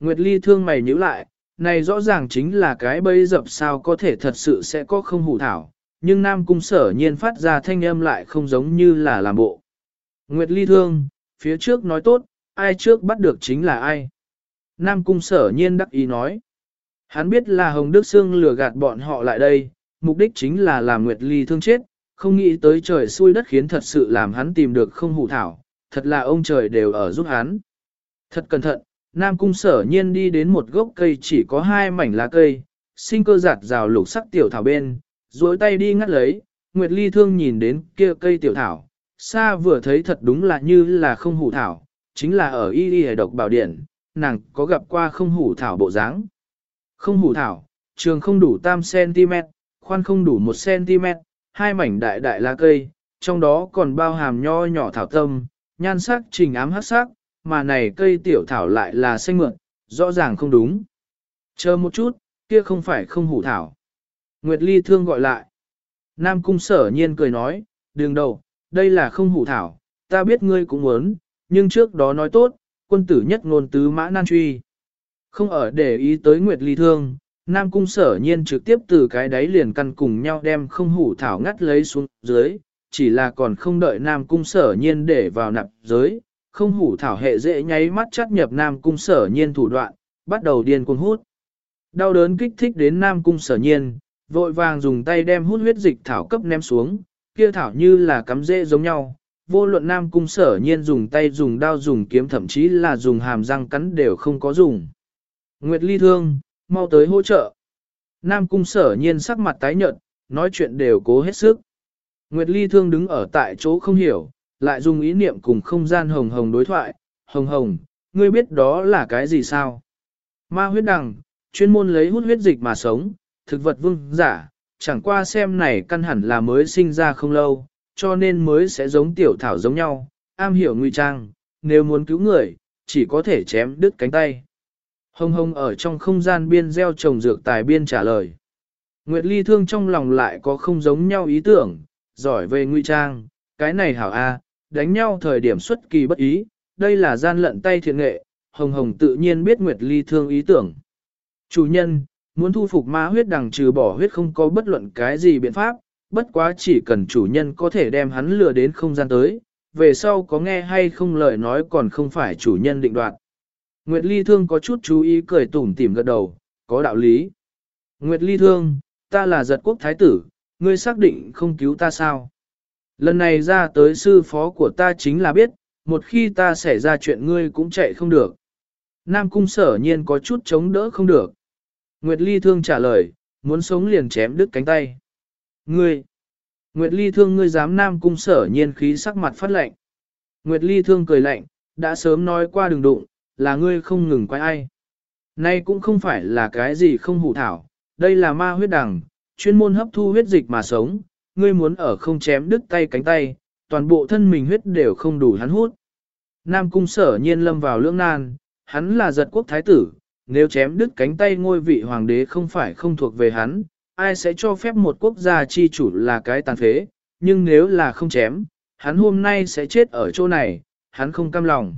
Nguyệt Ly thương mày nhíu lại, này rõ ràng chính là cái bẫy dập sao có thể thật sự sẽ có không hủ thảo, nhưng Nam Cung sở nhiên phát ra thanh âm lại không giống như là làm bộ. Nguyệt Ly thương, phía trước nói tốt, ai trước bắt được chính là ai. Nam Cung sở nhiên đắc ý nói. Hắn biết là Hồng Đức Sương lừa gạt bọn họ lại đây, mục đích chính là làm Nguyệt Ly thương chết, không nghĩ tới trời xui đất khiến thật sự làm hắn tìm được không hủ thảo, thật là ông trời đều ở giúp hắn. Thật cẩn thận, Nam Cung sở nhiên đi đến một gốc cây chỉ có hai mảnh lá cây, sinh cơ giạt rào lục sắc tiểu thảo bên, duỗi tay đi ngắt lấy, Nguyệt Ly thương nhìn đến kia cây tiểu thảo, xa vừa thấy thật đúng là như là không hủ thảo, chính là ở y y độc bảo điện, nàng có gặp qua không hủ thảo bộ dáng. Không hủ thảo, trường không đủ tam cm, khoan không đủ 1cm, hai mảnh đại đại lá cây, trong đó còn bao hàm nho nhỏ thảo tâm, nhan sắc trình ám hắc sắc, mà này cây tiểu thảo lại là xanh mượn, rõ ràng không đúng. Chờ một chút, kia không phải không hủ thảo. Nguyệt Ly thương gọi lại. Nam cung sở nhiên cười nói, đường đầu, đây là không hủ thảo, ta biết ngươi cũng muốn, nhưng trước đó nói tốt, quân tử nhất ngôn tứ mã nan truy. Không ở để ý tới Nguyệt Ly thương, Nam cung sở nhiên trực tiếp từ cái đáy liền căn cùng nhau đem không hủ thảo ngắt lấy xuống dưới, chỉ là còn không đợi Nam cung sở nhiên để vào nạp giới, không hủ thảo hệ dễ nháy mắt chắt nhập Nam cung sở nhiên thủ đoạn, bắt đầu điên cuồng hút. Đau đớn kích thích đến Nam cung sở nhiên, vội vàng dùng tay đem hút huyết dịch thảo cấp ném xuống, kia thảo như là cắm dễ giống nhau. Vô luận Nam cung sở nhiên dùng tay dùng đao dùng kiếm thậm chí là dùng hàm răng cắn đều không có dùng. Nguyệt ly thương, mau tới hỗ trợ. Nam cung sở nhiên sắc mặt tái nhợt, nói chuyện đều cố hết sức. Nguyệt ly thương đứng ở tại chỗ không hiểu, lại dùng ý niệm cùng không gian hồng hồng đối thoại, hồng hồng, ngươi biết đó là cái gì sao? Ma huyết đằng, chuyên môn lấy hút huyết dịch mà sống, thực vật vương giả, chẳng qua xem này căn hẳn là mới sinh ra không lâu, cho nên mới sẽ giống tiểu thảo giống nhau, am hiểu nguy trang, nếu muốn cứu người, chỉ có thể chém đứt cánh tay. Hồng hồng ở trong không gian biên gieo trồng dược tài biên trả lời. Nguyệt Ly thương trong lòng lại có không giống nhau ý tưởng, giỏi về nguy trang, cái này hảo a, đánh nhau thời điểm xuất kỳ bất ý, đây là gian lận tay thiện nghệ, hồng hồng tự nhiên biết Nguyệt Ly thương ý tưởng. Chủ nhân, muốn thu phục ma huyết đằng trừ bỏ huyết không có bất luận cái gì biện pháp, bất quá chỉ cần chủ nhân có thể đem hắn lừa đến không gian tới, về sau có nghe hay không lời nói còn không phải chủ nhân định đoạt. Nguyệt Ly Thương có chút chú ý cười tủm tỉm gật đầu, có đạo lý. Nguyệt Ly Thương, ta là giật quốc thái tử, ngươi xác định không cứu ta sao? Lần này ra tới sư phó của ta chính là biết, một khi ta xảy ra chuyện ngươi cũng chạy không được. Nam cung sở nhiên có chút chống đỡ không được. Nguyệt Ly Thương trả lời, muốn sống liền chém đứt cánh tay. Ngươi! Nguyệt Ly Thương ngươi dám Nam cung sở nhiên khí sắc mặt phát lạnh. Nguyệt Ly Thương cười lạnh, đã sớm nói qua đừng đụng, là ngươi không ngừng quay ai. Nay cũng không phải là cái gì không hủ thảo, đây là ma huyết đằng, chuyên môn hấp thu huyết dịch mà sống, ngươi muốn ở không chém đứt tay cánh tay, toàn bộ thân mình huyết đều không đủ hắn hút. Nam cung sở nhiên lâm vào lưỡng nan, hắn là giật quốc thái tử, nếu chém đứt cánh tay ngôi vị hoàng đế không phải không thuộc về hắn, ai sẽ cho phép một quốc gia chi chủ là cái tàn phế, nhưng nếu là không chém, hắn hôm nay sẽ chết ở chỗ này, hắn không cam lòng.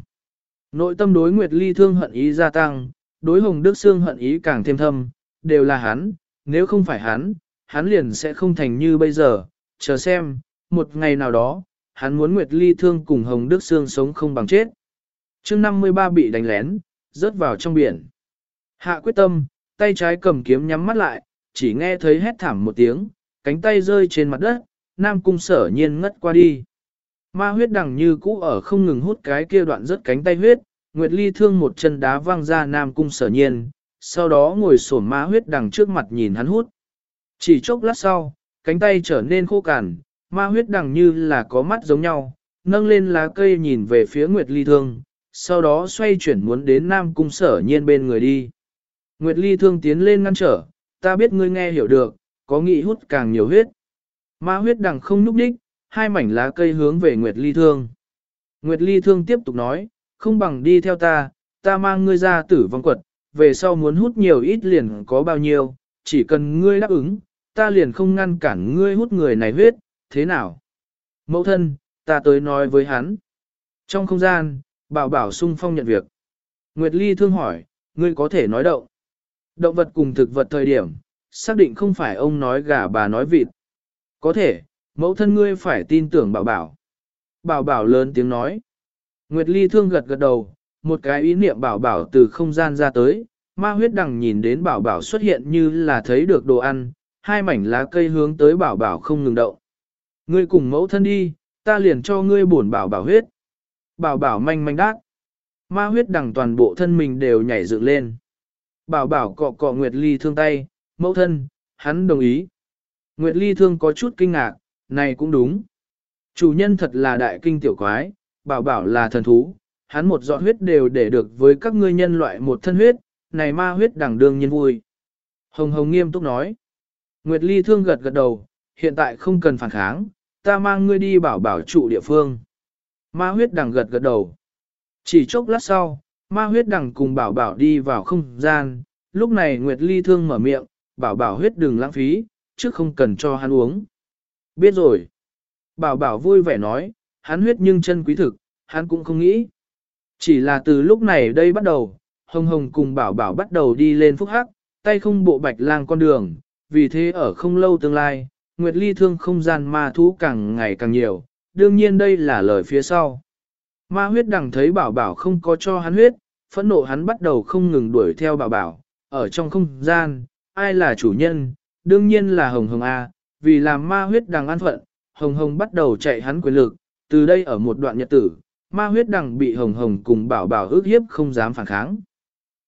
Nội tâm đối Nguyệt Ly thương hận ý gia tăng, đối Hồng Đức Sương hận ý càng thêm thâm, đều là hắn, nếu không phải hắn, hắn liền sẽ không thành như bây giờ, chờ xem, một ngày nào đó, hắn muốn Nguyệt Ly thương cùng Hồng Đức Sương sống không bằng chết. chương 53 bị đánh lén, rớt vào trong biển. Hạ quyết tâm, tay trái cầm kiếm nhắm mắt lại, chỉ nghe thấy hét thảm một tiếng, cánh tay rơi trên mặt đất, Nam Cung sở nhiên ngất qua đi. Ma huyết đằng như cũ ở không ngừng hút cái kia đoạn rớt cánh tay huyết, Nguyệt Ly thương một chân đá văng ra Nam Cung sở nhiên, sau đó ngồi xổm ma huyết đằng trước mặt nhìn hắn hút. Chỉ chốc lát sau, cánh tay trở nên khô cằn, ma huyết đằng như là có mắt giống nhau, nâng lên lá cây nhìn về phía Nguyệt Ly thương, sau đó xoay chuyển muốn đến Nam Cung sở nhiên bên người đi. Nguyệt Ly thương tiến lên ngăn trở, ta biết ngươi nghe hiểu được, có nghị hút càng nhiều huyết. Ma huyết đằng không núp đích, hai mảnh lá cây hướng về Nguyệt Ly thương. Nguyệt Ly thương tiếp tục nói, không bằng đi theo ta, ta mang ngươi ra tử vong quật, về sau muốn hút nhiều ít liền có bao nhiêu, chỉ cần ngươi đáp ứng, ta liền không ngăn cản ngươi hút người này huyết, thế nào? Mẫu thân, ta tới nói với hắn. Trong không gian, bảo bảo sung phong nhận việc. Nguyệt Ly thương hỏi, ngươi có thể nói động. Động vật cùng thực vật thời điểm, xác định không phải ông nói gà bà nói vịt. Có thể, mẫu thân ngươi phải tin tưởng bảo bảo. Bảo bảo lớn tiếng nói. Nguyệt Ly thương gật gật đầu, một cái ý niệm bảo bảo từ không gian ra tới, ma huyết đằng nhìn đến bảo bảo xuất hiện như là thấy được đồ ăn, hai mảnh lá cây hướng tới bảo bảo không ngừng động. Ngươi cùng mẫu thân đi, ta liền cho ngươi bổn bảo bảo huyết. Bảo bảo manh manh đát. Ma huyết đằng toàn bộ thân mình đều nhảy dựng lên. Bảo bảo cọ cọ Nguyệt Ly thương tay, mẫu thân, hắn đồng ý. Nguyệt Ly thương có chút kinh ngạc, này cũng đúng. Chủ nhân thật là đại kinh tiểu quái, bảo bảo là thần thú, hắn một giọt huyết đều để được với các ngươi nhân loại một thân huyết, này ma huyết đằng đương nhiên vui. Hồng Hồng nghiêm túc nói. Nguyệt Ly thương gật gật đầu, hiện tại không cần phản kháng, ta mang ngươi đi bảo bảo trụ địa phương. Ma huyết đằng gật gật đầu. Chỉ chốc lát sau, ma huyết đằng cùng bảo bảo đi vào không gian, lúc này Nguyệt Ly thương mở miệng, bảo bảo huyết đừng lãng phí, chứ không cần cho hắn uống. Biết rồi. Bảo bảo vui vẻ nói, hắn huyết nhưng chân quý thực, hắn cũng không nghĩ. Chỉ là từ lúc này đây bắt đầu, Hồng Hồng cùng Bảo Bảo bắt đầu đi lên phúc hắc, tay không bộ bạch lang con đường, vì thế ở không lâu tương lai, Nguyệt Ly thương không gian ma thú càng ngày càng nhiều, đương nhiên đây là lời phía sau. Ma huyết đằng thấy Bảo Bảo không có cho hắn huyết, phẫn nộ hắn bắt đầu không ngừng đuổi theo Bảo Bảo, ở trong không gian, ai là chủ nhân, đương nhiên là Hồng Hồng A, vì làm ma huyết đằng an phận, Hồng Hồng bắt đầu chạy hắn quyền lực, từ đây ở một đoạn nhật tử, ma huyết đằng bị Hồng Hồng cùng Bảo Bảo ước hiếp không dám phản kháng.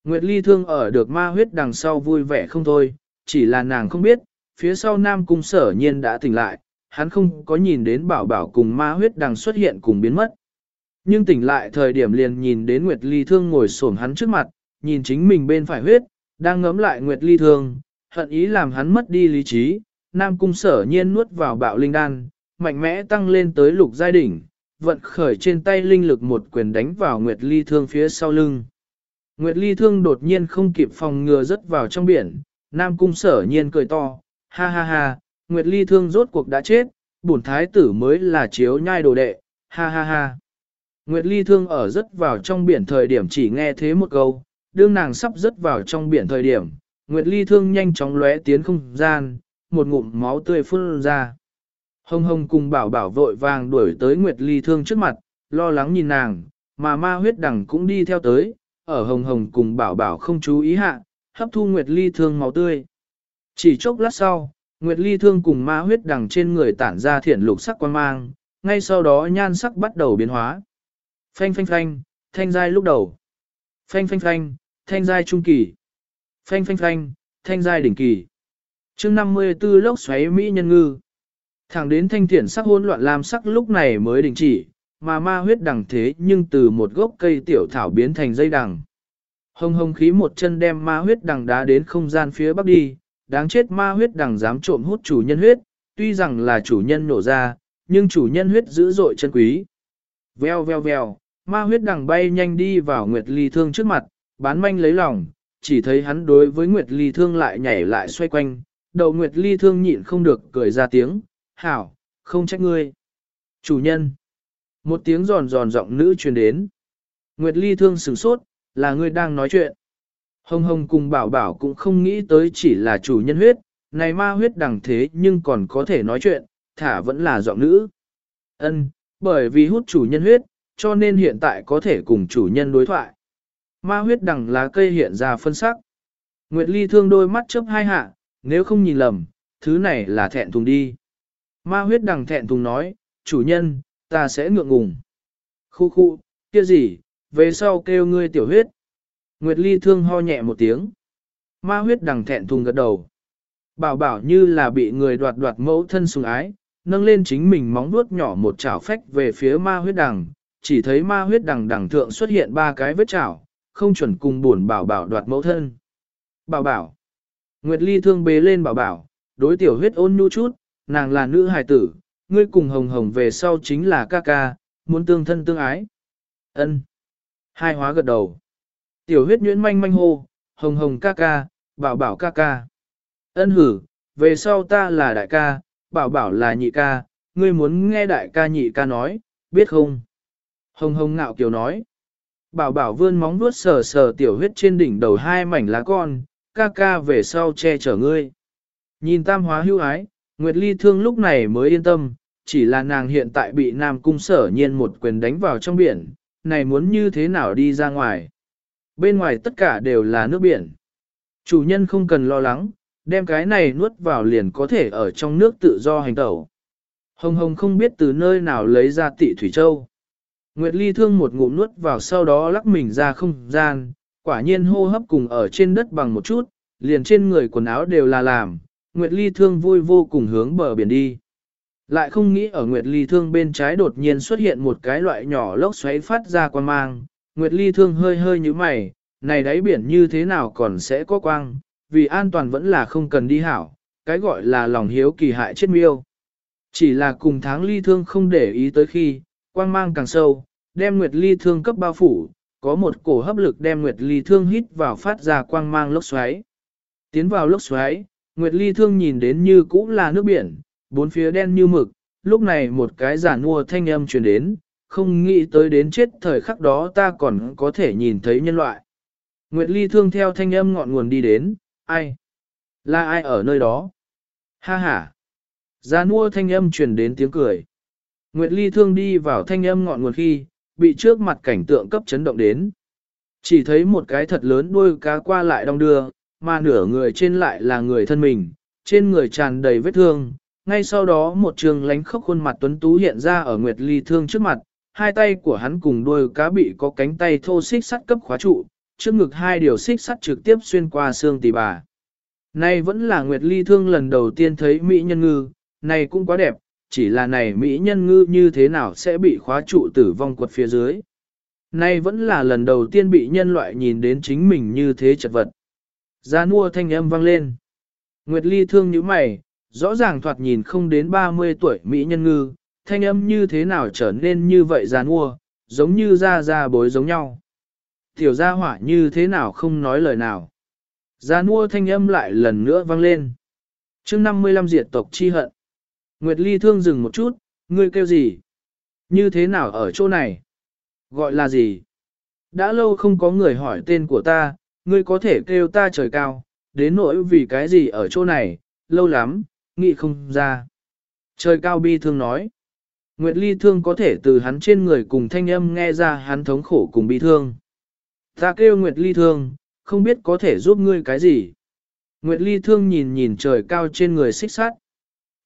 Nguyệt Ly thương ở được ma huyết đằng sau vui vẻ không thôi, chỉ là nàng không biết, phía sau Nam Cung sở nhiên đã tỉnh lại, hắn không có nhìn đến bảo bảo cùng ma huyết đang xuất hiện cùng biến mất. Nhưng tỉnh lại thời điểm liền nhìn đến Nguyệt Ly thương ngồi xổm hắn trước mặt, nhìn chính mình bên phải huyết, đang ngấm lại Nguyệt Ly thương, hận ý làm hắn mất đi lý trí, Nam Cung sở nhiên nuốt vào bạo linh đan, mạnh mẽ tăng lên tới lục giai đỉnh, vận khởi trên tay linh lực một quyền đánh vào Nguyệt Ly thương phía sau lưng. Nguyệt Ly Thương đột nhiên không kịp phòng ngừa rớt vào trong biển, Nam Cung sở nhiên cười to, ha ha ha, Nguyệt Ly Thương rốt cuộc đã chết, bổn thái tử mới là chiếu nhai đồ đệ, ha ha ha. Nguyệt Ly Thương ở rất vào trong biển thời điểm chỉ nghe thế một câu, đương nàng sắp rớt vào trong biển thời điểm, Nguyệt Ly Thương nhanh chóng lóe tiến không gian, một ngụm máu tươi phun ra. Hồng Hồng cùng bảo bảo vội vàng đuổi tới Nguyệt Ly Thương trước mặt, lo lắng nhìn nàng, mà ma huyết đằng cũng đi theo tới, ở hồng hồng cùng bảo bảo không chú ý hạ, hấp thu Nguyệt Ly thương máu tươi. Chỉ chốc lát sau, Nguyệt Ly thương cùng ma huyết đằng trên người tản ra thiển lục sắc quan mang, ngay sau đó nhan sắc bắt đầu biến hóa. Phanh phanh phanh, thanh giai lúc đầu. Phanh phanh phanh, thanh giai trung kỳ. Phanh phanh phanh, thanh giai đỉnh kỳ. chương 54 lốc xoáy Mỹ nhân ngư. Thẳng đến thanh thiển sắc hỗn loạn làm sắc lúc này mới đình chỉ, mà ma huyết đằng thế nhưng từ một gốc cây tiểu thảo biến thành dây đằng. Hồng hồng khí một chân đem ma huyết đằng đá đến không gian phía bắc đi, đáng chết ma huyết đằng dám trộm hút chủ nhân huyết, tuy rằng là chủ nhân nổ ra, nhưng chủ nhân huyết dữ dội chân quý. Veo veo veo, ma huyết đằng bay nhanh đi vào Nguyệt Ly Thương trước mặt, bán manh lấy lòng, chỉ thấy hắn đối với Nguyệt Ly Thương lại nhảy lại xoay quanh, đầu Nguyệt Ly Thương nhịn không được cười ra tiếng, hảo, không trách ngươi. Chủ nhân. Một tiếng giòn giòn giọng nữ truyền đến. Nguyệt Ly thương sửng sốt, là ngươi đang nói chuyện. Hồng Hồng cùng bảo bảo cũng không nghĩ tới chỉ là chủ nhân huyết, này ma huyết đằng thế nhưng còn có thể nói chuyện, thả vẫn là giọng nữ. Ân, bởi vì hút chủ nhân huyết, cho nên hiện tại có thể cùng chủ nhân đối thoại. Ma huyết đằng lá cây hiện ra phân sắc. Nguyệt Ly thương đôi mắt chớp hai hạ, nếu không nhìn lầm, thứ này là thẹn thùng đi. Ma huyết đằng thẹn thùng nói, chủ nhân, ta sẽ ngượng ngùng. Khu khu, kia gì, về sau kêu ngươi tiểu huyết. Nguyệt Ly thương ho nhẹ một tiếng. Ma huyết đằng thẹn thùng gật đầu. Bảo bảo như là bị người đoạt đoạt mẫu thân sùng ái, nâng lên chính mình móng vuốt nhỏ một chảo phách về phía ma huyết đằng, chỉ thấy ma huyết đằng đằng thượng xuất hiện ba cái vết chảo, không chuẩn cùng buồn bảo bảo đoạt mẫu thân. Bảo bảo. Nguyệt Ly thương bế lên bảo bảo, đối tiểu huyết ôn nhu chút, nàng là nữ hài tử, ngươi cùng hồng hồng về sau chính là ca ca, muốn tương thân tương ái. ân Hai hóa gật đầu. Tiểu huyết nhuyễn manh manh hô, hồng hồng ca ca, bảo bảo ca ca. Ân hử, về sau ta là đại ca, bảo bảo là nhị ca, ngươi muốn nghe đại ca nhị ca nói, biết không? Hồng hồng ngạo kiều nói. Bảo bảo vươn móng vuốt sờ sờ tiểu huyết trên đỉnh đầu hai mảnh lá con, ca ca về sau che chở ngươi. Nhìn tam hóa hưu ái, Nguyệt Ly thương lúc này mới yên tâm, chỉ là nàng hiện tại bị Nam Cung sở nhiên một quyền đánh vào trong biển, này muốn như thế nào đi ra ngoài. Bên ngoài tất cả đều là nước biển. Chủ nhân không cần lo lắng, đem cái này nuốt vào liền có thể ở trong nước tự do hành tẩu. Hồng Hồng không biết từ nơi nào lấy ra tị Thủy Châu. Nguyệt Ly thương một ngụm nuốt vào sau đó lắc mình ra không gian, quả nhiên hô hấp cùng ở trên đất bằng một chút, liền trên người quần áo đều là làm, Nguyệt Ly thương vui vô cùng hướng bờ biển đi. Lại không nghĩ ở Nguyệt Ly thương bên trái đột nhiên xuất hiện một cái loại nhỏ lốc xoáy phát ra quan mang, Nguyệt Ly thương hơi hơi như mày, này đáy biển như thế nào còn sẽ có quang, vì an toàn vẫn là không cần đi hảo, cái gọi là lòng hiếu kỳ hại chết miêu. Chỉ là cùng tháng ly thương không để ý tới khi, quang mang càng sâu, đem Nguyệt Ly thương cấp bao phủ, có một cổ hấp lực đem Nguyệt Ly thương hít vào phát ra quang mang lốc xoáy. Tiến vào lốc xoáy, Nguyệt Ly thương nhìn đến như cũ là nước biển, bốn phía đen như mực, lúc này một cái giả mua thanh âm truyền đến, không nghĩ tới đến chết thời khắc đó ta còn có thể nhìn thấy nhân loại. Nguyệt Ly thương theo thanh âm ngọn nguồn đi đến, ai? Là ai ở nơi đó? Ha ha! Giả mua thanh âm truyền đến tiếng cười. Nguyệt Ly thương đi vào thanh âm ngọn nguồn khi, bị trước mặt cảnh tượng cấp chấn động đến. Chỉ thấy một cái thật lớn đuôi cá qua lại đong đưa, mà nửa người trên lại là người thân mình, trên người tràn đầy vết thương. Ngay sau đó một trường lánh khóc khuôn mặt tuấn tú hiện ra ở Nguyệt Ly thương trước mặt, hai tay của hắn cùng đôi cá bị có cánh tay thô xích sắt cấp khóa trụ, trước ngực hai điều xích sắt trực tiếp xuyên qua xương tỳ bà. Này vẫn là Nguyệt Ly thương lần đầu tiên thấy Mỹ nhân ngư, này cũng quá đẹp, chỉ là này Mỹ nhân ngư như thế nào sẽ bị khóa trụ tử vong quật phía dưới. Nay vẫn là lần đầu tiên bị nhân loại nhìn đến chính mình như thế chật vật. Gia nua thanh âm vang lên. Nguyệt Ly thương như mày, rõ ràng thoạt nhìn không đến 30 tuổi Mỹ nhân ngư, thanh âm như thế nào trở nên như vậy gia nua, giống như ra ra bối giống nhau. Tiểu gia hỏa như thế nào không nói lời nào. Gia nua thanh âm lại lần nữa vang lên. chương 55 diệt tộc chi hận. Nguyệt Ly thương dừng một chút, ngươi kêu gì? Như thế nào ở chỗ này? Gọi là gì? Đã lâu không có người hỏi tên của ta, ngươi có thể kêu ta trời cao, đến nỗi vì cái gì ở chỗ này, lâu lắm, nghĩ không ra. Trời cao bi thương nói. Nguyệt Ly thương có thể từ hắn trên người cùng thanh âm nghe ra hắn thống khổ cùng bi thương. Ta kêu Nguyệt Ly thương, không biết có thể giúp ngươi cái gì. Nguyệt Ly thương nhìn nhìn trời cao trên người xích sát.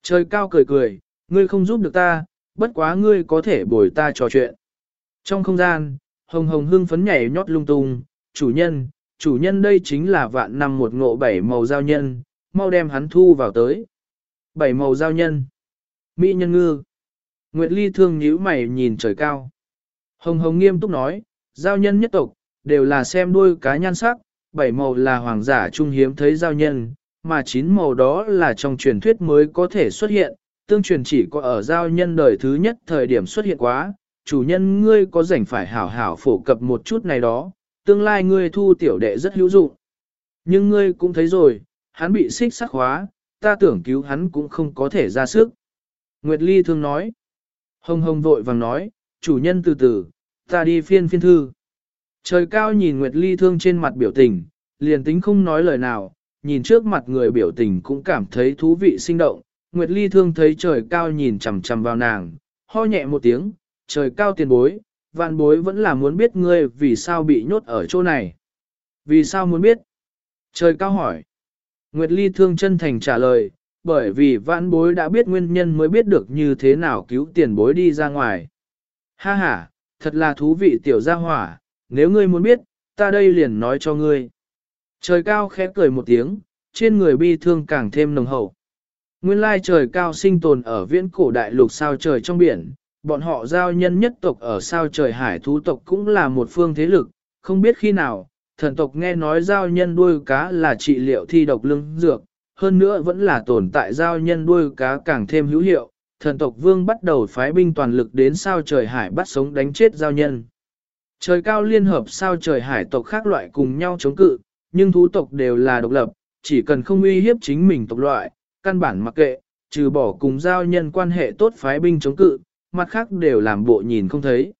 Trời cao cười cười, ngươi không giúp được ta, bất quá ngươi có thể bồi ta trò chuyện. Trong không gian, hồng hồng hưng phấn nhảy nhót lung tung, chủ nhân, chủ nhân đây chính là vạn năm một ngộ bảy màu giao nhân, mau đem hắn thu vào tới. Bảy màu giao nhân. Mỹ nhân ngư. Nguyệt Ly thương nhíu mày nhìn trời cao. Hồng hồng nghiêm túc nói, giao nhân nhất tộc, đều là xem đuôi cá nhan sắc, bảy màu là hoàng giả trung hiếm thấy giao nhân, mà chín màu đó là trong truyền thuyết mới có thể xuất hiện, tương truyền chỉ có ở giao nhân đời thứ nhất thời điểm xuất hiện quá, chủ nhân ngươi có rảnh phải hảo hảo phổ cập một chút này đó, tương lai ngươi thu tiểu đệ rất hữu dụng. Nhưng ngươi cũng thấy rồi, hắn bị xích sắc hóa, ta tưởng cứu hắn cũng không có thể ra sức. Nguyệt Ly thương nói, hồng hồng vội vàng nói, chủ nhân từ từ, ta đi phiên phiên thư. Trời cao nhìn Nguyệt Ly thương trên mặt biểu tình, liền tính không nói lời nào, nhìn trước mặt người biểu tình cũng cảm thấy thú vị sinh động. Nguyệt Ly thương thấy trời cao nhìn chằm chằm vào nàng, ho nhẹ một tiếng, trời cao tiền bối, vạn bối vẫn là muốn biết ngươi vì sao bị nhốt ở chỗ này. Vì sao muốn biết? Trời cao hỏi. Nguyệt Ly thương chân thành trả lời, bởi vì vạn bối đã biết nguyên nhân mới biết được như thế nào cứu tiền bối đi ra ngoài. Ha ha, thật là thú vị tiểu gia hỏa, nếu ngươi muốn biết, ta đây liền nói cho ngươi. Trời cao khẽ cười một tiếng, trên người bi thương càng thêm nồng hậu. Nguyên lai trời cao sinh tồn ở viễn cổ đại lục sao trời trong biển, bọn họ giao nhân nhất tộc ở sao trời hải thú tộc cũng là một phương thế lực, không biết khi nào, thần tộc nghe nói giao nhân đuôi cá là trị liệu thi độc lương dược, hơn nữa vẫn là tồn tại giao nhân đuôi cá càng thêm hữu hiệu, thần tộc vương bắt đầu phái binh toàn lực đến sao trời hải bắt sống đánh chết giao nhân. Trời cao liên hợp sao trời hải tộc khác loại cùng nhau chống cự, nhưng thú tộc đều là độc lập, chỉ cần không uy hiếp chính mình tộc loại, căn bản mặc kệ, trừ bỏ cùng giao nhân quan hệ tốt phái binh chống cự, mặt khác đều làm bộ nhìn không thấy.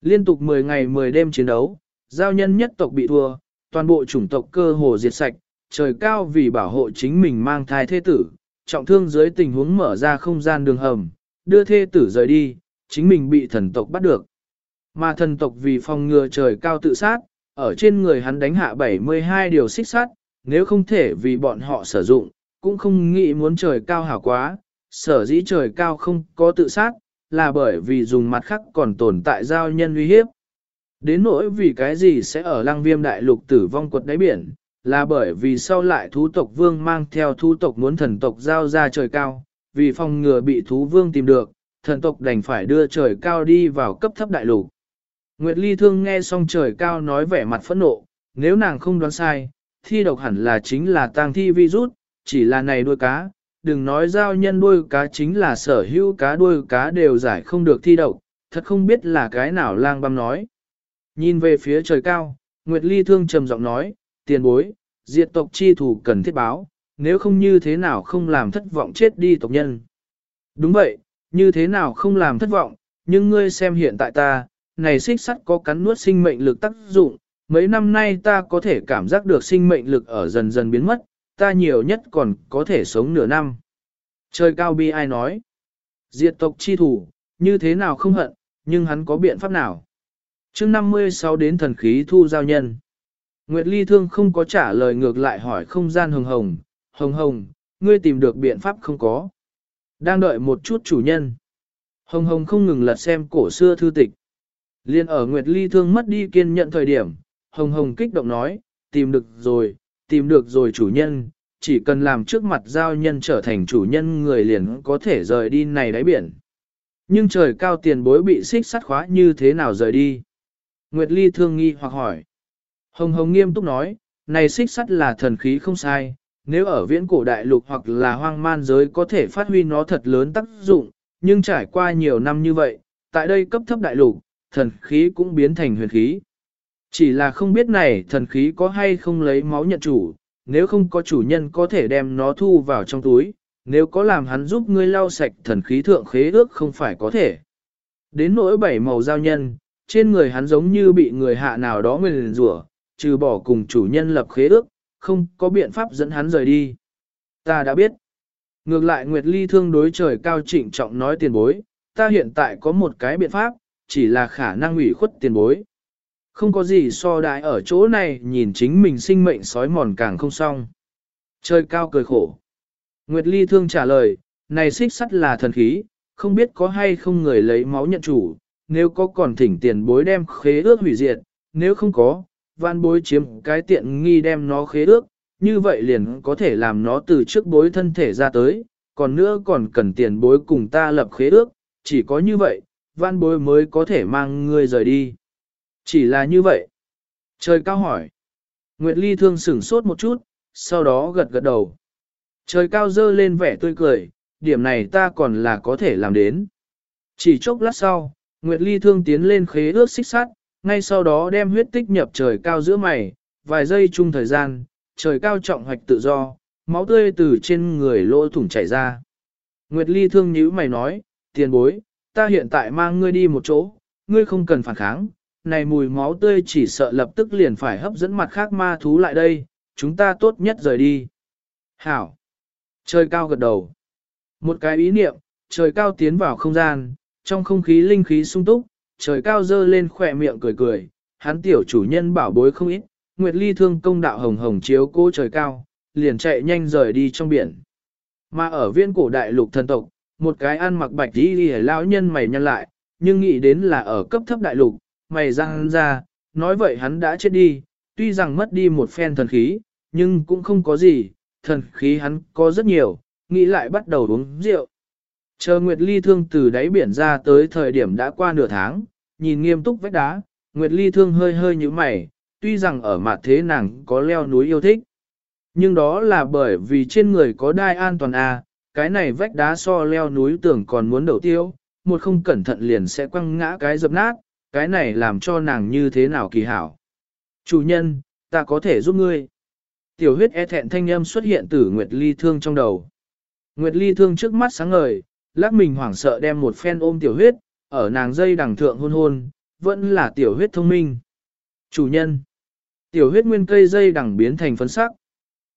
Liên tục 10 ngày 10 đêm chiến đấu, giao nhân nhất tộc bị thua, toàn bộ chủng tộc cơ hồ diệt sạch, trời cao vì bảo hộ chính mình mang thai thế tử, trọng thương dưới tình huống mở ra không gian đường hầm, đưa thê tử rời đi, chính mình bị thần tộc bắt được. Mà thần tộc vì phòng ngừa trời cao tự sát, ở trên người hắn đánh hạ 72 điều xích sát, nếu không thể vì bọn họ sử dụng, cũng không nghĩ muốn trời cao hảo quá, sở dĩ trời cao không có tự sát, là bởi vì dùng mặt khác còn tồn tại giao nhân uy hiếp. Đến nỗi vì cái gì sẽ ở lăng viêm đại lục tử vong quật đáy biển, là bởi vì sau lại thú tộc vương mang theo thú tộc muốn thần tộc giao ra trời cao, vì phòng ngừa bị thú vương tìm được, thần tộc đành phải đưa trời cao đi vào cấp thấp đại lục. Nguyệt Ly thương nghe xong trời cao nói vẻ mặt phẫn nộ, nếu nàng không đoán sai, thi độc hẳn là chính là tang thi virus, chỉ là này đuôi cá, đừng nói giao nhân đuôi cá chính là sở hữu cá đuôi cá đều giải không được thi độc, thật không biết là cái nào lang băm nói. Nhìn về phía trời cao, Nguyệt Ly thương trầm giọng nói, tiền bối, diệt tộc chi thủ cần thiết báo, nếu không như thế nào không làm thất vọng chết đi tộc nhân. Đúng vậy, như thế nào không làm thất vọng, nhưng ngươi xem hiện tại ta, này xích sắt có cắn nuốt sinh mệnh lực tác dụng, mấy năm nay ta có thể cảm giác được sinh mệnh lực ở dần dần biến mất, ta nhiều nhất còn có thể sống nửa năm. Trời cao bi ai nói, diệt tộc chi thủ, như thế nào không hận, nhưng hắn có biện pháp nào? Chương 56 đến thần khí thu giao nhân. Nguyệt Ly Thương không có trả lời ngược lại hỏi không gian hồng hồng, hồng hồng, ngươi tìm được biện pháp không có. Đang đợi một chút chủ nhân. Hồng hồng không ngừng lật xem cổ xưa thư tịch. Liên ở Nguyệt Ly Thương mất đi kiên nhận thời điểm, hồng hồng kích động nói, tìm được rồi, tìm được rồi chủ nhân, chỉ cần làm trước mặt giao nhân trở thành chủ nhân người liền có thể rời đi này đáy biển. Nhưng trời cao tiền bối bị xích sắt khóa như thế nào rời đi? Nguyệt Ly thương nghi hoặc hỏi. Hồng Hồng nghiêm túc nói, này xích sắt là thần khí không sai, nếu ở viễn cổ đại lục hoặc là hoang man giới có thể phát huy nó thật lớn tác dụng, nhưng trải qua nhiều năm như vậy, tại đây cấp thấp đại lục, thần khí cũng biến thành huyền khí. Chỉ là không biết này thần khí có hay không lấy máu nhận chủ, nếu không có chủ nhân có thể đem nó thu vào trong túi, nếu có làm hắn giúp ngươi lau sạch thần khí thượng khế ước không phải có thể. Đến nỗi bảy màu giao nhân, trên người hắn giống như bị người hạ nào đó nguyền rủa, trừ bỏ cùng chủ nhân lập khế ước, không có biện pháp dẫn hắn rời đi. Ta đã biết. Ngược lại Nguyệt Ly thương đối trời cao trịnh trọng nói tiền bối, ta hiện tại có một cái biện pháp, chỉ là khả năng ủy khuất tiền bối. Không có gì so đại ở chỗ này nhìn chính mình sinh mệnh sói mòn càng không xong. Trời cao cười khổ. Nguyệt Ly thương trả lời, này xích sắt là thần khí, không biết có hay không người lấy máu nhận chủ, nếu có còn thỉnh tiền bối đem khế ước hủy diệt, nếu không có, van bối chiếm cái tiện nghi đem nó khế ước, như vậy liền có thể làm nó từ trước bối thân thể ra tới, còn nữa còn cần tiền bối cùng ta lập khế ước, chỉ có như vậy, van bối mới có thể mang ngươi rời đi. Chỉ là như vậy. Trời cao hỏi. Nguyệt Ly thương sửng sốt một chút, sau đó gật gật đầu. Trời cao dơ lên vẻ tươi cười, điểm này ta còn là có thể làm đến. Chỉ chốc lát sau, Nguyệt Ly thương tiến lên khế ước xích sát, ngay sau đó đem huyết tích nhập trời cao giữa mày, vài giây chung thời gian, trời cao trọng hoạch tự do, máu tươi từ trên người lỗ thủng chảy ra. Nguyệt Ly thương nhíu mày nói, tiền bối, ta hiện tại mang ngươi đi một chỗ, ngươi không cần phản kháng, này mùi máu tươi chỉ sợ lập tức liền phải hấp dẫn mặt khác ma thú lại đây, chúng ta tốt nhất rời đi. Hảo! Trời cao gật đầu. Một cái ý niệm, trời cao tiến vào không gian, trong không khí linh khí sung túc, trời cao dơ lên khỏe miệng cười cười, hắn tiểu chủ nhân bảo bối không ít, Nguyệt Ly thương công đạo hồng hồng chiếu cô trời cao, liền chạy nhanh rời đi trong biển. Mà ở viên cổ đại lục thần tộc, một cái ăn mặc bạch đi đi lão nhân mày nhăn lại, nhưng nghĩ đến là ở cấp thấp đại lục, mày răng ra, nói vậy hắn đã chết đi, tuy rằng mất đi một phen thần khí, nhưng cũng không có gì, thần khí hắn có rất nhiều, nghĩ lại bắt đầu uống rượu. Chờ Nguyệt Ly Thương từ đáy biển ra tới thời điểm đã qua nửa tháng, nhìn nghiêm túc vách đá, Nguyệt Ly Thương hơi hơi như mày, tuy rằng ở mặt thế nàng có leo núi yêu thích. Nhưng đó là bởi vì trên người có đai an toàn à, cái này vách đá so leo núi tưởng còn muốn đầu tiêu, một không cẩn thận liền sẽ quăng ngã cái dập nát, cái này làm cho nàng như thế nào kỳ hảo. Chủ nhân, ta có thể giúp ngươi. Tiểu huyết e thẹn thanh âm xuất hiện từ Nguyệt Ly Thương trong đầu. Nguyệt Ly Thương trước mắt sáng ngời, lắc mình hoảng sợ đem một phen ôm tiểu huyết, ở nàng dây đằng thượng hôn hôn, vẫn là tiểu huyết thông minh. Chủ nhân, tiểu huyết nguyên cây dây đằng biến thành phấn sắc.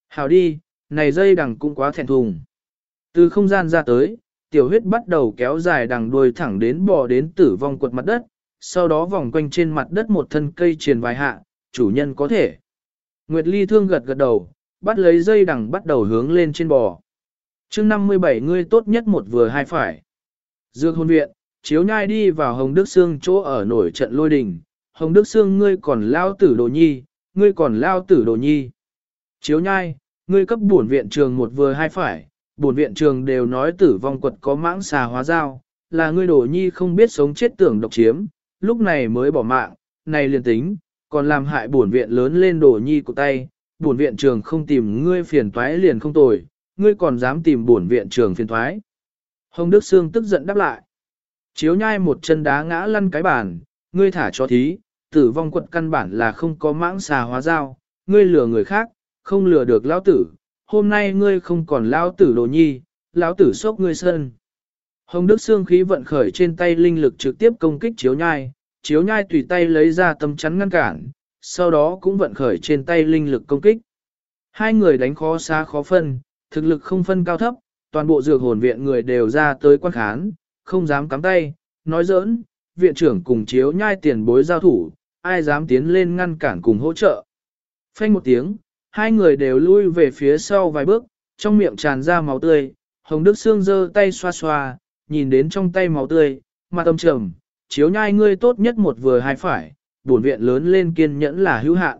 Hào đi, này dây đằng cũng quá thẹn thùng. Từ không gian ra tới, tiểu huyết bắt đầu kéo dài đằng đuôi thẳng đến bò đến tử vong quật mặt đất, sau đó vòng quanh trên mặt đất một thân cây truyền vài hạ, chủ nhân có thể. Nguyệt Ly thương gật gật đầu, bắt lấy dây đằng bắt đầu hướng lên trên bò chương 57 ngươi tốt nhất một vừa hai phải. Dược hôn viện, chiếu nhai đi vào Hồng Đức Sương chỗ ở nổi trận lôi đình. Hồng Đức Sương ngươi còn lao tử đồ nhi, ngươi còn lao tử đồ nhi. Chiếu nhai, ngươi cấp bổn viện trường một vừa hai phải, bổn viện trường đều nói tử vong quật có mãng xà hóa dao, là ngươi đồ nhi không biết sống chết tưởng độc chiếm, lúc này mới bỏ mạng, này liền tính, còn làm hại bổn viện lớn lên đồ nhi của tay, bổn viện trường không tìm ngươi phiền toái liền không tồi, ngươi còn dám tìm bổn viện trường phiền thoái. Hồng Đức Sương tức giận đáp lại. Chiếu nhai một chân đá ngã lăn cái bàn, ngươi thả cho thí, tử vong quật căn bản là không có mãng xà hóa dao, ngươi lừa người khác, không lừa được lão tử, hôm nay ngươi không còn lão tử đồ nhi, lão tử sốc ngươi sân. Hồng Đức Sương khí vận khởi trên tay linh lực trực tiếp công kích chiếu nhai, chiếu nhai tùy tay lấy ra tấm chắn ngăn cản, sau đó cũng vận khởi trên tay linh lực công kích. Hai người đánh khó xa khó phân, thực lực không phân cao thấp, toàn bộ dược hồn viện người đều ra tới quan khán, không dám cắm tay, nói giỡn, viện trưởng cùng chiếu nhai tiền bối giao thủ, ai dám tiến lên ngăn cản cùng hỗ trợ. Phanh một tiếng, hai người đều lui về phía sau vài bước, trong miệng tràn ra máu tươi, Hồng Đức Sương giơ tay xoa xoa, nhìn đến trong tay máu tươi, mặt tâm trầm, chiếu nhai ngươi tốt nhất một vừa hai phải, buồn viện lớn lên kiên nhẫn là hữu hạn.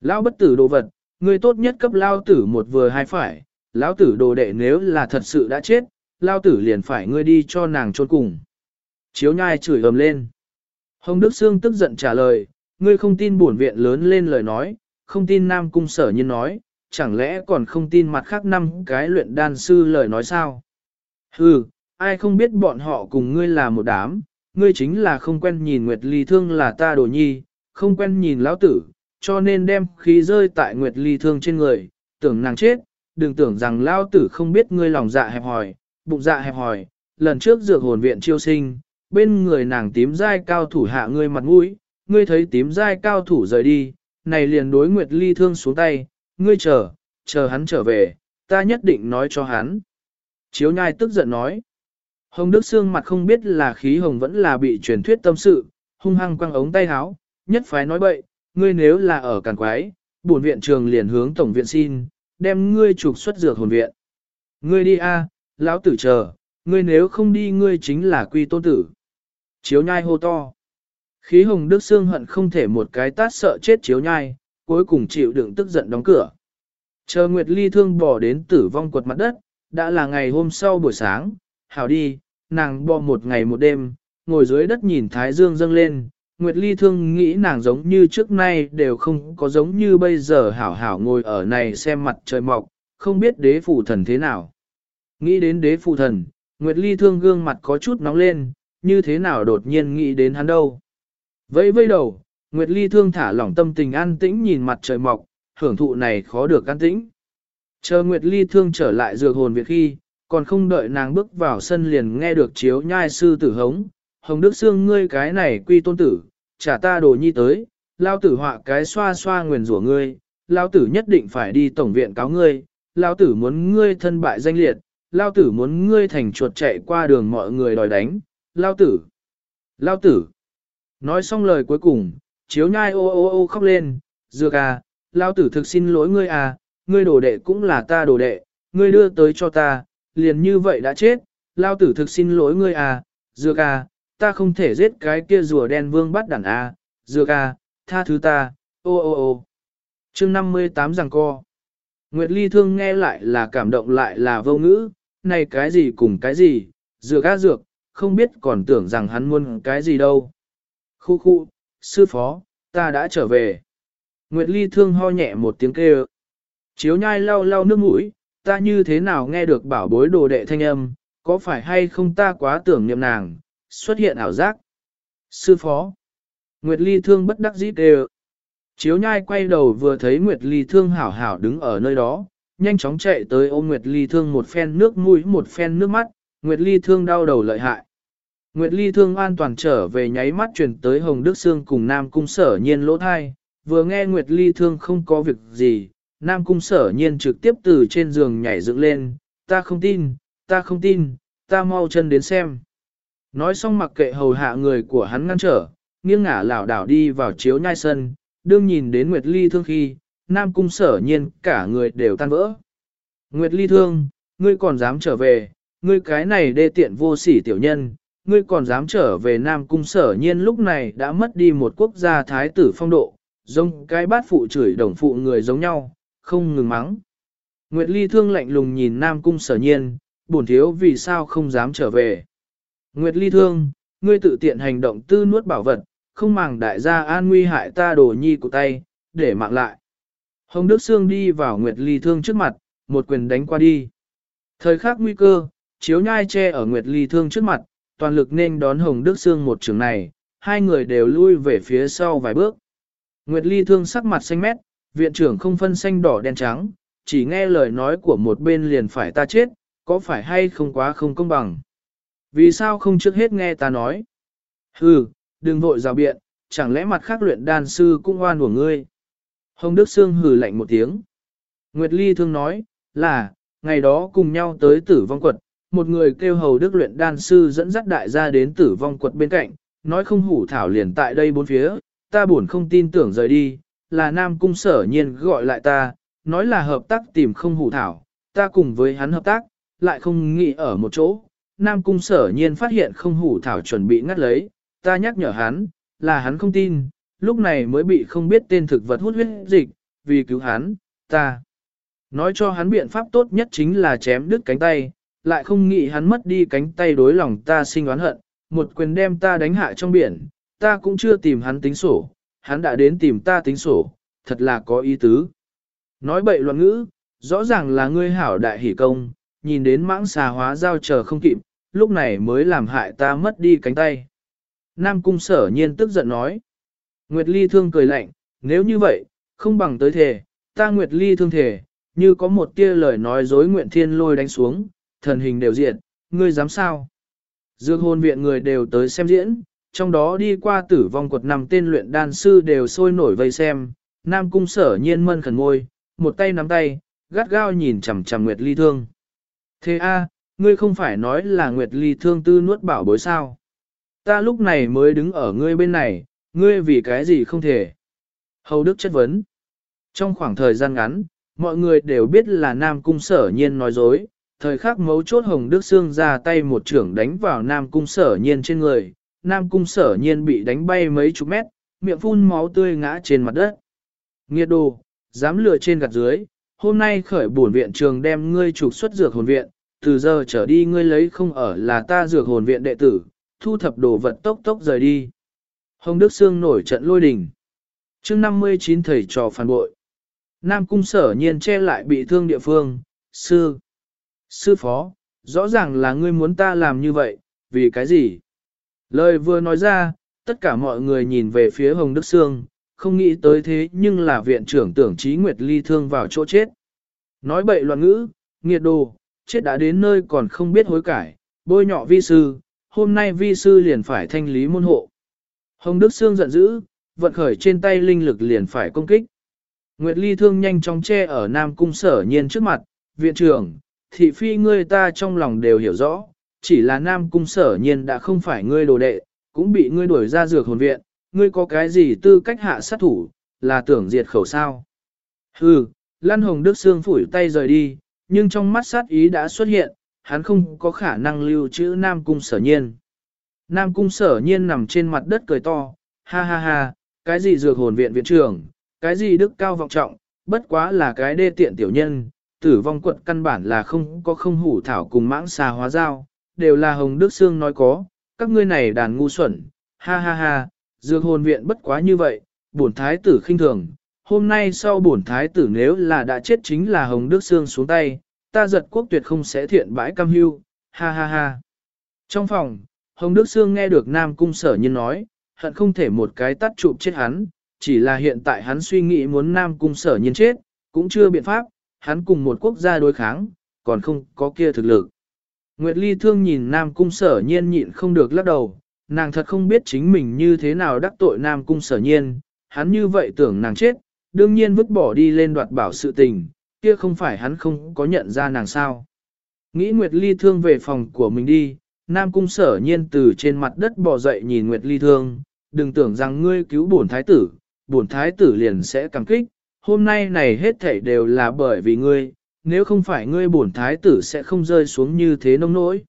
Lão bất tử đồ vật, ngươi tốt nhất cấp lao tử một vừa hai phải, lão tử đồ đệ nếu là thật sự đã chết, lao tử liền phải ngươi đi cho nàng chôn cùng. Chiếu nhai chửi ầm lên. Hồng Đức Sương tức giận trả lời, ngươi không tin bổn viện lớn lên lời nói, không tin Nam Cung sở nhiên nói, chẳng lẽ còn không tin mặt khác năm cái luyện đan sư lời nói sao? Hừ, ai không biết bọn họ cùng ngươi là một đám, ngươi chính là không quen nhìn Nguyệt Ly Thương là ta đồ nhi, không quen nhìn lão tử, cho nên đem khí rơi tại Nguyệt Ly Thương trên người, tưởng nàng chết, đừng tưởng rằng lao tử không biết ngươi lòng dạ hẹp hòi, bụng dạ hẹp hòi, lần trước dược hồn viện chiêu sinh, bên người nàng tím dai cao thủ hạ ngươi mặt mũi, ngươi thấy tím dai cao thủ rời đi, này liền đối Nguyệt Ly Thương xuống tay, ngươi chờ, chờ hắn trở về, ta nhất định nói cho hắn. Chiếu nhai tức giận nói. Hồng Đức Sương mặt không biết là khí hồng vẫn là bị truyền thuyết tâm sự, hung hăng quăng ống tay háo, nhất phái nói bậy, ngươi nếu là ở càn quái, bổn viện trường liền hướng tổng viện xin, đem ngươi trục xuất dược hồn viện. Ngươi đi a, lão tử chờ, ngươi nếu không đi ngươi chính là quy tôn tử. Chiếu nhai hô to. Khí hồng Đức Sương hận không thể một cái tát sợ chết chiếu nhai, cuối cùng chịu đựng tức giận đóng cửa. Chờ Nguyệt Ly thương bỏ đến tử vong quật mặt đất, đã là ngày hôm sau buổi sáng, hảo đi, nàng bò một ngày một đêm, ngồi dưới đất nhìn Thái Dương dâng lên, Nguyệt Ly thương nghĩ nàng giống như trước nay đều không có giống như bây giờ hảo hảo ngồi ở này xem mặt trời mọc, không biết đế phụ thần thế nào. Nghĩ đến đế phụ thần, Nguyệt Ly thương gương mặt có chút nóng lên, như thế nào đột nhiên nghĩ đến hắn đâu. Vẫy vây đầu, Nguyệt Ly thương thả lỏng tâm tình an tĩnh nhìn mặt trời mọc, hưởng thụ này khó được an tĩnh. Chờ Nguyệt Ly thương trở lại dược hồn việc khi, còn không đợi nàng bước vào sân liền nghe được chiếu nhai sư tử hống, hồng đức xương ngươi cái này quy tôn tử, trả ta đồ nhi tới, lao tử họa cái xoa xoa nguyền rủa ngươi, lao tử nhất định phải đi tổng viện cáo ngươi, lao tử muốn ngươi thân bại danh liệt, lao tử muốn ngươi thành chuột chạy qua đường mọi người đòi đánh, lao tử, lao tử. Nói xong lời cuối cùng, chiếu nhai ô ô ô khóc lên, dược à, lao tử thực xin lỗi ngươi à, ngươi đồ đệ cũng là ta đồ đệ, ngươi đưa tới cho ta, liền như vậy đã chết, lao tử thực xin lỗi ngươi à, dược à, ta không thể giết cái kia rùa đen vương bắt đẳng à, dược à, tha thứ ta, ô ô ô. chương 58 rằng co. Nguyệt Ly thương nghe lại là cảm động lại là vô ngữ, này cái gì cùng cái gì, dược á dược, không biết còn tưởng rằng hắn muốn cái gì đâu. Khu khu, sư phó, ta đã trở về. Nguyệt Ly thương ho nhẹ một tiếng kêu. Chiếu nhai lau lau nước mũi, ta như thế nào nghe được bảo bối đồ đệ thanh âm, có phải hay không ta quá tưởng niệm nàng, xuất hiện ảo giác. Sư phó. Nguyệt Ly thương bất đắc dĩ đều. Chiếu nhai quay đầu vừa thấy Nguyệt Ly thương hảo hảo đứng ở nơi đó, nhanh chóng chạy tới ôm Nguyệt Ly thương một phen nước mũi một phen nước mắt, Nguyệt Ly thương đau đầu lợi hại. Nguyệt Ly thương an toàn trở về nháy mắt truyền tới Hồng Đức Sương cùng Nam Cung sở nhiên lỗ thai, vừa nghe Nguyệt Ly thương không có việc gì, Nam Cung sở nhiên trực tiếp từ trên giường nhảy dựng lên, ta không tin, ta không tin, ta mau chân đến xem. Nói xong mặc kệ hầu hạ người của hắn ngăn trở, nghiêng ngả lảo đảo đi vào chiếu nhai sân, đương nhìn đến Nguyệt Ly thương khi, Nam Cung sở nhiên cả người đều tan vỡ. Nguyệt Ly thương, ngươi còn dám trở về, ngươi cái này đê tiện vô sỉ tiểu nhân, ngươi còn dám trở về Nam Cung sở nhiên lúc này đã mất đi một quốc gia thái tử phong độ, giống cái bát phụ chửi đồng phụ người giống nhau, không ngừng mắng. Nguyệt Ly thương lạnh lùng nhìn Nam Cung sở nhiên, bổn thiếu vì sao không dám trở về. Nguyệt Ly thương, ngươi tự tiện hành động tư nuốt bảo vật, không màng đại gia an nguy hại ta đồ nhi của tay, để mạng lại. Hồng Đức Sương đi vào Nguyệt Ly thương trước mặt, một quyền đánh qua đi. Thời khắc nguy cơ, chiếu nhai che ở Nguyệt Ly thương trước mặt, toàn lực nên đón Hồng Đức Sương một trường này, hai người đều lui về phía sau vài bước. Nguyệt Ly thương sắc mặt xanh mét, viện trưởng không phân xanh đỏ đen trắng, chỉ nghe lời nói của một bên liền phải ta chết, có phải hay không quá không công bằng. Vì sao không trước hết nghe ta nói? Hừ, đừng vội rào biện, chẳng lẽ mặt khác luyện đan sư cũng oan của ngươi? Hồng Đức Sương hừ lạnh một tiếng. Nguyệt Ly thương nói, là, ngày đó cùng nhau tới tử vong quật, một người kêu hầu đức luyện đan sư dẫn dắt đại gia đến tử vong quật bên cạnh, nói không hủ thảo liền tại đây bốn phía, ta buồn không tin tưởng rời đi, là Nam Cung sở nhiên gọi lại ta, nói là hợp tác tìm không hủ thảo, ta cùng với hắn hợp tác, lại không nghĩ ở một chỗ. Nam Cung sở nhiên phát hiện không hủ thảo chuẩn bị ngắt lấy, ta nhắc nhở hắn, là hắn không tin, lúc này mới bị không biết tên thực vật hút huyết dịch, vì cứu hắn, ta. Nói cho hắn biện pháp tốt nhất chính là chém đứt cánh tay, lại không nghĩ hắn mất đi cánh tay đối lòng ta sinh oán hận, một quyền đem ta đánh hạ trong biển, ta cũng chưa tìm hắn tính sổ, hắn đã đến tìm ta tính sổ, thật là có ý tứ. Nói bậy loạn ngữ, rõ ràng là ngươi hảo đại hỷ công, nhìn đến mãng xà hóa giao chờ không kịp, lúc này mới làm hại ta mất đi cánh tay. Nam cung sở nhiên tức giận nói. Nguyệt Ly thương cười lạnh, nếu như vậy, không bằng tới thể, ta Nguyệt Ly thương thể, như có một tia lời nói dối nguyện thiên lôi đánh xuống, thần hình đều diện, ngươi dám sao? Dược hôn viện người đều tới xem diễn, trong đó đi qua tử vong quật nằm tên luyện đan sư đều sôi nổi vây xem, Nam cung sở nhiên mân khẩn ngôi, một tay nắm tay, gắt gao nhìn chằm chằm Nguyệt Ly thương. Thế a, ngươi không phải nói là Nguyệt Ly thương tư nuốt bảo bối sao? Ta lúc này mới đứng ở ngươi bên này, ngươi vì cái gì không thể? Hầu Đức chất vấn. Trong khoảng thời gian ngắn, mọi người đều biết là Nam Cung sở nhiên nói dối. Thời khắc mấu chốt Hồng Đức Sương ra tay một trưởng đánh vào Nam Cung sở nhiên trên người. Nam Cung sở nhiên bị đánh bay mấy chục mét, miệng phun máu tươi ngã trên mặt đất. Nghiệt đồ, dám lừa trên gạt dưới, hôm nay khởi bổn viện trường đem ngươi trục xuất dược hồn viện, từ giờ trở đi ngươi lấy không ở là ta dược hồn viện đệ tử, thu thập đồ vật tốc tốc rời đi. Hồng Đức Sương nổi trận lôi đình. chương 59 thầy trò phản bội. Nam cung sở nhiên che lại bị thương địa phương, sư. Sư phó, rõ ràng là ngươi muốn ta làm như vậy, vì cái gì? Lời vừa nói ra, tất cả mọi người nhìn về phía Hồng Đức Sương, không nghĩ tới thế nhưng là viện trưởng tưởng trí Nguyệt Ly thương vào chỗ chết. Nói bậy loạn ngữ, nghiệt đồ, chết đã đến nơi còn không biết hối cải, bôi nhọ vi sư, hôm nay vi sư liền phải thanh lý môn hộ. Hồng Đức Sương giận dữ, vận khởi trên tay linh lực liền phải công kích. Nguyệt Ly thương nhanh chóng che ở Nam Cung sở nhiên trước mặt, viện trưởng, thị phi ngươi ta trong lòng đều hiểu rõ, chỉ là Nam Cung sở nhiên đã không phải ngươi đồ đệ, cũng bị ngươi đuổi ra dược hồn viện, ngươi có cái gì tư cách hạ sát thủ, là tưởng diệt khẩu sao. Hừ, Lan Hồng Đức Sương phủi tay rời đi, nhưng trong mắt sát ý đã xuất hiện, hắn không có khả năng lưu trữ Nam Cung sở nhiên. Nam Cung sở nhiên nằm trên mặt đất cười to, ha ha ha, cái gì dược hồn viện viện trưởng, cái gì đức cao vọng trọng, bất quá là cái đê tiện tiểu nhân, tử vong quận căn bản là không có không hủ thảo cùng mãng xà hóa giao, đều là Hồng Đức Sương nói có, các ngươi này đàn ngu xuẩn, ha ha ha, dược hồn viện bất quá như vậy, bổn thái tử khinh thường, hôm nay sau bổn thái tử nếu là đã chết chính là Hồng Đức Sương xuống tay, ta giật quốc tuyệt không sẽ thiện bãi cam hưu, ha ha ha. Trong phòng, Hồng Đức Sương nghe được Nam Cung sở nhân nói, hận không thể một cái tắt chụp chết hắn, chỉ là hiện tại hắn suy nghĩ muốn Nam Cung sở nhân chết, cũng chưa biện pháp, hắn cùng một quốc gia đối kháng, còn không có kia thực lực. Nguyệt Ly thương nhìn Nam Cung sở nhiên nhịn không được lắc đầu, nàng thật không biết chính mình như thế nào đắc tội Nam Cung sở nhiên, hắn như vậy tưởng nàng chết, đương nhiên vứt bỏ đi lên đoạt bảo sự tình, kia không phải hắn không có nhận ra nàng sao. Nghĩ Nguyệt Ly thương về phòng của mình đi, Nam Cung sở nhiên từ trên mặt đất bò dậy nhìn Nguyệt Ly thương, đừng tưởng rằng ngươi cứu bổn thái tử, bổn thái tử liền sẽ cảm kích, hôm nay này hết thảy đều là bởi vì ngươi, nếu không phải ngươi bổn thái tử sẽ không rơi xuống như thế nông nỗi.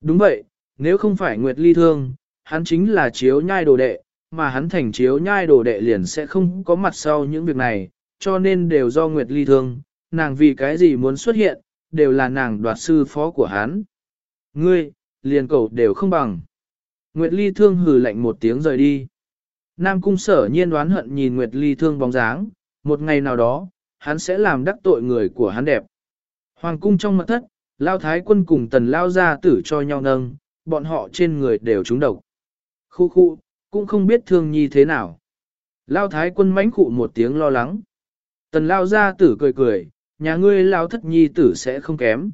Đúng vậy, nếu không phải Nguyệt Ly thương, hắn chính là chiếu nhai đồ đệ, mà hắn thành chiếu nhai đồ đệ liền sẽ không có mặt sau những việc này, cho nên đều do Nguyệt Ly thương, nàng vì cái gì muốn xuất hiện, đều là nàng đoạt sư phó của hắn. Ngươi, liền cầu đều không bằng. Nguyệt Ly thương hừ lạnh một tiếng rời đi. Nam cung sở nhiên đoán hận nhìn Nguyệt Ly thương bóng dáng, một ngày nào đó, hắn sẽ làm đắc tội người của hắn đẹp. Hoàng cung trong mật thất, Lao Thái quân cùng tần Lao gia tử cho nhau nâng, bọn họ trên người đều trúng độc. Khu khu, cũng không biết thương nhi thế nào. Lao Thái quân mánh khụ một tiếng lo lắng. Tần Lao gia tử cười cười, nhà ngươi Lao thất nhi tử sẽ không kém.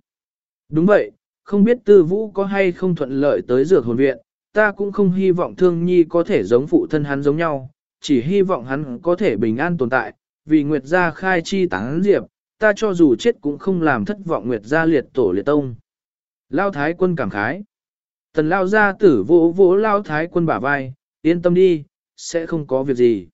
Đúng vậy, không biết tư vũ có hay không thuận lợi tới dược hồn viện, ta cũng không hy vọng thương nhi có thể giống phụ thân hắn giống nhau, chỉ hy vọng hắn có thể bình an tồn tại, vì Nguyệt gia khai chi tán diệp, ta cho dù chết cũng không làm thất vọng Nguyệt gia liệt tổ liệt tông. Lao Thái quân cảm khái. Tần Lao gia tử vỗ vỗ Lao Thái quân bả vai, yên tâm đi, sẽ không có việc gì.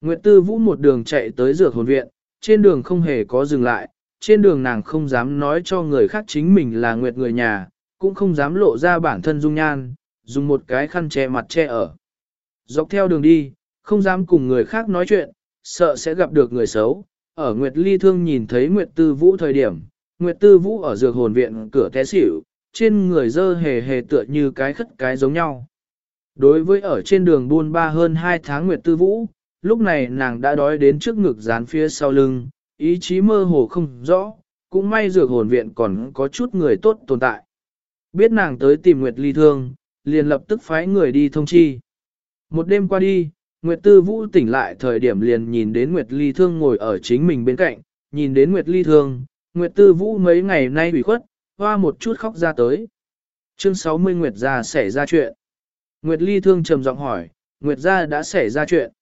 Nguyệt Tư Vũ một đường chạy tới dược hồn viện, trên đường không hề có dừng lại, trên đường nàng không dám nói cho người khác chính mình là Nguyệt người nhà, cũng không dám lộ ra bản thân dung nhan, dùng một cái khăn che mặt che ở. Dọc theo đường đi, không dám cùng người khác nói chuyện, sợ sẽ gặp được người xấu. Ở Nguyệt Ly Thương nhìn thấy Nguyệt Tư Vũ thời điểm, Nguyệt Tư Vũ ở dược hồn viện cửa té xỉu, trên người dơ hề hề tựa như cái khất cái giống nhau. Đối với ở trên đường buôn ba hơn 2 tháng Nguyệt Tư Vũ, lúc này nàng đã đói đến trước ngực dán phía sau lưng, ý chí mơ hồ không rõ, cũng may dược hồn viện còn có chút người tốt tồn tại. Biết nàng tới tìm Nguyệt Ly Thương, liền lập tức phái người đi thông chi. Một đêm qua đi, Nguyệt Tư Vũ tỉnh lại thời điểm liền nhìn đến Nguyệt Ly Thương ngồi ở chính mình bên cạnh, nhìn đến Nguyệt Ly Thương, Nguyệt Tư Vũ mấy ngày nay bị khuất, hoa một chút khóc ra tới. Chương 60 Nguyệt Gia xảy ra chuyện. Nguyệt Ly Thương trầm giọng hỏi, Nguyệt Gia đã xảy ra chuyện.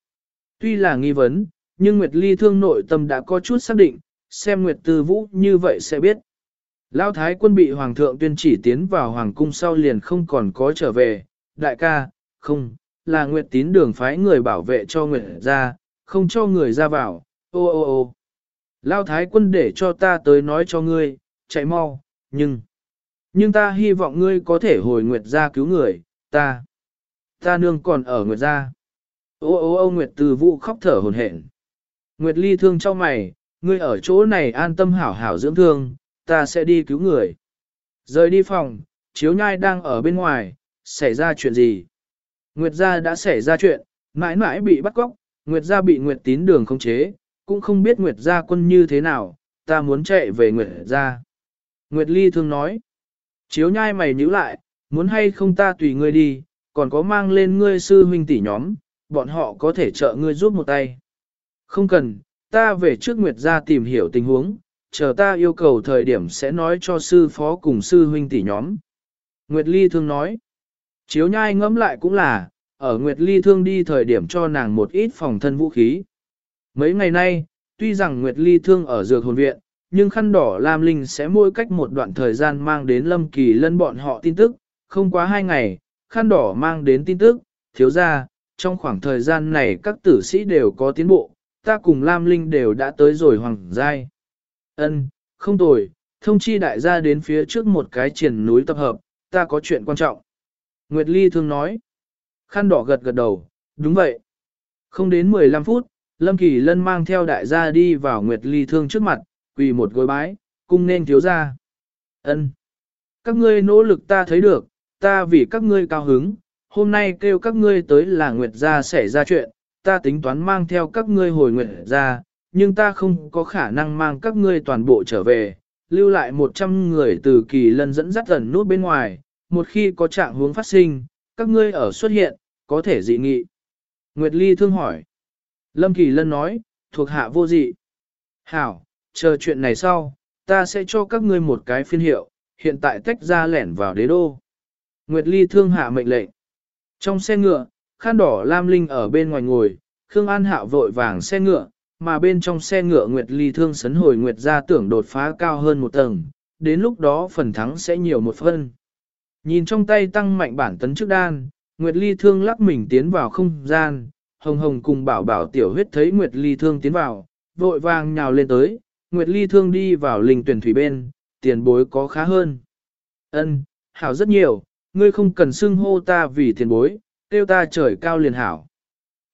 Tuy là nghi vấn, nhưng Nguyệt Ly Thương nội tâm đã có chút xác định, xem Nguyệt Tư Vũ như vậy sẽ biết. Lão Thái quân bị Hoàng thượng tuyên chỉ tiến vào Hoàng cung sau liền không còn có trở về, đại ca, không, là Nguyệt tín đường phái người bảo vệ cho Nguyệt ra, không cho người ra vào, ô ô ô. Lão thái quân để cho ta tới nói cho ngươi, chạy mau, nhưng, nhưng ta hy vọng ngươi có thể hồi Nguyệt ra cứu người, ta, ta nương còn ở Nguyệt ra. Ô ô ô Nguyệt từ vũ khóc thở hồn hển. Nguyệt ly thương cho mày, ngươi ở chỗ này an tâm hảo hảo dưỡng thương, ta sẽ đi cứu người. Rời đi phòng, chiếu nhai đang ở bên ngoài, xảy ra chuyện gì? Nguyệt gia đã xảy ra chuyện, mãi mãi bị bắt cóc, Nguyệt gia bị Nguyệt tín đường khống chế, cũng không biết Nguyệt gia quân như thế nào, ta muốn chạy về Nguyệt gia. Nguyệt Ly thương nói, chiếu nhai mày nhíu lại, muốn hay không ta tùy ngươi đi, còn có mang lên ngươi sư huynh tỷ nhóm, bọn họ có thể trợ ngươi giúp một tay. Không cần, ta về trước Nguyệt gia tìm hiểu tình huống, chờ ta yêu cầu thời điểm sẽ nói cho sư phó cùng sư huynh tỷ nhóm. Nguyệt Ly thương nói, Chiếu nhai ngẫm lại cũng là, ở Nguyệt Ly thương đi thời điểm cho nàng một ít phòng thân vũ khí. Mấy ngày nay, tuy rằng Nguyệt Ly thương ở dược hồn viện, nhưng khăn đỏ Lam Linh sẽ mỗi cách một đoạn thời gian mang đến Lâm Kỳ lân bọn họ tin tức, không quá hai ngày, khăn đỏ mang đến tin tức, thiếu ra, trong khoảng thời gian này các tử sĩ đều có tiến bộ, ta cùng Lam Linh đều đã tới rồi hoàng giai. Ân, không tồi, thông chi đại gia đến phía trước một cái triển núi tập hợp, ta có chuyện quan trọng. Nguyệt Ly thương nói. Khăn đỏ gật gật đầu, đúng vậy. Không đến 15 phút, Lâm Kỳ Lân mang theo đại gia đi vào Nguyệt Ly thương trước mặt, quỳ một gối bái, cung nên thiếu ra. Ân, Các ngươi nỗ lực ta thấy được, ta vì các ngươi cao hứng, hôm nay kêu các ngươi tới là Nguyệt gia xảy ra chuyện, ta tính toán mang theo các ngươi hồi Nguyệt gia, nhưng ta không có khả năng mang các ngươi toàn bộ trở về, lưu lại 100 người từ kỳ lân dẫn dắt gần nút bên ngoài, một khi có trạng hướng phát sinh, các ngươi ở xuất hiện, có thể dị nghị. Nguyệt Ly thương hỏi. Lâm Kỳ Lân nói, thuộc hạ vô dị. Hảo, chờ chuyện này sau, ta sẽ cho các ngươi một cái phiên hiệu, hiện tại tách ra lẻn vào đế đô. Nguyệt Ly thương hạ mệnh lệnh. Trong xe ngựa, khăn đỏ Lam Linh ở bên ngoài ngồi, Khương An Hạo vội vàng xe ngựa, mà bên trong xe ngựa Nguyệt Ly thương sấn hồi Nguyệt ra tưởng đột phá cao hơn một tầng, đến lúc đó phần thắng sẽ nhiều một phân. Nhìn trong tay tăng mạnh bản tấn trước đan, Nguyệt Ly thương lắc mình tiến vào không gian, hồng hồng cùng bảo bảo tiểu huyết thấy Nguyệt Ly thương tiến vào, vội vàng nhào lên tới, Nguyệt Ly thương đi vào linh tuyển thủy bên, tiền bối có khá hơn. Ân, hảo rất nhiều, ngươi không cần xưng hô ta vì tiền bối, tiêu ta trời cao liền hảo.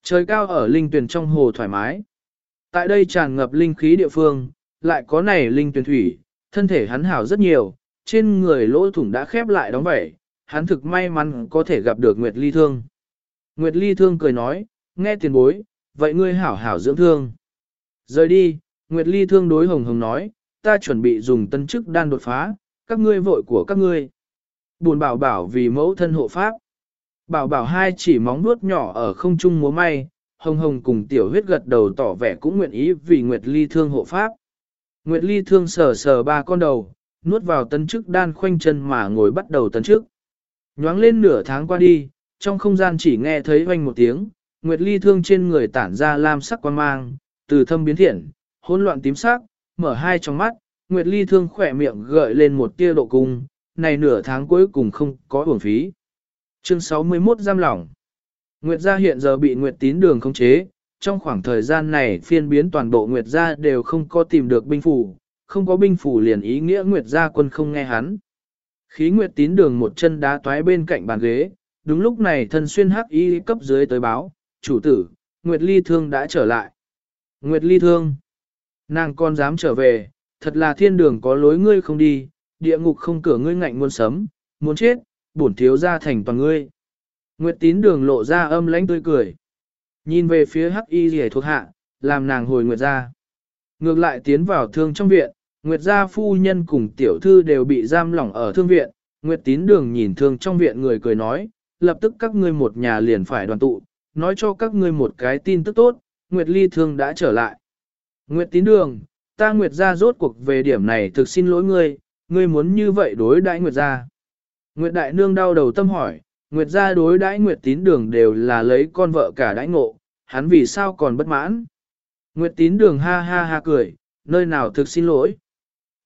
Trời cao ở linh tuyển trong hồ thoải mái. Tại đây tràn ngập linh khí địa phương, lại có này linh tuyển thủy, thân thể hắn hảo rất nhiều, trên người lỗ thủng đã khép lại đóng vẩy, hắn thực may mắn có thể gặp được Nguyệt Ly Thương. Nguyệt Ly Thương cười nói, nghe tiền bối, vậy ngươi hảo hảo dưỡng thương. Rời đi, Nguyệt Ly Thương đối Hồng Hồng nói, ta chuẩn bị dùng tân chức đan đột phá, các ngươi vội của các ngươi. Buồn bảo bảo vì mẫu thân hộ pháp. Bảo bảo hai chỉ móng nuốt nhỏ ở không trung múa may, Hồng Hồng cùng tiểu huyết gật đầu tỏ vẻ cũng nguyện ý vì Nguyệt Ly Thương hộ pháp. Nguyệt Ly Thương sờ sờ ba con đầu, nuốt vào tân chức đan khoanh chân mà ngồi bắt đầu tân chức. Nhoáng lên nửa tháng qua đi, trong không gian chỉ nghe thấy oanh một tiếng, Nguyệt Ly thương trên người tản ra lam sắc quan mang, từ thâm biến thiện, hỗn loạn tím sắc, mở hai trong mắt, Nguyệt Ly thương khỏe miệng gợi lên một tia độ cung, này nửa tháng cuối cùng không có uổng phí. Chương 61 giam lỏng. Nguyệt gia hiện giờ bị Nguyệt tín đường khống chế, trong khoảng thời gian này phiên biến toàn bộ Nguyệt gia đều không có tìm được binh phủ, không có binh phủ liền ý nghĩa Nguyệt gia quân không nghe hắn. Khí Nguyệt tín đường một chân đá toái bên cạnh bàn ghế, đúng lúc này thân xuyên hắc y cấp dưới tới báo, chủ tử, Nguyệt Ly Thương đã trở lại. Nguyệt Ly Thương, nàng con dám trở về, thật là thiên đường có lối ngươi không đi, địa ngục không cửa ngươi ngạnh muốn sấm, muốn chết, bổn thiếu ra thành toàn ngươi. Nguyệt tín đường lộ ra âm lãnh tươi cười. Nhìn về phía hắc y rỉa thuộc hạ, làm nàng hồi Nguyệt ra. Ngược lại tiến vào thương trong viện, Nguyệt gia phu nhân cùng tiểu thư đều bị giam lỏng ở thương viện, Nguyệt tín đường nhìn thương trong viện người cười nói, lập tức các ngươi một nhà liền phải đoàn tụ, nói cho các ngươi một cái tin tức tốt, Nguyệt ly thương đã trở lại. Nguyệt tín đường, ta Nguyệt gia rốt cuộc về điểm này thực xin lỗi ngươi, ngươi muốn như vậy đối đãi Nguyệt gia. Nguyệt đại nương đau đầu tâm hỏi, Nguyệt gia đối đãi Nguyệt tín đường đều là lấy con vợ cả đãi ngộ, hắn vì sao còn bất mãn. Nguyệt tín đường ha ha ha cười, nơi nào thực xin lỗi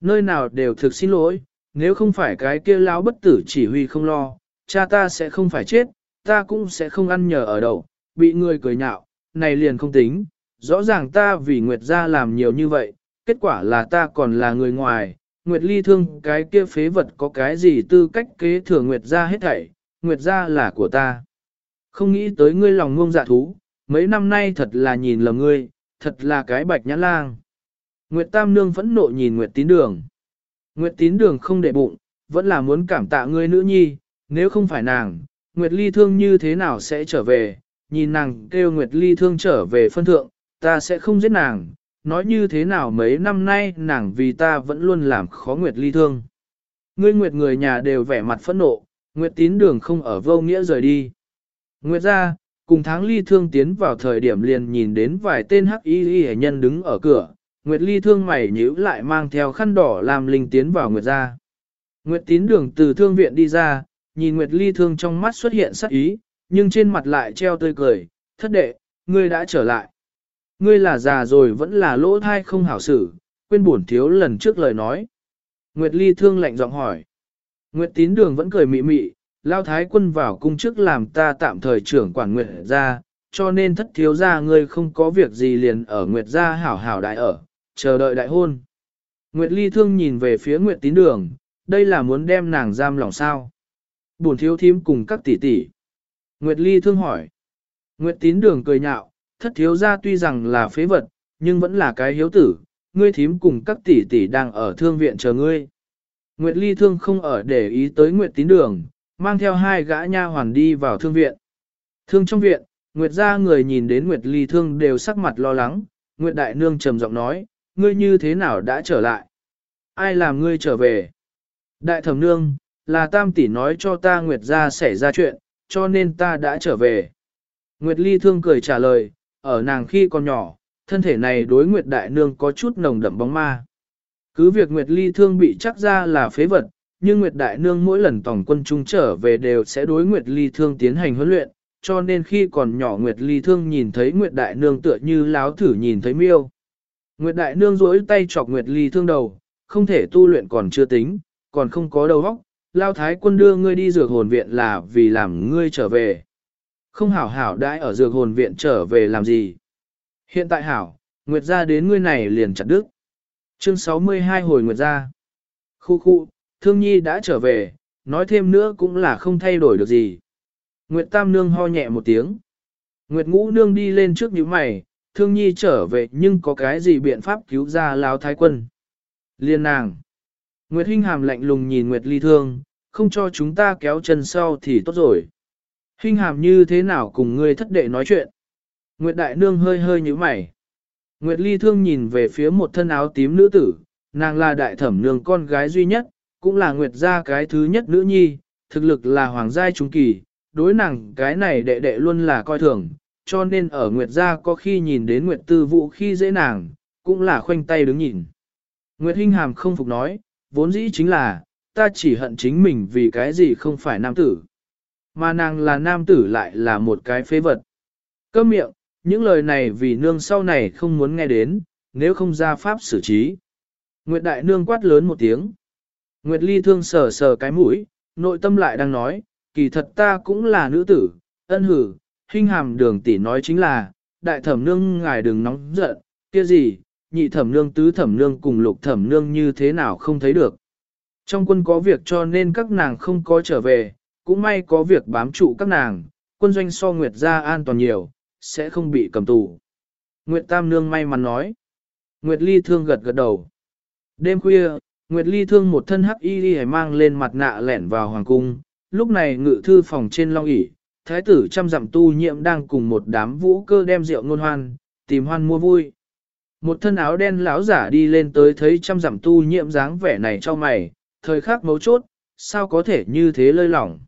nơi nào đều thực xin lỗi, nếu không phải cái kia lão bất tử chỉ huy không lo, cha ta sẽ không phải chết, ta cũng sẽ không ăn nhờ ở đậu, bị người cười nhạo, này liền không tính, rõ ràng ta vì Nguyệt gia làm nhiều như vậy, kết quả là ta còn là người ngoài, Nguyệt ly thương cái kia phế vật có cái gì tư cách kế thừa Nguyệt gia hết thảy, Nguyệt gia là của ta. Không nghĩ tới ngươi lòng ngông dạ thú, mấy năm nay thật là nhìn lầm ngươi, thật là cái bạch nhãn lang. Nguyệt Tam Nương phẫn nộ nhìn Nguyệt Tín Đường. Nguyệt Tín Đường không để bụng, vẫn là muốn cảm tạ ngươi nữ nhi, nếu không phải nàng, Nguyệt Ly Thương như thế nào sẽ trở về, nhìn nàng kêu Nguyệt Ly Thương trở về phân thượng, ta sẽ không giết nàng, nói như thế nào mấy năm nay nàng vì ta vẫn luôn làm khó Nguyệt Ly Thương. Ngươi Nguyệt người nhà đều vẻ mặt phẫn nộ, Nguyệt Tín Đường không ở vô nghĩa rời đi. Nguyệt ra, cùng tháng Ly Thương tiến vào thời điểm liền nhìn đến vài tên hắc y y nhân đứng ở cửa, Nguyệt Ly thương mày nhíu lại mang theo khăn đỏ làm linh tiến vào Nguyệt gia. Nguyệt tín đường từ thương viện đi ra, nhìn Nguyệt Ly thương trong mắt xuất hiện sắc ý, nhưng trên mặt lại treo tươi cười, thất đệ, ngươi đã trở lại. Ngươi là già rồi vẫn là lỗ thai không hảo xử, quên bổn thiếu lần trước lời nói. Nguyệt Ly thương lạnh giọng hỏi. Nguyệt tín đường vẫn cười mị mị, lao thái quân vào cung trước làm ta tạm thời trưởng quản Nguyệt gia, cho nên thất thiếu gia ngươi không có việc gì liền ở Nguyệt gia hảo hảo đại ở, chờ đợi đại hôn. Nguyệt Ly Thương nhìn về phía Nguyệt Tín Đường, đây là muốn đem nàng giam lòng sao. Bổn thiếu thím cùng các tỷ tỷ. Nguyệt Ly Thương hỏi. Nguyệt Tín Đường cười nhạo, thất thiếu gia tuy rằng là phế vật, nhưng vẫn là cái hiếu tử, ngươi thím cùng các tỷ tỷ đang ở thương viện chờ ngươi. Nguyệt Ly Thương không ở để ý tới Nguyệt Tín Đường, mang theo hai gã nha hoàn đi vào thương viện. Thương trong viện, Nguyệt gia người nhìn đến Nguyệt Ly Thương đều sắc mặt lo lắng, Nguyệt Đại Nương trầm giọng nói, ngươi như thế nào đã trở lại? Ai làm ngươi trở về? Đại thẩm nương, là tam tỷ nói cho ta Nguyệt gia xảy ra chuyện, cho nên ta đã trở về. Nguyệt Ly thương cười trả lời, ở nàng khi còn nhỏ, thân thể này đối Nguyệt Đại Nương có chút nồng đậm bóng ma. Cứ việc Nguyệt Ly thương bị chắc ra là phế vật, nhưng Nguyệt Đại Nương mỗi lần tổng quân trung trở về đều sẽ đối Nguyệt Ly Thương tiến hành huấn luyện, cho nên khi còn nhỏ Nguyệt Ly Thương nhìn thấy Nguyệt Đại Nương tựa như láo thử nhìn thấy miêu. Nguyệt Đại Nương duỗi tay chọc Nguyệt Ly Thương đầu, không thể tu luyện còn chưa tính, còn không có đầu óc, lao thái quân đưa ngươi đi dược hồn viện là vì làm ngươi trở về. Không hảo hảo đãi ở dược hồn viện trở về làm gì. Hiện tại hảo, Nguyệt gia đến ngươi này liền chặt đứt. Chương 62 hồi Nguyệt gia. Khu khu, Thương Nhi đã trở về, nói thêm nữa cũng là không thay đổi được gì. Nguyệt Tam Nương ho nhẹ một tiếng. Nguyệt Ngũ Nương đi lên trước những mày, Thương Nhi trở về nhưng có cái gì biện pháp cứu ra Lão Thái Quân. Liên nàng. Nguyệt Hinh Hàm lạnh lùng nhìn Nguyệt Ly Thương, không cho chúng ta kéo chân sau thì tốt rồi. Hinh Hàm như thế nào cùng ngươi thất đệ nói chuyện. Nguyệt Đại Nương hơi hơi như mày. Nguyệt Ly Thương nhìn về phía một thân áo tím nữ tử, nàng là đại thẩm nương con gái duy nhất, cũng là Nguyệt gia cái thứ nhất nữ nhi, thực lực là hoàng giai trung kỳ, đối nàng cái này đệ đệ luôn là coi thường, cho nên ở Nguyệt gia có khi nhìn đến Nguyệt Tư Vũ khi dễ nàng, cũng là khoanh tay đứng nhìn. Nguyệt Hinh Hàm không phục nói, vốn dĩ chính là, ta chỉ hận chính mình vì cái gì không phải nam tử. Mà nàng là nam tử lại là một cái phế vật. Câm miệng, những lời này vì nương sau này không muốn nghe đến, nếu không ra pháp xử trí. Nguyệt Đại Nương quát lớn một tiếng. Nguyệt Ly thương sờ sờ cái mũi, nội tâm lại đang nói, kỳ thật ta cũng là nữ tử, ân hử, hình hàm đường tỷ nói chính là, đại thẩm nương ngài đừng nóng giận, kia gì, nhị thẩm nương tứ thẩm nương cùng lục thẩm nương như thế nào không thấy được. Trong quân có việc cho nên các nàng không có trở về, cũng may có việc bám trụ các nàng, quân doanh so Nguyệt ra an toàn nhiều, sẽ không bị cầm tù. Nguyệt Tam Nương may mắn nói. Nguyệt Ly Thương gật gật đầu. Đêm khuya, Nguyệt Ly Thương một thân hắc y đi mang lên mặt nạ lẻn vào hoàng cung. Lúc này ngự thư phòng trên long ỷ thái tử trăm dặm tu nhiệm đang cùng một đám vũ cơ đem rượu ngôn hoan, tìm hoan mua vui. Một thân áo đen lão giả đi lên tới thấy trăm dặm tu nhiệm dáng vẻ này cho mày, thời khắc mấu chốt, sao có thể như thế lơi lỏng.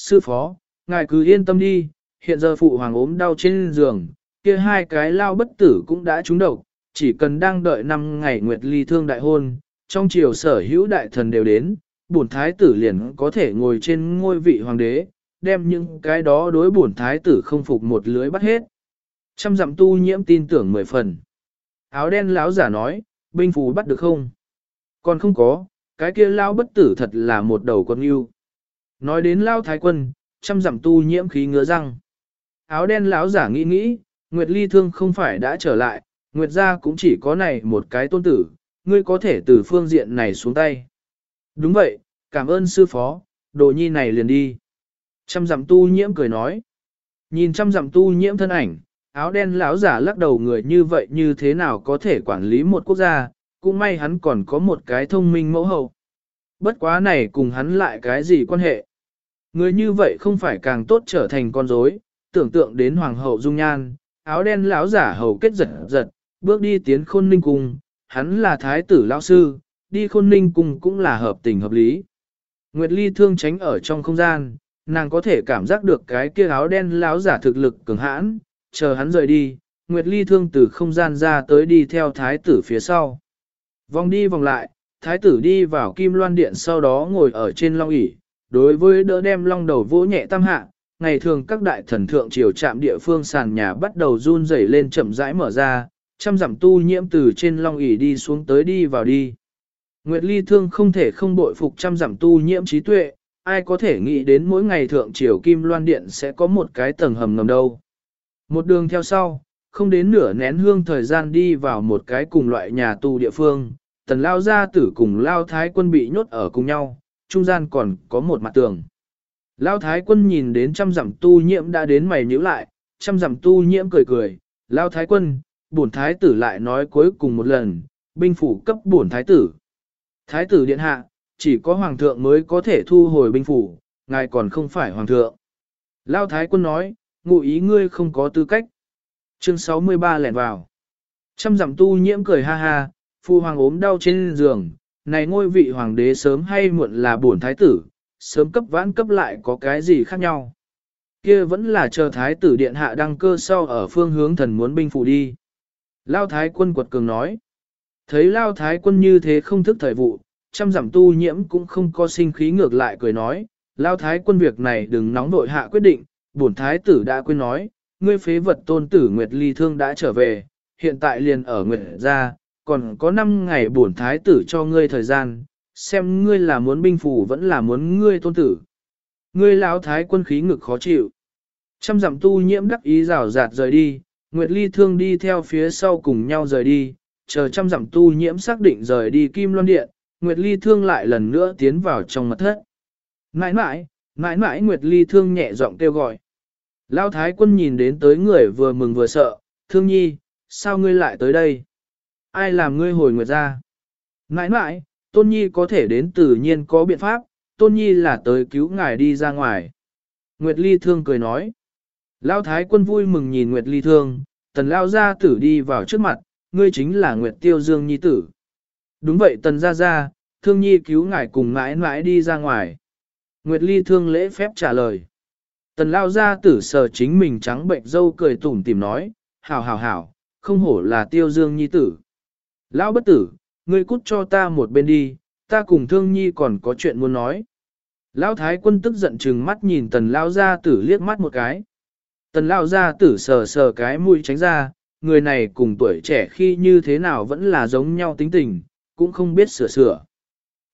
Sư phó, ngài cứ yên tâm đi, hiện giờ phụ hoàng ốm đau trên giường, kia hai cái lao bất tử cũng đã trúng độc, chỉ cần đang đợi năm ngày nguyệt ly thương đại hôn, trong chiều sở hữu đại thần đều đến, bổn thái tử liền có thể ngồi trên ngôi vị hoàng đế, đem những cái đó đối bổn thái tử không phục một lưới bắt hết. Trăm dặm tu nhiễm tin tưởng mười phần. Áo đen lão giả nói, binh phù bắt được không? Còn không có, cái kia lao bất tử thật là một đầu con yêu. Nói đến lao thái quân, trăm dặm tu nhiễm khí ngứa răng. Áo đen lão giả nghĩ nghĩ, Nguyệt Ly Thương không phải đã trở lại, Nguyệt gia cũng chỉ có này một cái tôn tử, ngươi có thể từ phương diện này xuống tay. Đúng vậy, cảm ơn sư phó, đồ nhi này liền đi. Trăm dặm tu nhiễm cười nói. Nhìn trăm dặm tu nhiễm thân ảnh, áo đen lão giả lắc đầu người như vậy như thế nào có thể quản lý một quốc gia, cũng may hắn còn có một cái thông minh mẫu hậu. Bất quá này cùng hắn lại cái gì quan hệ. Người như vậy không phải càng tốt trở thành con rối, tưởng tượng đến hoàng hậu dung nhan, áo đen lão giả hầu kết giật giật, bước đi tiến khôn ninh cung, hắn là thái tử lão sư, đi khôn ninh cung cũng là hợp tình hợp lý. Nguyệt Ly thương tránh ở trong không gian, nàng có thể cảm giác được cái kia áo đen lão giả thực lực cường hãn, chờ hắn rời đi, Nguyệt Ly thương từ không gian ra tới đi theo thái tử phía sau. Vòng đi vòng lại, thái tử đi vào kim loan điện sau đó ngồi ở trên long ỷ đối với đỡ đem long đầu vỗ nhẹ tam hạ, ngày thường các đại thần thượng triều trạm địa phương sàn nhà bắt đầu run rẩy lên chậm rãi mở ra, trăm dặm tu nhiễm từ trên long ỷ đi xuống tới đi vào đi. Nguyệt Ly Thương không thể không bội phục trăm dặm tu nhiễm trí tuệ, ai có thể nghĩ đến mỗi ngày thượng triều kim loan điện sẽ có một cái tầng hầm ngầm đâu. Một đường theo sau, không đến nửa nén hương thời gian đi vào một cái cùng loại nhà tù địa phương, tần lao gia tử cùng lao thái quân bị nhốt ở cùng nhau, trung gian còn có một mặt tường. Lão thái quân nhìn đến trăm dặm tu nhiễm đã đến mày nhíu lại, trăm dặm tu nhiễm cười cười, Lão thái quân, bổn thái tử lại nói cuối cùng một lần, binh phủ cấp bổn thái tử. Thái tử điện hạ, chỉ có hoàng thượng mới có thể thu hồi binh phủ, ngài còn không phải hoàng thượng. Lao thái quân nói, ngụ ý ngươi không có tư cách. Chương 63 lẻn vào. Trăm dặm tu nhiễm cười ha ha, phu hoàng ốm đau trên giường, này ngôi vị hoàng đế sớm hay muộn là bổn thái tử, sớm cấp vãn cấp lại có cái gì khác nhau. Kia vẫn là chờ thái tử điện hạ đăng cơ sau ở phương hướng thần muốn binh phủ đi. Lao thái quân quật cường nói. Thấy Lao thái quân như thế không thức thời vụ, trăm giảm tu nhiễm cũng không có sinh khí ngược lại cười nói, lao thái quân việc này đừng nóng vội hạ quyết định, bổn thái tử đã quên nói, ngươi phế vật tôn tử Nguyệt Ly Thương đã trở về, hiện tại liền ở Nguyệt gia, còn có 5 ngày bổn thái tử cho ngươi thời gian, xem ngươi là muốn binh phủ vẫn là muốn ngươi tôn tử. Ngươi lão thái quân khí ngực khó chịu. Trăm dặm tu nhiễm đắc ý rào rạt rời đi, Nguyệt Ly Thương đi theo phía sau cùng nhau rời đi, chờ trăm dặm tu nhiễm xác định rời đi Kim Loan Điện, Nguyệt Ly Thương lại lần nữa tiến vào trong mật thất. Mãi mãi, mãi mãi Nguyệt Ly Thương nhẹ giọng kêu gọi. Lão Thái quân nhìn đến tới người vừa mừng vừa sợ, Thương Nhi, sao ngươi lại tới đây? Ai làm ngươi hồi Nguyệt ra? Nãi nãi, Tôn Nhi có thể đến tự nhiên có biện pháp, Tôn Nhi là tới cứu ngài đi ra ngoài. Nguyệt Ly Thương cười nói. Lão Thái quân vui mừng nhìn Nguyệt Ly Thương, tần Lao gia tử đi vào trước mặt, ngươi chính là Nguyệt Tiêu Dương Nhi tử. Đúng vậy tần gia gia, Thương Nhi cứu ngài cùng mãi mãi đi ra ngoài. Nguyệt Ly Thương lễ phép trả lời. Tần Lao gia tử sờ chính mình trắng bệnh dâu cười tủm tìm nói, hảo hảo hảo, không hổ là Tiêu Dương Nhi tử. Lão bất tử, ngươi cút cho ta một bên đi, ta cùng Thương Nhi còn có chuyện muốn nói. Lão Thái quân tức giận chừng mắt nhìn tần Lão gia tử liếc mắt một cái. Tần Lão gia tử sờ sờ cái mũi tránh ra, người này cùng tuổi trẻ khi như thế nào vẫn là giống nhau tính tình, cũng không biết sửa sửa.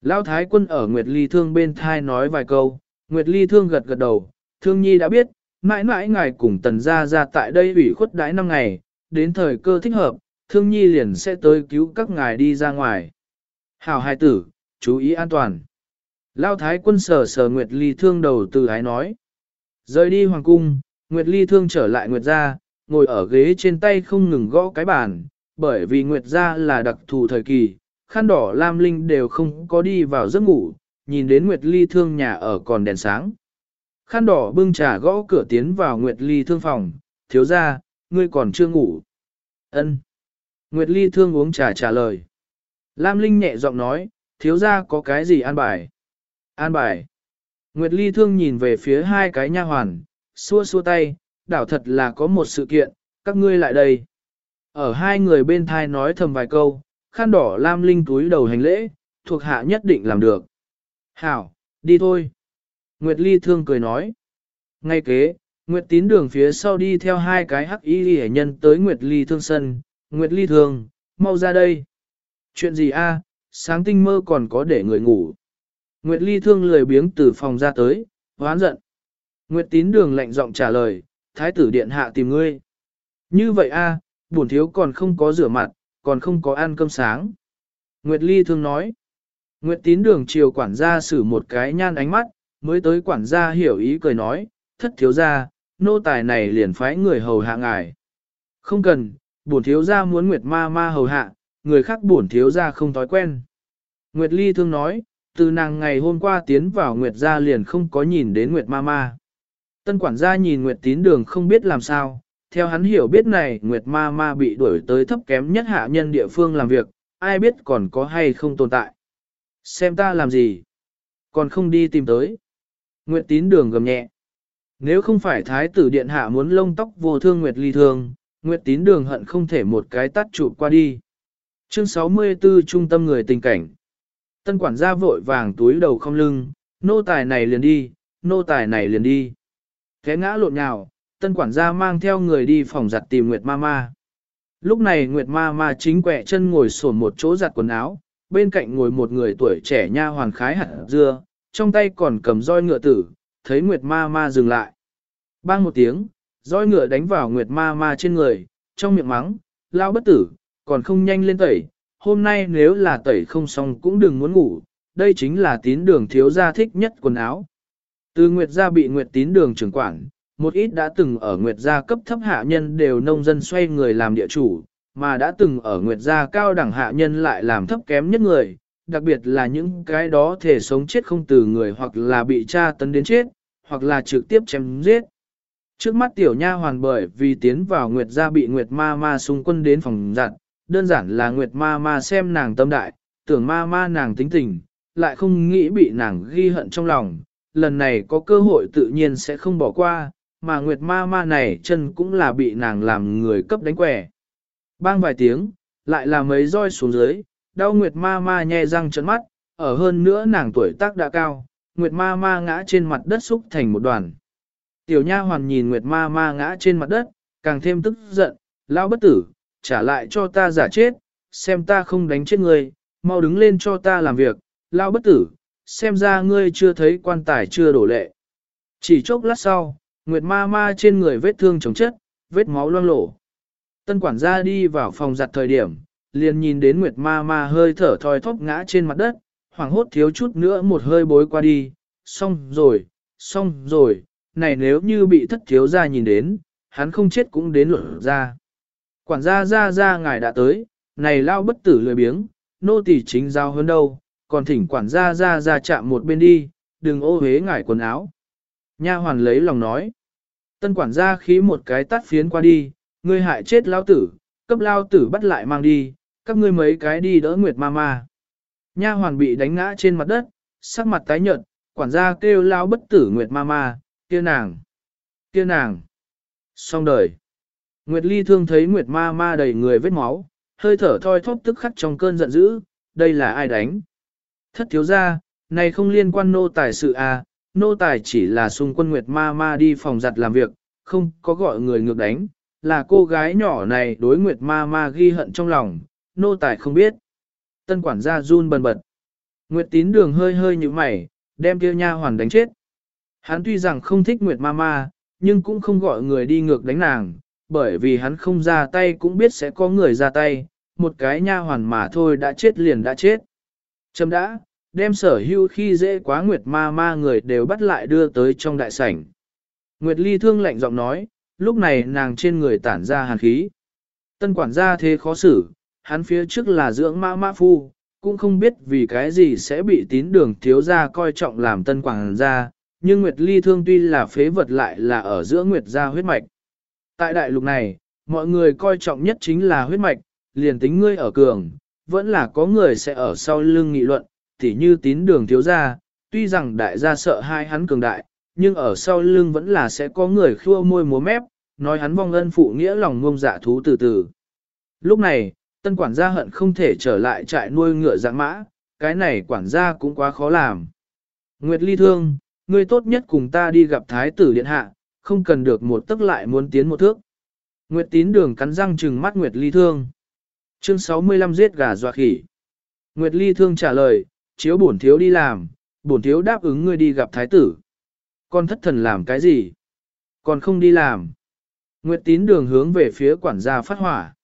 Lão thái quân ở Nguyệt Ly Thương bên thai nói vài câu, Nguyệt Ly Thương gật gật đầu, Thương Nhi đã biết, mãi mãi ngài cùng tần gia ra tại đây ủy khuất đãi năm ngày, đến thời cơ thích hợp, Thương Nhi liền sẽ tới cứu các ngài đi ra ngoài. Hảo hai tử, chú ý an toàn. Lao thái quân Sở Sở Nguyệt Ly Thương đầu từ ái nói. Rời đi hoàng cung, Nguyệt Ly thương trở lại Nguyệt gia, ngồi ở ghế trên tay không ngừng gõ cái bàn, bởi vì Nguyệt gia là đặc thù thời kỳ, khăn đỏ lam linh đều không có đi vào giấc ngủ, nhìn đến Nguyệt Ly thương nhà ở còn đèn sáng. Khăn đỏ bưng trà gõ cửa tiến vào Nguyệt Ly thương phòng, thiếu gia, ngươi còn chưa ngủ. Ân. Nguyệt Ly thương uống trà trả lời. Lam Linh nhẹ giọng nói, thiếu gia có cái gì an bài? An bài. Nguyệt Ly thương nhìn về phía hai cái nha hoàn, xua xua tay, đảo thật là có một sự kiện, các ngươi lại đây. Ở hai người bên thai nói thầm vài câu, khăn đỏ lam linh túi đầu hành lễ, thuộc hạ nhất định làm được. Hảo, đi thôi. Nguyệt Ly thương cười nói. Ngay kế, Nguyệt tín đường phía sau đi theo hai cái hắc y hệ nhân tới Nguyệt Ly thương sân. Nguyệt Ly thương, mau ra đây. Chuyện gì a? sáng tinh mơ còn có để người ngủ. Nguyệt Ly thương lười biếng từ phòng ra tới, hoán giận. Nguyệt tín đường lạnh giọng trả lời, thái tử điện hạ tìm ngươi. Như vậy a, à, bổn thiếu còn không có rửa mặt, còn không có ăn cơm sáng. Nguyệt ly thương nói. Nguyệt tín đường chiều quản gia xử một cái nhan ánh mắt, mới tới quản gia hiểu ý cười nói, thất thiếu gia, nô tài này liền phái người hầu hạ ngài. Không cần, bổn thiếu gia muốn Nguyệt ma ma hầu hạ, người khác bổn thiếu gia không thói quen. Nguyệt ly thương nói, từ nàng ngày hôm qua tiến vào Nguyệt gia liền không có nhìn đến Nguyệt ma ma. Tân quản gia nhìn Nguyệt tín đường không biết làm sao, theo hắn hiểu biết này Nguyệt ma ma bị đuổi tới thấp kém nhất hạ nhân địa phương làm việc, ai biết còn có hay không tồn tại. Xem ta làm gì? Còn không đi tìm tới. Nguyệt tín đường gầm nhẹ. Nếu không phải thái tử điện hạ muốn lông tóc vô thương Nguyệt ly thương, Nguyệt tín đường hận không thể một cái tắt chụp qua đi. Chương 64 Trung tâm người tình cảnh. Tân quản gia vội vàng túi đầu không lưng, nô tài này liền đi, nô tài này liền đi. Thế ngã lộn nhào, tân quản gia mang theo người đi phòng giặt tìm Nguyệt Mama. Lúc này Nguyệt Mama chính quẹ chân ngồi sổn một chỗ giặt quần áo, bên cạnh ngồi một người tuổi trẻ nha hoàn khái hạt dưa, trong tay còn cầm roi ngựa tử, thấy Nguyệt Mama dừng lại. Bang một tiếng, roi ngựa đánh vào Nguyệt Ma Ma trên người, trong miệng mắng, lao bất tử, còn không nhanh lên tẩy, hôm nay nếu là tẩy không xong cũng đừng muốn ngủ, đây chính là tín đường thiếu gia thích nhất quần áo. Từ Nguyệt gia bị Nguyệt tín đường trưởng quản, một ít đã từng ở Nguyệt gia cấp thấp hạ nhân đều nông dân xoay người làm địa chủ, mà đã từng ở Nguyệt gia cao đẳng hạ nhân lại làm thấp kém nhất người, đặc biệt là những cái đó thể sống chết không từ người hoặc là bị tra tấn đến chết, hoặc là trực tiếp chém giết. Trước mắt tiểu nha hoàn bởi vì tiến vào Nguyệt gia bị Nguyệt ma ma xung quân đến phòng giặt, đơn giản là Nguyệt ma ma xem nàng tâm đại, tưởng ma ma nàng tính tình, lại không nghĩ bị nàng ghi hận trong lòng, lần này có cơ hội tự nhiên sẽ không bỏ qua, mà Nguyệt ma ma này chân cũng là bị nàng làm người cấp đánh quẻ. Bang vài tiếng, lại là mấy roi xuống dưới, đau Nguyệt ma ma nhe răng trấn mắt, ở hơn nữa nàng tuổi tác đã cao, Nguyệt ma ma ngã trên mặt đất xúc thành một đoàn. Tiểu nha hoàn nhìn Nguyệt ma ma ngã trên mặt đất, càng thêm tức giận, lão bất tử, trả lại cho ta giả chết, xem ta không đánh chết ngươi, mau đứng lên cho ta làm việc, lão bất tử, xem ra ngươi chưa thấy quan tài chưa đổ lệ. Chỉ chốc lát sau, Nguyệt ma ma trên người vết thương chống chất, vết máu loang lổ. Tân quản gia đi vào phòng giặt thời điểm, liền nhìn đến Nguyệt ma ma hơi thở thoi thóp ngã trên mặt đất, hoảng hốt thiếu chút nữa một hơi bối qua đi, xong rồi, xong rồi, này nếu như bị thất thiếu gia nhìn đến, hắn không chết cũng đến luận ra. Quản gia ra ra ngài đã tới, này lao bất tử lười biếng, nô tỳ chính giao hơn đâu, còn thỉnh quản gia ra ra chạm một bên đi, đừng ô hế ngải quần áo. Nha hoàn lấy lòng nói. Tân quản gia khí một cái tắt phiến qua đi, ngươi hại chết lao tử, cấp lao tử bắt lại mang đi, các ngươi mấy cái đi đỡ nguyệt ma ma. Nha hoàn bị đánh ngã trên mặt đất, sắc mặt tái nhợt, quản gia kêu lao bất tử nguyệt ma ma, kia nàng, kia nàng. Xong đời. Nguyệt ly thương thấy nguyệt ma ma đầy người vết máu, hơi thở thoi thóp tức khắc trong cơn giận dữ, đây là ai đánh? Thất thiếu gia, này không liên quan nô tài sự à, nô tài chỉ là xung quân Nguyệt Ma Ma đi phòng giặt làm việc, không có gọi người ngược đánh, là cô gái nhỏ này đối Nguyệt Ma Ma ghi hận trong lòng, nô tài không biết. Tân quản gia run bần bật. Nguyệt tín đường hơi hơi như mày, đem kia nha hoàn đánh chết. Hắn tuy rằng không thích Nguyệt Ma Ma, nhưng cũng không gọi người đi ngược đánh nàng, bởi vì hắn không ra tay cũng biết sẽ có người ra tay, một cái nha hoàn mà thôi đã chết liền đã chết. Chấm đã, đem sở hưu khi dễ quá Nguyệt ma ma người đều bắt lại đưa tới trong đại sảnh. Nguyệt ly thương lạnh giọng nói, lúc này nàng trên người tản ra hàn khí. Tân quản gia thế khó xử, hắn phía trước là dưỡng mã mã phu, cũng không biết vì cái gì sẽ bị tín đường thiếu gia coi trọng làm tân quản gia, nhưng Nguyệt ly thương tuy là phế vật lại là ở giữa Nguyệt gia huyết mạch. Tại đại lục này, mọi người coi trọng nhất chính là huyết mạch, liền tính ngươi ở cường, vẫn là có người sẽ ở sau lưng nghị luận, tỉ như tín đường thiếu gia, tuy rằng đại gia sợ hai hắn cường đại, nhưng ở sau lưng vẫn là sẽ có người khua môi múa mép, nói hắn vong ân phụ nghĩa lòng ngông dạ thú từ từ. Lúc này, tân quản gia hận không thể trở lại trại nuôi ngựa dạng mã, cái này quản gia cũng quá khó làm. Nguyệt Ly Thương, ngươi tốt nhất cùng ta đi gặp Thái tử Điện Hạ, không cần được một tức lại muốn tiến một thước. Nguyệt tín đường cắn răng trừng mắt Nguyệt Ly Thương. Chương 65 giết gà dọa khỉ. Nguyệt Ly Thương trả lời, chiếu bổn thiếu đi làm, bổn thiếu đáp ứng ngươi đi gặp thái tử. Con thất thần làm cái gì? Còn không đi làm. Nguyệt tín đường hướng về phía quản gia phát hỏa.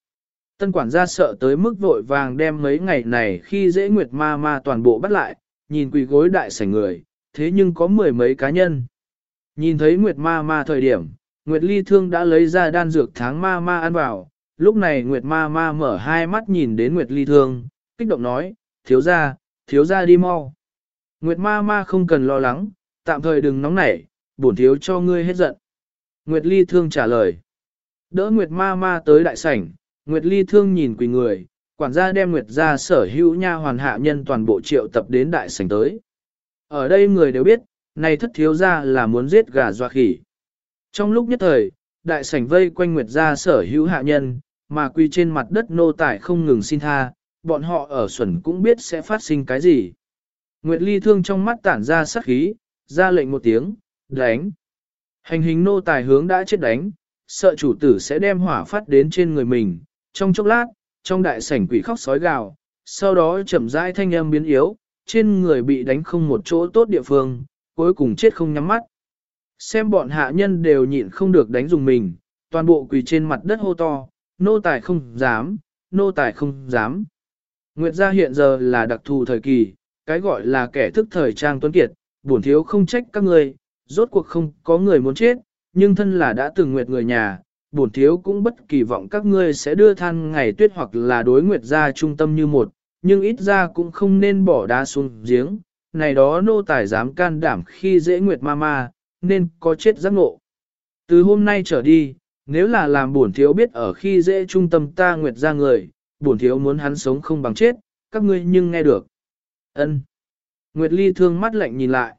Tân quản gia sợ tới mức vội vàng đem mấy ngày này khi dễ Nguyệt ma ma toàn bộ bắt lại, nhìn quỳ gối đại sảnh người, thế nhưng có mười mấy cá nhân. Nhìn thấy Nguyệt ma ma thời điểm, Nguyệt ly thương đã lấy ra đan dược tháng ma ma ăn vào, lúc này Nguyệt ma ma mở hai mắt nhìn đến Nguyệt ly thương, kích động nói, thiếu ra, thiếu ra đi mau. Nguyệt ma ma không cần lo lắng, tạm thời đừng nóng nảy, bổn thiếu cho ngươi hết giận. Nguyệt ly thương trả lời. Đỡ Nguyệt ma ma tới đại sảnh, Nguyệt ly thương nhìn quỳ người, quản gia đem Nguyệt ra sở hữu nha hoàn hạ nhân toàn bộ triệu tập đến đại sảnh tới. Ở đây người đều biết, này thất thiếu ra là muốn giết gà doa khỉ. Trong lúc nhất thời, đại sảnh vây quanh Nguyệt gia sở hữu hạ nhân, mà quy trên mặt đất nô tải không ngừng xin tha, bọn họ ở xuẩn cũng biết sẽ phát sinh cái gì. Nguyệt Ly thương trong mắt tản ra sắc khí, ra lệnh một tiếng, đánh. Hành hình nô tài hướng đã chết đánh, sợ chủ tử sẽ đem hỏa phát đến trên người mình. Trong chốc lát, trong đại sảnh quỷ khóc sói gào, sau đó chậm rãi thanh âm biến yếu, trên người bị đánh không một chỗ tốt địa phương, cuối cùng chết không nhắm mắt. Xem bọn hạ nhân đều nhịn không được đánh dùng mình, toàn bộ quỳ trên mặt đất hô to, nô tài không dám, nô tài không dám. Nguyệt gia hiện giờ là đặc thù thời kỳ, cái gọi là kẻ thức thời trang tuấn kiệt, bổn thiếu không trách các người, rốt cuộc không có người muốn chết, nhưng thân là đã từng Nguyệt người nhà, bổn thiếu cũng bất kỳ vọng các ngươi sẽ đưa than ngày tuyết hoặc là đối Nguyệt gia trung tâm như một, nhưng ít ra cũng không nên bỏ đá xuống giếng, này đó nô tài dám can đảm khi dễ Nguyệt ma ma, nên có chết giác ngộ. Từ hôm nay trở đi, nếu là làm bổn thiếu biết ở khi dễ trung tâm ta Nguyệt ra người, bổn thiếu muốn hắn sống không bằng chết, các ngươi nhưng nghe được. Ân. Nguyệt Ly thương mắt lạnh nhìn lại.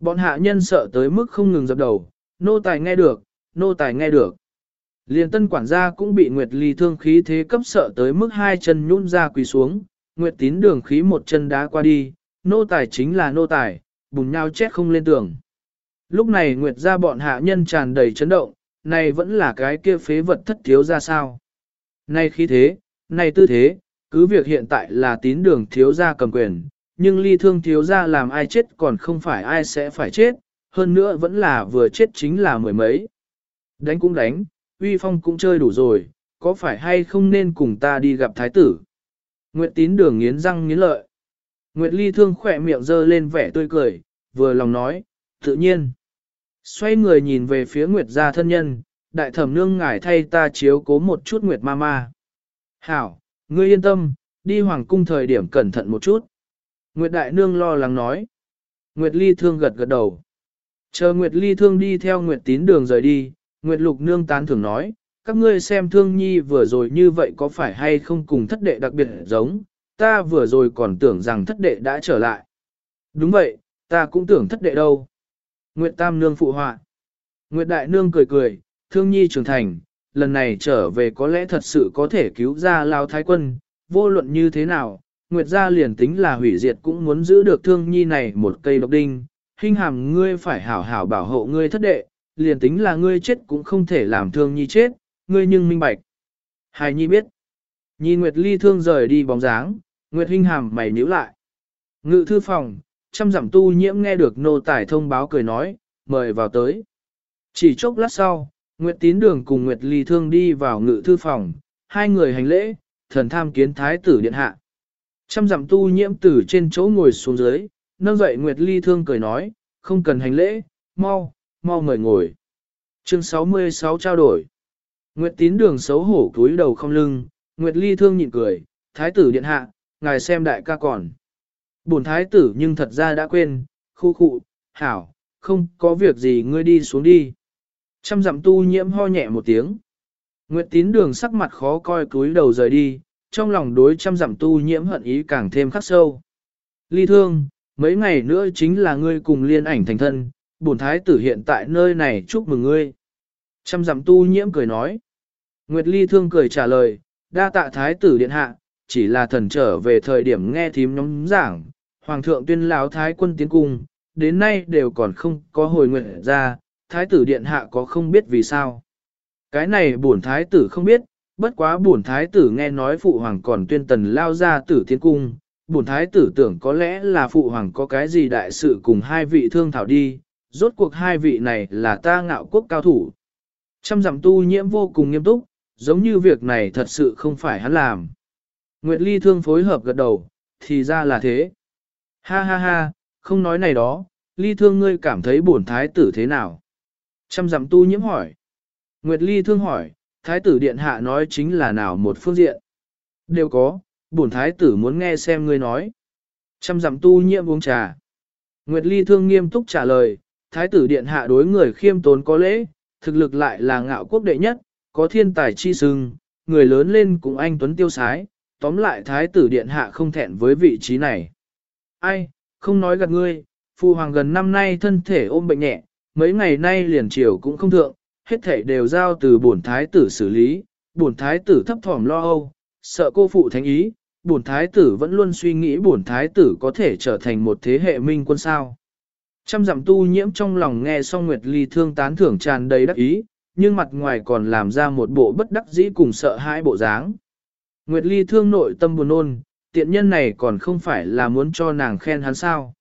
Bọn hạ nhân sợ tới mức không ngừng dập đầu, nô tài nghe được, nô tài nghe được. Liên tân quản gia cũng bị Nguyệt Ly thương khí thế cấp sợ tới mức hai chân nhún ra quỳ xuống, Nguyệt tín đường khí một chân đá qua đi, Nô tài chính là nô tài, bùn nhau chết không lên tường. Lúc này Nguyệt ra bọn hạ nhân tràn đầy chấn động, này vẫn là cái kia phế vật thất thiếu ra sao. Này khí thế, này tư thế, cứ việc hiện tại là tín đường thiếu gia cầm quyền, nhưng ly thương thiếu gia làm ai chết còn không phải ai sẽ phải chết, hơn nữa vẫn là vừa chết chính là mười mấy. Đánh cũng đánh, uy phong cũng chơi đủ rồi, có phải hay không nên cùng ta đi gặp thái tử? Nguyệt tín đường nghiến răng nghiến lợi. Nguyệt ly thương khỏe miệng dơ lên vẻ tươi cười, vừa lòng nói, tự nhiên. Xoay người nhìn về phía Nguyệt gia thân nhân, đại thẩm nương ngài thay ta chiếu cố một chút Nguyệt ma ma. Hảo, ngươi yên tâm, đi hoàng cung thời điểm cẩn thận một chút. Nguyệt đại nương lo lắng nói. Nguyệt ly thương gật gật đầu. Chờ Nguyệt ly thương đi theo Nguyệt tín đường rời đi, Nguyệt lục nương tán thưởng nói, các ngươi xem thương nhi vừa rồi như vậy có phải hay không cùng thất đệ đặc biệt giống, ta vừa rồi còn tưởng rằng thất đệ đã trở lại. Đúng vậy, ta cũng tưởng thất đệ đâu. Nguyệt tam nương phụ họa. Nguyệt đại nương cười cười, thương nhi trưởng thành, lần này trở về có lẽ thật sự có thể cứu ra lao thái quân, vô luận như thế nào, Nguyệt gia liền tính là hủy diệt cũng muốn giữ được thương nhi này một cây độc đinh, hình hàm ngươi phải hảo hảo bảo hộ ngươi thất đệ, liền tính là ngươi chết cũng không thể làm thương nhi chết, ngươi nhưng minh bạch. Hài nhi biết. Nhìn Nguyệt Ly thương rời đi bóng dáng, Nguyệt Hinh hàm mày nhíu lại. Ngự thư phòng, trăm giảm tu nhiễm nghe được nô tải thông báo cười nói, mời vào tới. Chỉ chốc lát sau, Nguyệt Tín Đường cùng Nguyệt Ly thương đi vào ngự thư phòng, hai người hành lễ, thần tham kiến thái tử điện hạ. Trăm dặm tu nhiễm tử trên chỗ ngồi xuống dưới, nâng dậy Nguyệt Ly thương cười nói, không cần hành lễ, mau, mau mời ngồi. Chương 66 trao đổi. Nguyệt tín đường xấu hổ cúi đầu không lưng, Nguyệt ly thương nhịn cười, thái tử điện hạ, ngài xem đại ca còn. Bổn thái tử nhưng thật ra đã quên, khu khu, hảo, không có việc gì ngươi đi xuống đi. Trăm dặm tu nhiễm ho nhẹ một tiếng. Nguyệt tín đường sắc mặt khó coi cúi đầu rời đi, trong lòng đối trăm dặm tu nhiễm hận ý càng thêm khắc sâu. Ly thương, mấy ngày nữa chính là ngươi cùng liên ảnh thành thân, bổn thái tử hiện tại nơi này chúc mừng ngươi. Trăm dặm tu nhiễm cười nói. Nguyệt Ly thương cười trả lời, đa tạ thái tử điện hạ, chỉ là thần trở về thời điểm nghe thím nhóm giảng, hoàng thượng tuyên lão thái quân tiến cung, đến nay đều còn không có hồi nguyện ra, thái tử điện hạ có không biết vì sao. Cái này bổn thái tử không biết, bất quá bổn thái tử nghe nói phụ hoàng còn tuyên tần lao ra tử tiến cung, bổn thái tử tưởng có lẽ là phụ hoàng có cái gì đại sự cùng hai vị thương thảo đi, rốt cuộc hai vị này là ta ngạo quốc cao thủ. Trăm dặm tu nhiễm vô cùng nghiêm túc, giống như việc này thật sự không phải hắn làm. Nguyệt Ly thương phối hợp gật đầu, thì ra là thế. Ha ha ha, không nói này đó, Ly thương ngươi cảm thấy bổn thái tử thế nào? Trăm dặm tu nhiễm hỏi. Nguyệt Ly thương hỏi, thái tử điện hạ nói chính là nào một phương diện? Đều có, bổn thái tử muốn nghe xem ngươi nói. Trăm dặm tu nhiễm uống trà. Nguyệt Ly thương nghiêm túc trả lời, thái tử điện hạ đối người khiêm tốn có lễ, thực lực lại là ngạo quốc đệ nhất, có thiên tài chi sưng, người lớn lên cũng anh tuấn tiêu sái, tóm lại thái tử điện hạ không thẹn với vị trí này. Ai, không nói gạt ngươi, phu hoàng gần năm nay thân thể ôm bệnh nhẹ, mấy ngày nay liền chiều cũng không thượng, hết thể đều giao từ bổn thái tử xử lý, bổn thái tử thấp thỏm lo âu, sợ cô phụ thánh ý, bổn thái tử vẫn luôn suy nghĩ bổn thái tử có thể trở thành một thế hệ minh quân sao. Trăm dặm tu nhiễm trong lòng nghe xong Nguyệt Ly thương tán thưởng tràn đầy đắc ý, nhưng mặt ngoài còn làm ra một bộ bất đắc dĩ cùng sợ hãi bộ dáng. Nguyệt Ly thương nội tâm buồn ôn, tiện nhân này còn không phải là muốn cho nàng khen hắn sao.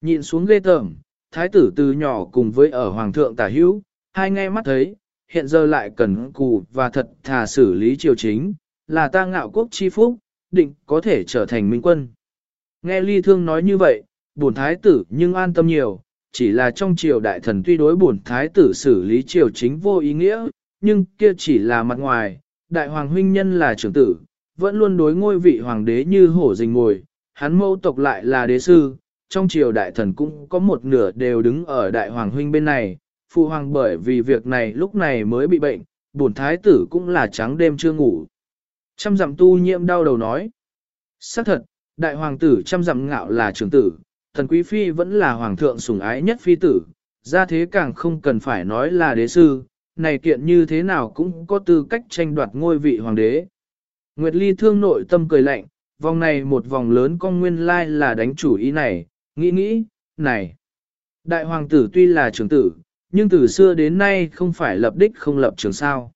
Nhìn xuống ghê tởm, thái tử từ nhỏ cùng với ở hoàng thượng tả hữu, hai nghe mắt thấy, hiện giờ lại cần cù và thật thà xử lý triều chính, là ta ngạo quốc chi phúc, định có thể trở thành minh quân. Nghe ly thương nói như vậy, bổn thái tử nhưng an tâm nhiều, chỉ là trong triều đại thần tuy đối bổn thái tử xử lý triều chính vô ý nghĩa, nhưng kia chỉ là mặt ngoài, đại hoàng huynh nhân là trưởng tử, vẫn luôn đối ngôi vị hoàng đế như hổ rình ngồi, hắn mẫu tộc lại là đế sư, trong triều đại thần cũng có một nửa đều đứng ở đại hoàng huynh bên này, phụ hoàng bởi vì việc này lúc này mới bị bệnh, bổn thái tử cũng là trắng đêm chưa ngủ. Trăm dặm tu nhiễm đau đầu nói, xác thật, đại hoàng tử trăm dặm ngạo là trưởng tử, thần quý phi vẫn là hoàng thượng sủng ái nhất phi tử, ra thế càng không cần phải nói là đế sư, này kiện như thế nào cũng có tư cách tranh đoạt ngôi vị hoàng đế. Nguyệt Ly thương nội tâm cười lạnh, vòng này một vòng lớn con nguyên lai là đánh chủ ý này, nghĩ nghĩ, này. Đại hoàng tử tuy là trưởng tử, nhưng từ xưa đến nay không phải lập đích không lập trường sao.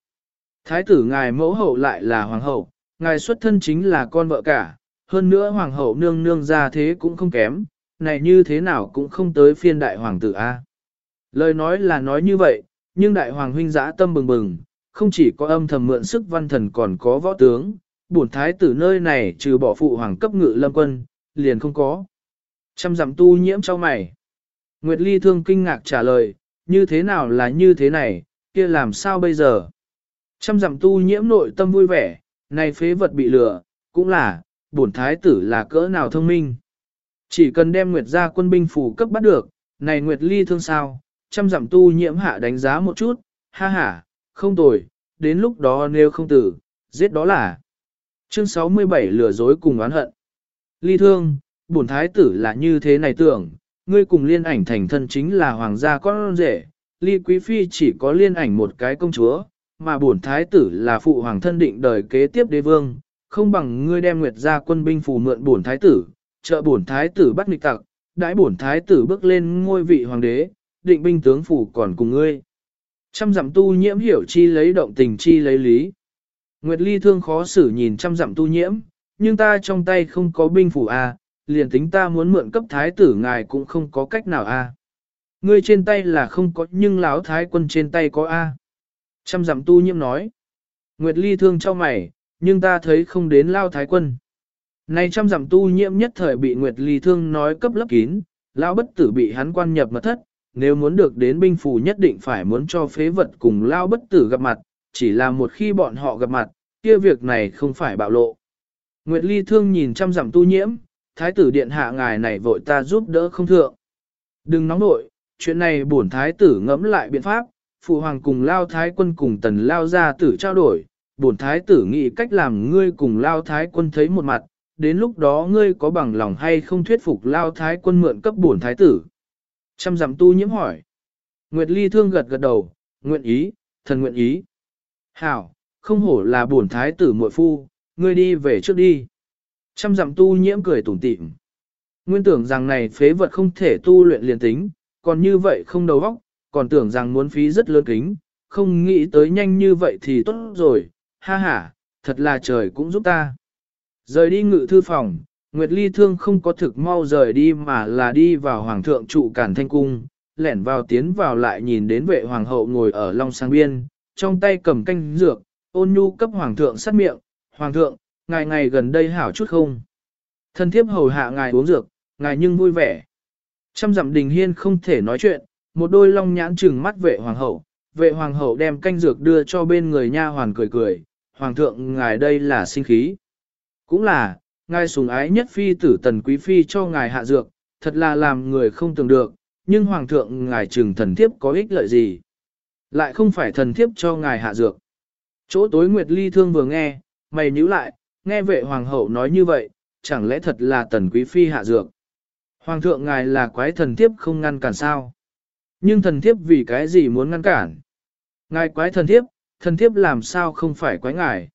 Thái tử ngài mẫu hậu lại là hoàng hậu, ngài xuất thân chính là con vợ cả, hơn nữa hoàng hậu nương nương ra thế cũng không kém, này như thế nào cũng không tới phiên đại hoàng tử A. Lời nói là nói như vậy, nhưng đại hoàng huynh giã tâm bừng bừng, không chỉ có âm thầm mượn sức văn thần còn có võ tướng, bổn thái tử nơi này trừ bỏ phụ hoàng cấp ngự lâm quân, liền không có. Trăm dặm tu nhiễm cho mày. Nguyệt Ly thương kinh ngạc trả lời, như thế nào là như thế này, kia làm sao bây giờ? Trăm dặm tu nhiễm nội tâm vui vẻ, này phế vật bị lừa, cũng là, bổn thái tử là cỡ nào thông minh. Chỉ cần đem Nguyệt ra quân binh phủ cấp bắt được, này Nguyệt Ly thương sao, chăm dặm tu nhiễm hạ đánh giá một chút, ha ha, không tồi, đến lúc đó nếu không tử, giết đó là. Chương 67 lừa dối cùng oán hận. Ly thương, bổn thái tử là như thế này tưởng, ngươi cùng liên ảnh thành thân chính là hoàng gia con rể, ly quý phi chỉ có liên ảnh một cái công chúa, mà bổn thái tử là phụ hoàng thân định đời kế tiếp đế vương, không bằng ngươi đem nguyệt gia quân binh phù mượn bổn thái tử, trợ bổn thái tử bắt nghịch tặc, đãi bổn thái tử bước lên ngôi vị hoàng đế, định binh tướng phủ còn cùng ngươi. Trăm dặm tu nhiễm hiểu chi lấy động tình chi lấy lý. Nguyệt ly thương khó xử nhìn trăm dặm tu nhiễm, nhưng ta trong tay không có binh phủ a, à, liền tính ta muốn mượn cấp thái tử ngài cũng không có cách nào a. À. Ngươi trên tay là không có nhưng lão thái quân trên tay có a. Trăm dặm tu nhiễm nói. Nguyệt ly thương cho mày, nhưng ta thấy không đến lao thái quân. Này trăm dặm tu nhiễm nhất thời bị Nguyệt ly thương nói cấp lấp kín, lão bất tử bị hắn quan nhập mật thất, nếu muốn được đến binh phù nhất định phải muốn cho phế vật cùng lão bất tử gặp mặt, chỉ là một khi bọn họ gặp mặt, kia việc này không phải bạo lộ. Nguyệt ly thương nhìn trăm dặm tu nhiễm, thái tử điện hạ ngài này vội ta giúp đỡ không thượng. Đừng nóng nội, chuyện này bổn thái tử ngẫm lại biện pháp, phụ hoàng cùng lao thái quân cùng tần lao gia tử trao đổi, bổn thái tử nghĩ cách làm ngươi cùng lao thái quân thấy một mặt, đến lúc đó ngươi có bằng lòng hay không thuyết phục lao thái quân mượn cấp bổn thái tử. Trăm giảm tu nhiễm hỏi. Nguyệt ly thương gật gật đầu, nguyện ý, thần nguyện ý. Hảo, không hổ là bổn thái tử muội phu, ngươi đi về trước đi. Trăm dặm tu nhiễm cười tủm tỉm. Nguyên tưởng rằng này phế vật không thể tu luyện liền tính, còn như vậy không đầu óc, còn tưởng rằng muốn phí rất lớn kính, không nghĩ tới nhanh như vậy thì tốt rồi, ha ha, thật là trời cũng giúp ta. Rời đi ngự thư phòng, Nguyệt Ly Thương không có thực mau rời đi mà là đi vào Hoàng thượng trụ Cản Thanh Cung, lẻn vào tiến vào lại nhìn đến vệ Hoàng hậu ngồi ở Long Sang Biên, trong tay cầm canh dược, ôn nhu cấp Hoàng thượng sát miệng, Hoàng thượng, ngài ngày gần đây hảo chút không? Thân thiếp hầu hạ ngài uống dược, ngài nhưng vui vẻ. Trăm dặm đình hiên không thể nói chuyện, một đôi long nhãn trừng mắt vệ hoàng hậu, vệ hoàng hậu đem canh dược đưa cho bên người nha hoàn cười cười, hoàng thượng ngài đây là sinh khí. Cũng là, ngài sùng ái nhất phi tử tần quý phi cho ngài hạ dược, thật là làm người không tưởng được, nhưng hoàng thượng ngài trừng thần thiếp có ích lợi gì? Lại không phải thần thiếp cho ngài hạ dược. Chỗ tối Nguyệt Ly thương vừa nghe, mày nhíu lại, nghe vệ hoàng hậu nói như vậy, chẳng lẽ thật là tần quý phi hạ dược. Hoàng thượng ngài là quái thần thiếp không ngăn cản sao. Nhưng thần thiếp vì cái gì muốn ngăn cản? Ngài quái thần thiếp, thần thiếp làm sao không phải quái ngài?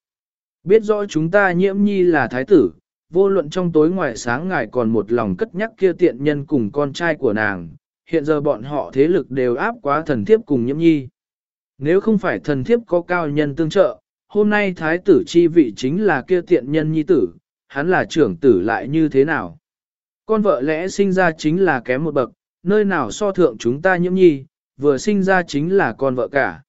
Biết rõ chúng ta nhiễm nhi là thái tử, vô luận trong tối ngoài sáng ngài còn một lòng cất nhắc kia tiện nhân cùng con trai của nàng, hiện giờ bọn họ thế lực đều áp quá thần thiếp cùng nhiễm nhi. Nếu không phải thần thiếp có cao nhân tương trợ, hôm nay thái tử chi vị chính là kia tiện nhân nhi tử, hắn là trưởng tử lại như thế nào? Con vợ lẽ sinh ra chính là kém một bậc, nơi nào so thượng chúng ta nhiễm nhi, vừa sinh ra chính là con vợ cả.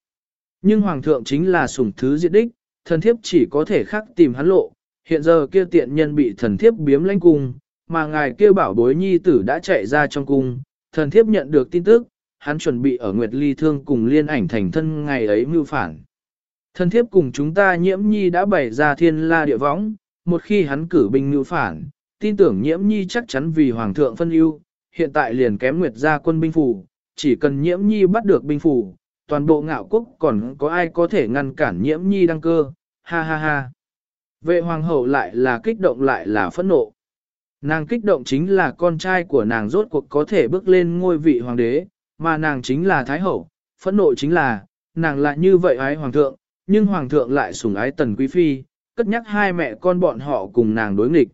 Nhưng hoàng thượng chính là sủng thứ diệt đích, thần thiếp chỉ có thể khắc tìm hắn lộ, hiện giờ kia tiện nhân bị thần thiếp biếm lãnh cung, mà ngài kia bảo bối nhi tử đã chạy ra trong cung, thần thiếp nhận được tin tức, hắn chuẩn bị ở Nguyệt Ly Thương cùng liên ảnh thành thân ngày ấy mưu phản. Thần thiếp cùng chúng ta nhiễm nhi đã bày ra thiên la địa võng, một khi hắn cử binh mưu phản, tin tưởng nhiễm nhi chắc chắn vì hoàng thượng phân ưu, hiện tại liền kém nguyệt ra quân binh phủ, chỉ cần nhiễm nhi bắt được binh phủ, toàn bộ ngạo quốc còn có ai có thể ngăn cản nhiễm nhi đăng cơ, ha ha ha. Vệ hoàng hậu lại là kích động lại là phẫn nộ. Nàng kích động chính là con trai của nàng rốt cuộc có thể bước lên ngôi vị hoàng đế, mà nàng chính là thái hậu, phẫn nộ chính là, nàng lại như vậy ái hoàng thượng, nhưng hoàng thượng lại sủng ái tần quý phi, cất nhắc hai mẹ con bọn họ cùng nàng đối nghịch.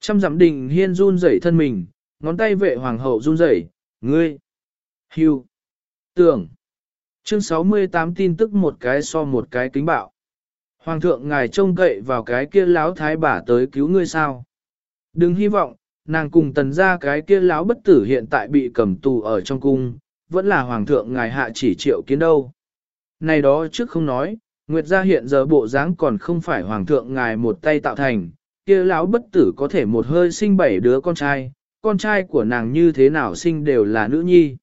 Trăm giảm đình hiên run rẩy thân mình, ngón tay vệ hoàng hậu run rẩy, ngươi, hưu, tưởng. Chương 68 tin tức một cái so một cái kính bạo. Hoàng thượng ngài trông cậy vào cái kia lão thái bà tới cứu ngươi sao. Đừng hy vọng, nàng cùng tần ra cái kia lão bất tử hiện tại bị cầm tù ở trong cung, vẫn là hoàng thượng ngài hạ chỉ triệu kiến đâu. Này đó trước không nói, Nguyệt gia hiện giờ bộ dáng còn không phải hoàng thượng ngài một tay tạo thành, kia lão bất tử có thể một hơi sinh bảy đứa con trai, con trai của nàng như thế nào sinh đều là nữ nhi.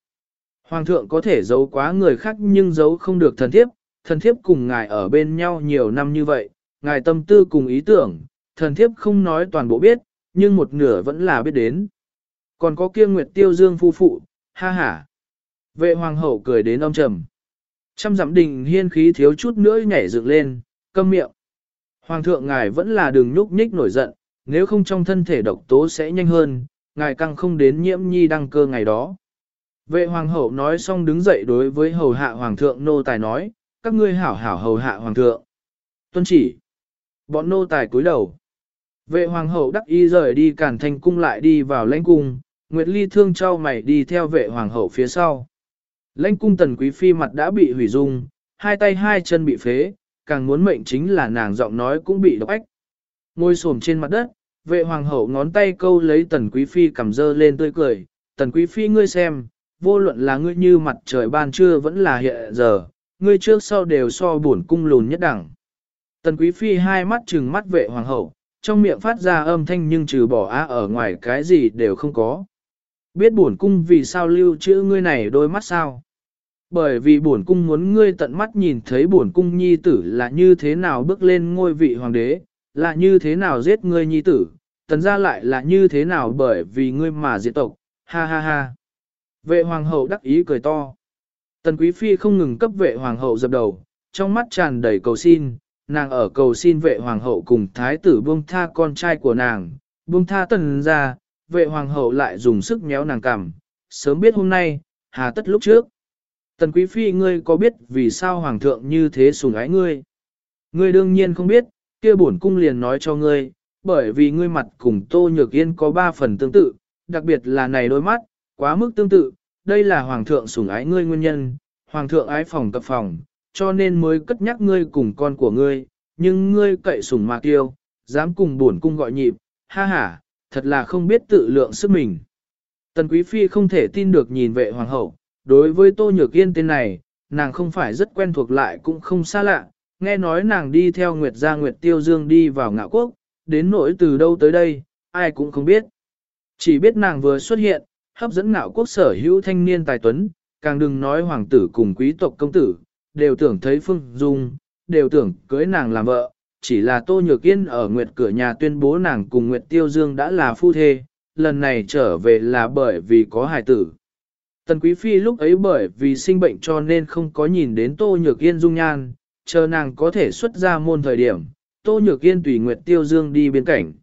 Hoàng thượng có thể giấu quá người khác nhưng giấu không được thần thiếp, thần thiếp cùng ngài ở bên nhau nhiều năm như vậy, ngài tâm tư cùng ý tưởng, thần thiếp không nói toàn bộ biết, nhưng một nửa vẫn là biết đến. Còn có kia Nguyệt Tiêu Dương phu phụ, ha ha. Vệ hoàng hậu cười đến ông trầm. Trăm dặm đình hiên khí thiếu chút nữa nhảy dựng lên, câm miệng. Hoàng thượng ngài vẫn là đừng nhúc nhích nổi giận, nếu không trong thân thể độc tố sẽ nhanh hơn, ngài căng không đến nhiễm nhi đăng cơ ngày đó. Vệ hoàng hậu nói xong đứng dậy đối với hầu hạ hoàng thượng nô tài nói, các ngươi hảo hảo hầu hạ hoàng thượng. Tuân chỉ. Bọn nô tài cúi đầu. Vệ hoàng hậu đắc y rời đi cản thành cung lại đi vào lãnh cung, Nguyệt Ly thương trao mày đi theo vệ hoàng hậu phía sau. Lãnh cung tần quý phi mặt đã bị hủy dung, hai tay hai chân bị phế, càng muốn mệnh chính là nàng giọng nói cũng bị độc ách. Ngồi xổm trên mặt đất, vệ hoàng hậu ngón tay câu lấy tần quý phi cầm dơ lên tươi cười, tần quý phi ngươi xem, vô luận là ngươi như mặt trời ban trưa vẫn là hiện giờ, ngươi trước sau đều so buồn cung lùn nhất đẳng. Tần quý phi hai mắt trừng mắt vệ hoàng hậu, trong miệng phát ra âm thanh nhưng trừ bỏ á ở ngoài cái gì đều không có. Biết buồn cung vì sao lưu trữ ngươi này đôi mắt sao? Bởi vì buồn cung muốn ngươi tận mắt nhìn thấy buồn cung nhi tử là như thế nào bước lên ngôi vị hoàng đế, là như thế nào giết ngươi nhi tử, tần ra lại là như thế nào bởi vì ngươi mà diệt tộc, ha ha ha. Vệ hoàng hậu đắc ý cười to. Tần quý phi không ngừng cấp vệ hoàng hậu dập đầu, trong mắt tràn đầy cầu xin, nàng ở cầu xin vệ hoàng hậu cùng thái tử buông tha con trai của nàng, buông tha tần ra, vệ hoàng hậu lại dùng sức méo nàng cằm, sớm biết hôm nay, hà tất lúc trước. Tần quý phi ngươi có biết vì sao hoàng thượng như thế sủng ái ngươi? Ngươi đương nhiên không biết, kia bổn cung liền nói cho ngươi, bởi vì ngươi mặt cùng tô nhược yên có ba phần tương tự, đặc biệt là này đôi mắt, quá mức tương tự, đây là hoàng thượng sủng ái ngươi nguyên nhân, hoàng thượng ái phòng cập phòng, cho nên mới cất nhắc ngươi cùng con của ngươi, nhưng ngươi cậy sủng mà kiêu, dám cùng bổn cung gọi nhịp, ha ha, thật là không biết tự lượng sức mình. Tần Quý Phi không thể tin được nhìn vệ hoàng hậu, đối với Tô Nhược Yên tên này, nàng không phải rất quen thuộc lại cũng không xa lạ, nghe nói nàng đi theo Nguyệt Gia Nguyệt Tiêu Dương đi vào ngạo quốc, đến nỗi từ đâu tới đây, ai cũng không biết. Chỉ biết nàng vừa xuất hiện, hấp dẫn ngạo quốc sở hữu thanh niên tài tuấn, càng đừng nói hoàng tử cùng quý tộc công tử, đều tưởng thấy Phương Dung, đều tưởng cưới nàng làm vợ, chỉ là Tô Nhược Yên ở Nguyệt cửa nhà tuyên bố nàng cùng Nguyệt Tiêu Dương đã là phu thê, lần này trở về là bởi vì có hài tử. Tần Quý Phi lúc ấy bởi vì sinh bệnh cho nên không có nhìn đến Tô Nhược Yên dung nhan, chờ nàng có thể xuất ra môn thời điểm, Tô Nhược Yên tùy Nguyệt Tiêu Dương đi biên cảnh.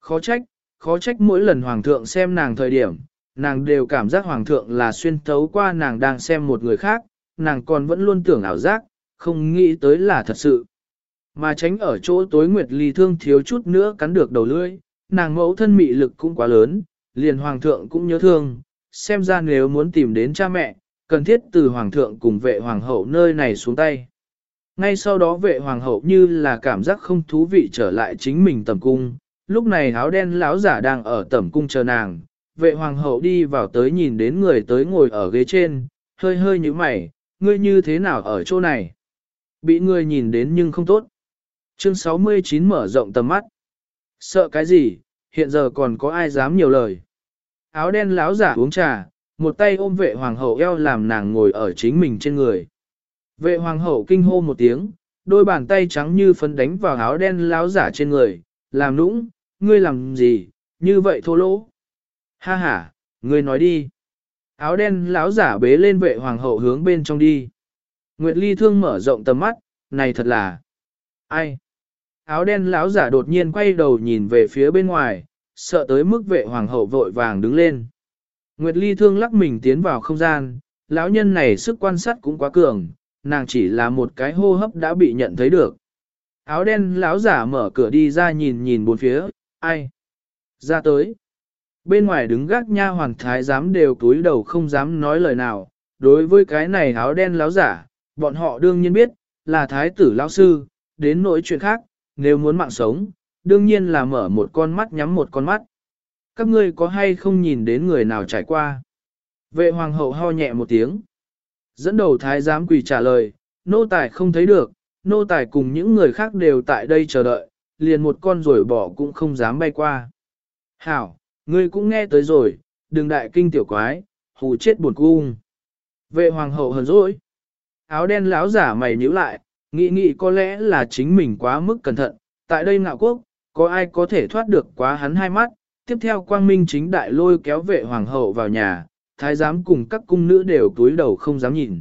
Khó trách, khó trách mỗi lần Hoàng thượng xem nàng thời điểm, nàng đều cảm giác Hoàng thượng là xuyên thấu qua nàng đang xem một người khác, nàng còn vẫn luôn tưởng ảo giác, không nghĩ tới là thật sự. Mà tránh ở chỗ tối Nguyệt Ly thương thiếu chút nữa cắn được đầu lưỡi, nàng mẫu thân mị lực cũng quá lớn, liền Hoàng thượng cũng nhớ thương, xem ra nếu muốn tìm đến cha mẹ, cần thiết từ Hoàng thượng cùng vệ Hoàng hậu nơi này xuống tay. Ngay sau đó vệ Hoàng hậu như là cảm giác không thú vị trở lại chính mình tầm cung, lúc này áo đen lão giả đang ở tầm cung chờ nàng, vệ Hoàng hậu đi vào tới nhìn đến người tới ngồi ở ghế trên, hơi hơi như mày, ngươi như thế nào ở chỗ này? Bị người nhìn đến nhưng không tốt. Chương 69 mở rộng tầm mắt. Sợ cái gì, hiện giờ còn có ai dám nhiều lời. Áo đen láo giả uống trà, một tay ôm vệ hoàng hậu eo làm nàng ngồi ở chính mình trên người. Vệ hoàng hậu kinh hô một tiếng, đôi bàn tay trắng như phấn đánh vào áo đen láo giả trên người, làm nũng, ngươi làm gì, như vậy thô lỗ. Ha ha, ngươi nói đi. Áo đen lão giả bế lên vệ hoàng hậu hướng bên trong đi. Nguyệt Ly thương mở rộng tầm mắt, này thật là... Ai? Áo đen lão giả đột nhiên quay đầu nhìn về phía bên ngoài, sợ tới mức vệ hoàng hậu vội vàng đứng lên. Nguyệt Ly thương lắc mình tiến vào không gian, lão nhân này sức quan sát cũng quá cường, nàng chỉ là một cái hô hấp đã bị nhận thấy được. Áo đen lão giả mở cửa đi ra nhìn nhìn bốn phía, ai? Ra tới. Bên ngoài đứng gác nha hoàn thái giám đều túi đầu không dám nói lời nào. Đối với cái này áo đen láo giả, bọn họ đương nhiên biết, là thái tử lão sư, đến nỗi chuyện khác, nếu muốn mạng sống, đương nhiên là mở một con mắt nhắm một con mắt. Các ngươi có hay không nhìn đến người nào trải qua? Vệ hoàng hậu ho nhẹ một tiếng. Dẫn đầu thái giám quỳ trả lời, nô tài không thấy được, nô tài cùng những người khác đều tại đây chờ đợi, liền một con rồi bỏ cũng không dám bay qua. Hảo, ngươi cũng nghe tới rồi, đừng đại kinh tiểu quái, hù chết buồn cung. Vệ hoàng hậu hờn dỗi. Áo đen lão giả mày nhíu lại, nghĩ nghĩ có lẽ là chính mình quá mức cẩn thận, tại đây ngạo quốc, có ai có thể thoát được quá hắn hai mắt, tiếp theo quang minh chính đại lôi kéo vệ hoàng hậu vào nhà, thái giám cùng các cung nữ đều túi đầu không dám nhìn.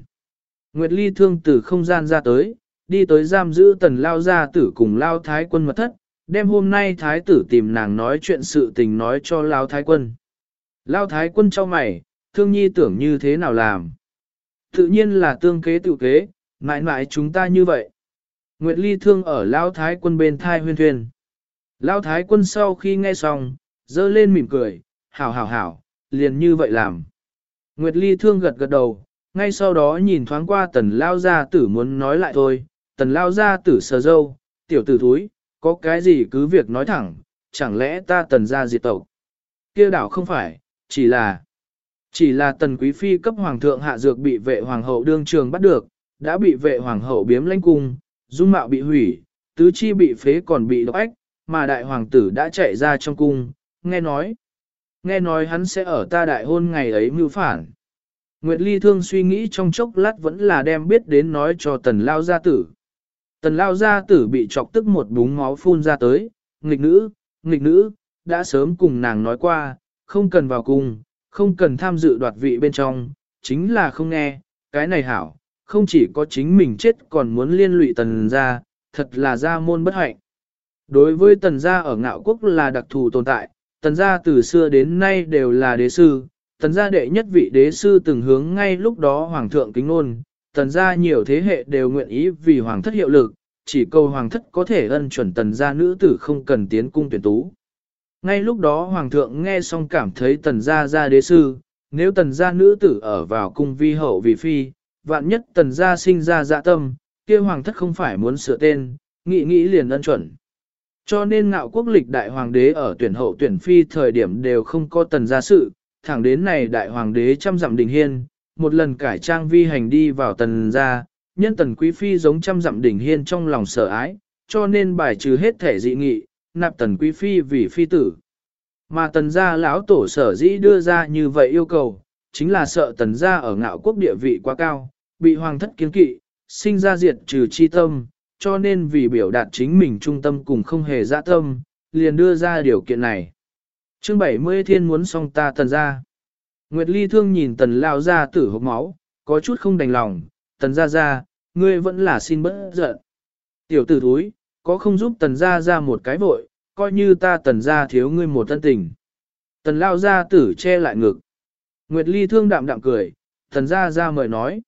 Nguyệt Ly thương từ không gian ra tới, đi tới giam giữ tần lao gia tử cùng lao thái quân mật thất, đem hôm nay thái tử tìm nàng nói chuyện sự tình nói cho lao thái quân. Lao thái quân cho mày, thương nhi tưởng như thế nào làm. Tự nhiên là tương kế tự kế, mãi mãi chúng ta như vậy. Nguyệt Ly thương ở lao thái quân bên thai huyên thuyền. Lao thái quân sau khi nghe xong, dơ lên mỉm cười, hảo hảo hảo, liền như vậy làm. Nguyệt Ly thương gật gật đầu, ngay sau đó nhìn thoáng qua tần lao gia tử muốn nói lại thôi, tần lao gia tử sờ dâu, tiểu tử thúi, có cái gì cứ việc nói thẳng, chẳng lẽ ta tần gia diệt tộc. kia đảo không phải, chỉ là, chỉ là tần quý phi cấp hoàng thượng hạ dược bị vệ hoàng hậu đương trường bắt được, đã bị vệ hoàng hậu biếm lãnh cung, dung mạo bị hủy, tứ chi bị phế còn bị độc ách, mà đại hoàng tử đã chạy ra trong cung, nghe nói. Nghe nói hắn sẽ ở ta đại hôn ngày ấy mưu phản. Nguyệt Ly thương suy nghĩ trong chốc lát vẫn là đem biết đến nói cho tần lao gia tử. Tần lao gia tử bị chọc tức một búng máu phun ra tới, nghịch nữ, nghịch nữ, đã sớm cùng nàng nói qua, không cần vào cung, không cần tham dự đoạt vị bên trong, chính là không nghe, cái này hảo, không chỉ có chính mình chết còn muốn liên lụy tần gia, thật là gia môn bất hạnh. Đối với tần gia ở ngạo quốc là đặc thù tồn tại, tần gia từ xưa đến nay đều là đế sư, tần gia đệ nhất vị đế sư từng hướng ngay lúc đó hoàng thượng kính nôn, tần gia nhiều thế hệ đều nguyện ý vì hoàng thất hiệu lực, chỉ cầu hoàng thất có thể ân chuẩn tần gia nữ tử không cần tiến cung tuyển tú. Ngay lúc đó hoàng thượng nghe xong cảm thấy tần gia gia đế sư, nếu tần gia nữ tử ở vào cung vi hậu vì phi, vạn nhất tần gia sinh ra dạ tâm, kia hoàng thất không phải muốn sửa tên, nghĩ nghĩ liền ân chuẩn. Cho nên ngạo quốc lịch đại hoàng đế ở tuyển hậu tuyển phi thời điểm đều không có tần gia sự, thẳng đến này đại hoàng đế trăm dặm đình hiên, một lần cải trang vi hành đi vào tần gia, nhân tần quý phi giống trăm dặm đỉnh hiên trong lòng sợ ái, cho nên bài trừ hết thể dị nghị, nạp tần quý phi vì phi tử. Mà tần gia lão tổ sở dĩ đưa ra như vậy yêu cầu, chính là sợ tần gia ở ngạo quốc địa vị quá cao, bị hoàng thất kiến kỵ, sinh ra diệt trừ chi tâm, cho nên vì biểu đạt chính mình trung tâm cùng không hề dạ tâm, liền đưa ra điều kiện này. Chương 70 thiên muốn xong ta tần gia Nguyệt Ly thương nhìn tần lao ra tử hộp máu, có chút không đành lòng, tần ra ra, ngươi vẫn là xin bớt giận. Tiểu tử thúi, có không giúp tần ra ra một cái vội, coi như ta tần ra thiếu ngươi một thân tình. Tần lao ra tử che lại ngực. Nguyệt Ly thương đạm đạm cười, tần ra ra mời nói.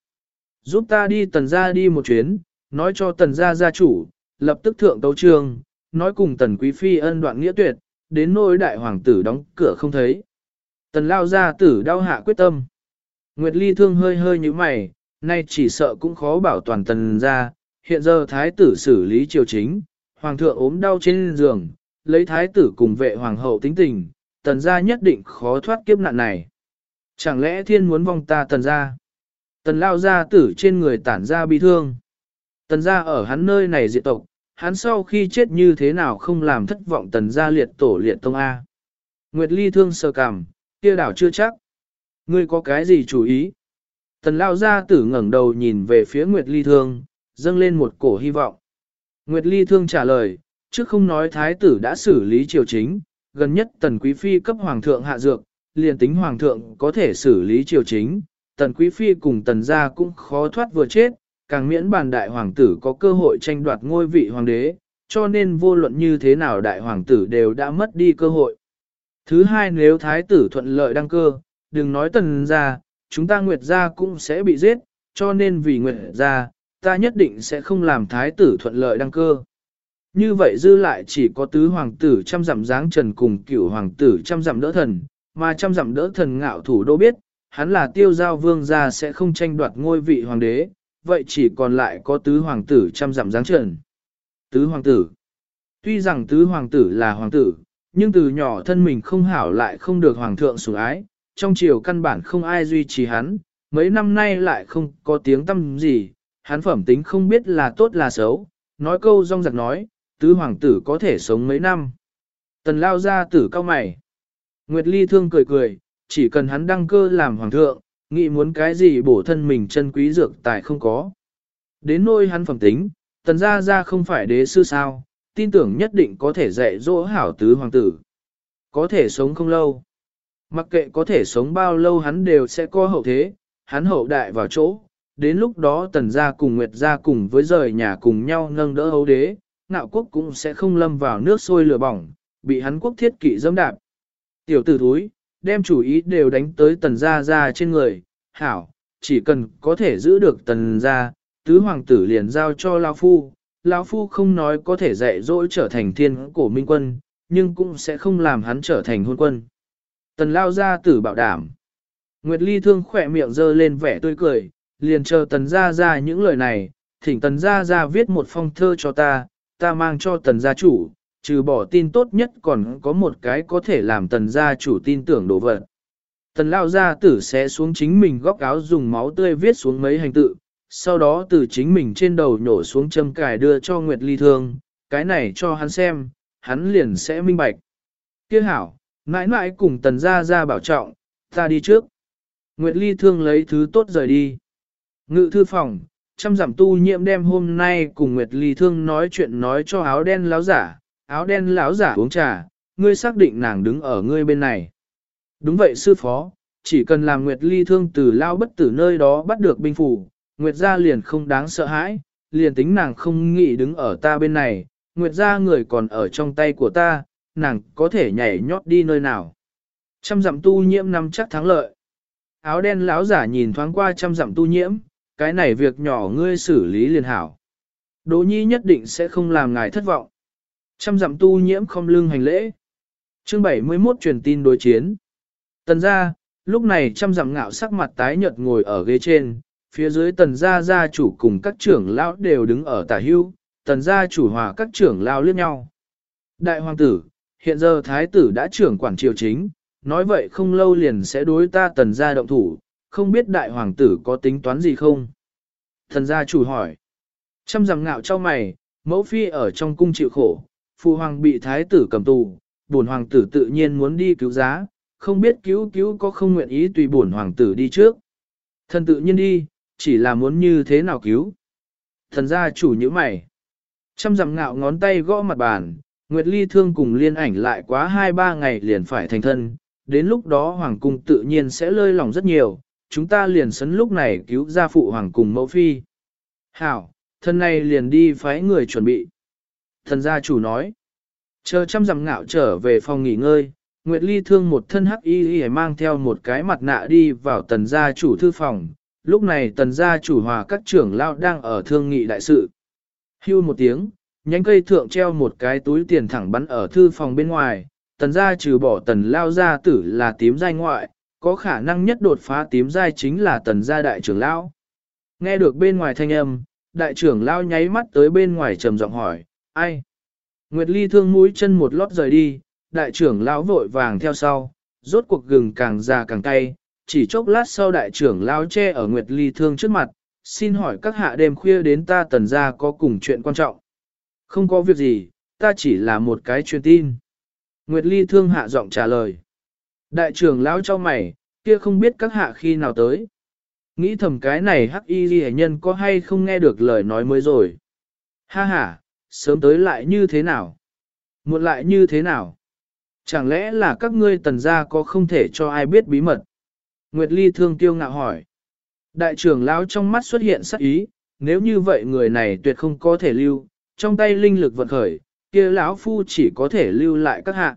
Giúp ta đi tần ra đi một chuyến, nói cho tần gia gia chủ, lập tức thượng tấu trường, nói cùng tần quý phi ân đoạn nghĩa tuyệt, đến nỗi đại hoàng tử đóng cửa không thấy. Tần lao gia tử đau hạ quyết tâm. Nguyệt ly thương hơi hơi như mày, nay chỉ sợ cũng khó bảo toàn tần gia, hiện giờ thái tử xử lý triều chính, hoàng thượng ốm đau trên giường, lấy thái tử cùng vệ hoàng hậu tính tình, tần gia nhất định khó thoát kiếp nạn này. Chẳng lẽ thiên muốn vong ta tần gia? Tần lao gia tử trên người tản ra bi thương. Tần gia ở hắn nơi này diệt tộc, hắn sau khi chết như thế nào không làm thất vọng tần gia liệt tổ liệt tông A. Nguyệt Ly thương sờ cảm, kia đảo chưa chắc. Ngươi có cái gì chú ý? Tần lao gia tử ngẩng đầu nhìn về phía Nguyệt Ly thương, dâng lên một cổ hy vọng. Nguyệt Ly thương trả lời, trước không nói thái tử đã xử lý triều chính, gần nhất tần quý phi cấp hoàng thượng hạ dược, liền tính hoàng thượng có thể xử lý triều chính, tần quý phi cùng tần gia cũng khó thoát vừa chết, càng miễn bàn đại hoàng tử có cơ hội tranh đoạt ngôi vị hoàng đế, cho nên vô luận như thế nào đại hoàng tử đều đã mất đi cơ hội. Thứ hai nếu thái tử thuận lợi đăng cơ, đừng nói tần ra, chúng ta nguyệt gia cũng sẽ bị giết, cho nên vì nguyệt gia, ta nhất định sẽ không làm thái tử thuận lợi đăng cơ. Như vậy dư lại chỉ có tứ hoàng tử trăm dặm dáng trần cùng cửu hoàng tử trăm dặm đỡ thần, mà trăm dặm đỡ thần ngạo thủ đô biết, hắn là tiêu giao vương gia sẽ không tranh đoạt ngôi vị hoàng đế, vậy chỉ còn lại có tứ hoàng tử trăm dặm dáng trần. Tứ hoàng tử Tuy rằng tứ hoàng tử là hoàng tử, nhưng từ nhỏ thân mình không hảo lại không được hoàng thượng sủng ái, trong triều căn bản không ai duy trì hắn, mấy năm nay lại không có tiếng tâm gì, hắn phẩm tính không biết là tốt là xấu, nói câu rong giặc nói, tứ hoàng tử có thể sống mấy năm. Tần lao ra tử cao mày. Nguyệt Ly thương cười cười, chỉ cần hắn đăng cơ làm hoàng thượng, nghĩ muốn cái gì bổ thân mình chân quý dược tài không có. Đến nôi hắn phẩm tính, tần gia gia không phải đế sư sao, tin tưởng nhất định có thể dạy dỗ hảo tứ hoàng tử. Có thể sống không lâu. Mặc kệ có thể sống bao lâu hắn đều sẽ có hậu thế, hắn hậu đại vào chỗ. Đến lúc đó tần gia cùng nguyệt gia cùng với rời nhà cùng nhau nâng đỡ hấu đế, ngạo quốc cũng sẽ không lâm vào nước sôi lửa bỏng, bị hắn quốc thiết kỵ dâm đạp. Tiểu tử thúi, đem chủ ý đều đánh tới tần gia ra trên người, hảo, chỉ cần có thể giữ được tần gia, tứ hoàng tử liền giao cho Lao Phu. Lão Phu không nói có thể dạy dỗ trở thành thiên cổ minh quân, nhưng cũng sẽ không làm hắn trở thành hôn quân. Tần Lao gia tử bảo đảm. Nguyệt Ly thương khỏe miệng dơ lên vẻ tươi cười, liền chờ tần gia gia những lời này, thỉnh tần gia gia viết một phong thơ cho ta, ta mang cho tần gia chủ, trừ bỏ tin tốt nhất còn có một cái có thể làm tần gia chủ tin tưởng đồ vật. Tần lao gia tử sẽ xuống chính mình góc áo dùng máu tươi viết xuống mấy hành tự, sau đó từ chính mình trên đầu nhổ xuống châm cài đưa cho Nguyệt Ly Thương, cái này cho hắn xem, hắn liền sẽ minh bạch. Kia hảo, mãi mãi cùng tần gia gia bảo trọng, ta đi trước. Nguyệt Ly Thương lấy thứ tốt rời đi. Ngự thư phòng, trăm giảm tu nhiễm đem hôm nay cùng Nguyệt Ly Thương nói chuyện nói cho áo đen láo giả, áo đen láo giả uống trà, ngươi xác định nàng đứng ở ngươi bên này. Đúng vậy sư phó, chỉ cần làm Nguyệt Ly thương từ lao bất tử nơi đó bắt được binh phủ, Nguyệt gia liền không đáng sợ hãi, liền tính nàng không nghĩ đứng ở ta bên này, Nguyệt gia người còn ở trong tay của ta, nàng có thể nhảy nhót đi nơi nào. Trăm dặm tu nhiễm năm chắc thắng lợi. Áo đen lão giả nhìn thoáng qua trăm dặm tu nhiễm, cái này việc nhỏ ngươi xử lý liền hảo. Đỗ nhi nhất định sẽ không làm ngài thất vọng. Trăm dặm tu nhiễm không lưng hành lễ. Chương 71 truyền tin đối chiến. Tần gia, lúc này trăm dặm ngạo sắc mặt tái nhợt ngồi ở ghế trên, phía dưới tần gia gia chủ cùng các trưởng lão đều đứng ở tả hưu, tần gia chủ hòa các trưởng lão liếc nhau. Đại hoàng tử, hiện giờ thái tử đã trưởng quản triều chính, nói vậy không lâu liền sẽ đối ta tần gia động thủ, không biết đại hoàng tử có tính toán gì không? Tần gia chủ hỏi. Trăm rằng ngạo cho mày, mẫu phi ở trong cung chịu khổ, phụ hoàng bị thái tử cầm tù, bổn hoàng tử tự nhiên muốn đi cứu giá, không biết cứu cứu có không nguyện ý tùy bổn hoàng tử đi trước. Thần tự nhiên đi, chỉ là muốn như thế nào cứu. Thần gia chủ như mày. Trăm dặm ngạo ngón tay gõ mặt bàn, Nguyệt Ly thương cùng liên ảnh lại quá 2-3 ngày liền phải thành thân, đến lúc đó hoàng cung tự nhiên sẽ lơi lòng rất nhiều, chúng ta liền sấn lúc này cứu gia phụ hoàng cùng mẫu phi. Hảo, thân này liền đi phái người chuẩn bị. Thần gia chủ nói, chờ trăm dặm ngạo trở về phòng nghỉ ngơi, Nguyệt Ly thương một thân hắc y y mang theo một cái mặt nạ đi vào tần gia chủ thư phòng. Lúc này tần gia chủ hòa các trưởng lao đang ở thương nghị đại sự. Hưu một tiếng, nhánh cây thượng treo một cái túi tiền thẳng bắn ở thư phòng bên ngoài. Tần gia trừ bỏ tần lao gia tử là tím giai ngoại, có khả năng nhất đột phá tím giai chính là tần gia đại trưởng lão. Nghe được bên ngoài thanh âm, đại trưởng lao nháy mắt tới bên ngoài trầm giọng hỏi, ai? Nguyệt Ly thương mũi chân một lót rời đi, đại trưởng lão vội vàng theo sau, rốt cuộc gừng càng già càng cay, chỉ chốc lát sau đại trưởng lão che ở Nguyệt Ly thương trước mặt, xin hỏi các hạ đêm khuya đến ta tần gia có cùng chuyện quan trọng. Không có việc gì, ta chỉ là một cái truyền tin. Nguyệt Ly thương hạ giọng trả lời. Đại trưởng lão cho mày, kia không biết các hạ khi nào tới. Nghĩ thầm cái này hắc y ghi nhân có hay không nghe được lời nói mới rồi. Ha ha, sớm tới lại như thế nào? Muộn lại như thế nào? Chẳng lẽ là các ngươi tần gia có không thể cho ai biết bí mật? Nguyệt Ly thương tiêu ngạo hỏi. Đại trưởng lão trong mắt xuất hiện sắc ý, nếu như vậy người này tuyệt không có thể lưu, trong tay linh lực vận khởi, kia lão phu chỉ có thể lưu lại các hạ.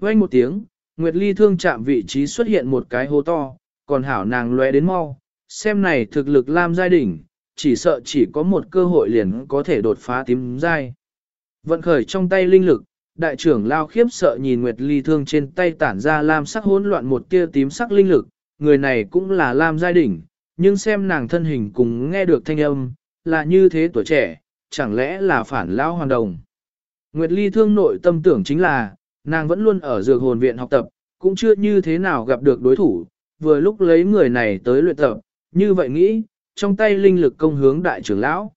Quanh một tiếng, Nguyệt Ly thương chạm vị trí xuất hiện một cái hố to, còn hảo nàng lóe đến mau, xem này thực lực Lam giai đỉnh, chỉ sợ chỉ có một cơ hội liền có thể đột phá tím giai. Vận khởi trong tay linh lực, đại trưởng lao khiếp sợ nhìn Nguyệt Ly thương trên tay tản ra lam sắc hỗn loạn một tia tím sắc linh lực, người này cũng là lam giai đỉnh, nhưng xem nàng thân hình cùng nghe được thanh âm, là như thế tuổi trẻ, chẳng lẽ là phản lão hoàn đồng. Nguyệt Ly thương nội tâm tưởng chính là, nàng vẫn luôn ở dược hồn viện học tập, cũng chưa như thế nào gặp được đối thủ, vừa lúc lấy người này tới luyện tập, như vậy nghĩ, trong tay linh lực công hướng đại trưởng lão.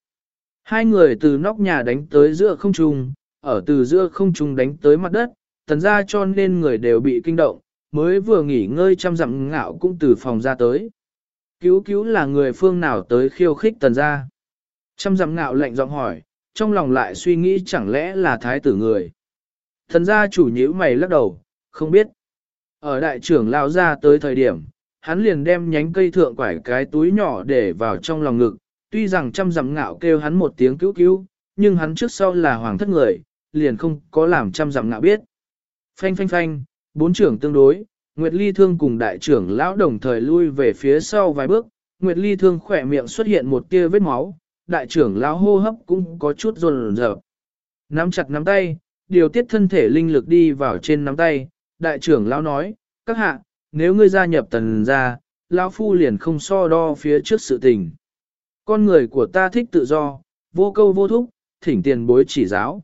Hai người từ nóc nhà đánh tới giữa không trung, ở từ giữa không trung đánh tới mặt đất, tần ra cho nên người đều bị kinh động, mới vừa nghỉ ngơi trăm dặm ngạo cũng từ phòng ra tới. Cứu cứu là người phương nào tới khiêu khích tần ra. trăm dặm ngạo lệnh giọng hỏi, trong lòng lại suy nghĩ chẳng lẽ là thái tử người. Thần gia chủ nhíu mày lắc đầu, không biết. Ở đại trưởng lao ra tới thời điểm, hắn liền đem nhánh cây thượng quải cái túi nhỏ để vào trong lòng ngực, tuy rằng trăm dặm ngạo kêu hắn một tiếng cứu cứu, nhưng hắn trước sau là hoàng thất người, liền không có làm trăm dặm ngạo biết. Phanh phanh phanh, bốn trưởng tương đối, Nguyệt Ly Thương cùng đại trưởng lão đồng thời lui về phía sau vài bước, Nguyệt Ly Thương khỏe miệng xuất hiện một tia vết máu, đại trưởng lão hô hấp cũng có chút run rợp. Nắm chặt nắm tay, điều tiết thân thể linh lực đi vào trên nắm tay, đại trưởng lão nói, các hạ, nếu ngươi gia nhập tần gia, lão phu liền không so đo phía trước sự tình. Con người của ta thích tự do, vô câu vô thúc, thỉnh tiền bối chỉ giáo.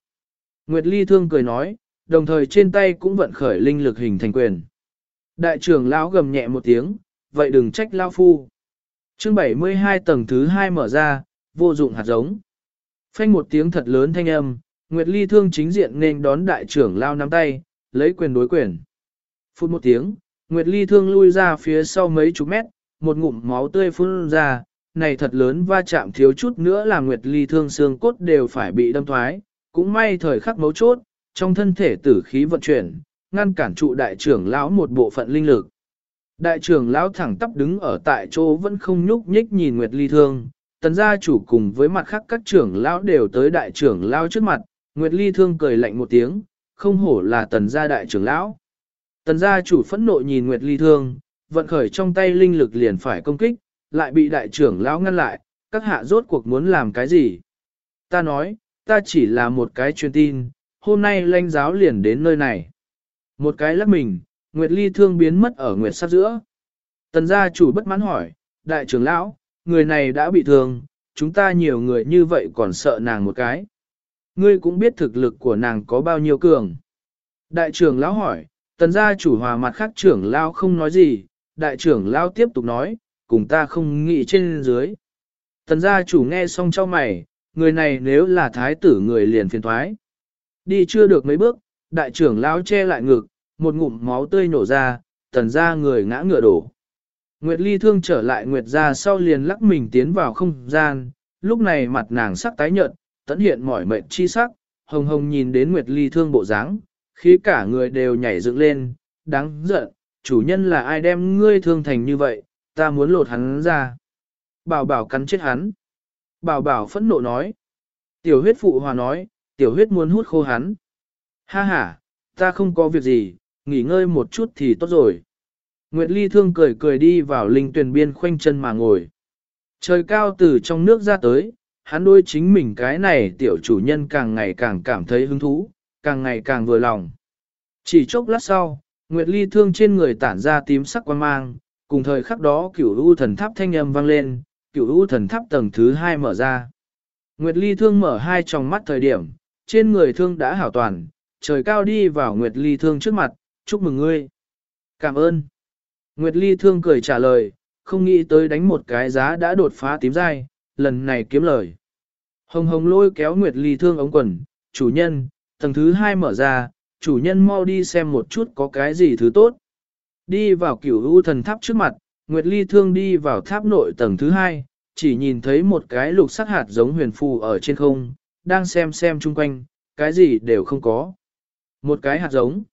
Nguyệt Ly thương cười nói, đồng thời trên tay cũng vận khởi linh lực hình thành quyền. Đại trưởng lão gầm nhẹ một tiếng, vậy đừng trách lão phu. Chương 72 tầng thứ 2 mở ra, vô dụng hạt giống. Phanh một tiếng thật lớn thanh âm, Nguyệt Ly thương chính diện nên đón đại trưởng lao nắm tay, lấy quyền đối quyền. Phút một tiếng, Nguyệt Ly thương lui ra phía sau mấy chục mét, một ngụm máu tươi phun ra, này thật lớn va chạm thiếu chút nữa là Nguyệt Ly thương xương cốt đều phải bị đâm thoái, cũng may thời khắc mấu chốt, trong thân thể tử khí vận chuyển, ngăn cản trụ đại trưởng lão một bộ phận linh lực. Đại trưởng lão thẳng tắp đứng ở tại chỗ vẫn không nhúc nhích nhìn Nguyệt Ly thương, tần gia chủ cùng với mặt khác các trưởng lão đều tới đại trưởng lão trước mặt, Nguyệt Ly thương cười lạnh một tiếng, không hổ là tần gia đại trưởng lão. Tần gia chủ phẫn nộ nhìn Nguyệt Ly thương, vận khởi trong tay linh lực liền phải công kích, lại bị đại trưởng lão ngăn lại, các hạ rốt cuộc muốn làm cái gì? Ta nói, ta chỉ là một cái truyền tin, hôm nay lãnh giáo liền đến nơi này. Một cái lắc mình, Nguyệt Ly thương biến mất ở Nguyệt sát giữa. Tần gia chủ bất mãn hỏi, đại trưởng lão, người này đã bị thương, chúng ta nhiều người như vậy còn sợ nàng một cái. Ngươi cũng biết thực lực của nàng có bao nhiêu cường. Đại trưởng lão hỏi, tần gia chủ hòa mặt khác trưởng lão không nói gì, đại trưởng lão tiếp tục nói, cùng ta không nghĩ trên dưới. Tần gia chủ nghe xong cho mày, người này nếu là thái tử người liền phiền thoái. Đi chưa được mấy bước, đại trưởng lão che lại ngực, một ngụm máu tươi nổ ra, tần gia người ngã ngựa đổ. Nguyệt Ly thương trở lại Nguyệt gia sau liền lắc mình tiến vào không gian, lúc này mặt nàng sắc tái nhợt, tẫn hiện mỏi mệt chi sắc, hồng hồng nhìn đến Nguyệt Ly thương bộ dáng, khí cả người đều nhảy dựng lên, đáng giận, chủ nhân là ai đem ngươi thương thành như vậy, ta muốn lột hắn ra. Bảo bảo cắn chết hắn. Bảo bảo phẫn nộ nói. Tiểu huyết phụ hòa nói, tiểu huyết muốn hút khô hắn. Ha ha, ta không có việc gì, nghỉ ngơi một chút thì tốt rồi. Nguyệt Ly thương cười cười đi vào linh tuyển biên khoanh chân mà ngồi. Trời cao từ trong nước ra tới, hắn đôi chính mình cái này tiểu chủ nhân càng ngày càng cảm thấy hứng thú, càng ngày càng vừa lòng. Chỉ chốc lát sau, Nguyệt Ly thương trên người tản ra tím sắc quan mang, cùng thời khắc đó cửu u thần tháp thanh âm vang lên, cửu u thần tháp tầng thứ hai mở ra. Nguyệt Ly thương mở hai tròng mắt thời điểm, trên người thương đã hảo toàn, trời cao đi vào Nguyệt Ly thương trước mặt, chúc mừng ngươi. Cảm ơn. Nguyệt Ly thương cười trả lời, không nghĩ tới đánh một cái giá đã đột phá tím dai, lần này kiếm lời. Hồng hồng lôi kéo Nguyệt Ly thương ống quần, chủ nhân, tầng thứ hai mở ra, chủ nhân mau đi xem một chút có cái gì thứ tốt. Đi vào cửu u thần tháp trước mặt, Nguyệt Ly thương đi vào tháp nội tầng thứ hai, chỉ nhìn thấy một cái lục sắc hạt giống huyền phù ở trên không, đang xem xem chung quanh, cái gì đều không có. Một cái hạt giống.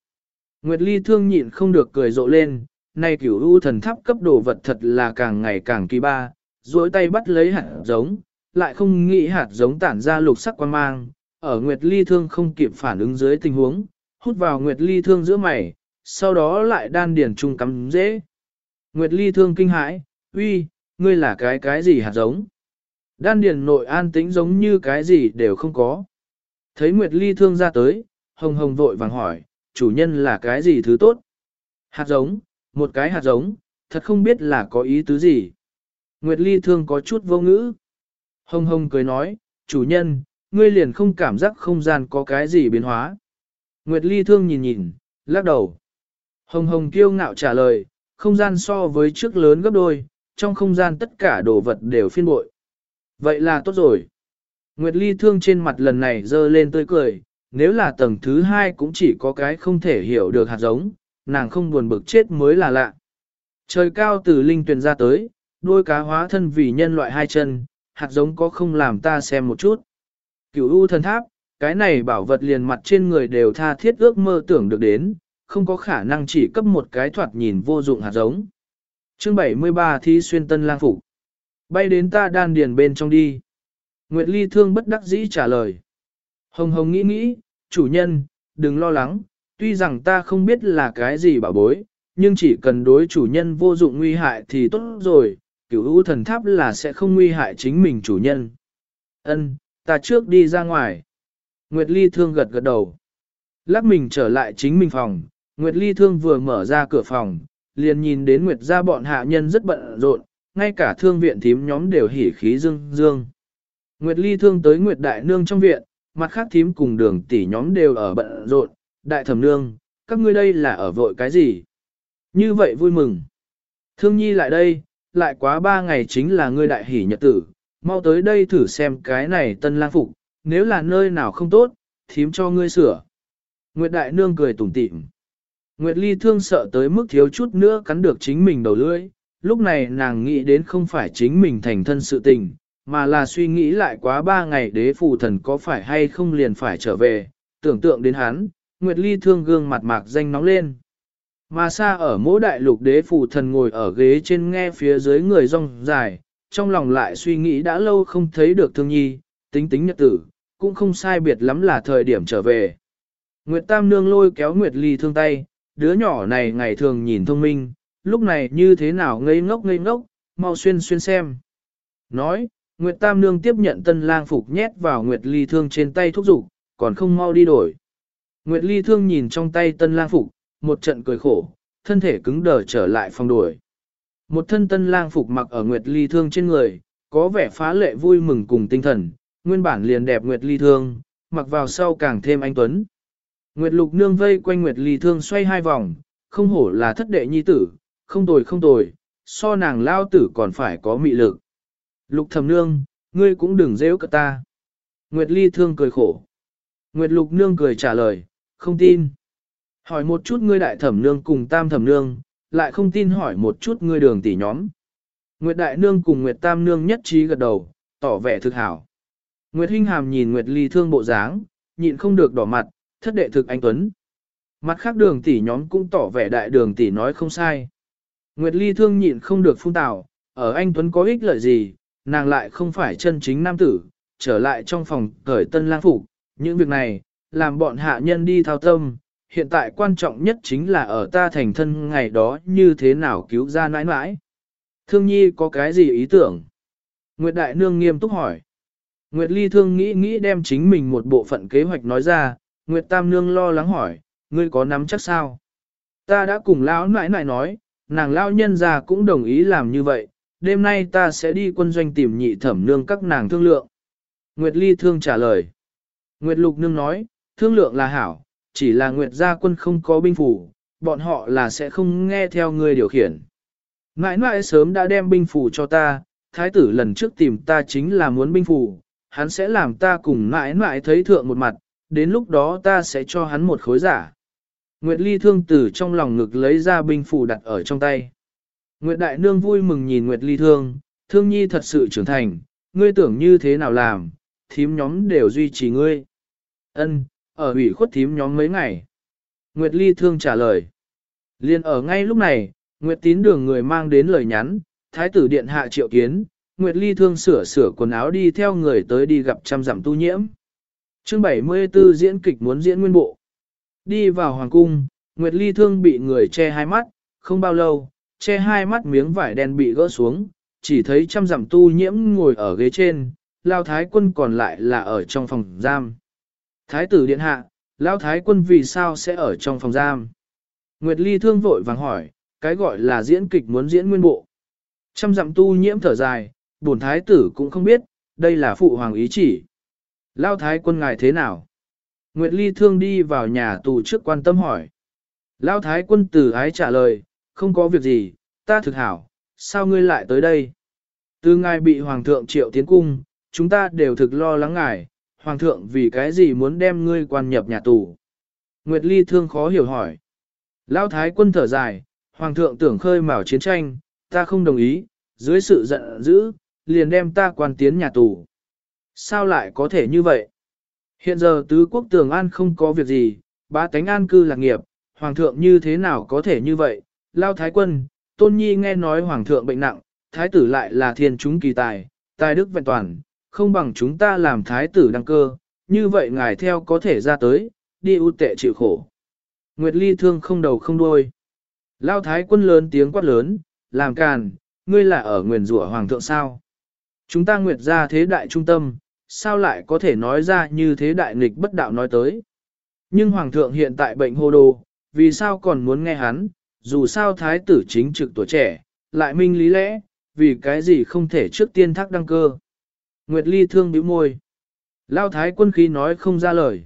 Nguyệt Ly thương nhịn không được cười rộ lên, nay cửu u thần tháp cấp đồ vật thật là càng ngày càng kỳ ba, duỗi tay bắt lấy hạt giống, lại không nghĩ hạt giống tản ra lục sắc quan mang, ở Nguyệt Ly thương không kịp phản ứng dưới tình huống, hút vào Nguyệt Ly thương giữa mày, sau đó lại đan điển trung cắm dễ. Nguyệt Ly thương kinh hãi, uy, ngươi là cái cái gì hạt giống? Đan Điền nội an tĩnh giống như cái gì đều không có. Thấy Nguyệt Ly thương ra tới, hồng hồng vội vàng hỏi, chủ nhân là cái gì thứ tốt? Hạt giống, một cái hạt giống, thật không biết là có ý tứ gì. Nguyệt Ly thương có chút vô ngữ. Hồng hồng cười nói, chủ nhân, ngươi liền không cảm giác không gian có cái gì biến hóa. Nguyệt Ly thương nhìn nhìn, lắc đầu. Hồng hồng kiêu ngạo trả lời, không gian so với trước lớn gấp đôi, trong không gian tất cả đồ vật đều phiên bội. Vậy là tốt rồi. Nguyệt Ly thương trên mặt lần này dơ lên tươi cười, nếu là tầng thứ hai cũng chỉ có cái không thể hiểu được hạt giống, nàng không buồn bực chết mới là lạ. Trời cao từ linh tuyền ra tới, đôi cá hóa thân vì nhân loại hai chân, hạt giống có không làm ta xem một chút. Cửu U thần tháp, cái này bảo vật liền mặt trên người đều tha thiết ước mơ tưởng được đến, không có khả năng chỉ cấp một cái thoạt nhìn vô dụng hạt giống. Chương 73 Thi xuyên tân lang phục Bay đến ta đan điền bên trong đi. Nguyệt Ly thương bất đắc dĩ trả lời. Hồng Hồng nghĩ nghĩ, chủ nhân, đừng lo lắng, tuy rằng ta không biết là cái gì bảo bối, nhưng chỉ cần đối chủ nhân vô dụng nguy hại thì tốt rồi, cửu u thần tháp là sẽ không nguy hại chính mình chủ nhân. Ân, ta trước đi ra ngoài. Nguyệt Ly thương gật gật đầu. Lắc mình trở lại chính mình phòng, Nguyệt Ly thương vừa mở ra cửa phòng, liền nhìn đến Nguyệt gia bọn hạ nhân rất bận rộn, ngay cả thương viện thím nhóm đều hỉ khí dương dương. Nguyệt Ly thương tới Nguyệt Đại Nương trong viện, mặt khác thím cùng đường tỷ nhóm đều ở bận rộn, Đại Thẩm Nương, các ngươi đây là ở vội cái gì? Như vậy vui mừng. Thương Nhi lại đây, lại quá ba ngày chính là ngươi đại hỉ nhật tử, mau tới đây thử xem cái này tân lang phục, nếu là nơi nào không tốt, thím cho ngươi sửa. Nguyệt Đại Nương cười tủm tỉm. Nguyệt Ly thương sợ tới mức thiếu chút nữa cắn được chính mình đầu lưỡi, lúc này nàng nghĩ đến không phải chính mình thành thân sự tình, mà là suy nghĩ lại quá ba ngày đế phù thần có phải hay không liền phải trở về, tưởng tượng đến hắn, Nguyệt Ly thương gương mặt mạc danh nóng lên. Mà xa ở mỗi đại lục đế phù thần ngồi ở ghế trên nghe phía dưới người rong dài, trong lòng lại suy nghĩ đã lâu không thấy được thương nhi, tính tính nhật tử, cũng không sai biệt lắm là thời điểm trở về. Nguyệt Tam Nương lôi kéo Nguyệt Ly thương tay, đứa nhỏ này ngày thường nhìn thông minh, lúc này như thế nào ngây ngốc ngây ngốc, mau xuyên xuyên xem. Nói, Nguyệt Tam Nương tiếp nhận tân lang phục nhét vào Nguyệt Ly Thương trên tay thúc giục, còn không mau đi đổi. Nguyệt Ly Thương nhìn trong tay tân lang phục, một trận cười khổ, thân thể cứng đờ trở lại phòng đuổi. Một thân tân lang phục mặc ở Nguyệt Ly Thương trên người, có vẻ phá lệ vui mừng cùng tinh thần, nguyên bản liền đẹp Nguyệt Ly Thương, mặc vào sau càng thêm anh tuấn. Nguyệt Lục Nương vây quanh Nguyệt Ly Thương xoay hai vòng, không hổ là thất đệ nhi tử, không tồi không tồi, so nàng lao tử còn phải có mị lực. Lục thầm nương, ngươi cũng đừng dễ cợt ta. Nguyệt Ly thương cười khổ. Nguyệt Lục nương cười trả lời, không tin. Hỏi một chút ngươi đại thẩm nương cùng tam thẩm nương, lại không tin hỏi một chút ngươi đường tỷ nhóm. Nguyệt đại nương cùng Nguyệt tam nương nhất trí gật đầu, tỏ vẻ thực hảo. Nguyệt Hinh Hàm nhìn Nguyệt Ly thương bộ dáng, nhịn không được đỏ mặt, thất đệ thực anh Tuấn. Mặt khác đường tỷ nhóm cũng tỏ vẻ đại đường tỷ nói không sai. Nguyệt Ly thương nhịn không được phun tào, ở anh Tuấn có ích lợi gì, nàng lại không phải chân chính nam tử, trở lại trong phòng cởi tân lang phục, những việc này, làm bọn hạ nhân đi thao tâm, hiện tại quan trọng nhất chính là ở ta thành thân ngày đó như thế nào cứu ra nãi nãi. Thương Nhi có cái gì ý tưởng? Nguyệt Đại Nương nghiêm túc hỏi. Nguyệt Ly Thương nghĩ nghĩ đem chính mình một bộ phận kế hoạch nói ra, Nguyệt Tam Nương lo lắng hỏi, ngươi có nắm chắc sao? Ta đã cùng lão nãi nãi nói, nàng lão nhân già cũng đồng ý làm như vậy, đêm nay ta sẽ đi quân doanh tìm nhị thẩm nương các nàng thương lượng. Nguyệt Ly thương trả lời. Nguyệt Lục nương nói, thương lượng là hảo, chỉ là Nguyệt gia quân không có binh phủ, bọn họ là sẽ không nghe theo người điều khiển. Mãi mãi sớm đã đem binh phủ cho ta, thái tử lần trước tìm ta chính là muốn binh phủ, hắn sẽ làm ta cùng mãi mãi thấy thượng một mặt, đến lúc đó ta sẽ cho hắn một khối giả. Nguyệt Ly thương từ trong lòng ngực lấy ra binh phủ đặt ở trong tay. Nguyệt Đại Nương vui mừng nhìn Nguyệt Ly Thương, Thương Nhi thật sự trưởng thành, ngươi tưởng như thế nào làm, thím nhóm đều duy trì ngươi. Ân, ở ủy khuất thím nhóm mấy ngày. Nguyệt Ly Thương trả lời. Liên ở ngay lúc này, Nguyệt Tín đường người mang đến lời nhắn, Thái tử Điện Hạ triệu kiến, Nguyệt Ly Thương sửa sửa quần áo đi theo người tới đi gặp trăm dặm tu nhiễm. Chương 74 diễn kịch muốn diễn nguyên bộ. Đi vào Hoàng Cung, Nguyệt Ly Thương bị người che hai mắt, không bao lâu, che hai mắt miếng vải đen bị gỡ xuống, chỉ thấy trăm dặm tu nhiễm ngồi ở ghế trên, lao thái quân còn lại là ở trong phòng giam. Thái tử điện hạ, lão thái quân vì sao sẽ ở trong phòng giam? Nguyệt Ly thương vội vàng hỏi, cái gọi là diễn kịch muốn diễn nguyên bộ. Trăm dặm tu nhiễm thở dài, bổn thái tử cũng không biết, đây là phụ hoàng ý chỉ. Lao thái quân ngài thế nào? Nguyệt Ly thương đi vào nhà tù trước quan tâm hỏi. Lão thái quân tử ái trả lời, không có việc gì, ta thực hảo, sao ngươi lại tới đây? Từ ngài bị hoàng thượng triệu tiến cung, chúng ta đều thực lo lắng ngài, hoàng thượng vì cái gì muốn đem ngươi quan nhập nhà tù? Nguyệt Ly thương khó hiểu hỏi. Lão thái quân thở dài, hoàng thượng tưởng khơi mào chiến tranh, ta không đồng ý, dưới sự giận dữ, liền đem ta quan tiến nhà tù. Sao lại có thể như vậy? Hiện giờ tứ quốc tường an không có việc gì, ba tánh an cư lạc nghiệp, hoàng thượng như thế nào có thể như vậy? Lao thái quân, tôn nhi nghe nói hoàng thượng bệnh nặng, thái tử lại là thiên chúng kỳ tài, tài đức vẹn toàn, không bằng chúng ta làm thái tử đăng cơ, như vậy ngài theo có thể ra tới, đi ưu tệ chịu khổ. Nguyệt Ly thương không đầu không đuôi. Lao thái quân lớn tiếng quát lớn, làm càn, ngươi là ở nguyền rủa hoàng thượng sao? Chúng ta nguyệt ra thế đại trung tâm, sao lại có thể nói ra như thế đại nghịch bất đạo nói tới? Nhưng hoàng thượng hiện tại bệnh hô đồ, vì sao còn muốn nghe hắn, dù sao thái tử chính trực tuổi trẻ, lại minh lý lẽ, vì cái gì không thể trước tiên thác đăng cơ. Nguyệt Ly thương bĩu môi. Lao thái quân khí nói không ra lời.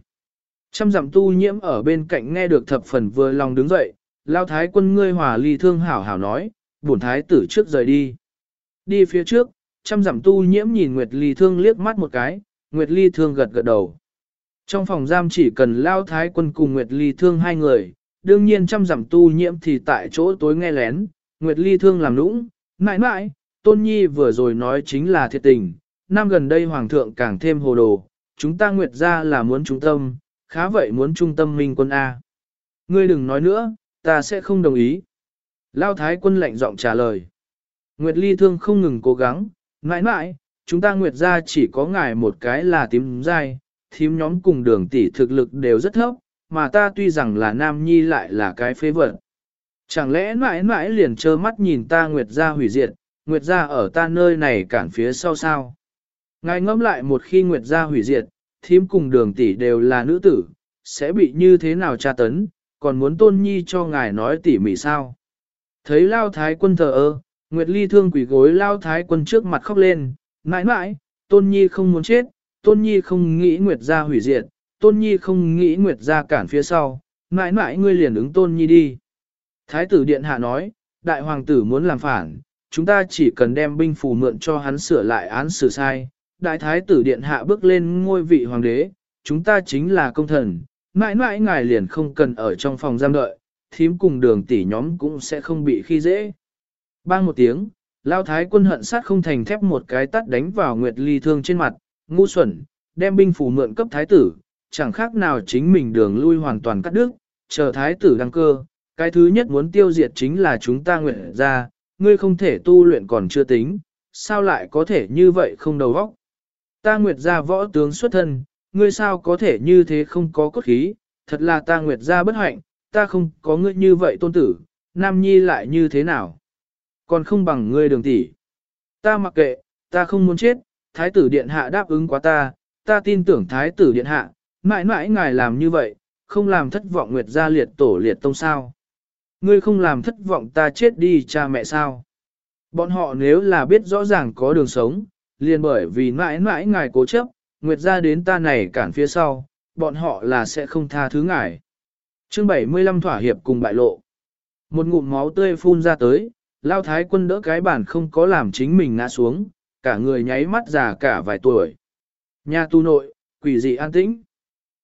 Trăm dặm tu nhiễm ở bên cạnh nghe được thập phần vừa lòng đứng dậy, Lao thái quân ngươi hòa ly thương hảo hảo nói, bổn thái tử trước rời đi. Đi phía trước, chăm dặm tu nhiễm nhìn Nguyệt Ly Thương liếc mắt một cái, Nguyệt Ly Thương gật gật đầu. Trong phòng giam chỉ cần lao thái quân cùng Nguyệt Ly Thương hai người, đương nhiên chăm dặm tu nhiễm thì tại chỗ tối nghe lén, Nguyệt Ly Thương làm nũng, mãi mãi, Tôn Nhi vừa rồi nói chính là thiệt tình, năm gần đây Hoàng thượng càng thêm hồ đồ, chúng ta Nguyệt ra là muốn trung tâm, khá vậy muốn trung tâm minh quân A. Ngươi đừng nói nữa, ta sẽ không đồng ý. Lao thái quân lạnh giọng trả lời. Nguyệt Ly Thương không ngừng cố gắng, nãi nãi, chúng ta Nguyệt ra chỉ có ngài một cái là tím dai, thím nhóm cùng đường tỷ thực lực đều rất thấp, mà ta tuy rằng là nam nhi lại là cái phế vật. Chẳng lẽ mãi mãi liền trơ mắt nhìn ta Nguyệt ra hủy diệt, Nguyệt ra ở ta nơi này cản phía sau sao? Ngài ngẫm lại một khi Nguyệt ra hủy diệt, thím cùng đường tỷ đều là nữ tử, sẽ bị như thế nào tra tấn, còn muốn tôn nhi cho ngài nói tỉ mỉ sao? Thấy lao thái quân thờ ơ, Nguyệt Ly thương quỷ gối lao thái quân trước mặt khóc lên, mãi mãi, tôn nhi không muốn chết, tôn nhi không nghĩ Nguyệt gia hủy diệt, tôn nhi không nghĩ Nguyệt gia cản phía sau, mãi mãi ngươi liền ứng tôn nhi đi. Thái tử điện hạ nói, đại hoàng tử muốn làm phản, chúng ta chỉ cần đem binh phù mượn cho hắn sửa lại án xử sai. Đại thái tử điện hạ bước lên ngôi vị hoàng đế, chúng ta chính là công thần, mãi mãi ngài liền không cần ở trong phòng giam đợi, thím cùng đường tỷ nhóm cũng sẽ không bị khi dễ. Bang một tiếng, lao thái quân hận sát không thành thép một cái tắt đánh vào Nguyệt Ly thương trên mặt, ngu xuẩn, đem binh phủ mượn cấp thái tử, chẳng khác nào chính mình đường lui hoàn toàn cắt đứt, chờ thái tử đăng cơ. Cái thứ nhất muốn tiêu diệt chính là chúng ta nguyện ra, ngươi không thể tu luyện còn chưa tính, sao lại có thể như vậy không đầu óc? Ta nguyệt ra võ tướng xuất thân, ngươi sao có thể như thế không có cốt khí, thật là ta nguyệt ra bất hạnh, ta không có ngươi như vậy tôn tử, nam nhi lại như thế nào? Còn không bằng ngươi đường tỷ. Ta mặc kệ, ta không muốn chết, thái tử điện hạ đáp ứng quá ta, ta tin tưởng thái tử điện hạ, mãi mãi ngài làm như vậy, không làm thất vọng nguyệt gia liệt tổ liệt tông sao. Ngươi không làm thất vọng ta chết đi cha mẹ sao. Bọn họ nếu là biết rõ ràng có đường sống, liền bởi vì mãi mãi ngài cố chấp, nguyệt gia đến ta này cản phía sau, bọn họ là sẽ không tha thứ ngài. Chương 75 thỏa hiệp cùng bại lộ. Một ngụm máu tươi phun ra tới, lao thái quân đỡ cái bản không có làm chính mình ngã xuống, cả người nháy mắt già cả vài tuổi. Nhà tu nội, quỷ dị an tĩnh.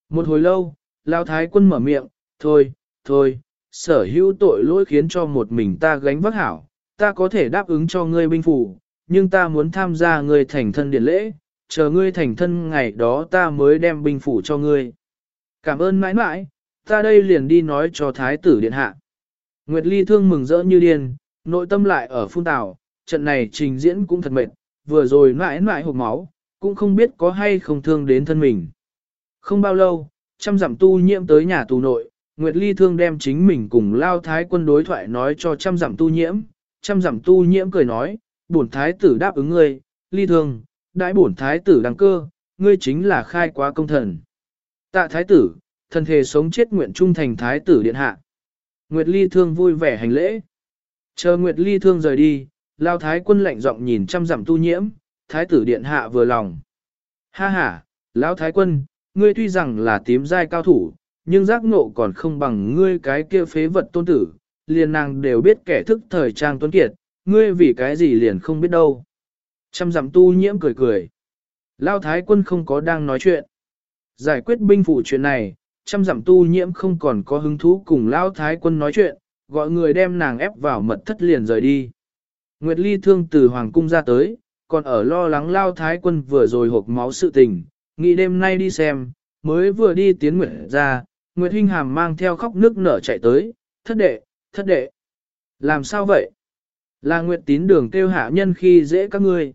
Một hồi lâu, lao thái quân mở miệng, thôi, thôi, sở hữu tội lỗi khiến cho một mình ta gánh vác hảo, ta có thể đáp ứng cho ngươi binh phủ, nhưng ta muốn tham gia ngươi thành thân điện lễ, chờ ngươi thành thân ngày đó ta mới đem binh phủ cho ngươi. Cảm ơn mãi mãi, ta đây liền đi nói cho thái tử điện hạ. Nguyệt Ly thương mừng rỡ như điên, nội tâm lại ở phun tào, trận này trình diễn cũng thật mệt, vừa rồi mãi mãi hộp máu, cũng không biết có hay không thương đến thân mình. Không bao lâu, trăm dặm tu nhiễm tới nhà tù nội, Nguyệt Ly thương đem chính mình cùng lao thái quân đối thoại nói cho trăm dặm tu nhiễm, trăm dặm tu nhiễm cười nói, bổn thái tử đáp ứng ngươi, Ly thương, đãi bổn thái tử đăng cơ, ngươi chính là khai quá công thần. Tạ thái tử, thân thể sống chết nguyện trung thành thái tử điện hạ. Nguyệt Ly thương vui vẻ hành lễ. Chờ Nguyệt Ly thương rời đi, lao thái quân lạnh giọng nhìn chăm dặm tu nhiễm, thái tử điện hạ vừa lòng. Ha ha, lão thái quân, ngươi tuy rằng là tím giai cao thủ, nhưng giác ngộ còn không bằng ngươi cái kia phế vật tôn tử, liền nàng đều biết kẻ thức thời trang tuấn kiệt, ngươi vì cái gì liền không biết đâu. Chăm dặm tu nhiễm cười cười. Lao thái quân không có đang nói chuyện. Giải quyết binh phủ chuyện này, chăm dặm tu nhiễm không còn có hứng thú cùng Lao thái quân nói chuyện, gọi người đem nàng ép vào mật thất liền rời đi. Nguyệt Ly thương từ Hoàng cung ra tới, còn ở lo lắng Lao thái quân vừa rồi hộp máu sự tình, nghĩ đêm nay đi xem, mới vừa đi tiến Nguyệt ra, Nguyệt Hinh Hàm mang theo khóc nước nở chạy tới, thất đệ, thất đệ. Làm sao vậy? Là Nguyệt tín đường kêu hạ nhân khi dễ các ngươi.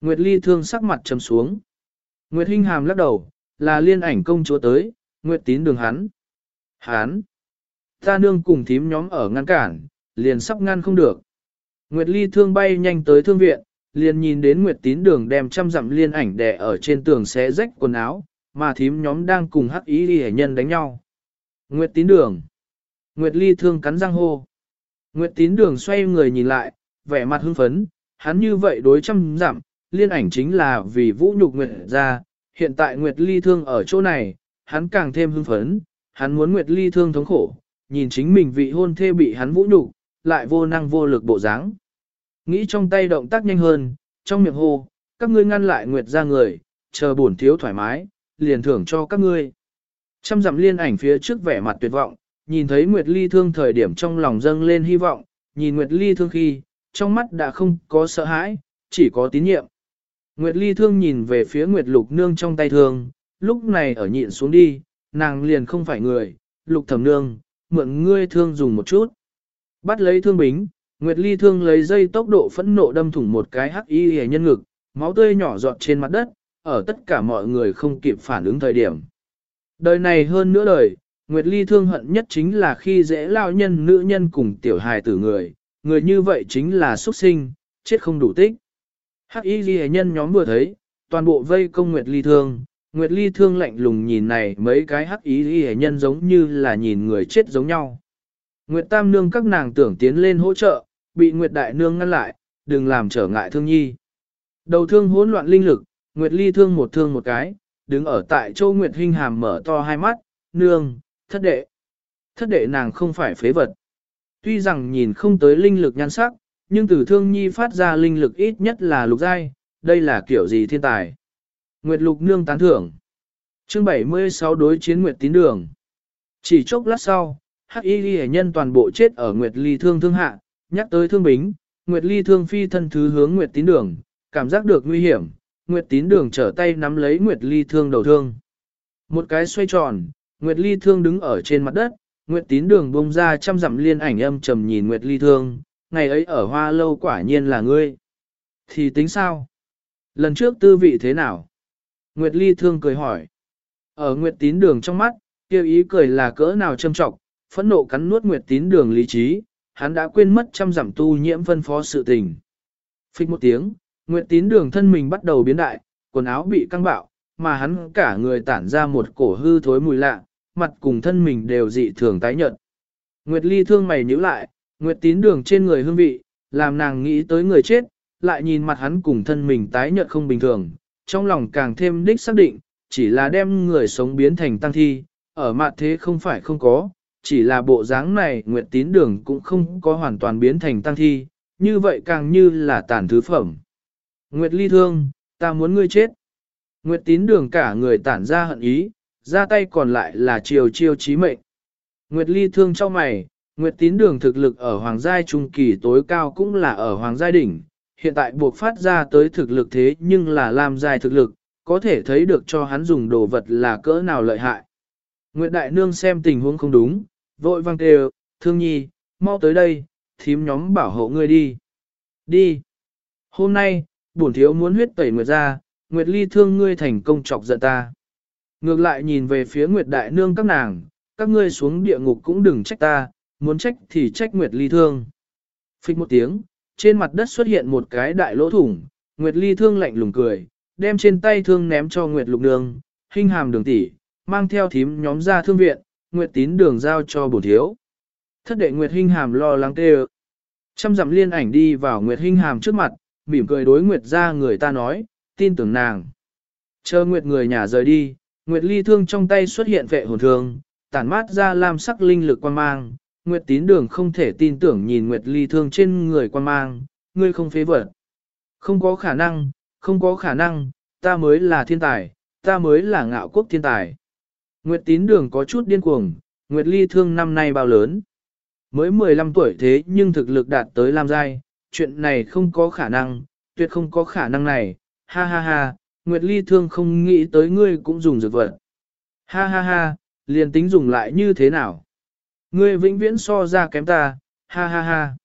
Nguyệt Ly thương sắc mặt trầm xuống. Nguyệt Hinh Hàm lắc đầu, là liên ảnh công chúa tới, Nguyệt tín đường hắn. Hắn. Ta nương cùng thím nhóm ở ngăn cản, liền sắp ngăn không được. Nguyệt Ly thương bay nhanh tới thương viện, liền nhìn đến Nguyệt tín đường đem trăm dặm liên ảnh đè ở trên tường xé rách quần áo, mà thím nhóm đang cùng hắc ý đi nhân đánh nhau. Nguyệt tín đường. Nguyệt Ly thương cắn răng hô. Nguyệt tín đường xoay người nhìn lại, vẻ mặt hưng phấn, hắn như vậy đối trăm dặm, liên ảnh chính là vì vũ nhục Nguyệt ra, hiện tại Nguyệt Ly thương ở chỗ này, hắn càng thêm hưng phấn, hắn muốn Nguyệt Ly thương thống khổ, nhìn chính mình vị hôn thê bị hắn vũ nhục, lại vô năng vô lực bộ dáng. Nghĩ trong tay động tác nhanh hơn, trong miệng hô, các ngươi ngăn lại Nguyệt ra người, chờ bổn thiếu thoải mái, liền thưởng cho các ngươi. Trăm dặm liên ảnh phía trước vẻ mặt tuyệt vọng, nhìn thấy Nguyệt Ly thương thời điểm trong lòng dâng lên hy vọng, nhìn Nguyệt Ly thương khi, trong mắt đã không có sợ hãi, chỉ có tín nhiệm. Nguyệt Ly thương nhìn về phía Nguyệt Lục Nương trong tay thương, lúc này ở nhịn xuống đi, nàng liền không phải người, Lục Thẩm Nương, mượn ngươi thương dùng một chút. Bắt lấy thương bính, Nguyệt Ly thương lấy dây tốc độ phẫn nộ đâm thủng một cái hắc y hề nhân ngực, máu tươi nhỏ giọt trên mặt đất, ở tất cả mọi người không kịp phản ứng thời điểm. Đời này hơn nữa đời, Nguyệt Ly thương hận nhất chính là khi dễ lao nhân nữ nhân cùng tiểu hài tử người, người như vậy chính là xuất sinh, chết không đủ tích. Hắc y ghi nhân nhóm vừa thấy, toàn bộ vây công Nguyệt Ly thương, Nguyệt Ly thương lạnh lùng nhìn này mấy cái hắc y ghi nhân giống như là nhìn người chết giống nhau. Nguyệt Tam Nương các nàng tưởng tiến lên hỗ trợ, bị Nguyệt Đại Nương ngăn lại, đừng làm trở ngại thương nhi. Đầu thương hỗn loạn linh lực, Nguyệt Ly thương một thương một cái, đứng ở tại châu Nguyệt Hinh Hàm mở to hai mắt, nương, thất đệ. Thất đệ nàng không phải phế vật. Tuy rằng nhìn không tới linh lực nhan sắc, nhưng từ thương nhi phát ra linh lực ít nhất là lục giai, đây là kiểu gì thiên tài. Nguyệt lục nương tán thưởng. Chương 76 đối chiến Nguyệt tín đường. Chỉ chốc lát sau, hắc y ghi nhân toàn bộ chết ở Nguyệt ly thương thương hạ, nhắc tới thương bính, Nguyệt ly thương phi thân thứ hướng Nguyệt tín đường, cảm giác được nguy hiểm, Nguyệt tín đường trở tay nắm lấy Nguyệt ly thương đầu thương. Một cái xoay tròn, Nguyệt ly thương đứng ở trên mặt đất, Nguyệt tín đường bông ra trăm dặm liên ảnh âm trầm nhìn Nguyệt ly thương, ngày ấy ở hoa lâu quả nhiên là ngươi. Thì tính sao? Lần trước tư vị thế nào? Nguyệt ly thương cười hỏi. Ở Nguyệt tín đường trong mắt, kêu ý cười là cỡ nào châm trọng, phẫn nộ cắn nuốt Nguyệt tín đường lý trí, hắn đã quên mất trăm giảm tu nhiễm phân phó sự tình. Phích một tiếng, Nguyệt tín đường thân mình bắt đầu biến đại, quần áo bị căng bạo, mà hắn cả người tản ra một cổ hư thối mùi lạ, mặt cùng thân mình đều dị thường tái nhợt. Nguyệt ly thương mày nhíu lại, Nguyệt tín đường trên người hương vị, làm nàng nghĩ tới người chết, lại nhìn mặt hắn cùng thân mình tái nhợt không bình thường, trong lòng càng thêm đích xác định, chỉ là đem người sống biến thành tăng thi, ở mặt thế không phải không có, chỉ là bộ dáng này Nguyệt tín đường cũng không có hoàn toàn biến thành tăng thi, như vậy càng như là tàn thứ phẩm. Nguyệt ly thương, ta muốn ngươi chết. Nguyệt tín đường cả người tản ra hận ý, ra tay còn lại là chiều chiêu chí mệnh. Nguyệt ly thương cho mày, Nguyệt tín đường thực lực ở hoàng giai trung kỳ tối cao cũng là ở hoàng giai đỉnh, hiện tại buộc phát ra tới thực lực thế nhưng là làm dài thực lực, có thể thấy được cho hắn dùng đồ vật là cỡ nào lợi hại. Nguyệt đại nương xem tình huống không đúng, vội vang kêu, thương nhi, mau tới đây, thím nhóm bảo hộ ngươi đi. Đi. Hôm nay, bổn thiếu muốn huyết tẩy Nguyệt ra, Nguyệt ly thương ngươi thành công chọc giận ta. Ngược lại nhìn về phía Nguyệt đại nương các nàng, các ngươi xuống địa ngục cũng đừng trách ta, muốn trách thì trách Nguyệt ly thương. Phích một tiếng, trên mặt đất xuất hiện một cái đại lỗ thủng, Nguyệt ly thương lạnh lùng cười, đem trên tay thương ném cho Nguyệt lục Đường, hình hàm đường tỷ, mang theo thím nhóm ra thương viện, Nguyệt tín đường giao cho bổ thiếu. Thất đệ Nguyệt Hinh Hàm lo lắng tê Trăm dặm liên ảnh đi vào Nguyệt Hinh Hàm trước mặt, mỉm cười đối Nguyệt ra người ta nói, tin tưởng nàng. Chờ Nguyệt người nhà rời đi, Nguyệt ly thương trong tay xuất hiện vệ hồn thương, tản mát ra lam sắc linh lực quan mang. Nguyệt tín đường không thể tin tưởng nhìn Nguyệt ly thương trên người quan mang, ngươi không phế vật. Không có khả năng, không có khả năng, ta mới là thiên tài, ta mới là ngạo quốc thiên tài. Nguyệt tín đường có chút điên cuồng, Nguyệt ly thương năm nay bao lớn. Mới 15 tuổi thế nhưng thực lực đạt tới Lam Giai, chuyện này không có khả năng, tuyệt không có khả năng này, ha ha ha, Nguyệt ly thương không nghĩ tới ngươi cũng dùng dược vật. Ha ha ha, liền tính dùng lại như thế nào? Ngươi vĩnh viễn so ra kém ta, ha ha ha.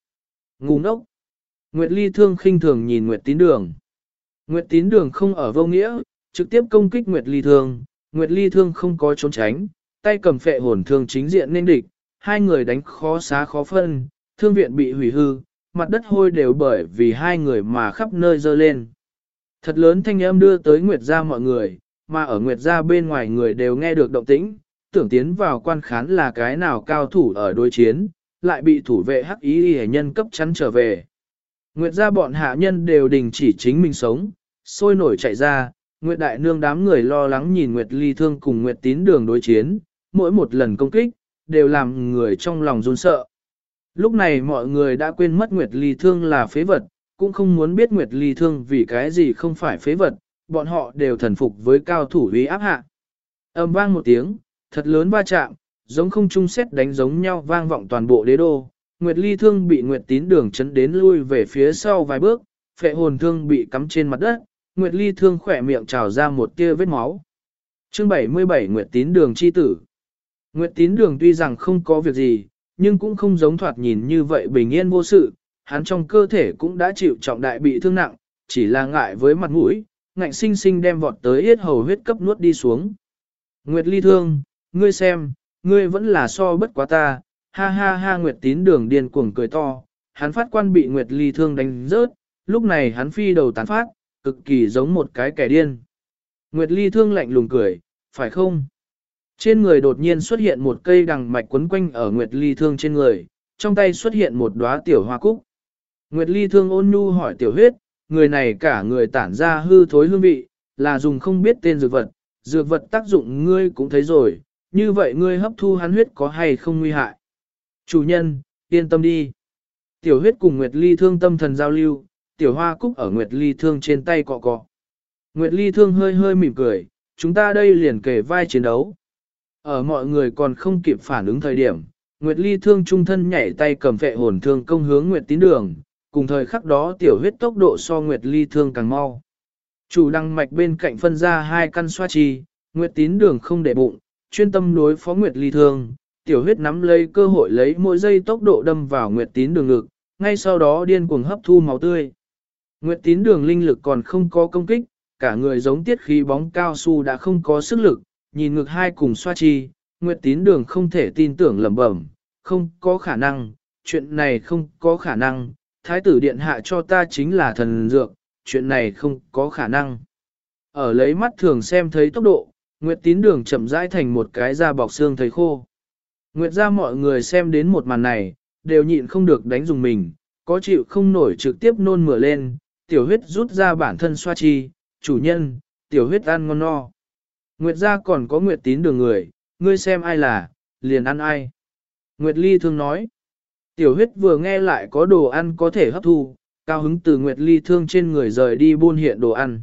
Ngu ngốc. Nguyệt ly thương khinh thường nhìn Nguyệt tín đường. Nguyệt tín đường không ở vô nghĩa, trực tiếp công kích Nguyệt ly thương. Nguyệt ly thương không có trốn tránh, tay cầm phệ hồn thương chính diện nên địch. Hai người đánh khó xá khó phân, thương viện bị hủy hư, mặt đất hôi đều bởi vì hai người mà khắp nơi dơ lên. Thật lớn thanh âm đưa tới Nguyệt gia mọi người, mà ở Nguyệt gia bên ngoài người đều nghe được động tĩnh, tưởng tiến vào quan khán là cái nào cao thủ ở đối chiến, lại bị thủ vệ hắc ý hề nhân cấp chắn trở về. Nguyệt gia bọn hạ nhân đều đình chỉ chính mình sống, sôi nổi chạy ra, Nguyệt đại nương đám người lo lắng nhìn Nguyệt ly thương cùng Nguyệt tín đường đối chiến, mỗi một lần công kích, đều làm người trong lòng run sợ. Lúc này mọi người đã quên mất Nguyệt ly thương là phế vật, cũng không muốn biết Nguyệt ly thương vì cái gì không phải phế vật, bọn họ đều thần phục với cao thủ uy áp hạ. Âm vang một tiếng, thật lớn va chạm, giống không trung xét đánh giống nhau vang vọng toàn bộ đế đô. Nguyệt ly thương bị Nguyệt tín đường chấn đến lui về phía sau vài bước, phệ hồn thương bị cắm trên mặt đất, Nguyệt ly thương khỏe miệng trào ra một tia vết máu. Chương 77 Nguyệt tín đường chi tử Nguyệt tín đường tuy rằng không có việc gì, nhưng cũng không giống thoạt nhìn như vậy bình yên vô sự, hắn trong cơ thể cũng đã chịu trọng đại bị thương nặng, chỉ là ngại với mặt mũi, ngạnh sinh sinh đem vọt tới yết hầu huyết cấp nuốt đi xuống. Nguyệt ly thương, ngươi xem, ngươi vẫn là so bất quá ta, ha ha ha Nguyệt tín đường điên cuồng cười to, hắn phát quan bị Nguyệt ly thương đánh rớt, lúc này hắn phi đầu tán phát, cực kỳ giống một cái kẻ điên. Nguyệt ly thương lạnh lùng cười, phải không? Trên người đột nhiên xuất hiện một cây đằng mạch quấn quanh ở Nguyệt ly thương trên người, trong tay xuất hiện một đóa tiểu hoa cúc. Nguyệt ly thương ôn nhu hỏi tiểu huyết, người này cả người tản ra hư thối hương vị, là dùng không biết tên dược vật, dược vật tác dụng ngươi cũng thấy rồi, như vậy ngươi hấp thu hắn huyết có hay không nguy hại. Chủ nhân, yên tâm đi. Tiểu huyết cùng Nguyệt Ly thương tâm thần giao lưu, tiểu hoa cúc ở Nguyệt Ly thương trên tay cọ cọ. Nguyệt Ly thương hơi hơi mỉm cười, chúng ta đây liền kể vai chiến đấu. Ở mọi người còn không kịp phản ứng thời điểm, Nguyệt Ly thương trung thân nhảy tay cầm vệ hồn thương công hướng Nguyệt tín đường, cùng thời khắc đó tiểu huyết tốc độ so Nguyệt Ly thương càng mau. Chủ đăng mạch bên cạnh phân ra hai căn xoa chi, Nguyệt tín đường không để bụng, chuyên tâm đối phó Nguyệt Ly thương, tiểu huyết nắm lấy cơ hội lấy mỗi giây tốc độ đâm vào Nguyệt tín đường ngực, ngay sau đó điên cuồng hấp thu máu tươi. Nguyệt tín đường linh lực còn không có công kích, cả người giống tiết khí bóng cao su đã không có sức lực, nhìn ngực hai cùng xoa chi, Nguyệt tín đường không thể tin tưởng lẩm bẩm, không có khả năng, chuyện này không có khả năng, thái tử điện hạ cho ta chính là thần dược, chuyện này không có khả năng. Ở lấy mắt thường xem thấy tốc độ, Nguyệt tín đường chậm rãi thành một cái da bọc xương thấy khô. Nguyệt ra mọi người xem đến một màn này, đều nhịn không được đánh dùng mình, có chịu không nổi trực tiếp nôn mửa lên, tiểu huyết rút ra bản thân xoa chi, chủ nhân, tiểu huyết ăn ngon no. Nguyệt ra còn có Nguyệt tín đường người, ngươi xem ai là, liền ăn ai. Nguyệt ly thương nói, tiểu huyết vừa nghe lại có đồ ăn có thể hấp thu, cao hứng từ Nguyệt ly thương trên người rời đi buôn hiện đồ ăn.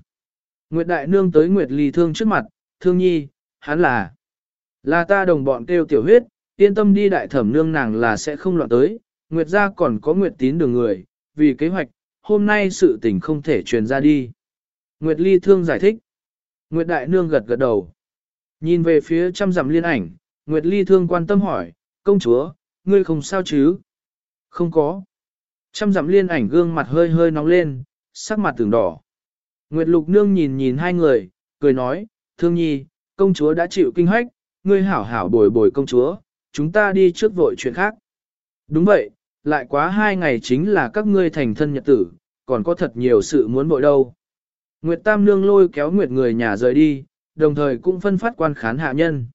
Nguyệt đại nương tới Nguyệt ly thương trước mặt, thương nhi, hắn là, là ta đồng bọn kêu tiểu huyết, yên tâm đi đại thẩm nương nàng là sẽ không loạn tới, Nguyệt gia còn có Nguyệt tín đường người, vì kế hoạch, hôm nay sự tình không thể truyền ra đi. Nguyệt ly thương giải thích. Nguyệt đại nương gật gật đầu. Nhìn về phía trăm dặm liên ảnh, Nguyệt ly thương quan tâm hỏi, công chúa, ngươi không sao chứ? Không có. Trăm dặm liên ảnh gương mặt hơi hơi nóng lên, sắc mặt tưởng đỏ. Nguyệt lục nương nhìn nhìn hai người, cười nói, thương nhi, công chúa đã chịu kinh hoách, ngươi hảo hảo bồi bồi công chúa, chúng ta đi trước vội chuyện khác. Đúng vậy, lại quá hai ngày chính là các ngươi thành thân nhật tử, còn có thật nhiều sự muốn bội đâu. Nguyệt Tam Nương lôi kéo Nguyệt người nhà rời đi, đồng thời cũng phân phát quan khán hạ nhân.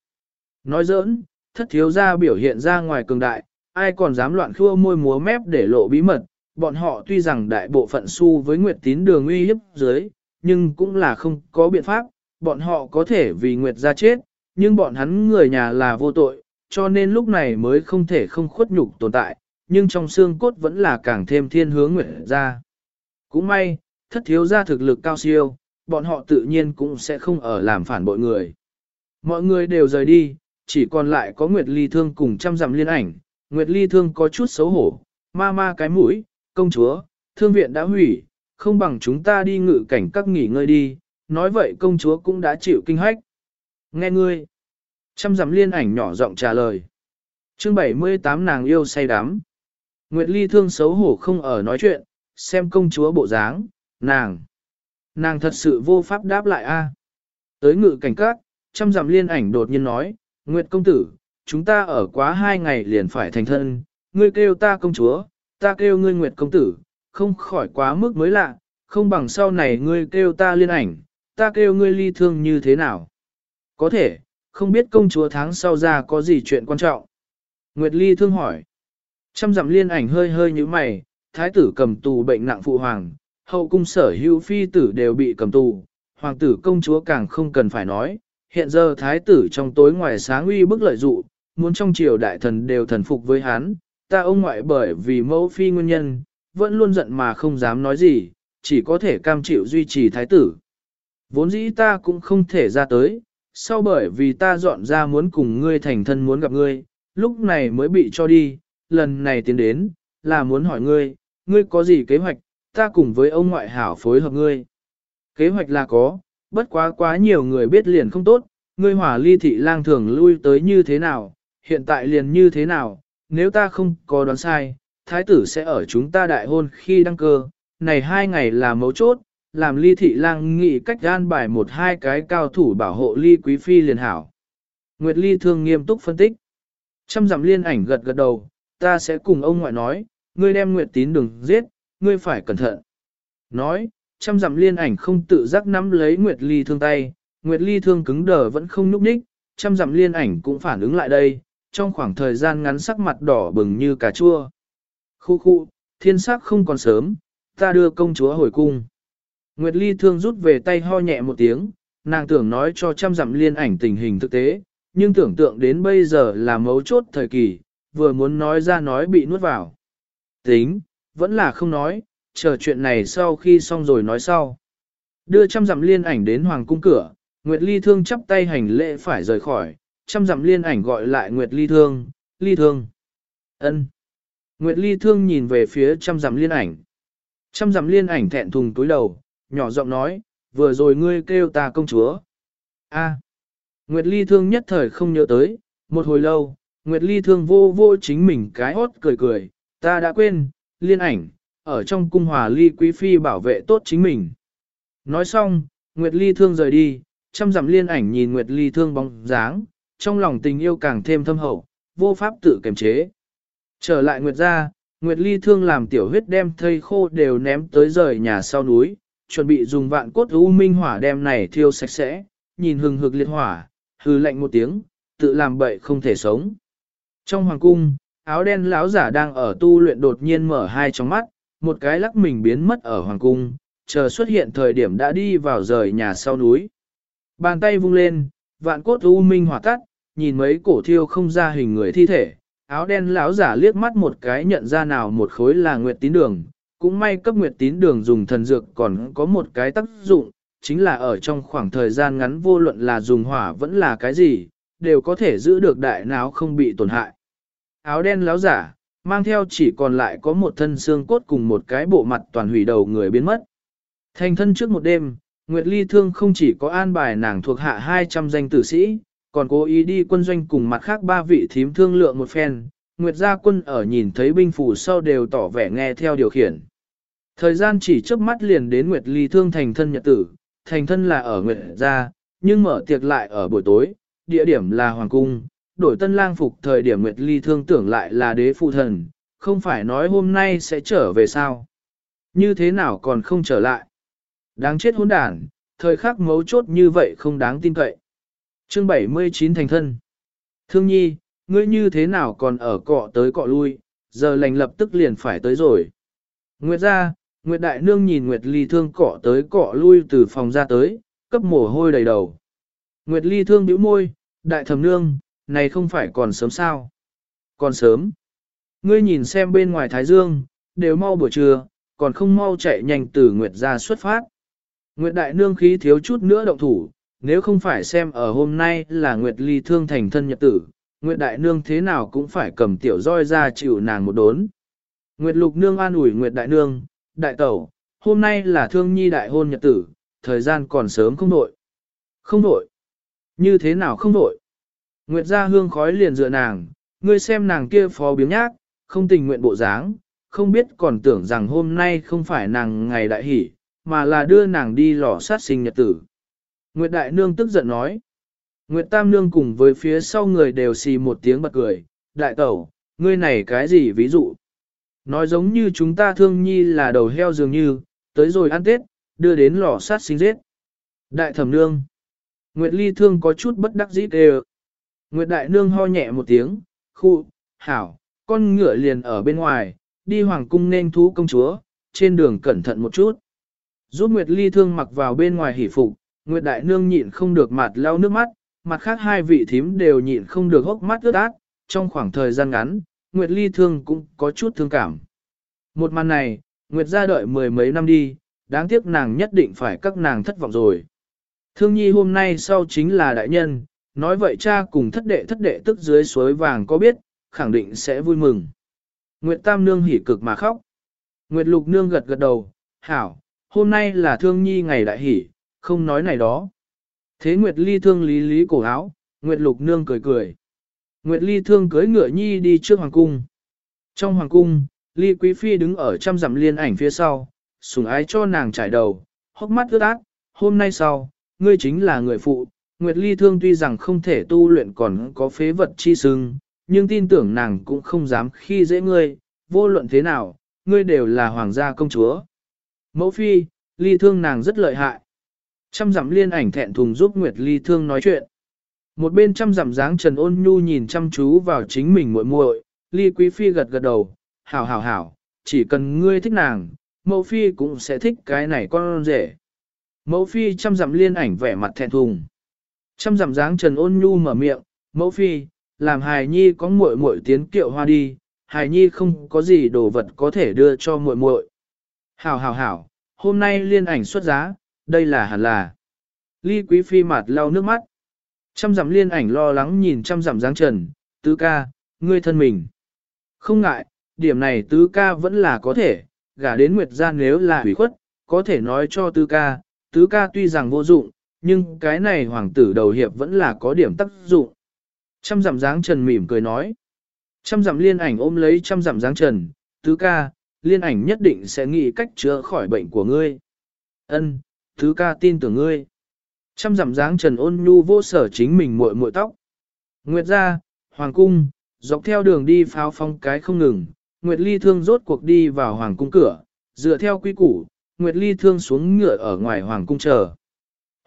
Nói giỡn, thất thiếu gia biểu hiện ra ngoài cường đại, ai còn dám loạn khua môi múa mép để lộ bí mật, bọn họ tuy rằng đại bộ phận su với Nguyệt tín đường uy hiếp dưới, nhưng cũng là không có biện pháp, bọn họ có thể vì Nguyệt ra chết, nhưng bọn hắn người nhà là vô tội, cho nên lúc này mới không thể không khuất nhục tồn tại, nhưng trong xương cốt vẫn là càng thêm thiên hướng Nguyệt ra. Cũng may, thất thiếu gia thực lực cao siêu, bọn họ tự nhiên cũng sẽ không ở làm phản bội người. Mọi người đều rời đi, chỉ còn lại có Nguyệt Ly Thương cùng trăm dặm liên ảnh. Nguyệt Ly Thương có chút xấu hổ, ma ma cái mũi, công chúa, thương viện đã hủy, không bằng chúng ta đi ngự cảnh các nghỉ ngơi đi, nói vậy công chúa cũng đã chịu kinh hách. Nghe ngươi, trăm dặm liên ảnh nhỏ giọng trả lời. chương 78 nàng yêu say đắm. Nguyệt Ly Thương xấu hổ không ở nói chuyện, xem công chúa bộ dáng, nàng. Nàng thật sự vô pháp đáp lại a. Tới ngự cảnh các, trăm dặm liên ảnh đột nhiên nói, Nguyệt công tử, chúng ta ở quá hai ngày liền phải thành thân, ngươi kêu ta công chúa, ta kêu ngươi Nguyệt công tử, không khỏi quá mức mới lạ, không bằng sau này ngươi kêu ta liên ảnh, ta kêu ngươi ly thương như thế nào. Có thể, không biết công chúa tháng sau ra có gì chuyện quan trọng. Nguyệt ly thương hỏi. Trăm dặm liên ảnh hơi hơi như mày, thái tử cầm tù bệnh nặng phụ hoàng, hậu cung sở hữu phi tử đều bị cầm tù, hoàng tử công chúa càng không cần phải nói, hiện giờ thái tử trong tối ngoài sáng uy bức lợi dụ, muốn trong triều đại thần đều thần phục với hắn, ta ông ngoại bởi vì mẫu phi nguyên nhân, vẫn luôn giận mà không dám nói gì, chỉ có thể cam chịu duy trì thái tử. Vốn dĩ ta cũng không thể ra tới, sau bởi vì ta dọn ra muốn cùng ngươi thành thân muốn gặp ngươi, lúc này mới bị cho đi, lần này tiến đến, là muốn hỏi ngươi, ngươi có gì kế hoạch, ta cùng với ông ngoại hảo phối hợp ngươi. Kế hoạch là có, bất quá quá nhiều người biết liền không tốt, ngươi hỏa ly thị lang thường lui tới như thế nào, hiện tại liền như thế nào, nếu ta không có đoán sai, thái tử sẽ ở chúng ta đại hôn khi đăng cơ, này hai ngày là mấu chốt, làm ly thị lang nghị cách gan bài một hai cái cao thủ bảo hộ ly quý phi liền hảo. Nguyệt ly thương nghiêm túc phân tích. Trăm dặm liên ảnh gật gật đầu, ta sẽ cùng ông ngoại nói, ngươi đem Nguyệt tín đừng giết, ngươi phải cẩn thận. Nói, trăm dặm liên ảnh không tự giác nắm lấy Nguyệt ly thương tay, Nguyệt ly thương cứng đờ vẫn không nhúc nhích, trăm dặm liên ảnh cũng phản ứng lại đây, trong khoảng thời gian ngắn sắc mặt đỏ bừng như cà chua. Khu khu, thiên sắc không còn sớm, ta đưa công chúa hồi cung. Nguyệt Ly thương rút về tay ho nhẹ một tiếng, nàng tưởng nói cho trăm dặm liên ảnh tình hình thực tế, nhưng tưởng tượng đến bây giờ là mấu chốt thời kỳ, vừa muốn nói ra nói bị nuốt vào. Tính, vẫn là không nói, chờ chuyện này sau khi xong rồi nói sau. Đưa trăm dặm liên ảnh đến hoàng cung cửa, Nguyệt Ly thương chắp tay hành lễ phải rời khỏi, trăm dặm liên ảnh gọi lại Nguyệt Ly thương, Ly thương. ân. Nguyệt Ly thương nhìn về phía trăm dặm liên ảnh. Trăm dặm liên ảnh thẹn thùng túi đầu, nhỏ giọng nói, vừa rồi ngươi kêu ta công chúa. A. Nguyệt Ly thương nhất thời không nhớ tới, một hồi lâu, Nguyệt Ly thương vô vô chính mình cái hốt cười cười, ta đã quên, liên ảnh, ở trong cung hòa ly quý phi bảo vệ tốt chính mình. Nói xong, Nguyệt Ly thương rời đi, chăm dặm liên ảnh nhìn Nguyệt Ly thương bóng dáng, trong lòng tình yêu càng thêm thâm hậu, vô pháp tự kiềm chế. Trở lại Nguyệt gia, Nguyệt Ly thương làm tiểu huyết đem thây khô đều ném tới rời nhà sau núi, chuẩn bị dùng vạn cốt u minh hỏa đem này thiêu sạch sẽ, nhìn hừng hực liệt hỏa, hư lạnh một tiếng, tự làm bậy không thể sống. Trong hoàng cung, áo đen lão giả đang ở tu luyện đột nhiên mở hai tròng mắt, một cái lắc mình biến mất ở hoàng cung, chờ xuất hiện thời điểm đã đi vào rời nhà sau núi. Bàn tay vung lên, vạn cốt u minh hỏa tắt, nhìn mấy cổ thiêu không ra hình người thi thể, áo đen lão giả liếc mắt một cái nhận ra nào một khối là nguyệt tín đường, cũng may cấp nguyệt tín đường dùng thần dược còn có một cái tác dụng, chính là ở trong khoảng thời gian ngắn vô luận là dùng hỏa vẫn là cái gì, đều có thể giữ được đại não không bị tổn hại. Áo đen láo giả, mang theo chỉ còn lại có một thân xương cốt cùng một cái bộ mặt toàn hủy đầu người biến mất. Thành thân trước một đêm, Nguyệt Ly Thương không chỉ có an bài nàng thuộc hạ 200 danh tử sĩ, còn cố ý đi quân doanh cùng mặt khác ba vị thím thương lượng một phen, Nguyệt gia quân ở nhìn thấy binh phủ sau đều tỏ vẻ nghe theo điều khiển. Thời gian chỉ chớp mắt liền đến Nguyệt Ly Thương thành thân nhật tử, thành thân là ở Nguyệt gia, nhưng mở tiệc lại ở buổi tối, địa điểm là Hoàng Cung, đổi tân lang phục thời điểm Nguyệt Ly Thương tưởng lại là đế phụ thần, không phải nói hôm nay sẽ trở về sao. Như thế nào còn không trở lại? Đáng chết hỗn đản, thời khắc mấu chốt như vậy không đáng tin cậy. Chương 79 thành thân. Thương nhi, ngươi như thế nào còn ở cọ tới cọ lui, giờ lành lập tức liền phải tới rồi. Nguyệt ra, Nguyệt Đại Nương nhìn Nguyệt Ly Thương cỏ tới cỏ lui từ phòng ra tới, cấp mồ hôi đầy đầu. Nguyệt Ly Thương bĩu môi, Đại Thẩm Nương, này không phải còn sớm sao? Còn sớm. Ngươi nhìn xem bên ngoài Thái Dương, đều mau buổi trưa, còn không mau chạy nhanh từ Nguyệt ra xuất phát. Nguyệt Đại Nương khí thiếu chút nữa động thủ, nếu không phải xem ở hôm nay là Nguyệt Ly Thương thành thân nhật tử, Nguyệt Đại Nương thế nào cũng phải cầm tiểu roi ra chịu nàng một đốn. Nguyệt Lục Nương an ủi Nguyệt Đại Nương, Đại Tẩu, hôm nay là thương nhi đại hôn nhật tử, thời gian còn sớm không nội. Không nội. Như thế nào không nội? Nguyệt ra hương khói liền dựa nàng, ngươi xem nàng kia phó biếng nhác, không tình nguyện bộ dáng, không biết còn tưởng rằng hôm nay không phải nàng ngày đại hỷ, mà là đưa nàng đi lò sát sinh nhật tử. Nguyệt Đại Nương tức giận nói. Nguyệt Tam Nương cùng với phía sau người đều xì một tiếng bật cười. Đại tẩu, ngươi này cái gì ví dụ? Nói giống như chúng ta thương nhi là đầu heo dường như, tới rồi ăn tết, đưa đến lò sát sinh giết. Đại thẩm nương. Nguyệt Ly thương có chút bất đắc dĩ đều. Nguyệt Đại Nương ho nhẹ một tiếng, khu, hảo, con ngựa liền ở bên ngoài, đi hoàng cung nên thú công chúa, trên đường cẩn thận một chút. Giúp Nguyệt Ly thương mặc vào bên ngoài hỉ phục, Nguyệt Đại Nương nhịn không được mặt lau nước mắt, mặt khác hai vị thím đều nhịn không được hốc mắt ướt át, trong khoảng thời gian ngắn, Nguyệt Ly thương cũng có chút thương cảm. Một màn này, Nguyệt ra đợi mười mấy năm đi, đáng tiếc nàng nhất định phải các nàng thất vọng rồi. Thương nhi hôm nay sau chính là đại nhân, nói vậy cha cùng thất đệ thất đệ tức dưới suối vàng có biết, khẳng định sẽ vui mừng. Nguyệt Tam Nương hỉ cực mà khóc. Nguyệt Lục Nương gật gật đầu, hảo, hôm nay là thương nhi ngày đại hỉ, không nói này đó. Thế Nguyệt Ly thương lý lý cổ áo, Nguyệt Lục Nương cười cười. Nguyệt Ly thương cưới ngựa nhi đi trước hoàng cung. Trong hoàng cung, Ly Quý Phi đứng ở trăm dặm liên ảnh phía sau, sùng ái cho nàng trải đầu, hốc mắt ướt át, hôm nay sau, ngươi chính là người phụ. Nguyệt Ly thương tuy rằng không thể tu luyện còn có phế vật chi sưng, nhưng tin tưởng nàng cũng không dám khi dễ ngươi, vô luận thế nào, ngươi đều là hoàng gia công chúa. Mẫu Phi, Ly thương nàng rất lợi hại. Trăm dặm liên ảnh thẹn thùng giúp Nguyệt Ly thương nói chuyện. Một bên trăm dặm dáng Trần Ôn Nhu nhìn chăm chú vào chính mình muội muội, Ly Quý Phi gật gật đầu, hảo hảo hảo, chỉ cần ngươi thích nàng, mẫu phi cũng sẽ thích cái này con rể. Mẫu phi chăm dặm liên ảnh vẻ mặt thẹn thùng. Chăm dặm dáng Trần Ôn Nhu mở miệng, mẫu phi, làm hài nhi có muội muội tiến kiệu hoa đi, hài nhi không có gì đồ vật có thể đưa cho muội muội. Hảo hảo hảo, hôm nay liên ảnh xuất giá, đây là hẳn là. Ly quý phi mặt lau nước mắt. Trăm dặm liên ảnh lo lắng nhìn trăm dặm dáng trần, tứ ca, ngươi thân mình. Không ngại, điểm này tứ ca vẫn là có thể, gả đến nguyệt gia nếu là hủy khuất, có thể nói cho tứ ca, tứ ca tuy rằng vô dụng, nhưng cái này hoàng tử đầu hiệp vẫn là có điểm tác dụng. Trăm dặm dáng trần mỉm cười nói. Trăm dặm liên ảnh ôm lấy trăm dặm dáng trần, tứ ca, liên ảnh nhất định sẽ nghĩ cách chữa khỏi bệnh của ngươi. Ân, tứ ca tin tưởng ngươi. Trăm dặm dáng trần ôn nhu vô sở chính mình muội muội tóc. Nguyệt gia, hoàng cung, dọc theo đường đi pháo phong cái không ngừng, Nguyệt Ly Thương rốt cuộc đi vào hoàng cung cửa, dựa theo quy củ, Nguyệt Ly Thương xuống ngựa ở ngoài hoàng cung chờ.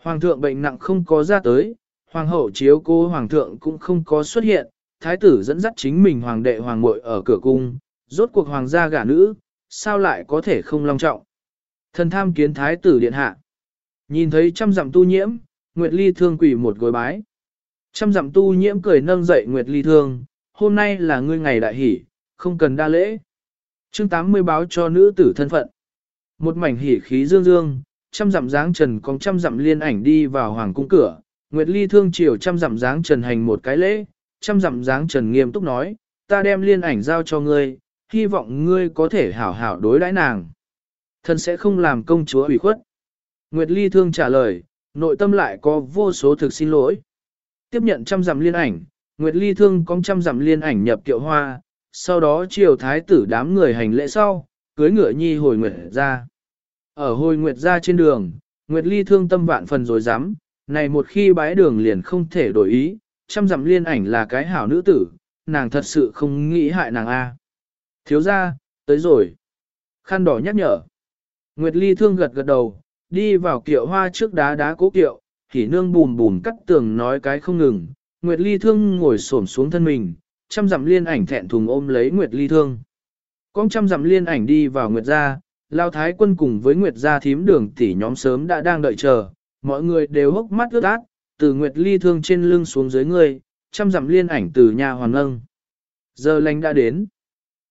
Hoàng thượng bệnh nặng không có ra tới, hoàng hậu chiếu cô hoàng thượng cũng không có xuất hiện, thái tử dẫn dắt chính mình hoàng đệ hoàng muội ở cửa cung, rốt cuộc hoàng gia gả nữ, sao lại có thể không long trọng. Thần tham kiến thái tử điện hạ. Nhìn thấy trăm dặm tu nhiễm, Nguyệt Ly Thương quỳ một gối bái. Trăm dặm tu nhiễm cười nâng dậy Nguyệt Ly Thương, hôm nay là ngươi ngày đại hỷ, không cần đa lễ. Chương 80 báo cho nữ tử thân phận. Một mảnh hỉ khí dương dương, trăm dặm dáng trần còn trăm dặm liên ảnh đi vào hoàng cung cửa. Nguyệt Ly thương chiều trăm dặm dáng trần hành một cái lễ, trăm dặm dáng trần nghiêm túc nói, ta đem liên ảnh giao cho ngươi, hy vọng ngươi có thể hảo hảo đối đãi nàng. Thân sẽ không làm công chúa ủy khuất. Nguyệt Ly thương trả lời, nội tâm lại có vô số thực xin lỗi. Tiếp nhận trăm dặm liên ảnh, Nguyệt Ly thương có trăm dặm liên ảnh nhập kiệu hoa, sau đó triều thái tử đám người hành lễ sau, cưới ngựa nhi hồi nguyệt ra. Ở hồi nguyệt ra trên đường, Nguyệt Ly thương tâm vạn phần rồi dám, này một khi bái đường liền không thể đổi ý, trăm dặm liên ảnh là cái hảo nữ tử, nàng thật sự không nghĩ hại nàng a. Thiếu ra, tới rồi. Khăn đỏ nhắc nhở. Nguyệt Ly thương gật gật đầu, đi vào kiệu hoa trước đá đá cố kiệu, thì nương bùm bùm cắt tường nói cái không ngừng, Nguyệt Ly Thương ngồi xổm xuống thân mình, trăm dặm liên ảnh thẹn thùng ôm lấy Nguyệt Ly Thương. Con trăm dặm liên ảnh đi vào Nguyệt gia, Lao Thái quân cùng với Nguyệt gia thím đường tỷ nhóm sớm đã đang đợi chờ, mọi người đều hốc mắt ướt át, từ Nguyệt Ly Thương trên lưng xuống dưới người, trăm dặm liên ảnh từ nhà hoàn ngâng. Giờ lành đã đến.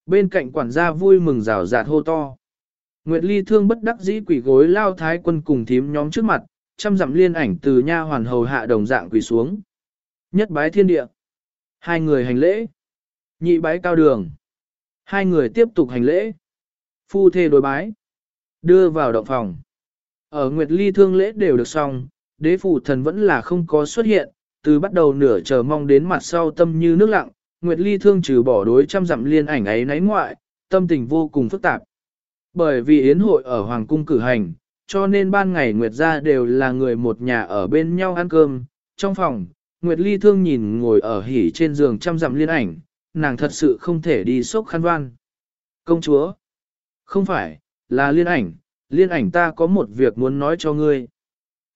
Bên cạnh quản gia vui mừng rào rạt hô to. Nguyệt Ly Thương bất đắc dĩ quỷ gối Lao Thái quân cùng thím nhóm trước mặt, trăm dặm liên ảnh từ nha hoàn hầu hạ đồng dạng quỳ xuống. Nhất bái thiên địa. Hai người hành lễ. Nhị bái cao đường. Hai người tiếp tục hành lễ. Phu thê đối bái. Đưa vào động phòng. Ở Nguyệt Ly thương lễ đều được xong, đế phủ thần vẫn là không có xuất hiện, từ bắt đầu nửa chờ mong đến mặt sau tâm như nước lặng, Nguyệt Ly thương trừ bỏ đối trăm dặm liên ảnh ấy náy ngoại, tâm tình vô cùng phức tạp. Bởi vì yến hội ở Hoàng cung cử hành, cho nên ban ngày Nguyệt gia đều là người một nhà ở bên nhau ăn cơm, trong phòng, Nguyệt Ly thương nhìn ngồi ở hỉ trên giường chăm dặm liên ảnh, nàng thật sự không thể đi sốc khăn văn. Công chúa! Không phải, là liên ảnh, liên ảnh ta có một việc muốn nói cho ngươi.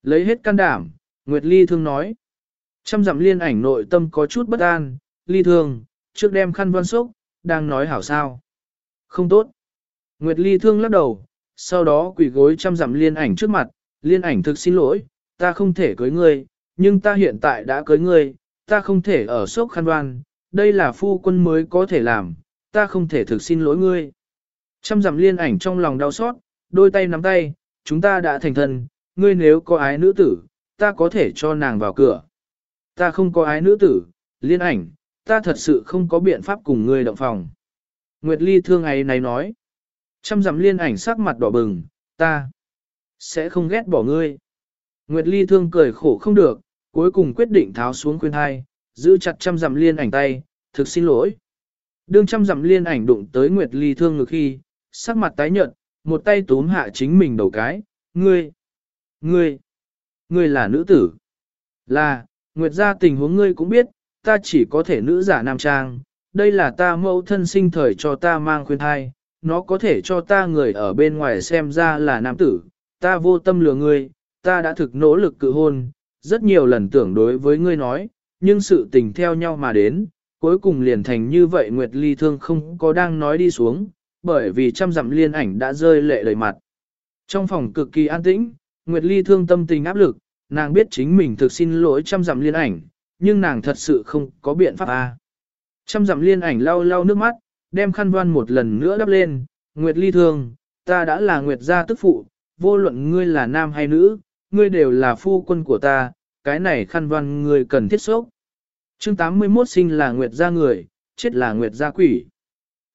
Lấy hết can đảm, Nguyệt Ly thương nói. Chăm dặm liên ảnh nội tâm có chút bất an, Ly thương, trước đem khăn văn sốc, đang nói hảo sao. Không tốt. Nguyệt Ly thương lắc đầu, sau đó quỳ gối chăm dặm liên ảnh trước mặt, liên ảnh thực xin lỗi, ta không thể cưới ngươi, nhưng ta hiện tại đã cưới ngươi, ta không thể ở sốc khăn đoan, đây là phu quân mới có thể làm, ta không thể thực xin lỗi ngươi. Chăm dặm liên ảnh trong lòng đau xót, đôi tay nắm tay, chúng ta đã thành thân, ngươi nếu có ái nữ tử, ta có thể cho nàng vào cửa. Ta không có ái nữ tử, liên ảnh, ta thật sự không có biện pháp cùng ngươi động phòng. Nguyệt Ly thương ấy này nói, trăm dặm liên ảnh sắc mặt đỏ bừng, ta sẽ không ghét bỏ ngươi. Nguyệt Ly thương cười khổ không được, cuối cùng quyết định tháo xuống khuyên hai, giữ chặt trăm dặm liên ảnh tay, thực xin lỗi. Đương trăm dặm liên ảnh đụng tới Nguyệt Ly thương ngực khi, sắc mặt tái nhợt, một tay túm hạ chính mình đầu cái, ngươi, ngươi, ngươi là nữ tử. Là, Nguyệt gia tình huống ngươi cũng biết, ta chỉ có thể nữ giả nam trang, đây là ta mẫu thân sinh thời cho ta mang khuyên thai, nó có thể cho ta người ở bên ngoài xem ra là nam tử, ta vô tâm lừa ngươi, ta đã thực nỗ lực cự hôn, rất nhiều lần tưởng đối với ngươi nói, nhưng sự tình theo nhau mà đến, cuối cùng liền thành như vậy Nguyệt Ly Thương không có đang nói đi xuống, bởi vì trăm dặm liên ảnh đã rơi lệ đầy mặt. Trong phòng cực kỳ an tĩnh, Nguyệt Ly Thương tâm tình áp lực, nàng biết chính mình thực xin lỗi trăm dặm liên ảnh, nhưng nàng thật sự không có biện pháp a. Trăm dặm liên ảnh lau lau nước mắt, đem khăn văn một lần nữa đắp lên, Nguyệt Ly Thương, ta đã là Nguyệt gia tức phụ, vô luận ngươi là nam hay nữ, ngươi đều là phu quân của ta, cái này khăn văn ngươi cần thiết sốc. Chương 81 sinh là Nguyệt gia người, chết là Nguyệt gia quỷ.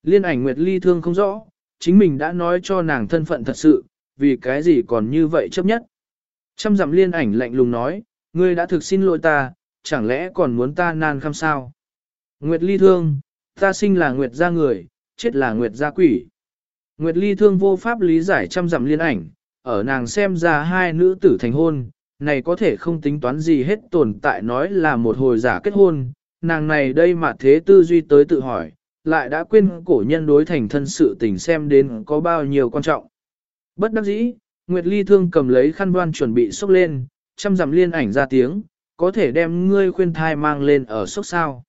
Liên ảnh Nguyệt ly thương không rõ, chính mình đã nói cho nàng thân phận thật sự, vì cái gì còn như vậy chấp nhất. Trăm dặm liên ảnh lạnh lùng nói, ngươi đã thực xin lỗi ta, chẳng lẽ còn muốn ta nan khăm sao? Nguyệt ly thương, ta sinh là Nguyệt gia người, chết là Nguyệt gia quỷ. Nguyệt ly thương vô pháp lý giải trăm dặm liên ảnh, ở nàng xem ra hai nữ tử thành hôn, này có thể không tính toán gì hết tồn tại nói là một hồi giả kết hôn, nàng này đây mà thế tư duy tới tự hỏi, lại đã quên cổ nhân đối thành thân sự tình xem đến có bao nhiêu quan trọng. Bất đắc dĩ, Nguyệt Ly Thương cầm lấy khăn đoan chuẩn bị xúc lên, trăm dặm liên ảnh ra tiếng, có thể đem ngươi khuyên thai mang lên ở xúc sao.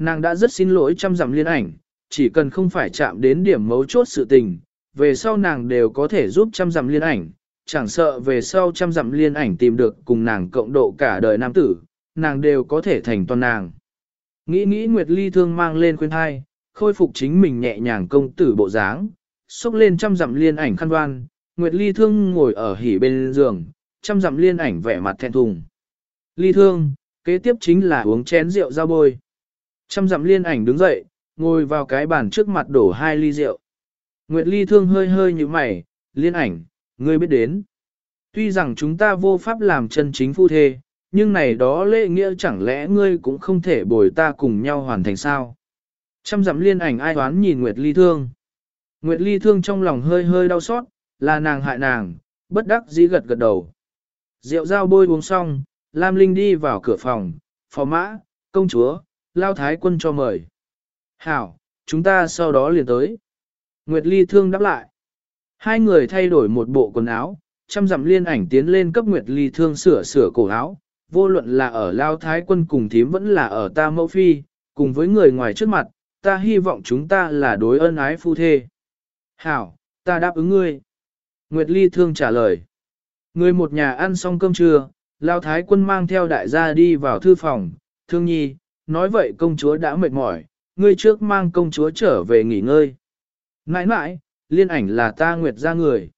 Nàng đã rất xin lỗi trăm dặm liên ảnh, chỉ cần không phải chạm đến điểm mấu chốt sự tình, về sau nàng đều có thể giúp trăm dặm liên ảnh, chẳng sợ về sau trăm dặm liên ảnh tìm được cùng nàng cộng độ cả đời nam tử, nàng đều có thể thành toàn nàng. Nghĩ nghĩ Nguyệt Ly thương mang lên khuyên hai, khôi phục chính mình nhẹ nhàng công tử bộ dáng, xúc lên trăm dặm liên ảnh khăn đoan, Nguyệt Ly thương ngồi ở hỉ bên giường, trăm dặm liên ảnh vẻ mặt thẹn thùng. Ly thương, kế tiếp chính là uống chén rượu ra bôi. Trăm dặm liên ảnh đứng dậy, ngồi vào cái bàn trước mặt đổ hai ly rượu. Nguyệt Ly thương hơi hơi như mày, liên ảnh, ngươi biết đến. Tuy rằng chúng ta vô pháp làm chân chính phu thê, nhưng này đó lễ nghĩa chẳng lẽ ngươi cũng không thể bồi ta cùng nhau hoàn thành sao. Trăm dặm liên ảnh ai toán nhìn Nguyệt Ly thương. Nguyệt Ly thương trong lòng hơi hơi đau xót, là nàng hại nàng, bất đắc dĩ gật gật đầu. Rượu dao bôi uống xong, Lam Linh đi vào cửa phòng, phò mã, công chúa, lao thái quân cho mời. Hảo, chúng ta sau đó liền tới. Nguyệt Ly thương đáp lại. Hai người thay đổi một bộ quần áo, trăm dặm liên ảnh tiến lên cấp Nguyệt Ly thương sửa sửa cổ áo, vô luận là ở Lao Thái quân cùng thím vẫn là ở ta mẫu phi, cùng với người ngoài trước mặt, ta hy vọng chúng ta là đối ân ái phu thê. Hảo, ta đáp ứng ngươi. Nguyệt Ly thương trả lời. Người một nhà ăn xong cơm trưa, Lao Thái quân mang theo đại gia đi vào thư phòng, thương nhi, nói vậy công chúa đã mệt mỏi, ngươi trước mang công chúa trở về nghỉ ngơi. Nãi nãi, liên ảnh là ta Nguyệt ra người.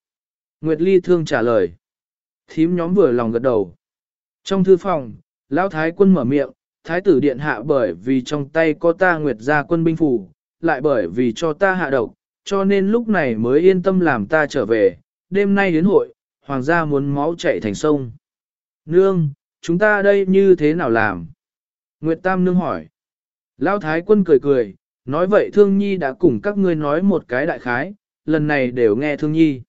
Nguyệt Ly thương trả lời. Thím nhóm vừa lòng gật đầu. Trong thư phòng, Lão Thái quân mở miệng, Thái tử điện hạ bởi vì trong tay có ta Nguyệt ra quân binh phủ, lại bởi vì cho ta hạ độc, cho nên lúc này mới yên tâm làm ta trở về, đêm nay đến hội, hoàng gia muốn máu chạy thành sông. Nương, chúng ta đây như thế nào làm? Nguyệt Tam Nương hỏi. Lão Thái quân cười cười, nói vậy Thương Nhi đã cùng các ngươi nói một cái đại khái, lần này đều nghe Thương Nhi.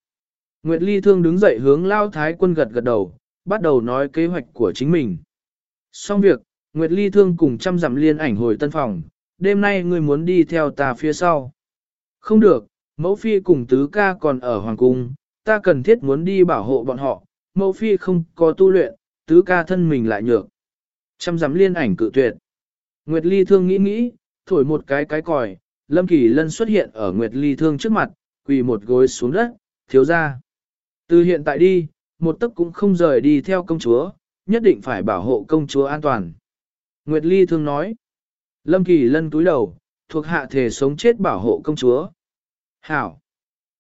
Nguyệt Ly Thương đứng dậy hướng Lão Thái quân gật gật đầu, bắt đầu nói kế hoạch của chính mình. Xong việc, Nguyệt Ly Thương cùng trăm dặm liên ảnh hồi tân phòng, đêm nay ngươi muốn đi theo ta phía sau. Không được, mẫu phi cùng tứ ca còn ở hoàng cung, ta cần thiết muốn đi bảo hộ bọn họ, mẫu phi không có tu luyện, tứ ca thân mình lại nhược. Trăm dặm liên ảnh cự tuyệt. Nguyệt Ly Thương nghĩ nghĩ, thổi một cái cái còi, Lâm Kỳ Lân xuất hiện ở Nguyệt Ly Thương trước mặt, quỳ một gối xuống đất, thiếu ra. Từ hiện tại đi, một tấc cũng không rời đi theo công chúa, nhất định phải bảo hộ công chúa an toàn. Nguyệt Ly Thương nói. Lâm Kỳ Lân túi đầu, thuộc hạ thể sống chết bảo hộ công chúa. Hảo.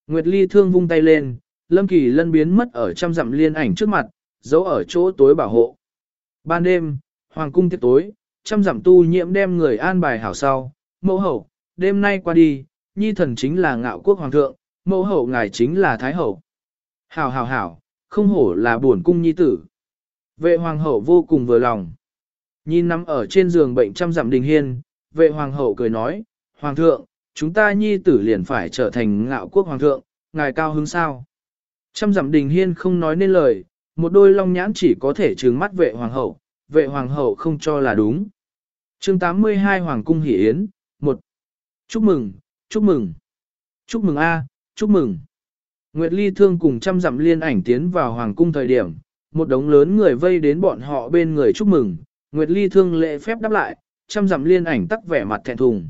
Nguyệt Ly Thương vung tay lên, Lâm Kỳ Lân biến mất ở trăm dặm liên ảnh trước mặt, giấu ở chỗ tối bảo hộ. Ban đêm, Hoàng cung tiết tối, trăm dặm tu nhiễm đem người an bài hảo sau, mẫu hậu, đêm nay qua đi, nhi thần chính là ngạo quốc hoàng thượng, mẫu hậu ngài chính là thái hậu. Hảo hảo hảo, không hổ là buồn cung nhi tử. Vệ hoàng hậu vô cùng vừa lòng. Nhìn nằm ở trên giường bệnh trăm dặm đình hiên, vệ hoàng hậu cười nói, Hoàng thượng, chúng ta nhi tử liền phải trở thành ngạo quốc hoàng thượng, ngài cao hứng sao. Trăm dặm đình hiên không nói nên lời, một đôi long nhãn chỉ có thể trừng mắt vệ hoàng hậu, vệ hoàng hậu không cho là đúng. chương 82 Hoàng cung hỷ yến, 1. Chúc mừng, chúc mừng, chúc mừng A, chúc mừng. Nguyệt Ly Thương cùng trăm dặm liên ảnh tiến vào Hoàng cung thời điểm, một đống lớn người vây đến bọn họ bên người chúc mừng, Nguyệt Ly Thương lễ phép đáp lại, trăm dặm liên ảnh tắc vẻ mặt thẹn thùng.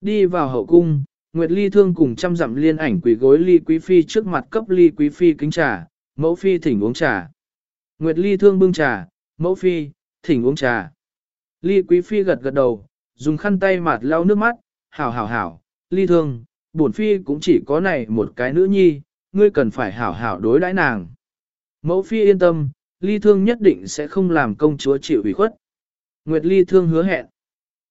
Đi vào hậu cung, Nguyệt Ly Thương cùng trăm dặm liên ảnh quỳ gối Ly Quý Phi trước mặt cấp Ly Quý Phi kính trà, mẫu Phi thỉnh uống trà. Nguyệt Ly Thương bưng trà, mẫu Phi, thỉnh uống trà. Ly Quý Phi gật gật đầu, dùng khăn tay mặt lau nước mắt, hảo hảo hảo, Ly Thương, bổn Phi cũng chỉ có này một cái nữ nhi, ngươi cần phải hảo hảo đối đãi nàng. Mẫu Phi yên tâm, Ly Thương nhất định sẽ không làm công chúa chịu ủy khuất. Nguyệt Ly Thương hứa hẹn.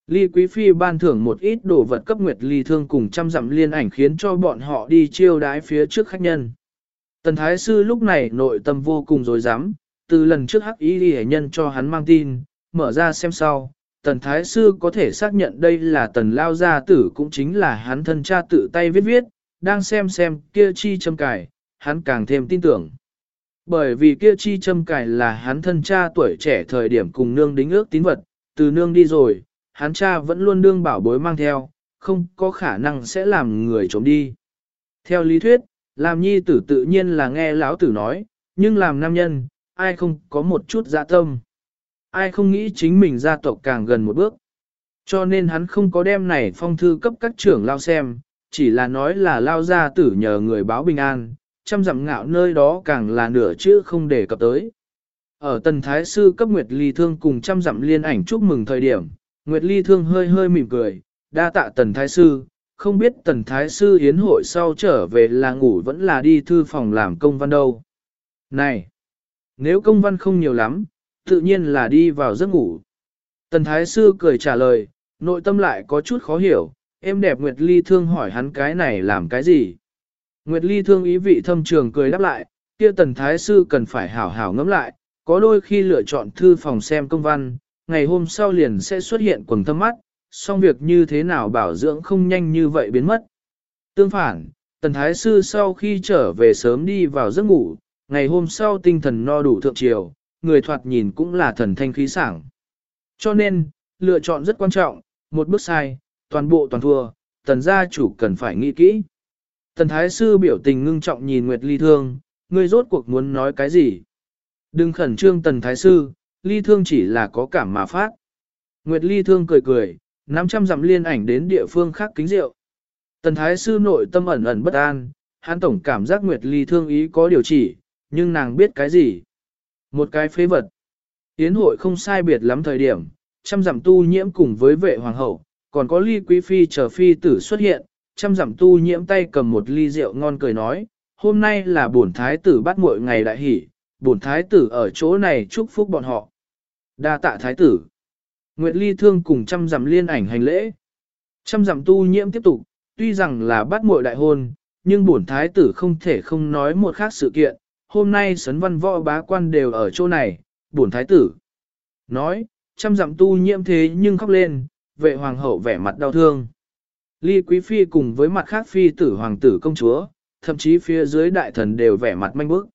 Ly Quý Phi ban thưởng một ít đồ vật cấp Nguyệt Ly Thương cùng trăm dặm liên ảnh khiến cho bọn họ đi chiêu đái phía trước khách nhân. Tần Thái Sư lúc này nội tâm vô cùng dối rắm từ lần trước hắc ý hệ nhân cho hắn mang tin, mở ra xem sau. Tần Thái Sư có thể xác nhận đây là tần lao gia tử cũng chính là hắn thân cha tự tay viết viết, đang xem xem kia chi châm cải, hắn càng thêm tin tưởng. Bởi vì kia chi châm cải là hắn thân cha tuổi trẻ thời điểm cùng nương đính ước tín vật, từ nương đi rồi, hắn cha vẫn luôn đương bảo bối mang theo, không có khả năng sẽ làm người trốn đi. Theo lý thuyết, làm nhi tử tự nhiên là nghe lão tử nói, nhưng làm nam nhân, ai không có một chút dạ tâm. Ai không nghĩ chính mình gia tộc càng gần một bước. Cho nên hắn không có đem này phong thư cấp các trưởng lao xem, chỉ là nói là lao gia tử nhờ người báo bình an, trăm dặm ngạo nơi đó càng là nửa chữ không để cập tới. Ở tần thái sư cấp Nguyệt Ly Thương cùng trăm dặm liên ảnh chúc mừng thời điểm, Nguyệt Ly Thương hơi hơi mỉm cười, đa tạ tần thái sư, không biết tần thái sư hiến hội sau trở về là ngủ vẫn là đi thư phòng làm công văn đâu. Này, nếu công văn không nhiều lắm, tự nhiên là đi vào giấc ngủ. Tần thái sư cười trả lời, nội tâm lại có chút khó hiểu, em đẹp Nguyệt Ly Thương hỏi hắn cái này làm cái gì. Nguyệt Ly thương ý vị thâm trường cười đáp lại, kia tần thái sư cần phải hảo hảo ngẫm lại, có đôi khi lựa chọn thư phòng xem công văn, ngày hôm sau liền sẽ xuất hiện quần thâm mắt, song việc như thế nào bảo dưỡng không nhanh như vậy biến mất. Tương phản, tần thái sư sau khi trở về sớm đi vào giấc ngủ, ngày hôm sau tinh thần no đủ thượng triều, người thoạt nhìn cũng là thần thanh khí sảng. Cho nên, lựa chọn rất quan trọng, một bước sai, toàn bộ toàn thua, tần gia chủ cần phải nghĩ kỹ. Tần Thái Sư biểu tình ngưng trọng nhìn Nguyệt Ly Thương, ngươi rốt cuộc muốn nói cái gì? Đừng khẩn trương tần thái sư, ly thương chỉ là có cảm mà phát. Nguyệt ly thương cười cười, 500 dặm liên ảnh đến địa phương khác kính rượu. Tần thái sư nội tâm ẩn ẩn bất an, hắn tổng cảm giác Nguyệt ly thương ý có điều chỉ, nhưng nàng biết cái gì? Một cái phế vật. Yến hội không sai biệt lắm thời điểm, trăm dặm tu nhiễm cùng với vệ hoàng hậu, còn có ly quý phi chờ phi tử xuất hiện, trăm dặm tu nhiễm tay cầm một ly rượu ngon cười nói, hôm nay là bổn thái tử bắt muội ngày đại hỷ, bổn thái tử ở chỗ này chúc phúc bọn họ. Đa tạ thái tử. Nguyệt ly thương cùng trăm dặm liên ảnh hành lễ. Trăm dặm tu nhiễm tiếp tục, tuy rằng là bắt muội đại hôn, nhưng bổn thái tử không thể không nói một khác sự kiện, hôm nay sấn văn võ bá quan đều ở chỗ này, bổn thái tử. Nói, trăm dặm tu nhiễm thế nhưng khóc lên, vệ hoàng hậu vẻ mặt đau thương. Ly quý phi cùng với mặt khác phi tử hoàng tử công chúa, thậm chí phía dưới đại thần đều vẻ mặt manh bức.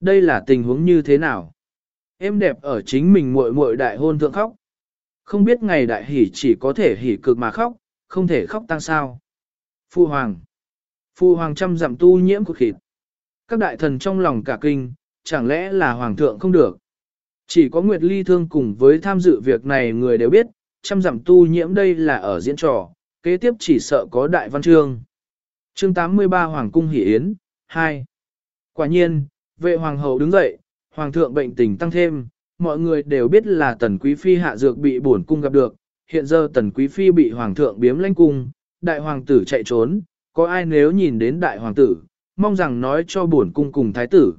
Đây là tình huống như thế nào? Em đẹp ở chính mình muội muội đại hôn thượng khóc. Không biết ngày đại hỉ chỉ có thể hỉ cực mà khóc, không thể khóc tăng sao. Phu hoàng. Phu hoàng trăm dặm tu nhiễm của khịt. Các đại thần trong lòng cả kinh, chẳng lẽ là hoàng thượng không được. Chỉ có Nguyệt Ly Thương cùng với tham dự việc này người đều biết, trăm dặm tu nhiễm đây là ở diễn trò, kế tiếp chỉ sợ có đại văn chương. Chương 83 Hoàng cung hỷ yến, 2. Quả nhiên, vệ hoàng hậu đứng dậy, hoàng thượng bệnh tình tăng thêm, mọi người đều biết là tần quý phi hạ dược bị bổn cung gặp được, hiện giờ tần quý phi bị hoàng thượng biếm lãnh cung, đại hoàng tử chạy trốn, có ai nếu nhìn đến đại hoàng tử, mong rằng nói cho bổn cung cùng thái tử.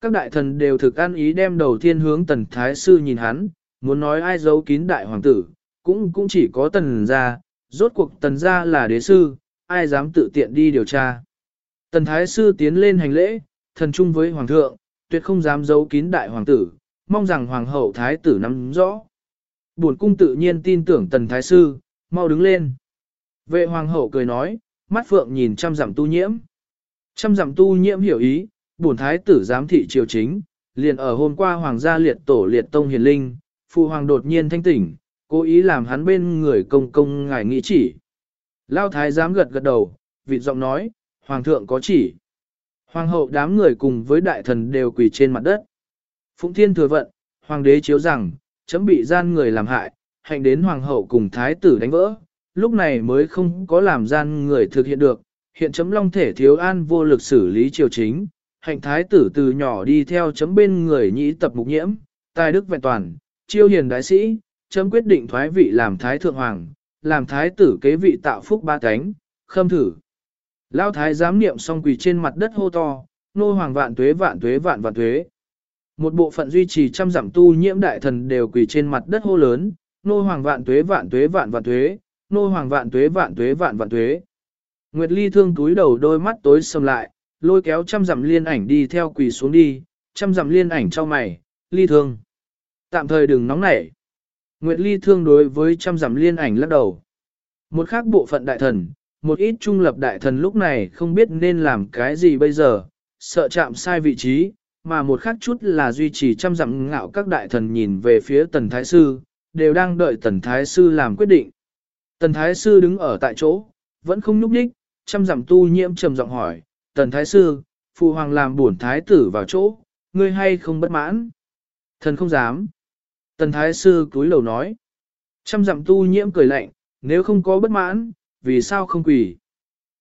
Các đại thần đều thực ăn ý đem đầu tiên hướng tần thái sư nhìn hắn, muốn nói ai giấu kín đại hoàng tử, cũng cũng chỉ có tần gia, rốt cuộc tần gia là đế sư, ai dám tự tiện đi điều tra. Tần thái sư tiến lên hành lễ, thần chung với hoàng thượng, tuyệt không dám giấu kín đại hoàng tử, mong rằng hoàng hậu thái tử nắm rõ. Buồn cung tự nhiên tin tưởng tần thái sư, mau đứng lên. Vệ hoàng hậu cười nói, mắt phượng nhìn chăm dặm tu nhiễm. Trăm dặm tu nhiễm hiểu ý, bổn thái tử giám thị triều chính, liền ở hôm qua hoàng gia liệt tổ liệt tông hiền linh, phụ hoàng đột nhiên thanh tỉnh, cố ý làm hắn bên người công công ngài nghĩ chỉ. Lao thái giám gật gật đầu, vị giọng nói, hoàng thượng có chỉ. Hoàng hậu đám người cùng với đại thần đều quỳ trên mặt đất. Phụng thiên thừa vận, hoàng đế chiếu rằng, chấm bị gian người làm hại, hành đến hoàng hậu cùng thái tử đánh vỡ, lúc này mới không có làm gian người thực hiện được, hiện chấm long thể thiếu an vô lực xử lý triều chính, hạnh thái tử từ nhỏ đi theo chấm bên người nhĩ tập mục nhiễm, tài đức vẹn toàn, chiêu hiền đại sĩ, chấm quyết định thoái vị làm thái thượng hoàng, làm thái tử kế vị tạo phúc ba cánh, khâm thử. Lao thái giám niệm xong quỳ trên mặt đất hô to, nô hoàng vạn tuế vạn tuế vạn vạn tuế. Một bộ phận duy trì trăm giảm tu nhiễm đại thần đều quỳ trên mặt đất hô lớn, nô hoàng vạn tuế vạn tuế vạn vạn tuế, nô hoàng vạn tuế vạn tuế vạn vạn tuế. Nguyệt Ly thương túi đầu đôi mắt tối sầm lại, lôi kéo trăm dặm liên ảnh đi theo quỳ xuống đi, trăm dặm liên ảnh cho mày, ly thương. Tạm thời đừng nóng nảy. Nguyệt Ly thương đối với trăm dặm liên ảnh lắc đầu. Một khác bộ phận đại thần, một ít trung lập đại thần lúc này không biết nên làm cái gì bây giờ, sợ chạm sai vị trí, mà một khác chút là duy trì trăm dặm ngạo các đại thần nhìn về phía tần thái sư, đều đang đợi tần thái sư làm quyết định. Tần thái sư đứng ở tại chỗ, vẫn không nhúc nhích, chăm dặm tu nhiễm trầm giọng hỏi, tần thái sư, phụ hoàng làm bổn thái tử vào chỗ, ngươi hay không bất mãn? Thần không dám. Tần thái sư cúi lầu nói. Chăm dặm tu nhiễm cười lạnh, nếu không có bất mãn, vì sao không quỳ?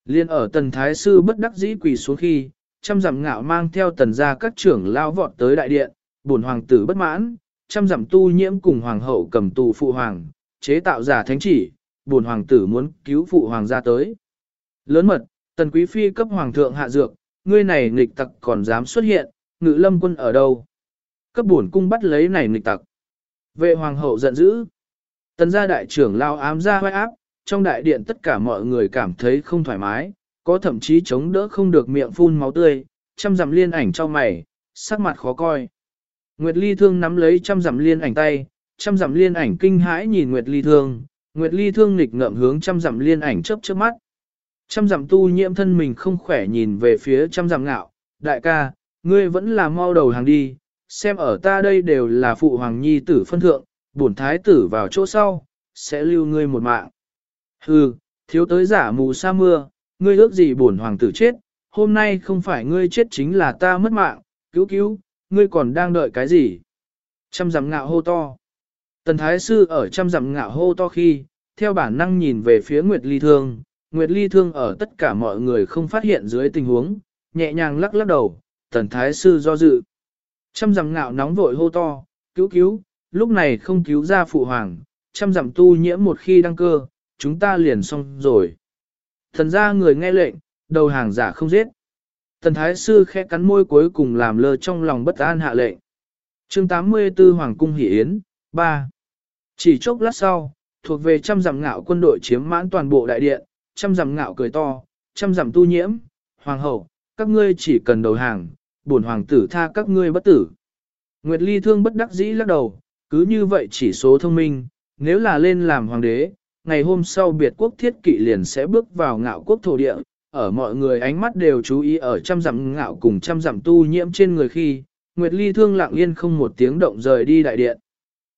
Liên ở tần thái sư bất đắc dĩ quỳ xuống khi, trăm dặm ngạo mang theo tần gia các trưởng lao vọt tới đại điện, bổn hoàng tử bất mãn, trăm dặm tu nhiễm cùng hoàng hậu cầm tù phụ hoàng, chế tạo giả thánh chỉ, bổn hoàng tử muốn cứu phụ hoàng gia tới. Lớn mật, tần quý phi cấp hoàng thượng hạ dược, ngươi này nghịch tặc còn dám xuất hiện, ngự lâm quân ở đâu? Cấp bổn cung bắt lấy này nghịch tặc. Vệ hoàng hậu giận dữ. Tần gia đại trưởng lao ám ra hoai áp, trong đại điện tất cả mọi người cảm thấy không thoải mái, có thậm chí chống đỡ không được miệng phun máu tươi, chăm dặm liên ảnh cho mày, sắc mặt khó coi. Nguyệt Ly Thương nắm lấy trăm dặm liên ảnh tay, trăm dặm liên ảnh kinh hãi nhìn Nguyệt Ly Thương, Nguyệt Ly Thương nghịch ngợm hướng trăm dặm liên ảnh chớp chớp mắt. Trăm dặm tu nhiễm thân mình không khỏe nhìn về phía trăm dặm ngạo, đại ca, ngươi vẫn là mau đầu hàng đi, xem ở ta đây đều là phụ hoàng nhi tử phân thượng, bổn thái tử vào chỗ sau, sẽ lưu ngươi một mạng. Hừ, thiếu tới giả mù sa mưa, ngươi ước gì bổn hoàng tử chết, hôm nay không phải ngươi chết chính là ta mất mạng, cứu cứu, ngươi còn đang đợi cái gì? Trăm dặm ngạo hô to. Tần Thái Sư ở trăm dặm ngạo hô to khi, theo bản năng nhìn về phía Nguyệt Ly Thương, Nguyệt Ly Thương ở tất cả mọi người không phát hiện dưới tình huống, nhẹ nhàng lắc lắc đầu, Tần Thái Sư do dự. Trăm dặm ngạo nóng vội hô to, cứu cứu, lúc này không cứu ra phụ hoàng, trăm dặm tu nhiễm một khi đăng cơ, chúng ta liền xong rồi. Thần ra người nghe lệnh, đầu hàng giả không giết. Tần Thái Sư khẽ cắn môi cuối cùng làm lơ trong lòng bất an hạ lệnh. chương 84 Hoàng Cung Hỷ Yến, 3. Chỉ chốc lát sau, thuộc về trăm dặm ngạo quân đội chiếm mãn toàn bộ đại điện, trăm dặm ngạo cười to, trăm dặm tu nhiễm, hoàng hậu, các ngươi chỉ cần đầu hàng, bổn hoàng tử tha các ngươi bất tử. Nguyệt Ly thương bất đắc dĩ lắc đầu, cứ như vậy chỉ số thông minh, nếu là lên làm hoàng đế, ngày hôm sau biệt quốc thiết kỵ liền sẽ bước vào ngạo quốc thổ địa, ở mọi người ánh mắt đều chú ý ở trăm dặm ngạo cùng trăm dặm tu nhiễm trên người khi, Nguyệt Ly thương lặng yên không một tiếng động rời đi đại điện.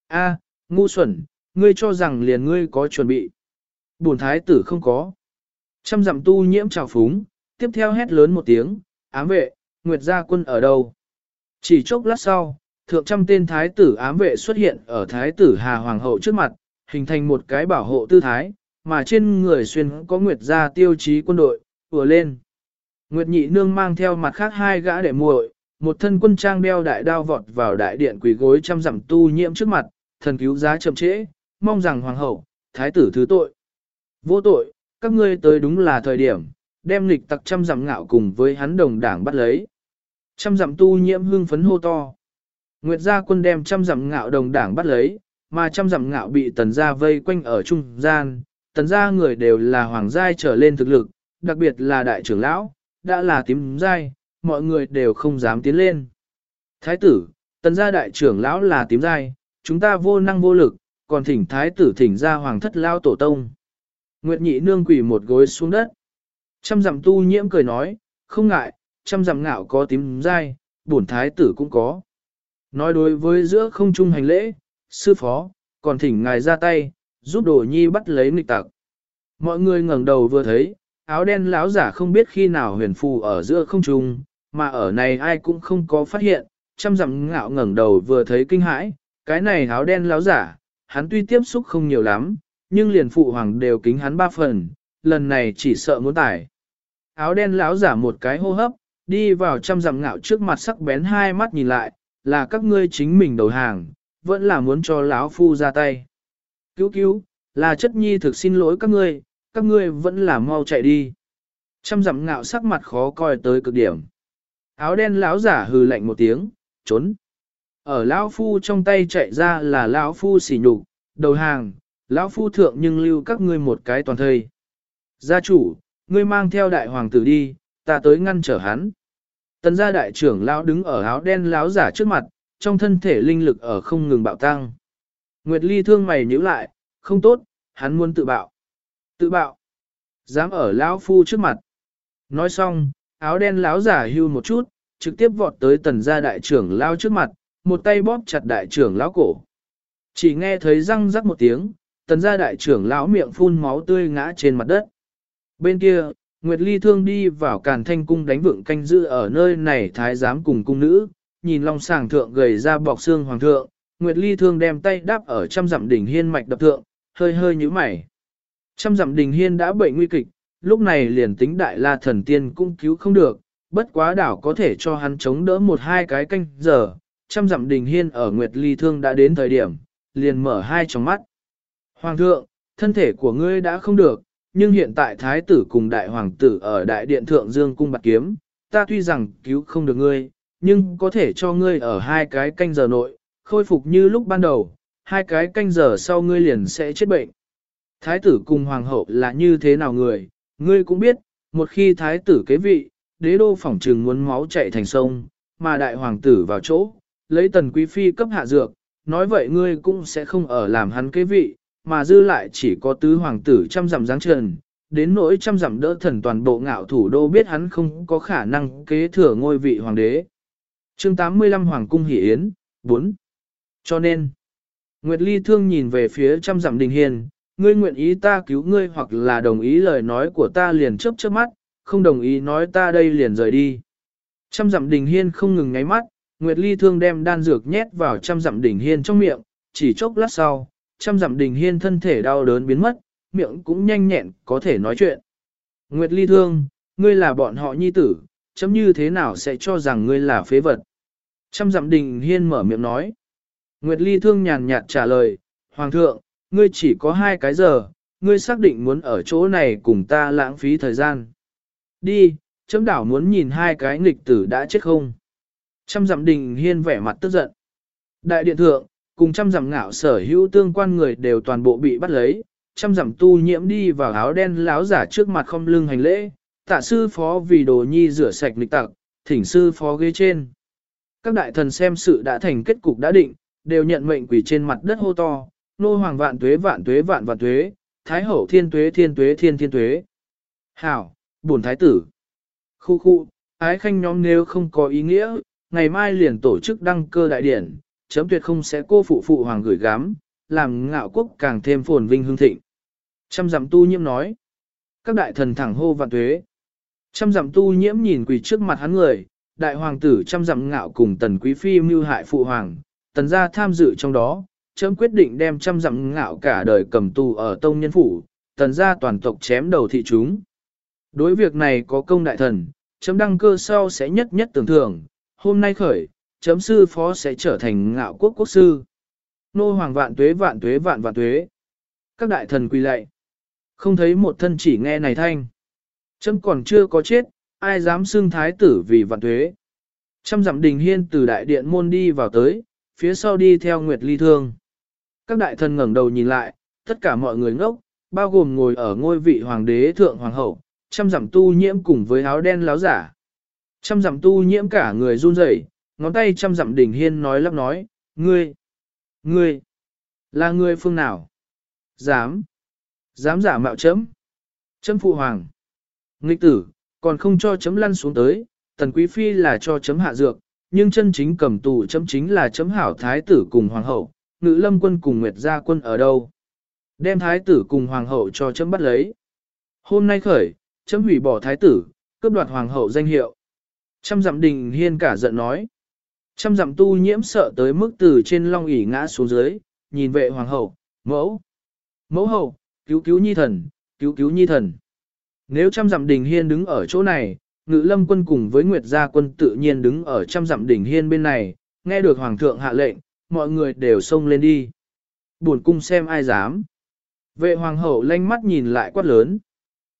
A, ngu xuẩn, ngươi cho rằng liền ngươi có chuẩn bị. Bổn thái tử không có. Trăm dặm tu nhiễm trào phúng, tiếp theo hét lớn một tiếng, ám vệ, Nguyệt gia quân ở đâu? Chỉ chốc lát sau, thượng trăm tên thái tử ám vệ xuất hiện ở thái tử Hà Hoàng hậu trước mặt, hình thành một cái bảo hộ tư thái, mà trên người xuyên có Nguyệt gia tiêu chí quân đội, vừa lên. Nguyệt nhị nương mang theo mặt khác hai gã để muội, một thân quân trang đeo đại đao vọt vào đại điện quỳ gối trăm dặm tu nhiễm trước mặt, thần cứu giá chậm trễ, mong rằng hoàng hậu, thái tử thứ tội. Vô tội, các ngươi tới đúng là thời điểm, đem lịch tặc trăm dặm ngạo cùng với hắn đồng đảng bắt lấy. Trăm dặm tu nhiễm hương phấn hô to. Nguyệt gia quân đem trăm dặm ngạo đồng đảng bắt lấy, mà trăm dặm ngạo bị tần gia vây quanh ở trung gian. Tần gia người đều là hoàng giai trở lên thực lực, đặc biệt là đại trưởng lão, đã là tím giai, mọi người đều không dám tiến lên. Thái tử, tần gia đại trưởng lão là tím giai, chúng ta vô năng vô lực, còn thỉnh thái tử thỉnh ra hoàng thất lao tổ tông. Nguyệt nhị nương quỳ một gối xuống đất. Trăm dặm tu nhiễm cười nói, không ngại, trăm dặm ngạo có tím dai, bổn thái tử cũng có. Nói đối với giữa không trung hành lễ, sư phó, còn thỉnh ngài ra tay, giúp đồ nhi bắt lấy nghịch tặc. Mọi người ngẩng đầu vừa thấy, áo đen lão giả không biết khi nào huyền phù ở giữa không trung, mà ở này ai cũng không có phát hiện, trăm dặm ngạo ngẩng đầu vừa thấy kinh hãi, cái này áo đen lão giả, hắn tuy tiếp xúc không nhiều lắm, nhưng liền phụ hoàng đều kính hắn ba phần, lần này chỉ sợ muốn tải. Áo đen lão giả một cái hô hấp, đi vào trăm dặm ngạo trước mặt sắc bén hai mắt nhìn lại, là các ngươi chính mình đầu hàng, vẫn là muốn cho lão phu ra tay. Cứu cứu, là chất nhi thực xin lỗi các ngươi, các ngươi vẫn là mau chạy đi. Trăm dặm ngạo sắc mặt khó coi tới cực điểm. Áo đen lão giả hừ lạnh một tiếng, trốn. Ở lão phu trong tay chạy ra là lão phu xỉ nhục, đầu hàng, lão phu thượng nhưng lưu các ngươi một cái toàn thây. Gia chủ, ngươi mang theo đại hoàng tử đi, ta tới ngăn trở hắn. Tần gia đại trưởng lão đứng ở áo đen lão giả trước mặt, trong thân thể linh lực ở không ngừng bạo tăng. Nguyệt Ly thương mày nhíu lại, không tốt, hắn muốn tự bạo. Tự bạo. Dám ở lão phu trước mặt. Nói xong, áo đen lão giả hưu một chút, trực tiếp vọt tới tần gia đại trưởng lão trước mặt, một tay bóp chặt đại trưởng lão cổ. Chỉ nghe thấy răng rắc một tiếng, tần gia đại trưởng lão miệng phun máu tươi ngã trên mặt đất. Bên kia, Nguyệt Ly thương đi vào càn thanh cung đánh vượng canh giữ ở nơi này thái giám cùng cung nữ, nhìn long sàng thượng gầy ra bọc xương hoàng thượng, Nguyệt Ly thương đem tay đáp ở trăm dặm đỉnh hiên mạch đập thượng, hơi hơi nhíu mày. Trăm dặm đỉnh hiên đã bệnh nguy kịch, lúc này liền tính đại la thần tiên cũng cứu không được, bất quá đảo có thể cho hắn chống đỡ một hai cái canh giờ, trăm dặm đình hiên ở Nguyệt Ly Thương đã đến thời điểm, liền mở hai tròng mắt. Hoàng thượng, thân thể của ngươi đã không được, nhưng hiện tại thái tử cùng đại hoàng tử ở đại điện thượng dương cung bạc kiếm, ta tuy rằng cứu không được ngươi, nhưng có thể cho ngươi ở hai cái canh giờ nội, khôi phục như lúc ban đầu, hai cái canh giờ sau ngươi liền sẽ chết bệnh. Thái tử cùng hoàng hậu là như thế nào người, ngươi cũng biết, một khi thái tử kế vị, đế đô phỏng trừng muốn máu chạy thành sông, mà đại hoàng tử vào chỗ, lấy tần quý phi cấp hạ dược, nói vậy ngươi cũng sẽ không ở làm hắn kế vị, mà dư lại chỉ có tứ hoàng tử trăm dặm dáng trần, đến nỗi trăm dặm đỡ thần toàn bộ ngạo thủ đô biết hắn không có khả năng kế thừa ngôi vị hoàng đế. chương 85 Hoàng cung hỷ yến, 4. Cho nên, Nguyệt Ly thương nhìn về phía trăm dặm đình hiền, ngươi nguyện ý ta cứu ngươi hoặc là đồng ý lời nói của ta liền chớp chớp mắt, không đồng ý nói ta đây liền rời đi. Trăm dặm đình hiên không ngừng ngáy mắt, Nguyệt Ly thương đem đan dược nhét vào trăm dặm đình hiên trong miệng, chỉ chốc lát sau, trăm dặm đình hiên thân thể đau đớn biến mất, miệng cũng nhanh nhẹn có thể nói chuyện. Nguyệt Ly thương, ngươi là bọn họ nhi tử, chấm như thế nào sẽ cho rằng ngươi là phế vật. Trăm dặm đình hiên mở miệng nói. Nguyệt Ly thương nhàn nhạt trả lời, Hoàng thượng, ngươi chỉ có hai cái giờ, ngươi xác định muốn ở chỗ này cùng ta lãng phí thời gian. Đi, chấm đảo muốn nhìn hai cái nghịch tử đã chết không. Trăm dặm đình hiên vẻ mặt tức giận. Đại điện thượng, cùng trăm dặm ngạo sở hữu tương quan người đều toàn bộ bị bắt lấy, trăm dặm tu nhiễm đi vào áo đen láo giả trước mặt không lưng hành lễ, tạ sư phó vì đồ nhi rửa sạch lịch tặc, thỉnh sư phó ghế trên. Các đại thần xem sự đã thành kết cục đã định, đều nhận mệnh quỷ trên mặt đất hô to, nô hoàng vạn tuế vạn tuế vạn vạn tuế, thái hậu thiên tuế thiên tuế thiên thiên tuế. Hảo, bổn thái tử. Khu khu, ái khanh nhóm nếu không có ý nghĩa, ngày mai liền tổ chức đăng cơ đại điển, chấm tuyệt không sẽ cô phụ phụ hoàng gửi gắm, làm ngạo quốc càng thêm phồn vinh hương thịnh. Trăm dặm tu nhiễm nói. Các đại thần thẳng hô vạn tuế. Trăm dặm tu nhiễm nhìn quỳ trước mặt hắn người, đại hoàng tử trăm dặm ngạo cùng tần quý phi mưu hại phụ hoàng, tần gia tham dự trong đó, chấm quyết định đem trăm dặm ngạo cả đời cầm tù ở tông nhân phủ, tần gia toàn tộc chém đầu thị chúng. Đối việc này có công đại thần, chấm đăng cơ sau sẽ nhất nhất tưởng thưởng, hôm nay khởi, chấm sư phó sẽ trở thành ngạo quốc quốc sư. Nô hoàng vạn tuế vạn tuế vạn vạn tuế. Các đại thần quỳ lạy. Không thấy một thân chỉ nghe này thanh. Chấm còn chưa có chết, ai dám xưng thái tử vì vạn tuế. Trăm dặm đình hiên từ đại điện môn đi vào tới, phía sau đi theo Nguyệt Ly Thương. Các đại thần ngẩng đầu nhìn lại, tất cả mọi người ngốc, bao gồm ngồi ở ngôi vị hoàng đế thượng hoàng hậu, trăm dặm tu nhiễm cùng với áo đen láo giả. Trăm dặm tu nhiễm cả người run rẩy, ngón tay chăm dặm đỉnh hiên nói lắp nói, ngươi, ngươi, là ngươi phương nào? Dám, dám giả mạo chấm. Chấm phụ hoàng. Nghịch tử, còn không cho chấm lăn xuống tới, tần quý phi là cho chấm hạ dược, nhưng chân chính cầm tù chấm chính là chấm hảo thái tử cùng hoàng hậu, ngự lâm quân cùng nguyệt gia quân ở đâu. Đem thái tử cùng hoàng hậu cho chấm bắt lấy. Hôm nay khởi, chấm hủy bỏ thái tử, cướp đoạt hoàng hậu danh hiệu. Trăm dặm đình hiên cả giận nói. Trăm dặm tu nhiễm sợ tới mức từ trên long ỷ ngã xuống dưới, nhìn vệ hoàng hậu, mẫu. Mẫu hậu, cứu cứu nhi thần, cứu cứu nhi thần. Nếu trăm dặm đình hiên đứng ở chỗ này, ngự lâm quân cùng với nguyệt gia quân tự nhiên đứng ở trăm dặm Đình hiên bên này, nghe được hoàng thượng hạ lệnh, mọi người đều xông lên đi. Buồn cung xem ai dám. Vệ hoàng hậu lanh mắt nhìn lại quát lớn.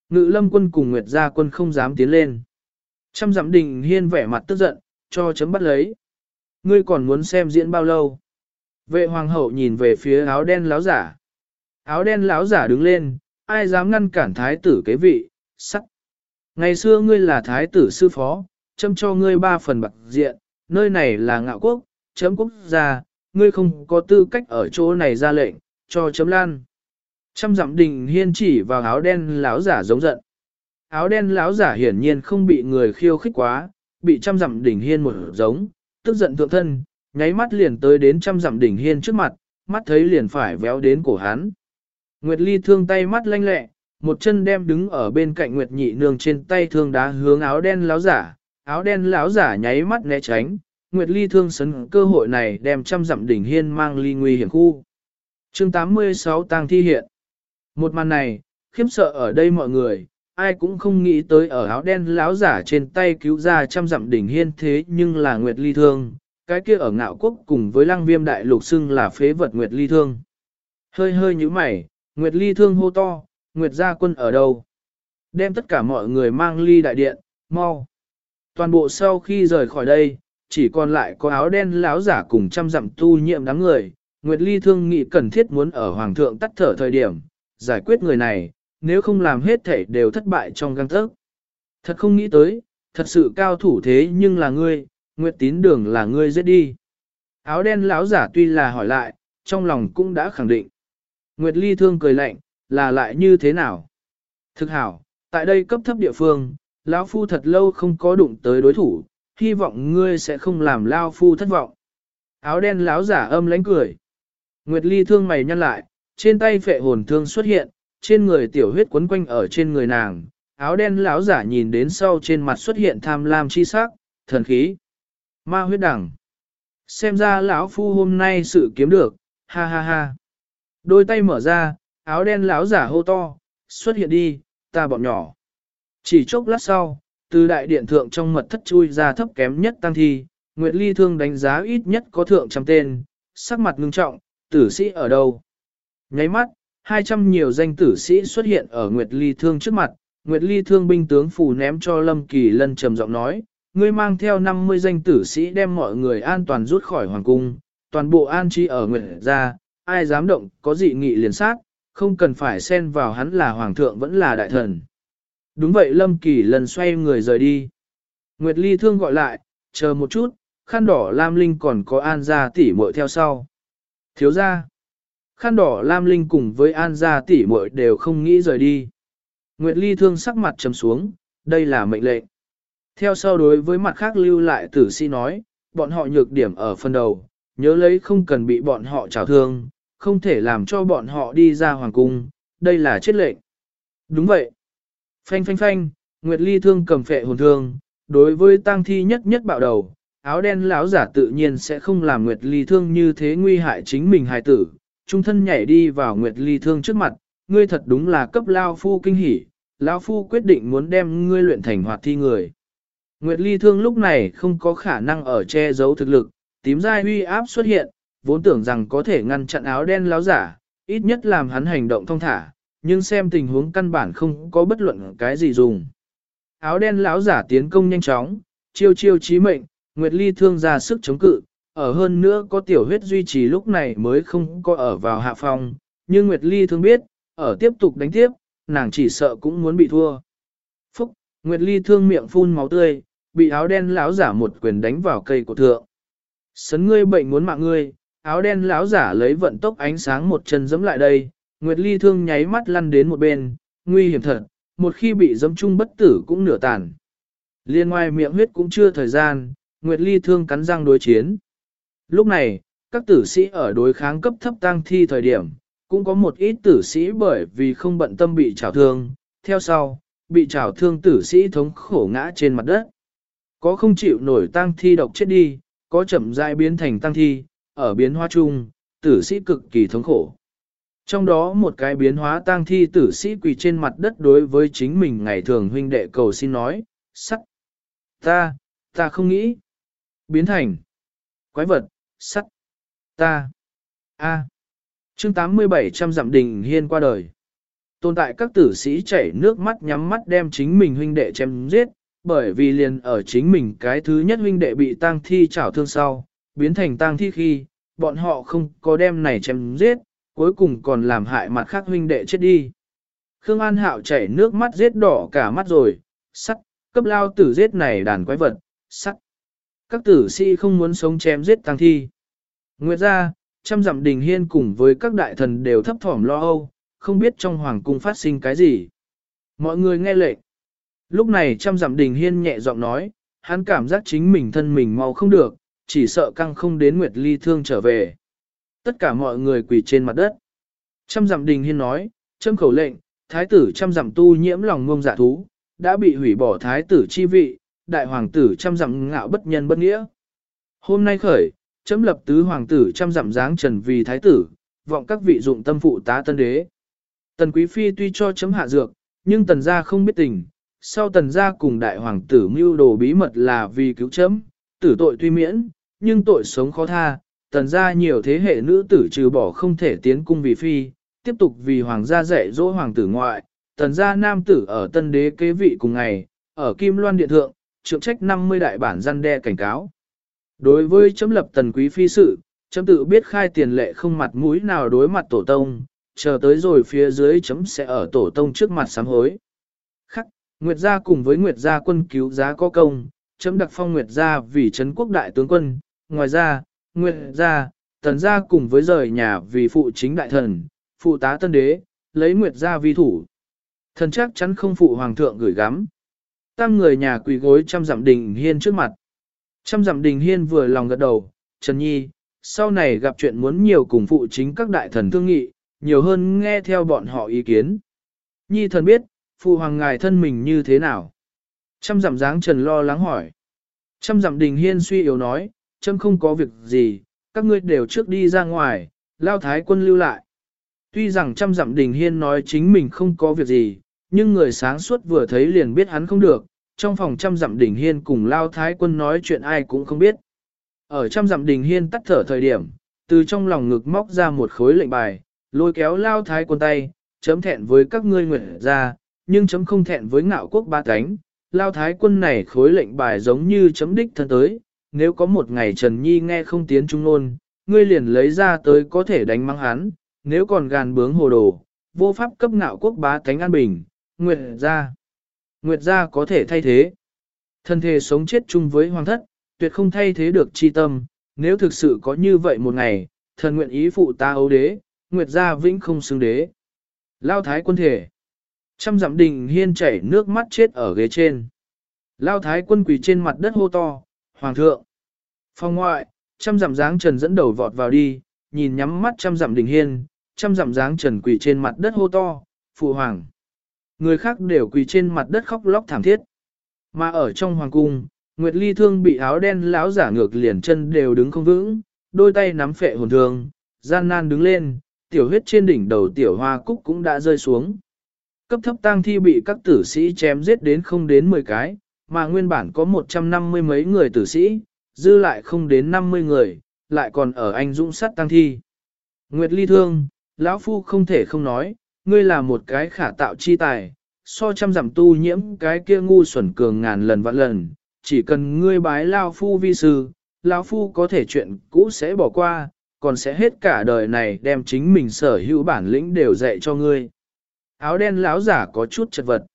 Ngự lâm quân cùng nguyệt gia quân không dám tiến lên. Trăm dặm đình hiên vẻ mặt tức giận, cho chấm bắt lấy. Ngươi còn muốn xem diễn bao lâu? Vệ hoàng hậu nhìn về phía áo đen láo giả. Áo đen láo giả đứng lên, ai dám ngăn cản thái tử kế vị, sắc. Ngày xưa ngươi là thái tử sư phó, châm cho ngươi ba phần bạc diện, nơi này là ngạo quốc, chấm quốc gia, ngươi không có tư cách ở chỗ này ra lệnh, cho chấm lan. Trăm dặm đình hiên chỉ vào áo đen láo giả giống giận. Áo đen láo giả hiển nhiên không bị người khiêu khích quá, bị trăm dặm đỉnh hiên một giống, tức giận thượng thân, nháy mắt liền tới đến trăm dặm đỉnh hiên trước mặt, mắt thấy liền phải véo đến cổ hắn. Nguyệt Ly thương tay mắt lanh lẹ, một chân đem đứng ở bên cạnh Nguyệt Nhị Nương trên tay thương đá hướng áo đen láo giả, áo đen láo giả nháy mắt né tránh, Nguyệt Ly thương sấn cơ hội này đem trăm dặm đỉnh hiên mang ly nguy hiểm khu. Chương 86 tang thi hiện. Một màn này, khiếp sợ ở đây mọi người, ai cũng không nghĩ tới ở áo đen láo giả trên tay cứu ra trăm dặm đỉnh hiên thế nhưng là Nguyệt Ly thương, cái kia ở ngạo quốc cùng với lăng viêm đại lục xưng là phế vật Nguyệt Ly thương. Hơi hơi như mày, Nguyệt Ly thương hô to, Nguyệt gia quân ở đâu? Đem tất cả mọi người mang ly đại điện, mau. Toàn bộ sau khi rời khỏi đây, chỉ còn lại có áo đen láo giả cùng trăm dặm tu nhiệm đám người. Nguyệt Ly thương nghị cần thiết muốn ở Hoàng thượng tắt thở thời điểm, giải quyết người này, nếu không làm hết thể đều thất bại trong găng tấc. Thật không nghĩ tới, thật sự cao thủ thế nhưng là ngươi, Nguyệt tín đường là ngươi giết đi. Áo đen láo giả tuy là hỏi lại, trong lòng cũng đã khẳng định. Nguyệt Ly thương cười lạnh, là lại như thế nào? Thực hảo, tại đây cấp thấp địa phương, lão phu thật lâu không có đụng tới đối thủ, hy vọng ngươi sẽ không làm lão phu thất vọng. Áo đen láo giả âm lánh cười. Nguyệt Ly thương mày nhăn lại, trên tay phệ hồn thương xuất hiện, trên người tiểu huyết quấn quanh ở trên người nàng, áo đen lão giả nhìn đến sau trên mặt xuất hiện tham lam chi sắc, thần khí, ma huyết đẳng. Xem ra lão phu hôm nay sự kiếm được, ha ha ha. Đôi tay mở ra, áo đen lão giả hô to, xuất hiện đi, ta bọn nhỏ. Chỉ chốc lát sau, từ đại điện thượng trong mật thất chui ra thấp kém nhất tăng thi, Nguyệt Ly thương đánh giá ít nhất có thượng trăm tên, sắc mặt ngưng trọng, tử sĩ ở đâu? Nháy mắt, 200 nhiều danh tử sĩ xuất hiện ở Nguyệt Ly thương trước mặt, Nguyệt Ly thương binh tướng phủ ném cho Lâm Kỳ Lân trầm giọng nói, ngươi mang theo 50 danh tử sĩ đem mọi người an toàn rút khỏi hoàng cung, toàn bộ an chi ở Nguyệt gia, ai dám động có dị nghị liền sát, không cần phải xen vào hắn là hoàng thượng vẫn là đại thần. Đúng vậy Lâm Kỳ Lân xoay người rời đi. Nguyệt Ly thương gọi lại, chờ một chút, khăn đỏ Lam Linh còn có An gia tỷ muội theo sau. Thiếu gia, khăn đỏ Lam Linh cùng với An gia tỷ muội đều không nghĩ rời đi. Nguyệt Ly thương sắc mặt trầm xuống, đây là mệnh lệnh. Theo sau đối với mặt khác lưu lại tử sĩ nói, bọn họ nhược điểm ở phần đầu, nhớ lấy không cần bị bọn họ trào thương, không thể làm cho bọn họ đi ra hoàng cung, đây là chết lệnh. Đúng vậy. Phanh phanh phanh, Nguyệt Ly thương cầm phệ hồn thương, đối với tang thi nhất nhất bạo đầu, áo đen lão giả tự nhiên sẽ không làm Nguyệt Ly thương như thế nguy hại chính mình hài tử, trung thân nhảy đi vào Nguyệt Ly thương trước mặt, ngươi thật đúng là cấp lao phu kinh hỉ, lao phu quyết định muốn đem ngươi luyện thành hoạt thi người. Nguyệt Ly thương lúc này không có khả năng ở che giấu thực lực, tím dai uy áp xuất hiện, vốn tưởng rằng có thể ngăn chặn áo đen lão giả, ít nhất làm hắn hành động thông thả, nhưng xem tình huống căn bản không có bất luận cái gì dùng. Áo đen lão giả tiến công nhanh chóng, chiêu chiêu chí mệnh, Nguyệt Ly thương ra sức chống cự, ở hơn nữa có tiểu huyết duy trì lúc này mới không có ở vào hạ phòng nhưng Nguyệt Ly thương biết, ở tiếp tục đánh tiếp, nàng chỉ sợ cũng muốn bị thua. Phúc, Nguyệt Ly thương miệng phun máu tươi, bị áo đen lão giả một quyền đánh vào cây của thượng. Sấn ngươi bệnh muốn mạng ngươi, áo đen lão giả lấy vận tốc ánh sáng một chân giẫm lại đây, Nguyệt Ly thương nháy mắt lăn đến một bên, nguy hiểm thật, một khi bị giẫm chung bất tử cũng nửa tàn. Liên ngoài miệng huyết cũng chưa thời gian, Nguyệt Ly thương cắn răng đối chiến. Lúc này, các tử sĩ ở đối kháng cấp thấp tăng thi thời điểm, cũng có một ít tử sĩ bởi vì không bận tâm bị trào thương, theo sau, bị trào thương tử sĩ thống khổ ngã trên mặt đất. Có không chịu nổi tăng thi độc chết đi, có chậm rãi biến thành tăng thi, ở biến hóa chung, tử sĩ cực kỳ thống khổ. Trong đó một cái biến hóa tăng thi tử sĩ quỳ trên mặt đất đối với chính mình ngày thường huynh đệ cầu xin nói, sắc. Ta, ta không nghĩ. Biến thành. Quái vật, sắt. Ta. A. Chương 87 trăm dặm đình hiên qua đời. Tồn tại các tử sĩ chảy nước mắt nhắm mắt đem chính mình huynh đệ chém giết, bởi vì liền ở chính mình cái thứ nhất huynh đệ bị tang thi chảo thương sau, biến thành tang thi khi, bọn họ không có đem này chém giết, cuối cùng còn làm hại mặt khác huynh đệ chết đi. Khương An Hạo chảy nước mắt giết đỏ cả mắt rồi, sắt, cấp lao tử giết này đàn quái vật, sắt. Các tử sĩ không muốn sống chém giết tăng thi. Nguyệt ra, trăm dặm đình hiên cùng với các đại thần đều thấp thỏm lo âu, không biết trong hoàng cung phát sinh cái gì. Mọi người nghe lệnh. Lúc này trăm dặm đình hiên nhẹ giọng nói, hắn cảm giác chính mình thân mình mau không được, chỉ sợ căng không đến Nguyệt Ly thương trở về. Tất cả mọi người quỳ trên mặt đất. Trăm dặm đình hiên nói, châm khẩu lệnh, thái tử trăm dặm tu nhiễm lòng ngông giả thú, đã bị hủy bỏ thái tử chi vị, đại hoàng tử trăm dặm ngạo bất nhân bất nghĩa. Hôm nay khởi, chấm lập tứ hoàng tử trăm dặm dáng trần vì thái tử, vọng các vị dụng tâm phụ tá tân đế. Tần quý phi tuy cho chấm hạ dược, nhưng tần gia không biết tình, sau tần gia cùng đại hoàng tử mưu đồ bí mật là vì cứu chấm, tử tội tuy miễn, nhưng tội sống khó tha, tần gia nhiều thế hệ nữ tử trừ bỏ không thể tiến cung vì phi, tiếp tục vì hoàng gia dạy dỗ hoàng tử ngoại, tần gia nam tử ở tân đế kế vị cùng ngày, ở Kim Loan Điện Thượng, trượng trách 50 đại bản gian đe cảnh cáo. Đối với chấm lập tần quý phi sự, chấm tự biết khai tiền lệ không mặt mũi nào đối mặt tổ tông, chờ tới rồi phía dưới chấm sẽ ở tổ tông trước mặt sám hối. Khắc, Nguyệt gia cùng với Nguyệt gia quân cứu giá có công, chấm đặc phong Nguyệt gia vì chấn quốc đại tướng quân, ngoài ra, Nguyệt gia, tần gia cùng với rời nhà vì phụ chính đại thần, phụ tá tân đế, lấy Nguyệt gia vi thủ. Thần chắc chắn không phụ hoàng thượng gửi gắm. Tam người nhà quỳ gối trăm dặm đình hiên trước mặt. Trăm dặm đình hiên vừa lòng gật đầu, Trần Nhi, sau này gặp chuyện muốn nhiều cùng phụ chính các đại thần thương nghị, nhiều hơn nghe theo bọn họ ý kiến. Nhi thần biết, phụ hoàng ngài thân mình như thế nào? Trăm dặm dáng trần lo lắng hỏi. Trăm dặm đình hiên suy yếu nói, châm không có việc gì, các ngươi đều trước đi ra ngoài, lao thái quân lưu lại. Tuy rằng trăm dặm đình hiên nói chính mình không có việc gì, nhưng người sáng suốt vừa thấy liền biết hắn không được, trong phòng trăm dặm đỉnh hiên cùng lao thái quân nói chuyện ai cũng không biết. Ở trăm dặm đỉnh hiên tắt thở thời điểm, từ trong lòng ngực móc ra một khối lệnh bài, lôi kéo lao thái quân tay, chấm thẹn với các ngươi nguyện ra, nhưng chấm không thẹn với ngạo quốc ba cánh. Lao thái quân này khối lệnh bài giống như chấm đích thân tới, nếu có một ngày Trần Nhi nghe không tiến trung nôn, ngươi liền lấy ra tới có thể đánh mắng hắn, nếu còn gàn bướng hồ đồ, vô pháp cấp ngạo quốc bá cánh an bình, nguyệt gia, Nguyệt gia có thể thay thế. Thân thể sống chết chung với hoàng thất, tuyệt không thay thế được chi tâm, nếu thực sự có như vậy một ngày, thần nguyện ý phụ ta ấu đế, nguyệt gia vĩnh không xứng đế. Lao thái quân thể. Trăm dặm đình hiên chảy nước mắt chết ở ghế trên. Lao thái quân quỳ trên mặt đất hô to, Hoàng thượng. Phòng ngoại, trăm dặm dáng trần dẫn đầu vọt vào đi, nhìn nhắm mắt trăm dặm đình hiên, trăm dặm dáng trần quỳ trên mặt đất hô to, Phụ Hoàng. Người khác đều quỳ trên mặt đất khóc lóc thảm thiết. Mà ở trong hoàng cung, Nguyệt Ly thương bị áo đen lão giả ngược liền chân đều đứng không vững, đôi tay nắm phệ hồn thương, gian nan đứng lên, tiểu huyết trên đỉnh đầu tiểu hoa cúc cũng đã rơi xuống. Cấp thấp tang thi bị các tử sĩ chém giết đến không đến 10 cái, mà nguyên bản có 150 mấy người tử sĩ, dư lại không đến 50 người, lại còn ở anh dũng sát tang thi. Nguyệt Ly thương, lão phu không thể không nói, ngươi là một cái khả tạo chi tài, so trăm giảm tu nhiễm cái kia ngu xuẩn cường ngàn lần vạn lần, chỉ cần ngươi bái lao phu vi sư, lão phu có thể chuyện cũ sẽ bỏ qua, còn sẽ hết cả đời này đem chính mình sở hữu bản lĩnh đều dạy cho ngươi. Áo đen lão giả có chút chật vật.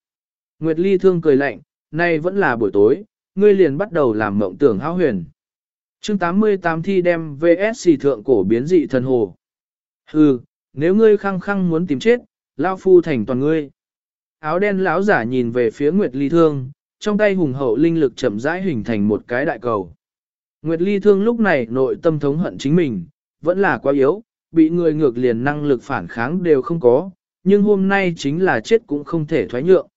Nguyệt Ly thương cười lạnh, nay vẫn là buổi tối, ngươi liền bắt đầu làm mộng tưởng hao huyền. chương 88 thi đem VS thượng cổ biến dị thần hồ. Hừ, nếu ngươi khăng khăng muốn tìm chết, lao phu thành toàn ngươi. Áo đen lão giả nhìn về phía Nguyệt Ly Thương, trong tay hùng hậu linh lực chậm rãi hình thành một cái đại cầu. Nguyệt Ly Thương lúc này nội tâm thống hận chính mình, vẫn là quá yếu, bị người ngược liền năng lực phản kháng đều không có, nhưng hôm nay chính là chết cũng không thể thoái nhượng.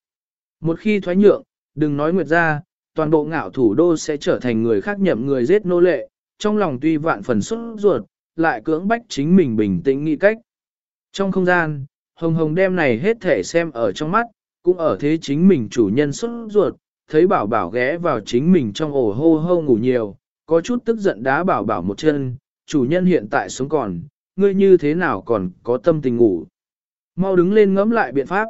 Một khi thoái nhượng, đừng nói Nguyệt ra, toàn bộ ngạo thủ đô sẽ trở thành người khác nhậm người giết nô lệ, trong lòng tuy vạn phần xuất ruột, lại cưỡng bách chính mình bình tĩnh nghĩ cách. Trong không gian, Hồng Hồng đem này hết thể xem ở trong mắt, cũng ở thế chính mình chủ nhân xuất ruột, thấy bảo bảo ghé vào chính mình trong ổ hô hô ngủ nhiều, có chút tức giận đá bảo bảo một chân, chủ nhân hiện tại sống còn, ngươi như thế nào còn có tâm tình ngủ. Mau đứng lên ngẫm lại biện pháp.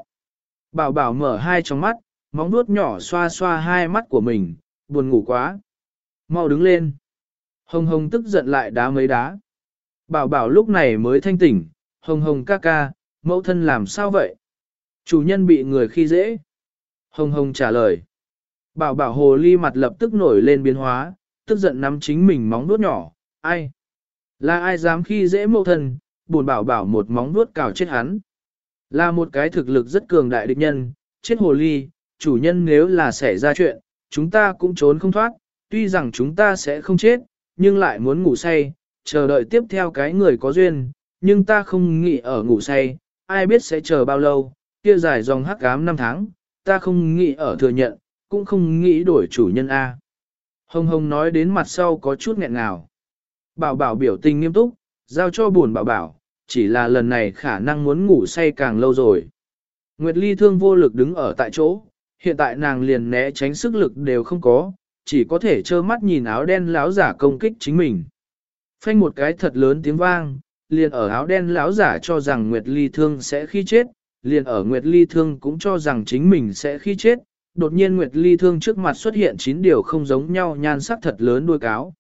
Bảo bảo mở hai trong mắt, móng nuốt nhỏ xoa xoa hai mắt của mình, buồn ngủ quá. Mau đứng lên. Hồng hồng tức giận lại đá mấy đá. Bảo bảo lúc này mới thanh tỉnh, hồng hồng ca ca, mẫu thân làm sao vậy? Chủ nhân bị người khi dễ. Hồng hồng trả lời. Bảo bảo hồ ly mặt lập tức nổi lên biến hóa, tức giận nắm chính mình móng vuốt nhỏ, ai? Là ai dám khi dễ mẫu thân, buồn bảo bảo một móng vuốt cào chết hắn. Là một cái thực lực rất cường đại địch nhân, chết hồ ly, chủ nhân nếu là xảy ra chuyện, chúng ta cũng trốn không thoát, tuy rằng chúng ta sẽ không chết, nhưng lại muốn ngủ say, chờ đợi tiếp theo cái người có duyên, nhưng ta không nghĩ ở ngủ say, ai biết sẽ chờ bao lâu, kia dài dòng hắc ám năm tháng, ta không nghĩ ở thừa nhận, cũng không nghĩ đổi chủ nhân A. Hồng Hồng nói đến mặt sau có chút nghẹn ngào. Bảo bảo biểu tình nghiêm túc, giao cho buồn bảo bảo, chỉ là lần này khả năng muốn ngủ say càng lâu rồi. Nguyệt Ly thương vô lực đứng ở tại chỗ, hiện tại nàng liền né tránh sức lực đều không có, chỉ có thể trơ mắt nhìn áo đen láo giả công kích chính mình. Phanh một cái thật lớn tiếng vang, liền ở áo đen lão giả cho rằng Nguyệt Ly Thương sẽ khi chết, liền ở Nguyệt Ly Thương cũng cho rằng chính mình sẽ khi chết. Đột nhiên Nguyệt Ly Thương trước mặt xuất hiện chín điều không giống nhau nhan sắc thật lớn đuôi cáo.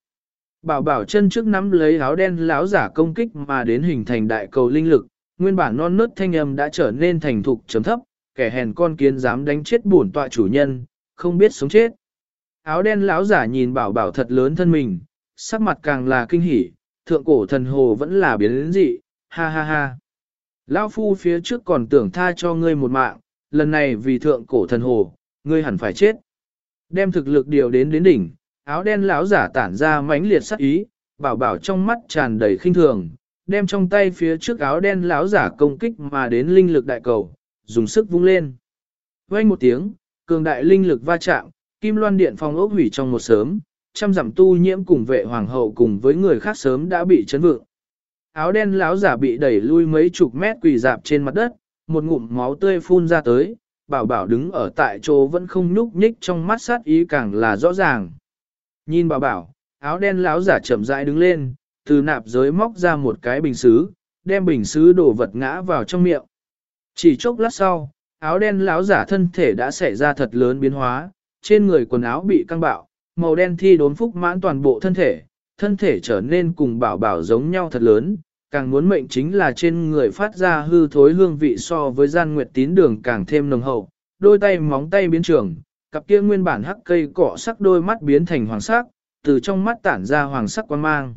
Bảo bảo chân trước nắm lấy áo đen lão giả công kích mà đến hình thành đại cầu linh lực, nguyên bản non nớt thanh âm đã trở nên thành thục chấm thấp, kẻ hèn con kiến dám đánh chết bổn tọa chủ nhân, không biết sống chết. Áo đen lão giả nhìn bảo bảo thật lớn thân mình, sắc mặt càng là kinh hỉ, thượng cổ thần hồ vẫn là biến đến dị, ha ha ha. Lão phu phía trước còn tưởng tha cho ngươi một mạng, lần này vì thượng cổ thần hồ, ngươi hẳn phải chết. Đem thực lực điều đến đến đỉnh, áo đen lão giả tản ra mãnh liệt sắc ý, bảo bảo trong mắt tràn đầy khinh thường, đem trong tay phía trước áo đen lão giả công kích mà đến linh lực đại cầu, dùng sức vung lên. Vang một tiếng, cường đại linh lực va chạm, kim loan điện phong ốc hủy trong một sớm, trăm dặm tu nhiễm cùng vệ hoàng hậu cùng với người khác sớm đã bị chấn vượng. Áo đen lão giả bị đẩy lui mấy chục mét quỳ dạp trên mặt đất, một ngụm máu tươi phun ra tới, bảo bảo đứng ở tại chỗ vẫn không nhúc nhích trong mắt sát ý càng là rõ ràng. Nhìn bảo bảo, áo đen lão giả chậm rãi đứng lên, từ nạp giới móc ra một cái bình xứ, đem bình xứ đổ vật ngã vào trong miệng. Chỉ chốc lát sau, áo đen lão giả thân thể đã xảy ra thật lớn biến hóa, trên người quần áo bị căng bạo, màu đen thi đốn phúc mãn toàn bộ thân thể, thân thể trở nên cùng bảo bảo giống nhau thật lớn, càng muốn mệnh chính là trên người phát ra hư thối hương vị so với gian nguyệt tín đường càng thêm nồng hậu, đôi tay móng tay biến trường, cặp kia nguyên bản hắc cây cỏ sắc đôi mắt biến thành hoàng sắc, từ trong mắt tản ra hoàng sắc quan mang.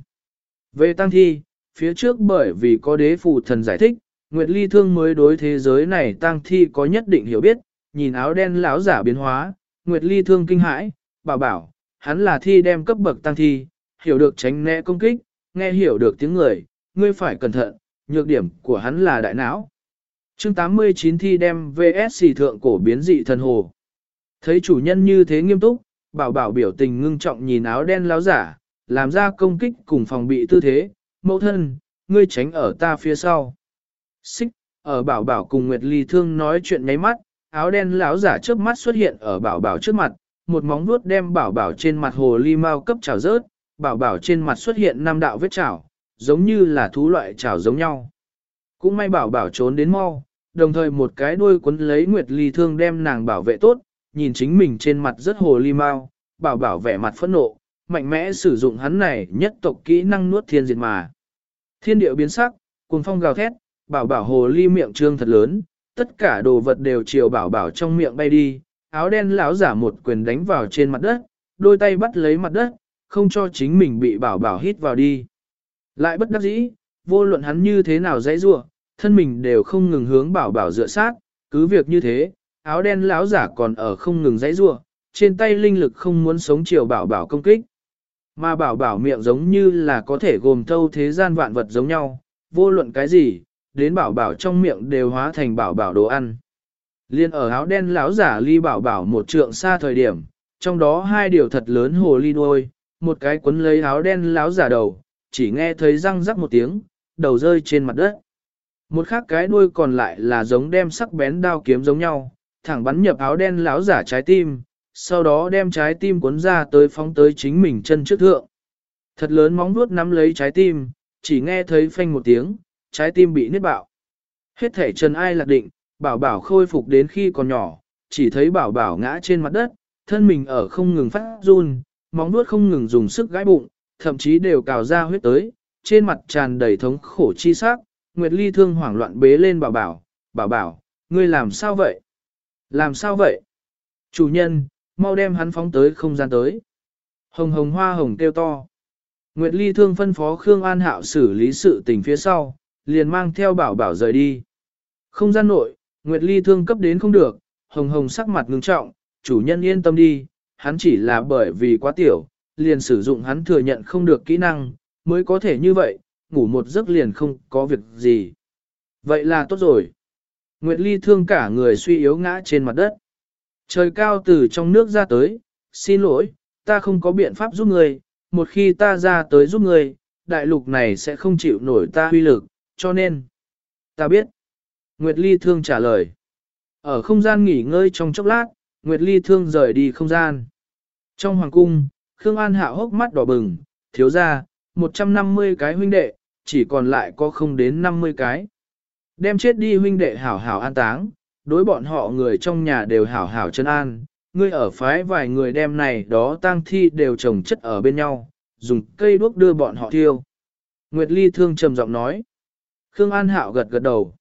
Về tăng thi, phía trước bởi vì có đế phù thần giải thích, Nguyệt Ly Thương mới đối thế giới này tăng thi có nhất định hiểu biết, nhìn áo đen lão giả biến hóa, Nguyệt Ly Thương kinh hãi, bảo bảo, hắn là thi đem cấp bậc tăng thi, hiểu được tránh né công kích, nghe hiểu được tiếng người, ngươi phải cẩn thận, nhược điểm của hắn là đại não. Chương 89 thi đem VS thượng cổ biến dị thần hồ. Thấy chủ nhân như thế nghiêm túc, bảo bảo biểu tình ngưng trọng nhìn áo đen láo giả, làm ra công kích cùng phòng bị tư thế, mẫu thân, ngươi tránh ở ta phía sau. Xích, ở bảo bảo cùng Nguyệt Ly Thương nói chuyện nháy mắt, áo đen láo giả trước mắt xuất hiện ở bảo bảo trước mặt, một móng vuốt đem bảo bảo trên mặt hồ ly mau cấp trào rớt, bảo bảo trên mặt xuất hiện năm đạo vết trào, giống như là thú loại trào giống nhau. Cũng may bảo bảo trốn đến mau, đồng thời một cái đuôi quấn lấy Nguyệt Ly Thương đem nàng bảo vệ tốt, nhìn chính mình trên mặt rất hồ ly mau, bảo bảo vẻ mặt phẫn nộ, mạnh mẽ sử dụng hắn này nhất tộc kỹ năng nuốt thiên diệt mà. Thiên điệu biến sắc, cùng phong gào thét, bảo bảo hồ ly miệng trương thật lớn, tất cả đồ vật đều chiều bảo bảo trong miệng bay đi, áo đen lão giả một quyền đánh vào trên mặt đất, đôi tay bắt lấy mặt đất, không cho chính mình bị bảo bảo hít vào đi. Lại bất đắc dĩ, vô luận hắn như thế nào dãy rua, thân mình đều không ngừng hướng bảo bảo dựa sát, cứ việc như thế, áo đen lão giả còn ở không ngừng dãy rua, trên tay linh lực không muốn sống chiều bảo bảo công kích. Mà bảo bảo miệng giống như là có thể gồm thâu thế gian vạn vật giống nhau, vô luận cái gì, đến bảo bảo trong miệng đều hóa thành bảo bảo đồ ăn. Liên ở áo đen lão giả ly bảo bảo một trượng xa thời điểm, trong đó hai điều thật lớn hồ ly đuôi, một cái quấn lấy áo đen lão giả đầu, chỉ nghe thấy răng rắc một tiếng, đầu rơi trên mặt đất. Một khác cái đuôi còn lại là giống đem sắc bén đao kiếm giống nhau, thẳng bắn nhập áo đen lão giả trái tim, sau đó đem trái tim cuốn ra tới phóng tới chính mình chân trước thượng. Thật lớn móng vuốt nắm lấy trái tim, chỉ nghe thấy phanh một tiếng, trái tim bị nứt bạo. Hết thể trần ai lạc định, bảo bảo khôi phục đến khi còn nhỏ, chỉ thấy bảo bảo ngã trên mặt đất, thân mình ở không ngừng phát run, móng nuốt không ngừng dùng sức gãi bụng, thậm chí đều cào ra huyết tới, trên mặt tràn đầy thống khổ chi sắc, Nguyệt Ly thương hoảng loạn bế lên bảo bảo, bảo bảo, ngươi làm sao vậy? Làm sao vậy? Chủ nhân, mau đem hắn phóng tới không gian tới. Hồng hồng hoa hồng kêu to. Nguyệt Ly thương phân phó Khương An Hạo xử lý sự tình phía sau, liền mang theo bảo bảo rời đi. Không gian nội, Nguyệt Ly thương cấp đến không được, hồng hồng sắc mặt ngưng trọng, chủ nhân yên tâm đi, hắn chỉ là bởi vì quá tiểu, liền sử dụng hắn thừa nhận không được kỹ năng, mới có thể như vậy, ngủ một giấc liền không có việc gì. Vậy là tốt rồi. Nguyệt Ly thương cả người suy yếu ngã trên mặt đất. Trời cao từ trong nước ra tới, xin lỗi, ta không có biện pháp giúp người, một khi ta ra tới giúp người, đại lục này sẽ không chịu nổi ta huy lực, cho nên. Ta biết. Nguyệt Ly thương trả lời. Ở không gian nghỉ ngơi trong chốc lát, Nguyệt Ly thương rời đi không gian. Trong hoàng cung, Khương An Hạo hốc mắt đỏ bừng, thiếu ra, 150 cái huynh đệ, chỉ còn lại có không đến 50 cái. Đem chết đi huynh đệ hảo hảo an táng, đối bọn họ người trong nhà đều hảo hảo chân an, ngươi ở phái vài người đem này đó tang thi đều trồng chất ở bên nhau, dùng cây đuốc đưa bọn họ thiêu. Nguyệt Ly thương trầm giọng nói. Khương An Hạo gật gật đầu.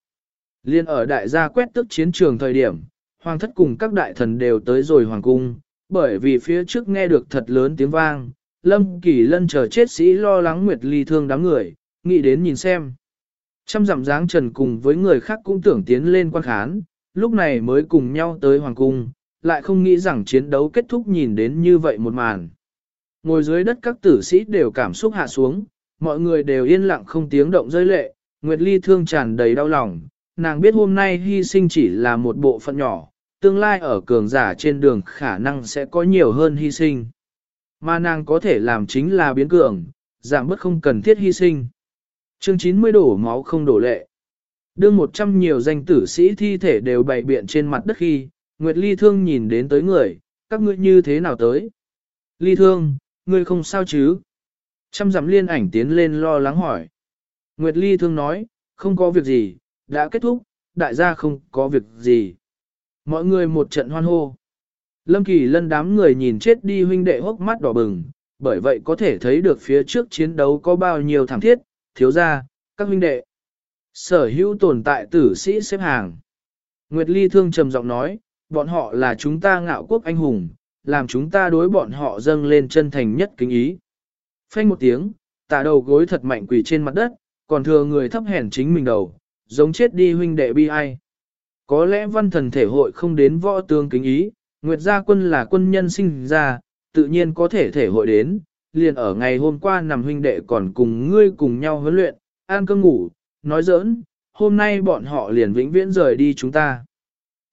Liên ở đại gia quét tức chiến trường thời điểm, hoàng thất cùng các đại thần đều tới rồi hoàng cung, bởi vì phía trước nghe được thật lớn tiếng vang, Lâm Kỳ Lân chờ chết sĩ lo lắng Nguyệt Ly thương đám người, nghĩ đến nhìn xem. Trăm dặm dáng trần cùng với người khác cũng tưởng tiến lên quan khán, lúc này mới cùng nhau tới hoàng cung, lại không nghĩ rằng chiến đấu kết thúc nhìn đến như vậy một màn. Ngồi dưới đất các tử sĩ đều cảm xúc hạ xuống, mọi người đều yên lặng không tiếng động rơi lệ, Nguyệt Ly thương tràn đầy đau lòng, nàng biết hôm nay hy sinh chỉ là một bộ phận nhỏ, tương lai ở cường giả trên đường khả năng sẽ có nhiều hơn hy sinh. Mà nàng có thể làm chính là biến cường, giảm bớt không cần thiết hy sinh. Chương 90 đổ máu không đổ lệ. Đương một trăm nhiều danh tử sĩ thi thể đều bày biện trên mặt đất khi, Nguyệt Ly Thương nhìn đến tới người, các ngươi như thế nào tới? Ly Thương, ngươi không sao chứ? Trăm dặm liên ảnh tiến lên lo lắng hỏi. Nguyệt Ly Thương nói, không có việc gì, đã kết thúc, đại gia không có việc gì. Mọi người một trận hoan hô. Lâm Kỳ lân đám người nhìn chết đi huynh đệ hốc mắt đỏ bừng, bởi vậy có thể thấy được phía trước chiến đấu có bao nhiêu thảm thiết, thiếu gia các huynh đệ. Sở hữu tồn tại tử sĩ xếp hàng. Nguyệt Ly thương trầm giọng nói, bọn họ là chúng ta ngạo quốc anh hùng, làm chúng ta đối bọn họ dâng lên chân thành nhất kính ý. Phanh một tiếng, tả đầu gối thật mạnh quỳ trên mặt đất, còn thừa người thấp hèn chính mình đầu, giống chết đi huynh đệ bi ai. Có lẽ văn thần thể hội không đến võ tướng kính ý, Nguyệt gia quân là quân nhân sinh ra, tự nhiên có thể thể hội đến, liền ở ngày hôm qua nằm huynh đệ còn cùng ngươi cùng nhau huấn luyện, ăn cơm ngủ, nói giỡn, hôm nay bọn họ liền vĩnh viễn rời đi chúng ta.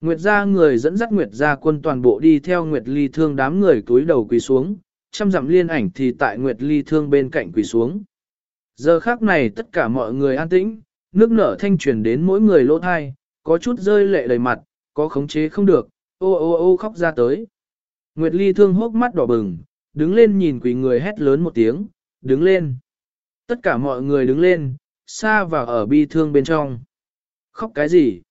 Nguyệt gia người dẫn dắt Nguyệt gia quân toàn bộ đi theo Nguyệt ly thương đám người túi đầu quỳ xuống, trăm dặm liên ảnh thì tại Nguyệt ly thương bên cạnh quỳ xuống. Giờ khác này tất cả mọi người an tĩnh, nước nở thanh truyền đến mỗi người lỗ thai, có chút rơi lệ đầy mặt, có khống chế không được, ô ô ô khóc ra tới. Nguyệt ly thương hốc mắt đỏ bừng, đứng lên nhìn quỳ người hét lớn một tiếng, đứng lên. Tất cả mọi người đứng lên, xa vào ở bi thương bên trong. Khóc cái gì?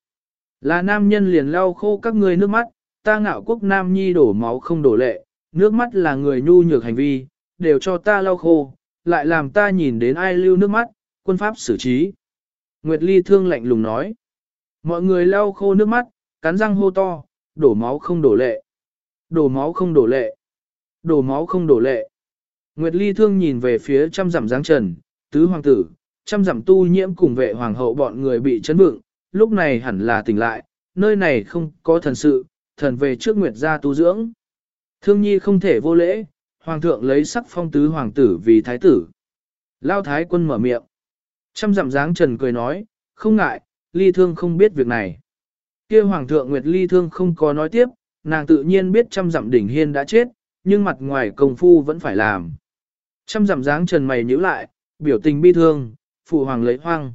Là nam nhân liền lau khô các người nước mắt, ta ngạo quốc nam nhi đổ máu không đổ lệ, nước mắt là người nhu nhược hành vi, đều cho ta lau khô, lại làm ta nhìn đến ai lưu nước mắt, quân pháp xử trí. Nguyệt Ly thương lạnh lùng nói. Mọi người lau khô nước mắt, cắn răng hô to, đổ máu không đổ lệ. Đổ máu không đổ lệ. Đổ máu không đổ lệ. Nguyệt Ly thương nhìn về phía trăm dặm giáng trần, tứ hoàng tử, trăm dặm tu nhiễm cùng vệ hoàng hậu bọn người bị chấn vượng, lúc này hẳn là tỉnh lại, nơi này không có thần sự, thần về trước Nguyệt gia tu dưỡng. Thương nhi không thể vô lễ, hoàng thượng lấy sắc phong tứ hoàng tử vì thái tử. Lao thái quân mở miệng. Trăm dặm dáng trần cười nói, không ngại, ly thương không biết việc này. kia hoàng thượng Nguyệt ly thương không có nói tiếp, nàng tự nhiên biết trăm dặm đỉnh hiên đã chết, nhưng mặt ngoài công phu vẫn phải làm. Trăm dặm dáng trần mày nhíu lại, biểu tình bi thương, phụ hoàng lấy hoang.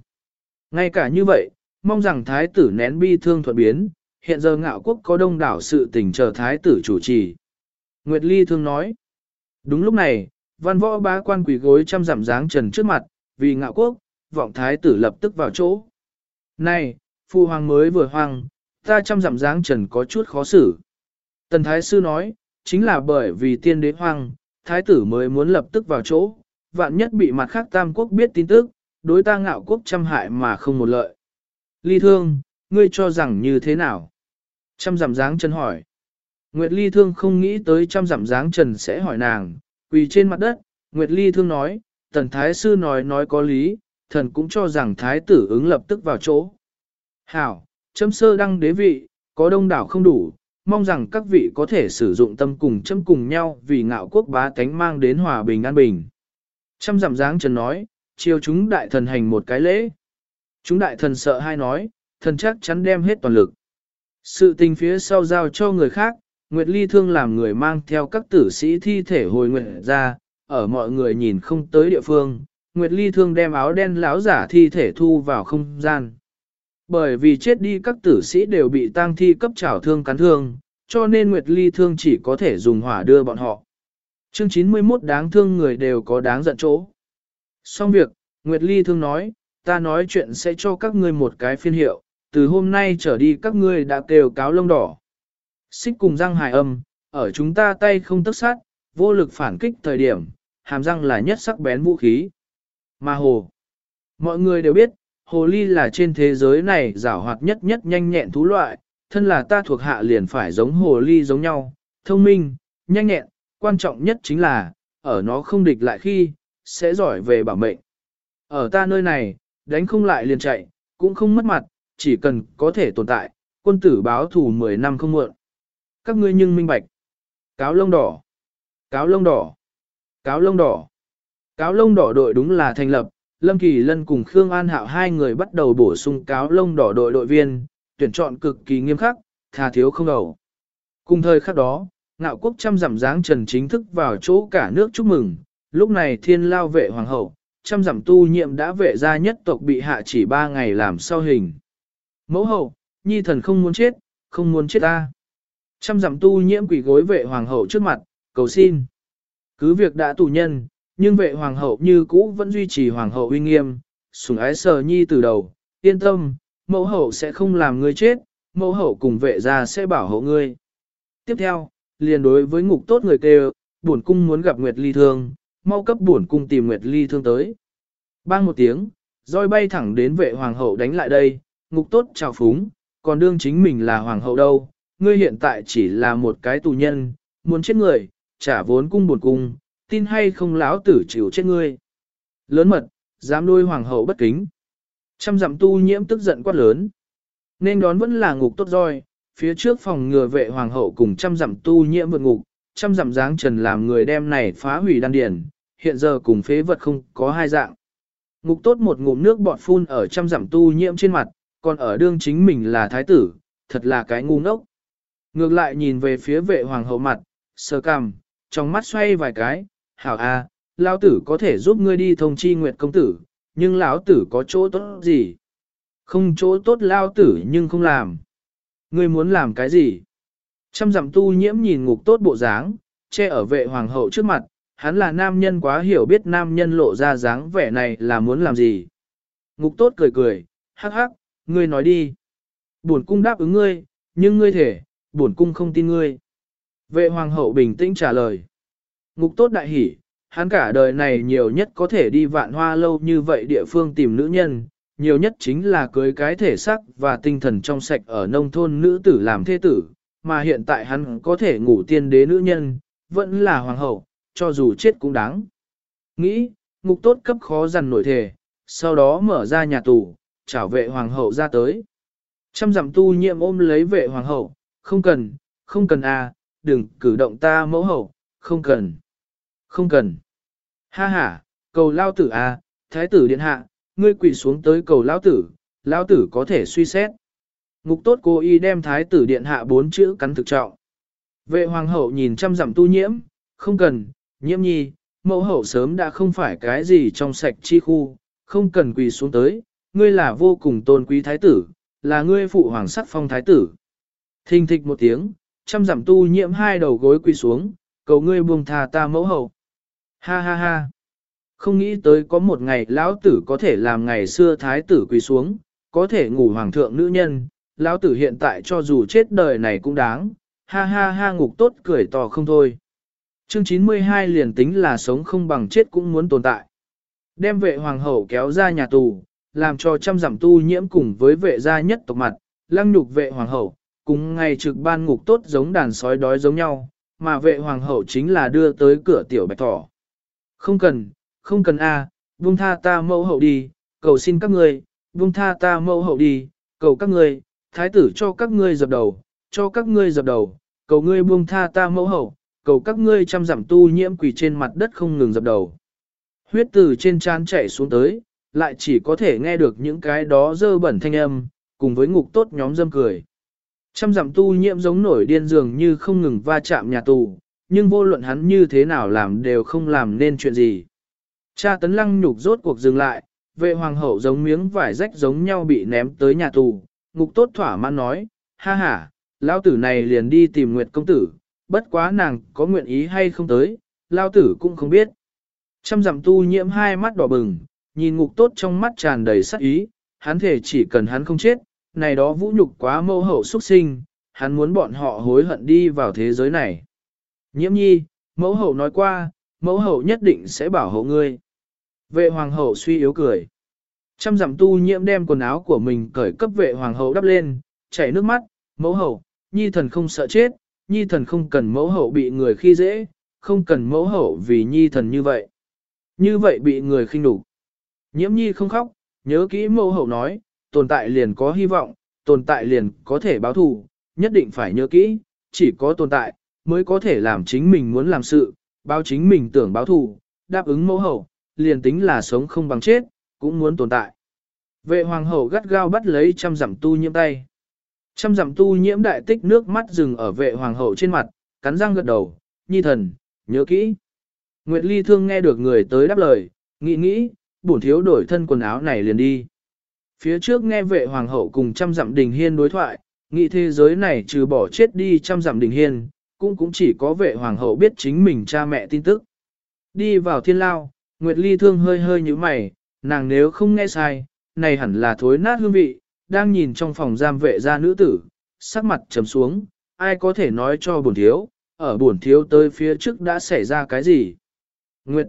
Ngay cả như vậy, mong rằng thái tử nén bi thương thuận biến, hiện giờ ngạo quốc có đông đảo sự tình chờ thái tử chủ trì. Nguyệt Ly thương nói, đúng lúc này, văn võ bá quan quỷ gối trăm dặm dáng trần trước mặt, vì ngạo quốc, vọng thái tử lập tức vào chỗ. Này, phu hoàng mới vừa hoàng, ta trăm dặm dáng trần có chút khó xử. Tần thái sư nói, chính là bởi vì tiên đế hoàng thái tử mới muốn lập tức vào chỗ, vạn nhất bị mặt khác tam quốc biết tin tức, đối ta ngạo quốc trăm hại mà không một lợi. Ly thương, ngươi cho rằng như thế nào? Trăm dặm dáng trần hỏi. Nguyệt Ly thương không nghĩ tới trăm dặm dáng trần sẽ hỏi nàng, quỳ trên mặt đất, Nguyệt Ly thương nói, tần thái sư nói nói có lý, thần cũng cho rằng thái tử ứng lập tức vào chỗ. Hảo, châm sơ đăng đế vị, có đông đảo không đủ, mong rằng các vị có thể sử dụng tâm cùng châm cùng nhau vì ngạo quốc bá tánh mang đến hòa bình an bình. Trăm giảm dáng trần nói, chiều chúng đại thần hành một cái lễ. Chúng đại thần sợ hai nói, thần chắc chắn đem hết toàn lực. Sự tình phía sau giao cho người khác, Nguyệt Ly thương làm người mang theo các tử sĩ thi thể hồi nguyện ra, ở mọi người nhìn không tới địa phương, Nguyệt Ly thương đem áo đen lão giả thi thể thu vào không gian. Bởi vì chết đi các tử sĩ đều bị tang thi cấp trảo thương cắn thương, cho nên Nguyệt Ly thương chỉ có thể dùng hỏa đưa bọn họ. Chương 91 đáng thương người đều có đáng giận chỗ. Xong việc, Nguyệt Ly thương nói, ta nói chuyện sẽ cho các ngươi một cái phiên hiệu, từ hôm nay trở đi các ngươi đã kêu cáo lông đỏ. Xích cùng răng hài âm, ở chúng ta tay không tức sát, vô lực phản kích thời điểm, hàm răng là nhất sắc bén vũ khí. Mà hồ, mọi người đều biết, hồ ly là trên thế giới này giảo hoạt nhất nhất nhanh nhẹn thú loại, thân là ta thuộc hạ liền phải giống hồ ly giống nhau, thông minh, nhanh nhẹn, quan trọng nhất chính là, ở nó không địch lại khi, sẽ giỏi về bảo mệnh. Ở ta nơi này, đánh không lại liền chạy, cũng không mất mặt, chỉ cần có thể tồn tại, quân tử báo thù 10 năm không muộn. Các ngươi nhưng minh bạch. Cáo lông đỏ. Cáo lông đỏ. Cáo lông đỏ. Cáo lông đỏ đội đúng là thành lập, Lâm Kỳ Lân cùng Khương An Hạo hai người bắt đầu bổ sung cáo lông đỏ đội đội viên, tuyển chọn cực kỳ nghiêm khắc, thà thiếu không đầu. Cùng thời khắc đó, ngạo quốc trăm dặm dáng trần chính thức vào chỗ cả nước chúc mừng, lúc này thiên lao vệ hoàng hậu, trăm dặm tu nhiệm đã vệ gia nhất tộc bị hạ chỉ ba ngày làm sau hình. Mẫu hậu, nhi thần không muốn chết, không muốn chết ta. Trăm dặm tu nhiễm quỷ gối vệ hoàng hậu trước mặt, cầu xin. Cứ việc đã tù nhân, nhưng vệ hoàng hậu như cũ vẫn duy trì hoàng hậu uy nghiêm, sủng ái sờ nhi từ đầu, yên tâm, mẫu hậu sẽ không làm ngươi chết, mẫu hậu cùng vệ gia sẽ bảo hộ ngươi. Tiếp theo, liền đối với ngục tốt người kêu, bổn cung muốn gặp Nguyệt Ly Thương, mau cấp bổn cung tìm Nguyệt Ly Thương tới. Bang một tiếng, roi bay thẳng đến vệ hoàng hậu đánh lại đây, ngục tốt chào phúng, còn đương chính mình là hoàng hậu đâu, ngươi hiện tại chỉ là một cái tù nhân, muốn chết người, trả vốn cung bổn cung, tin hay không lão tử chịu chết ngươi. Lớn mật, dám đôi hoàng hậu bất kính. Trăm dặm tu nhiễm tức giận quát lớn. Nên đón vẫn là ngục tốt roi, phía trước phòng ngừa vệ hoàng hậu cùng trăm dặm tu nhiễm vượt ngục, trăm dặm dáng trần làm người đem này phá hủy đan điển, hiện giờ cùng phế vật không có hai dạng. Ngục tốt một ngụm nước bọt phun ở trăm dặm tu nhiễm trên mặt, còn ở đương chính mình là thái tử, thật là cái ngu ngốc. Ngược lại nhìn về phía vệ hoàng hậu mặt, sờ cằm, trong mắt xoay vài cái, hảo a, à, lão tử có thể giúp ngươi đi thông chi nguyệt công tử, nhưng lão tử có chỗ tốt gì? Không chỗ tốt lão tử nhưng không làm. Ngươi muốn làm cái gì? Trăm dặm tu nhiễm nhìn ngục tốt bộ dáng, che ở vệ hoàng hậu trước mặt, hắn là nam nhân quá hiểu biết nam nhân lộ ra dáng vẻ này là muốn làm gì. Ngục tốt cười cười, hắc hắc, ngươi nói đi. Bổn cung đáp ứng ngươi, nhưng ngươi thể, bổn cung không tin ngươi. Vệ hoàng hậu bình tĩnh trả lời. Ngục tốt đại hỉ, hắn cả đời này nhiều nhất có thể đi vạn hoa lâu như vậy địa phương tìm nữ nhân, nhiều nhất chính là cưới cái thể xác và tinh thần trong sạch ở nông thôn nữ tử làm thế tử, mà hiện tại hắn có thể ngủ tiên đế nữ nhân, vẫn là hoàng hậu, cho dù chết cũng đáng. Nghĩ, ngục tốt cấp khó dằn nổi thể, sau đó mở ra nhà tù, trảo vệ hoàng hậu ra tới. Trăm dặm tu nhiệm ôm lấy vệ hoàng hậu, không cần, không cần à, đừng cử động ta mẫu hậu, không cần, không cần. Ha ha, cầu lao tử à, thái tử điện hạ, ngươi quỳ xuống tới cầu lao tử, lao tử có thể suy xét. Ngục tốt cô y đem thái tử điện hạ bốn chữ cắn thực trọng. Vệ hoàng hậu nhìn chăm dặm tu nhiễm, không cần, nhiễm nhi, mẫu hậu sớm đã không phải cái gì trong sạch chi khu, không cần quỳ xuống tới, ngươi là vô cùng tôn quý thái tử, là ngươi phụ hoàng sắc phong thái tử. Thình thịch một tiếng, chăm dặm tu nhiễm hai đầu gối quỳ xuống, cầu ngươi buông tha ta mẫu hậu. Ha ha ha. Không nghĩ tới có một ngày lão tử có thể làm ngày xưa thái tử quỳ xuống, có thể ngủ hoàng thượng nữ nhân, lão tử hiện tại cho dù chết đời này cũng đáng, ha ha ha ngục tốt cười to không thôi. Chương 92 liền tính là sống không bằng chết cũng muốn tồn tại. Đem vệ hoàng hậu kéo ra nhà tù, làm cho trăm giảm tu nhiễm cùng với vệ gia nhất tộc mặt, lăng nhục vệ hoàng hậu, cùng ngày trực ban ngục tốt giống đàn sói đói giống nhau, mà vệ hoàng hậu chính là đưa tới cửa tiểu bạch thỏ. Không cần, không cần a, à, buông tha ta mẫu hậu đi, cầu xin các ngươi, buông tha ta mẫu hậu đi, cầu các ngươi, thái tử cho các ngươi dập đầu, cho các ngươi dập đầu, cầu ngươi buông tha ta mẫu hậu, cầu các ngươi chăm giảm tu nhiễm quỷ trên mặt đất không ngừng dập đầu. Huyết từ trên trán chảy xuống tới, lại chỉ có thể nghe được những cái đó dơ bẩn thanh âm, cùng với ngục tốt nhóm dâm cười. Trăm giảm tu nhiễm giống nổi điên dường như không ngừng va chạm nhà tù, nhưng vô luận hắn như thế nào làm đều không làm nên chuyện gì. Cha tấn lăng nhục rốt cuộc dừng lại, vệ hoàng hậu giống miếng vải rách giống nhau bị ném tới nhà tù, ngục tốt thỏa mãn nói, ha ha, lao tử này liền đi tìm nguyệt công tử, bất quá nàng có nguyện ý hay không tới, lao tử cũng không biết. Trăm dặm tu nhiễm hai mắt đỏ bừng, nhìn ngục tốt trong mắt tràn đầy sắc ý, hắn thể chỉ cần hắn không chết, này đó vũ nhục quá mâu hậu xuất sinh, hắn muốn bọn họ hối hận đi vào thế giới này. Nhiễm nhi, mẫu hậu nói qua, mẫu hậu nhất định sẽ bảo hộ ngươi. Vệ hoàng hậu suy yếu cười. Trăm dặm tu nhiễm đem quần áo của mình cởi cấp vệ hoàng hậu đắp lên, chảy nước mắt, mẫu hậu, nhi thần không sợ chết, nhi thần không cần mẫu hậu bị người khi dễ, không cần mẫu hậu vì nhi thần như vậy. Như vậy bị người khinh đủ. Nhiễm nhi không khóc, nhớ kỹ mẫu hậu nói, tồn tại liền có hy vọng, tồn tại liền có thể báo thù, nhất định phải nhớ kỹ, chỉ có tồn tại, mới có thể làm chính mình muốn làm sự, báo chính mình tưởng báo thù, đáp ứng mẫu hậu, liền tính là sống không bằng chết, cũng muốn tồn tại. Vệ hoàng hậu gắt gao bắt lấy trăm dặm tu nhiễm tay. Trăm dặm tu nhiễm đại tích nước mắt rừng ở vệ hoàng hậu trên mặt, cắn răng gật đầu, nhi thần, nhớ kỹ. Nguyệt Ly thương nghe được người tới đáp lời, nghĩ nghĩ, bổn thiếu đổi thân quần áo này liền đi. Phía trước nghe vệ hoàng hậu cùng trăm dặm đình hiên đối thoại, nghĩ thế giới này trừ bỏ chết đi trăm dặm đình hiên, cũng cũng chỉ có vệ hoàng hậu biết chính mình cha mẹ tin tức. Đi vào thiên lao, Nguyệt Ly thương hơi hơi như mày, nàng nếu không nghe sai, này hẳn là thối nát hương vị, đang nhìn trong phòng giam vệ gia nữ tử, sắc mặt trầm xuống, ai có thể nói cho bổn thiếu, ở bổn thiếu tới phía trước đã xảy ra cái gì? Nguyệt,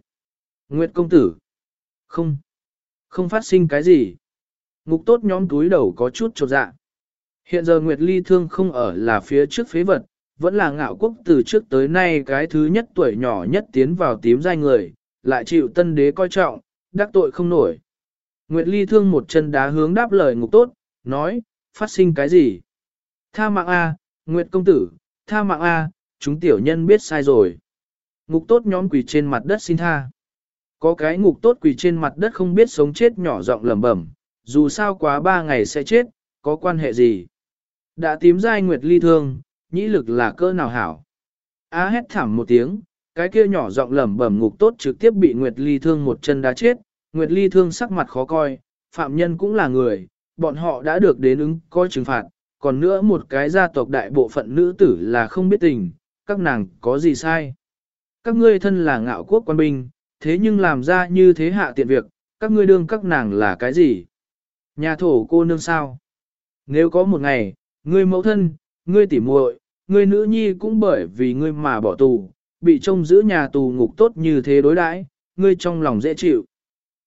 Nguyệt công tử, không, không phát sinh cái gì. Ngục tốt nhóm túi đầu có chút trột dạ. Hiện giờ Nguyệt Ly thương không ở là phía trước phế vật, vẫn là ngạo quốc từ trước tới nay cái thứ nhất tuổi nhỏ nhất tiến vào tím giai người, lại chịu tân đế coi trọng, đắc tội không nổi. Nguyệt Ly thương một chân đá hướng đáp lời ngục tốt, nói, phát sinh cái gì? Tha mạng A, Nguyệt công tử, tha mạng A, chúng tiểu nhân biết sai rồi. Ngục tốt nhóm quỳ trên mặt đất xin tha. Có cái ngục tốt quỳ trên mặt đất không biết sống chết nhỏ giọng lẩm bẩm, dù sao quá ba ngày sẽ chết, có quan hệ gì? Đã tím giai Nguyệt Ly thương, nhĩ lực là cơ nào hảo? Á hét thảm một tiếng, cái kia nhỏ giọng lẩm bẩm ngục tốt trực tiếp bị Nguyệt Ly thương một chân đá chết, Nguyệt Ly thương sắc mặt khó coi, phạm nhân cũng là người, bọn họ đã được đến ứng coi trừng phạt, còn nữa một cái gia tộc đại bộ phận nữ tử là không biết tình, các nàng có gì sai. Các ngươi thân là ngạo quốc quan binh, thế nhưng làm ra như thế hạ tiện việc, các ngươi đương các nàng là cái gì? Nhà thổ cô nương sao? Nếu có một ngày, ngươi mẫu thân, ngươi tỉ muội, ngươi nữ nhi cũng bởi vì ngươi mà bỏ tù, bị trông giữ nhà tù ngục tốt như thế đối đãi, ngươi trong lòng dễ chịu.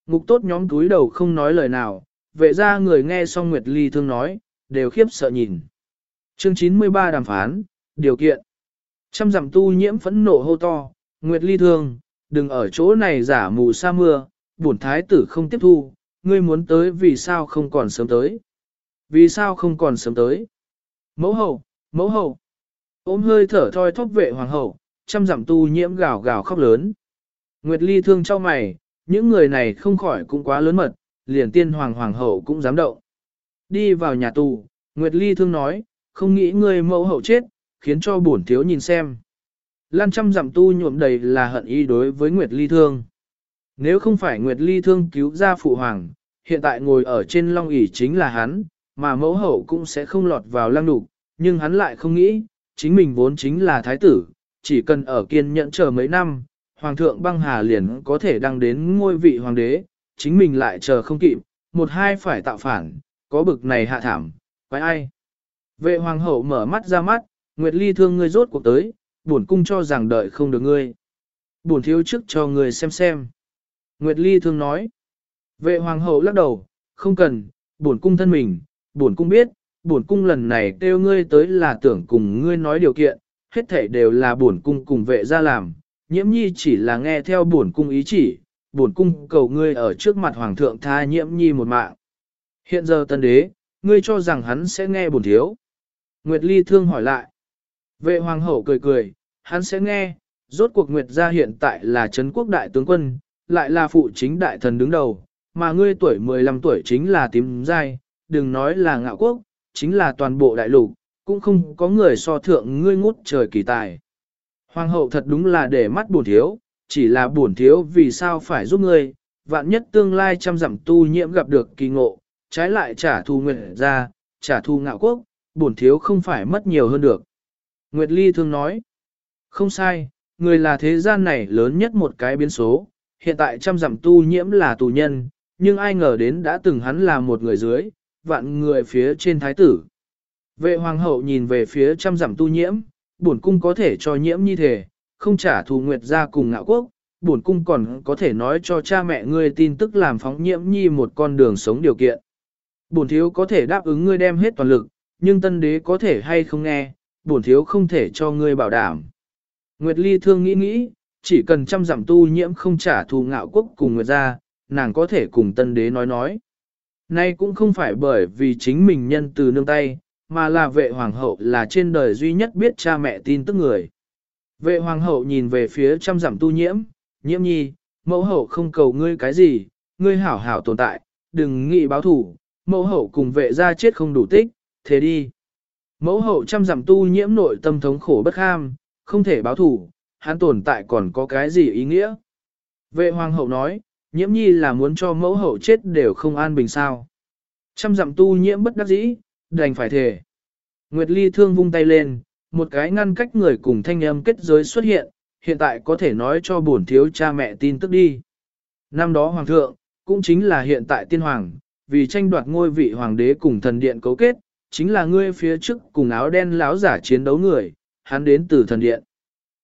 Ngục tốt nhóm túi đầu không nói lời nào, vệ ra người nghe xong Nguyệt Ly thương nói, đều khiếp sợ nhìn. Chương 93 đàm phán, điều kiện. Trăm dặm tu nhiễm phẫn nộ hô to, Nguyệt Ly thương, đừng ở chỗ này giả mù sa mưa, bổn thái tử không tiếp thu, ngươi muốn tới vì sao không còn sớm tới. Vì sao không còn sớm tới. Mẫu hậu, mẫu hậu. Ôm hơi thở thoi thóp vệ hoàng hậu, trăm dặm tu nhiễm gào gào khóc lớn. Nguyệt Ly thương cho mày, những người này không khỏi cũng quá lớn mật, liền tiên hoàng hoàng hậu cũng dám động. Đi vào nhà tù, Nguyệt Ly thương nói, không nghĩ người mẫu hậu chết, khiến cho bổn thiếu nhìn xem. Lan trăm dặm tu nhuộm đầy là hận ý đối với Nguyệt Ly thương. Nếu không phải Nguyệt Ly thương cứu ra phụ hoàng, hiện tại ngồi ở trên long ỷ chính là hắn, mà mẫu hậu cũng sẽ không lọt vào lăng đục, nhưng hắn lại không nghĩ, chính mình vốn chính là thái tử, chỉ cần ở kiên nhẫn chờ mấy năm, hoàng thượng băng hà liền có thể đăng đến ngôi vị hoàng đế, chính mình lại chờ không kịp, một hai phải tạo phản, có bực này hạ thảm, quái ai. Vệ hoàng hậu mở mắt ra mắt, Nguyệt Ly thương ngươi rốt cuộc tới, bổn cung cho rằng đợi không được ngươi. Bổn thiếu trước cho ngươi xem xem. Nguyệt Ly thương nói. Vệ hoàng hậu lắc đầu, không cần, bổn cung thân mình, bổn cung biết, bổn cung lần này kêu ngươi tới là tưởng cùng ngươi nói điều kiện, hết thảy đều là bổn cung cùng vệ ra làm, nhiễm nhi chỉ là nghe theo bổn cung ý chỉ, bổn cung cầu ngươi ở trước mặt hoàng thượng tha nhiễm nhi một mạng. Hiện giờ tân đế, ngươi cho rằng hắn sẽ nghe bổn thiếu. Nguyệt Ly thương hỏi lại. Vệ hoàng hậu cười cười, hắn sẽ nghe, rốt cuộc Nguyệt gia hiện tại là Trấn quốc đại tướng quân, lại là phụ chính đại thần đứng đầu, mà ngươi tuổi 15 tuổi chính là tím dai, đừng nói là ngạo quốc, chính là toàn bộ đại lục, cũng không có người so thượng ngươi ngút trời kỳ tài. Hoàng hậu thật đúng là để mắt buồn thiếu, chỉ là buồn thiếu vì sao phải giúp ngươi, vạn nhất tương lai trăm dặm tu nhiễm gặp được kỳ ngộ, trái lại trả thù nguyệt ra, trả thù ngạo quốc, buồn thiếu không phải mất nhiều hơn được. Nguyệt Ly thường nói, không sai, người là thế gian này lớn nhất một cái biến số, hiện tại trăm dặm tu nhiễm là tù nhân, nhưng ai ngờ đến đã từng hắn là một người dưới, vạn người phía trên thái tử. Vệ hoàng hậu nhìn về phía trăm giảm tu nhiễm, bổn cung có thể cho nhiễm như thế, không trả thù nguyệt ra cùng ngạo quốc, bổn cung còn có thể nói cho cha mẹ ngươi tin tức làm phóng nhiễm nhi một con đường sống điều kiện. Bổn thiếu có thể đáp ứng ngươi đem hết toàn lực, nhưng tân đế có thể hay không nghe, bổn thiếu không thể cho ngươi bảo đảm. Nguyệt Ly thương nghĩ nghĩ, chỉ cần trăm giảm tu nhiễm không trả thù ngạo quốc cùng Nguyệt ra, nàng có thể cùng tân đế nói nói. Nay cũng không phải bởi vì chính mình nhân từ nương tay, mà là vệ hoàng hậu là trên đời duy nhất biết cha mẹ tin tức người. Vệ hoàng hậu nhìn về phía trăm giảm tu nhiễm, nhiễm nhi, mẫu hậu không cầu ngươi cái gì, ngươi hảo hảo tồn tại, đừng nghĩ báo thủ, mẫu hậu cùng vệ ra chết không đủ tích, thế đi. Mẫu hậu trăm giảm tu nhiễm nội tâm thống khổ bất ham, không thể báo thủ, hắn tồn tại còn có cái gì ý nghĩa. Vệ hoàng hậu nói, nhiễm nhi là muốn cho mẫu hậu chết đều không an bình sao. Trăm dặm tu nhiễm bất đắc dĩ, đành phải thề. Nguyệt Ly thương vung tay lên, một cái ngăn cách người cùng thanh âm kết giới xuất hiện, hiện tại có thể nói cho bổn thiếu cha mẹ tin tức đi. Năm đó hoàng thượng, cũng chính là hiện tại tiên hoàng, vì tranh đoạt ngôi vị hoàng đế cùng thần điện cấu kết, chính là ngươi phía trước cùng áo đen láo giả chiến đấu người, hắn đến từ thần điện.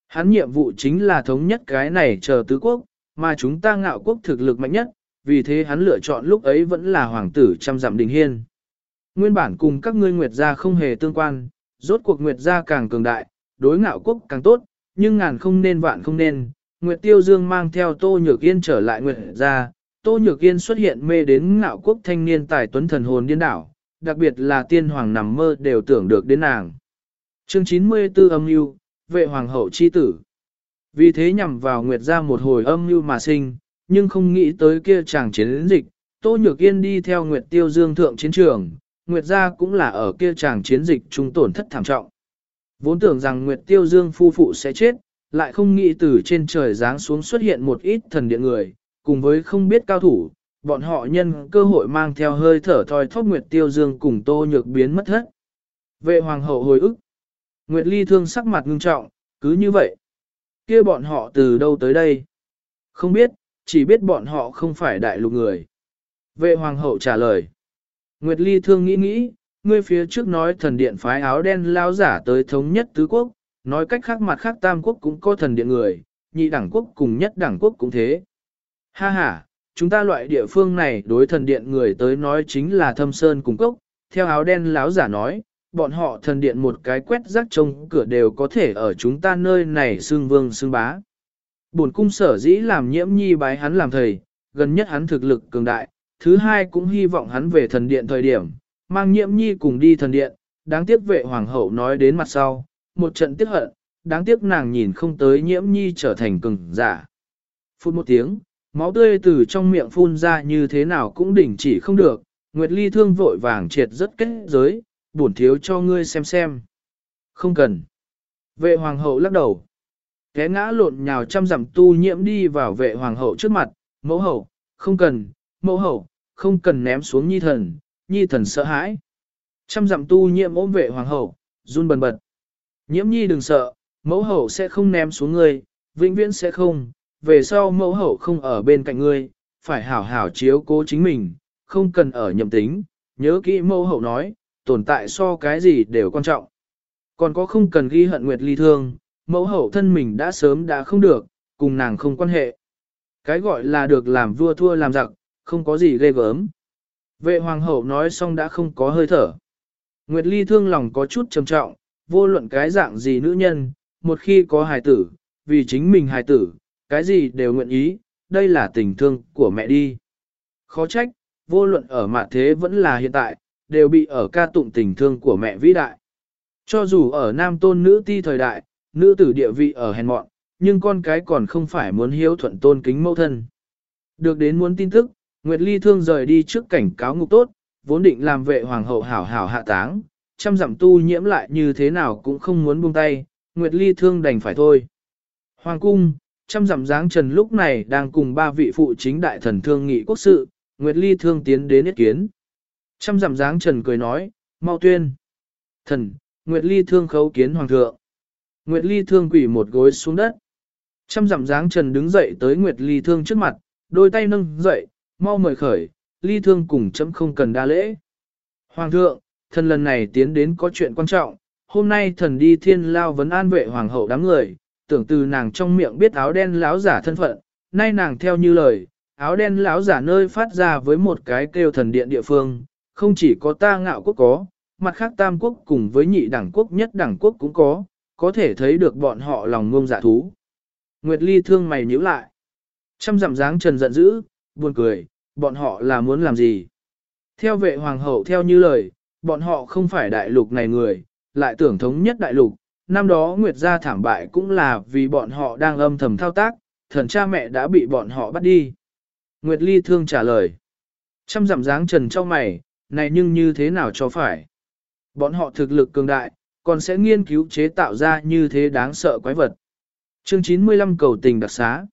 Hắn nhiệm vụ chính là thống nhất cái này chờ tứ quốc, mà chúng ta ngạo quốc thực lực mạnh nhất, vì thế hắn lựa chọn lúc ấy vẫn là hoàng tử trăm dặm đình hiên. Nguyên bản cùng các ngươi nguyệt gia không hề tương quan, rốt cuộc nguyệt gia càng cường đại, đối ngạo quốc càng tốt, nhưng ngàn không nên vạn không nên. Nguyệt Tiêu Dương mang theo Tô Nhược Yên trở lại Nguyệt gia, Tô Nhược Yên xuất hiện mê đến ngạo quốc thanh niên tài tuấn thần hồn điên đảo, đặc biệt là tiên hoàng nằm mơ đều tưởng được đến nàng. Chương 94 âm mưu vệ hoàng hậu chi tử. Vì thế nhằm vào Nguyệt gia một hồi âm mưu mà sinh, nhưng không nghĩ tới kia chàng chiến dịch, Tô Nhược Yên đi theo Nguyệt Tiêu Dương thượng chiến trường, Nguyệt gia cũng là ở kia chàng chiến dịch trung tổn thất thảm trọng. Vốn tưởng rằng Nguyệt Tiêu Dương phu phụ sẽ chết, lại không nghĩ từ trên trời giáng xuống xuất hiện một ít thần điện người, cùng với không biết cao thủ, bọn họ nhân cơ hội mang theo hơi thở thoi thóp Nguyệt Tiêu Dương cùng Tô Nhược biến mất hết. Vệ hoàng hậu hồi ức. Nguyệt Ly thương sắc mặt ngưng trọng, cứ như vậy kia bọn họ từ đâu tới đây? Không biết, chỉ biết bọn họ không phải đại lục người. Vệ hoàng hậu trả lời. Nguyệt Ly thương nghĩ nghĩ, ngươi phía trước nói thần điện phái áo đen lao giả tới thống nhất tứ quốc, nói cách khác mặt khác tam quốc cũng có thần điện người, nhị đẳng quốc cùng nhất đẳng quốc cũng thế. Ha ha, chúng ta loại địa phương này đối thần điện người tới nói chính là thâm sơn cùng cốc, theo áo đen lão giả nói, bọn họ thần điện một cái quét rác trông cửa đều có thể ở chúng ta nơi này xương vương xương bá. Bổn cung sở dĩ làm nhiễm nhi bái hắn làm thầy, gần nhất hắn thực lực cường đại, thứ hai cũng hy vọng hắn về thần điện thời điểm, mang nhiễm nhi cùng đi thần điện, đáng tiếc vệ hoàng hậu nói đến mặt sau, một trận tiếc hận, đáng tiếc nàng nhìn không tới nhiễm nhi trở thành cường giả. Phút một tiếng, máu tươi từ trong miệng phun ra như thế nào cũng đỉnh chỉ không được, Nguyệt Ly thương vội vàng triệt rất kết giới, bổn thiếu cho ngươi xem xem. Không cần. Vệ hoàng hậu lắc đầu. Té ngã lộn nhào trăm dặm tu nhiễm đi vào vệ hoàng hậu trước mặt, mẫu hậu, không cần, mẫu hậu, không cần ném xuống nhi thần, nhi thần sợ hãi. Trăm dặm tu nhiễm ôm vệ hoàng hậu, run bần bật. Nhiễm nhi đừng sợ, mẫu hậu sẽ không ném xuống ngươi, vĩnh viễn sẽ không, về sau mẫu hậu không ở bên cạnh ngươi, phải hảo hảo chiếu cố chính mình, không cần ở nhậm tính, nhớ kỹ mẫu hậu nói, tồn tại so cái gì đều quan trọng. Còn có không cần ghi hận nguyệt ly thương, mẫu hậu thân mình đã sớm đã không được, cùng nàng không quan hệ. Cái gọi là được làm vua thua làm giặc, không có gì ghê gớm. Vệ hoàng hậu nói xong đã không có hơi thở. Nguyệt ly thương lòng có chút trầm trọng, vô luận cái dạng gì nữ nhân, một khi có hài tử, vì chính mình hài tử, cái gì đều nguyện ý, đây là tình thương của mẹ đi. Khó trách, vô luận ở mạ thế vẫn là hiện tại, đều bị ở ca tụng tình thương của mẹ vĩ đại. Cho dù ở nam tôn nữ ti thời đại, nữ tử địa vị ở hèn mọn, nhưng con cái còn không phải muốn hiếu thuận tôn kính mẫu thân. Được đến muốn tin tức, Nguyệt Ly thương rời đi trước cảnh cáo ngục tốt, vốn định làm vệ hoàng hậu hảo hảo hạ táng, chăm dặm tu nhiễm lại như thế nào cũng không muốn buông tay, Nguyệt Ly thương đành phải thôi. Hoàng cung, chăm dặm dáng trần lúc này đang cùng ba vị phụ chính đại thần thương nghị quốc sự, Nguyệt Ly thương tiến đến ý kiến. Trăm giảm dáng trần cười nói, mau tuyên. Thần, Nguyệt Ly thương khấu kiến hoàng thượng. Nguyệt Ly thương quỷ một gối xuống đất. Trăm giảm dáng trần đứng dậy tới Nguyệt Ly thương trước mặt, đôi tay nâng dậy, mau mời khởi, Ly thương cùng chấm không cần đa lễ. Hoàng thượng, thần lần này tiến đến có chuyện quan trọng, hôm nay thần đi thiên lao vấn an vệ hoàng hậu đám người, tưởng từ nàng trong miệng biết áo đen lão giả thân phận, nay nàng theo như lời, áo đen lão giả nơi phát ra với một cái kêu thần điện địa phương, không chỉ có ta ngạo quốc có, mặt khác tam quốc cùng với nhị đẳng quốc nhất đẳng quốc cũng có, có thể thấy được bọn họ lòng ngông dạ thú. Nguyệt Ly thương mày nhíu lại. Trăm dặm dáng trần giận dữ, buồn cười, bọn họ là muốn làm gì? Theo vệ hoàng hậu theo như lời, bọn họ không phải đại lục này người, lại tưởng thống nhất đại lục. Năm đó Nguyệt gia thảm bại cũng là vì bọn họ đang âm thầm thao tác, thần cha mẹ đã bị bọn họ bắt đi. Nguyệt Ly thương trả lời. Trăm dặm dáng trần trong mày, này nhưng như thế nào cho phải? Bọn họ thực lực cường đại, còn sẽ nghiên cứu chế tạo ra như thế đáng sợ quái vật. Chương 95 cầu tình đặc xá.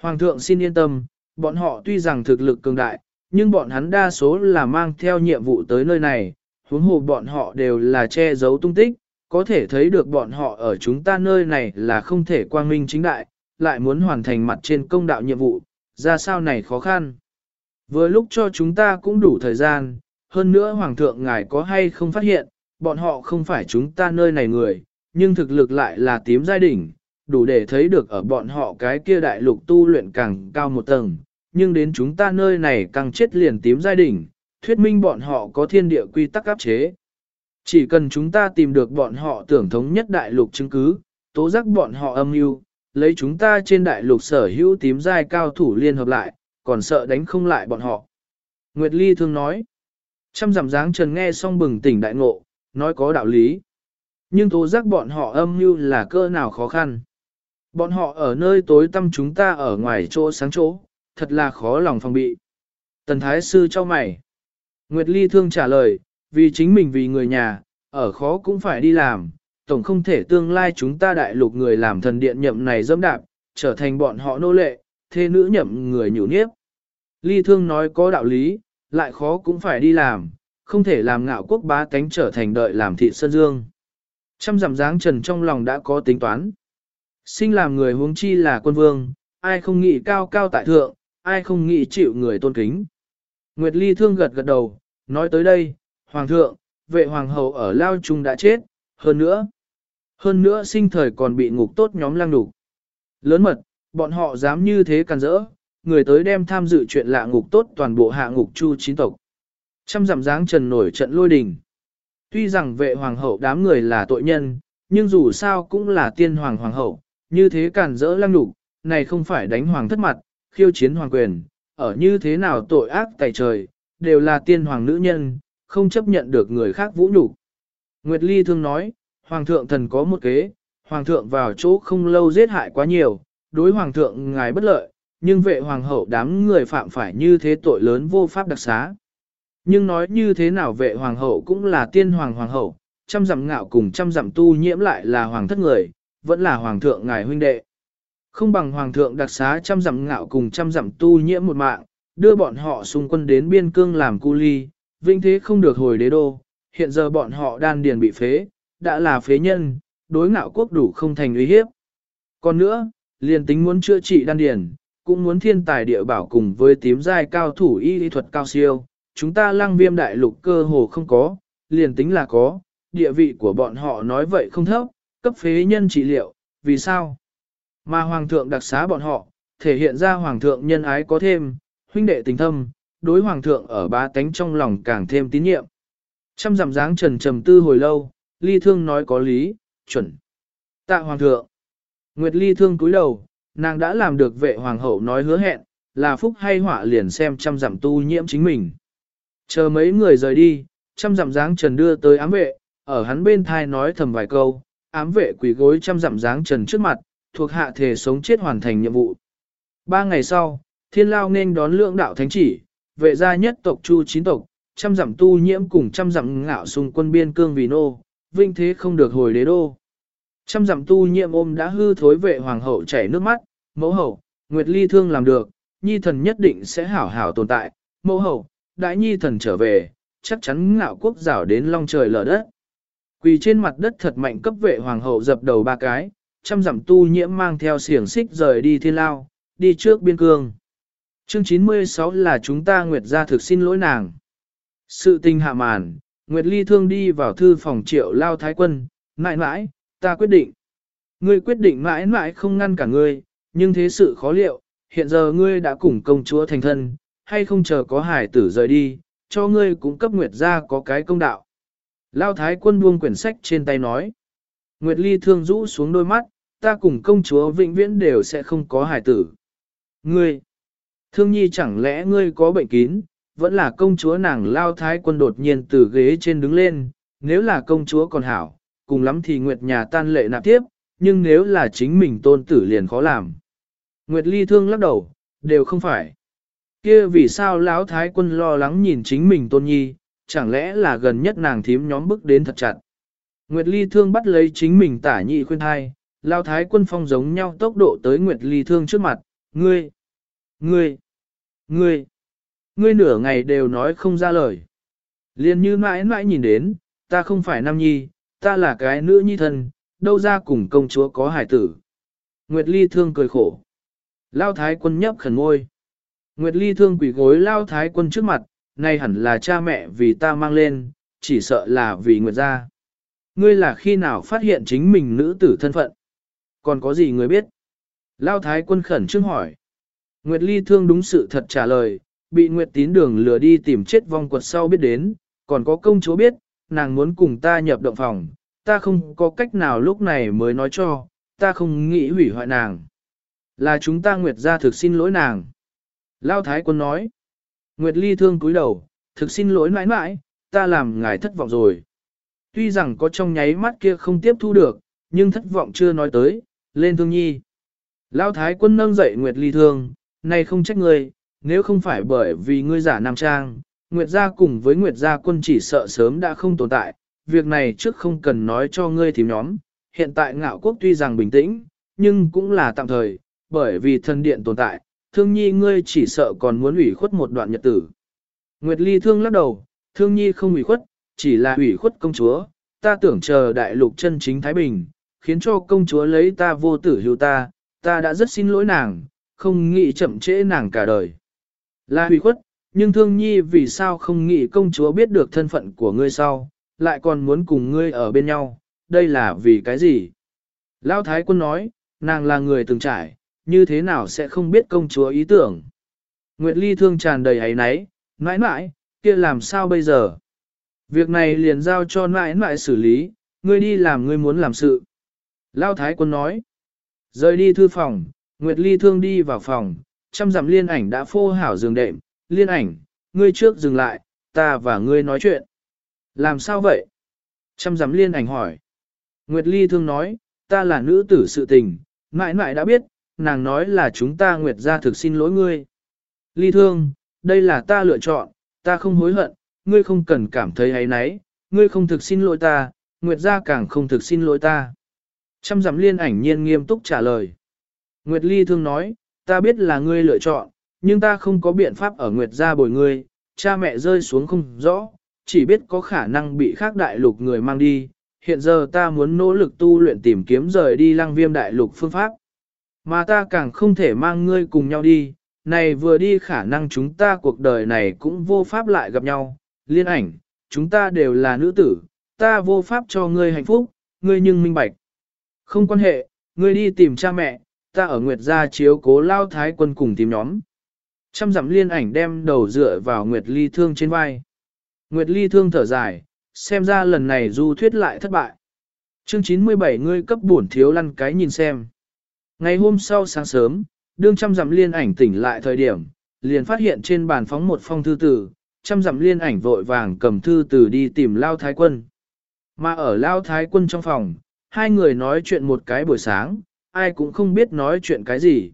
Hoàng thượng xin yên tâm, bọn họ tuy rằng thực lực cường đại, nhưng bọn hắn đa số là mang theo nhiệm vụ tới nơi này, huống hồ bọn họ đều là che giấu tung tích, có thể thấy được bọn họ ở chúng ta nơi này là không thể quang minh chính đại, lại muốn hoàn thành mặt trên công đạo nhiệm vụ, ra sao này khó khăn. Vừa lúc cho chúng ta cũng đủ thời gian, hơn nữa Hoàng thượng ngài có hay không phát hiện, bọn họ không phải chúng ta nơi này người, nhưng thực lực lại là tím giai đỉnh, đủ để thấy được ở bọn họ cái kia đại lục tu luyện càng cao một tầng, nhưng đến chúng ta nơi này càng chết liền tím giai đỉnh, thuyết minh bọn họ có thiên địa quy tắc áp chế. Chỉ cần chúng ta tìm được bọn họ tưởng thống nhất đại lục chứng cứ, tố giác bọn họ âm mưu, lấy chúng ta trên đại lục sở hữu tím giai cao thủ liên hợp lại, còn sợ đánh không lại bọn họ. Nguyệt Ly thương nói, trăm giảm dáng trần nghe xong bừng tỉnh đại ngộ, nói có đạo lý. Nhưng tố giác bọn họ âm mưu là cơ nào khó khăn. Bọn họ ở nơi tối tăm chúng ta ở ngoài chỗ sáng chỗ, thật là khó lòng phòng bị. Tần Thái Sư cho mày. Nguyệt Ly thương trả lời, vì chính mình vì người nhà, ở khó cũng phải đi làm, tổng không thể tương lai chúng ta đại lục người làm thần điện nhậm này dẫm đạp, trở thành bọn họ nô lệ, thê nữ nhậm người nhủ nhiếp. Ly thương nói có đạo lý, lại khó cũng phải đi làm, không thể làm ngạo quốc bá tánh trở thành đợi làm thị sơn dương. Trăm dặm dáng trần trong lòng đã có tính toán. Sinh làm người huống chi là quân vương, ai không nghĩ cao cao tại thượng, ai không nghĩ chịu người tôn kính. Nguyệt Ly thương gật gật đầu, nói tới đây, Hoàng thượng, vệ hoàng hậu ở Lao Trung đã chết, hơn nữa. Hơn nữa sinh thời còn bị ngục tốt nhóm lang đủ. Lớn mật, bọn họ dám như thế càn rỡ, người tới đem tham dự chuyện lạ ngục tốt toàn bộ hạ ngục chu chín tộc. Trăm dặm dáng trần nổi trận lôi đình. Tuy rằng vệ hoàng hậu đám người là tội nhân, nhưng dù sao cũng là tiên hoàng hoàng hậu, như thế cản rỡ lăng nhục, này không phải đánh hoàng thất mặt, khiêu chiến hoàng quyền, ở như thế nào tội ác tại trời, đều là tiên hoàng nữ nhân, không chấp nhận được người khác vũ nhục. Nguyệt Ly thương nói, Hoàng thượng thần có một kế, Hoàng thượng vào chỗ không lâu giết hại quá nhiều, đối Hoàng thượng ngài bất lợi, nhưng vệ Hoàng hậu đám người phạm phải như thế tội lớn vô pháp đặc xá. Nhưng nói như thế nào vệ Hoàng hậu cũng là tiên Hoàng Hoàng hậu, trăm dặm ngạo cùng trăm dặm tu nhiễm lại là Hoàng thất người, vẫn là Hoàng thượng ngài huynh đệ. Không bằng Hoàng thượng đặc xá trăm dặm ngạo cùng trăm dặm tu nhiễm một mạng, đưa bọn họ xung quân đến biên cương làm cu ly, vinh thế không được hồi đế đô, hiện giờ bọn họ đan điền bị phế, đã là phế nhân, đối ngạo quốc đủ không thành uy hiếp. Còn nữa, liền tính muốn chữa trị đan điền, cũng muốn thiên tài địa bảo cùng với tím giai cao thủ y lý thuật cao siêu, chúng ta lăng viêm đại lục cơ hồ không có, liền tính là có, địa vị của bọn họ nói vậy không thấp, cấp phế nhân trị liệu, vì sao? Mà hoàng thượng đặc xá bọn họ, thể hiện ra hoàng thượng nhân ái có thêm, huynh đệ tình thâm, đối hoàng thượng ở ba tánh trong lòng càng thêm tín nhiệm. Trăm giảm dáng trần trầm tư hồi lâu, ly thương nói có lý, chuẩn. Tạ hoàng thượng. Nguyệt ly thương cúi đầu, nàng đã làm được vệ hoàng hậu nói hứa hẹn, là phúc hay họa liền xem trăm dặm tu nhiễm chính mình. Chờ mấy người rời đi, trăm dặm dáng trần đưa tới ám vệ, ở hắn bên thai nói thầm vài câu, ám vệ quỳ gối trăm dặm dáng trần trước mặt, thuộc hạ thể sống chết hoàn thành nhiệm vụ. Ba ngày sau, thiên lao nên đón lượng đạo thánh chỉ, vệ gia nhất tộc chu chín tộc, trăm dặm tu nhiễm cùng trăm dặm ngạo xung quân biên cương vì nô, vinh thế không được hồi đế đô. Trăm dặm tu nhiệm ôm đã hư thối vệ hoàng hậu chảy nước mắt, mẫu hậu, Nguyệt Ly thương làm được, nhi thần nhất định sẽ hảo hảo tồn tại, mẫu hậu, đại nhi thần trở về, chắc chắn ngạo quốc rảo đến long trời lở đất. Quỳ trên mặt đất thật mạnh cấp vệ hoàng hậu dập đầu ba cái, trăm dặm tu nhiễm mang theo xiềng xích rời đi thiên lao, đi trước biên cương. Chương 96 là chúng ta Nguyệt gia thực xin lỗi nàng. Sự tình hạ màn, Nguyệt Ly thương đi vào thư phòng triệu lao thái quân, mãi nãi, ta quyết định. Ngươi quyết định mãi mãi không ngăn cả ngươi, nhưng thế sự khó liệu, hiện giờ ngươi đã cùng công chúa thành thân, hay không chờ có hải tử rời đi, cho ngươi cũng cấp Nguyệt gia có cái công đạo. Lao thái quân buông quyển sách trên tay nói. Nguyệt Ly thương rũ xuống đôi mắt, ta cùng công chúa vĩnh viễn đều sẽ không có hải tử. Ngươi, thương nhi chẳng lẽ ngươi có bệnh kín, vẫn là công chúa nàng lao thái quân đột nhiên từ ghế trên đứng lên, nếu là công chúa còn hảo, cùng lắm thì Nguyệt nhà tan lệ nạp tiếp, nhưng nếu là chính mình tôn tử liền khó làm. Nguyệt ly thương lắc đầu, đều không phải. kia vì sao lão thái quân lo lắng nhìn chính mình tôn nhi, chẳng lẽ là gần nhất nàng thím nhóm bức đến thật chặt. Nguyệt Ly Thương bắt lấy chính mình tả nhị khuyên thai, lão thái quân phong giống nhau tốc độ tới Nguyệt Ly Thương trước mặt, ngươi, ngươi, ngươi, ngươi nửa ngày đều nói không ra lời. Liên như mãi mãi nhìn đến, ta không phải nam nhi, ta là cái nữ nhi thân, đâu ra cùng công chúa có hải tử. Nguyệt Ly Thương cười khổ. Lao thái quân nhấp khẩn môi. Nguyệt Ly Thương quỷ gối Lao thái quân trước mặt, nay hẳn là cha mẹ vì ta mang lên, chỉ sợ là vì Nguyệt gia. Ngươi là khi nào phát hiện chính mình nữ tử thân phận? Còn có gì ngươi biết? Lao thái quân khẩn trương hỏi. Nguyệt Ly Thương đúng sự thật trả lời, bị Nguyệt Tín Đường lừa đi tìm chết vong quật sau biết đến, còn có công chúa biết, nàng muốn cùng ta nhập động phòng, ta không có cách nào lúc này mới nói cho, ta không nghĩ hủy hoại nàng. Là chúng ta Nguyệt ra thực xin lỗi nàng. Lao Thái quân nói. Nguyệt Ly thương cúi đầu, thực xin lỗi mãi mãi, ta làm ngài thất vọng rồi. Tuy rằng có trong nháy mắt kia không tiếp thu được, nhưng thất vọng chưa nói tới, lên thương nhi. Lao Thái quân nâng dậy Nguyệt Ly thương, này không trách ngươi, nếu không phải bởi vì ngươi giả nam trang, Nguyệt gia cùng với Nguyệt gia quân chỉ sợ sớm đã không tồn tại, việc này trước không cần nói cho ngươi thím nhóm, hiện tại ngạo quốc tuy rằng bình tĩnh, nhưng cũng là tạm thời, bởi vì thần điện tồn tại, thương nhi ngươi chỉ sợ còn muốn ủy khuất một đoạn nhật tử. Nguyệt Ly thương lắc đầu, thương nhi không ủy khuất, chỉ là ủy khuất công chúa, ta tưởng chờ đại lục chân chính Thái Bình, khiến cho công chúa lấy ta vô tử hưu ta, ta đã rất xin lỗi nàng, không nghĩ chậm trễ nàng cả đời. Là ủy khuất, nhưng thương nhi vì sao không nghĩ công chúa biết được thân phận của ngươi sau, lại còn muốn cùng ngươi ở bên nhau, đây là vì cái gì? Lão Thái quân nói, nàng là người từng trải, như thế nào sẽ không biết công chúa ý tưởng. Nguyệt Ly thương tràn đầy ấy náy, mãi mãi, kia làm sao bây giờ? Việc này liền giao cho mãi mãi xử lý, ngươi đi làm ngươi muốn làm sự. Lão Thái quân nói, rời đi thư phòng, Nguyệt Ly thương đi vào phòng, trăm dặm liên ảnh đã phô hảo giường đệm, liên ảnh, ngươi trước dừng lại, ta và ngươi nói chuyện. Làm sao vậy? Chăm dám liên ảnh hỏi. Nguyệt Ly thương nói, ta là nữ tử sự tình, mãi mãi đã biết, nàng nói là chúng ta Nguyệt gia thực xin lỗi ngươi. Ly thương, đây là ta lựa chọn, ta không hối hận, ngươi không cần cảm thấy ấy nấy, ngươi không thực xin lỗi ta, Nguyệt gia càng không thực xin lỗi ta. Chăm dặm liên ảnh nhiên nghiêm túc trả lời. Nguyệt Ly thương nói, ta biết là ngươi lựa chọn, nhưng ta không có biện pháp ở Nguyệt gia bồi ngươi, cha mẹ rơi xuống không rõ, chỉ biết có khả năng bị khác đại lục người mang đi, hiện giờ ta muốn nỗ lực tu luyện tìm kiếm rời đi lăng viêm đại lục phương pháp. Mà ta càng không thể mang ngươi cùng nhau đi, này vừa đi khả năng chúng ta cuộc đời này cũng vô pháp lại gặp nhau, liên ảnh, chúng ta đều là nữ tử, ta vô pháp cho ngươi hạnh phúc, ngươi nhưng minh bạch. Không quan hệ, ngươi đi tìm cha mẹ, ta ở Nguyệt gia chiếu cố lao thái quân cùng tìm nhóm. Trăm dặm liên ảnh đem đầu dựa vào Nguyệt ly thương trên vai. Nguyệt ly thương thở dài, xem ra lần này du thuyết lại thất bại. Chương 97 ngươi cấp bổn thiếu lăn cái nhìn xem. Ngày hôm sau sáng sớm, đương trăm dặm liên ảnh tỉnh lại thời điểm, liền phát hiện trên bàn phóng một phong thư tử, trăm dặm liên ảnh vội vàng cầm thư tử đi tìm Lao Thái Quân. Mà ở Lao Thái Quân trong phòng, hai người nói chuyện một cái buổi sáng, ai cũng không biết nói chuyện cái gì.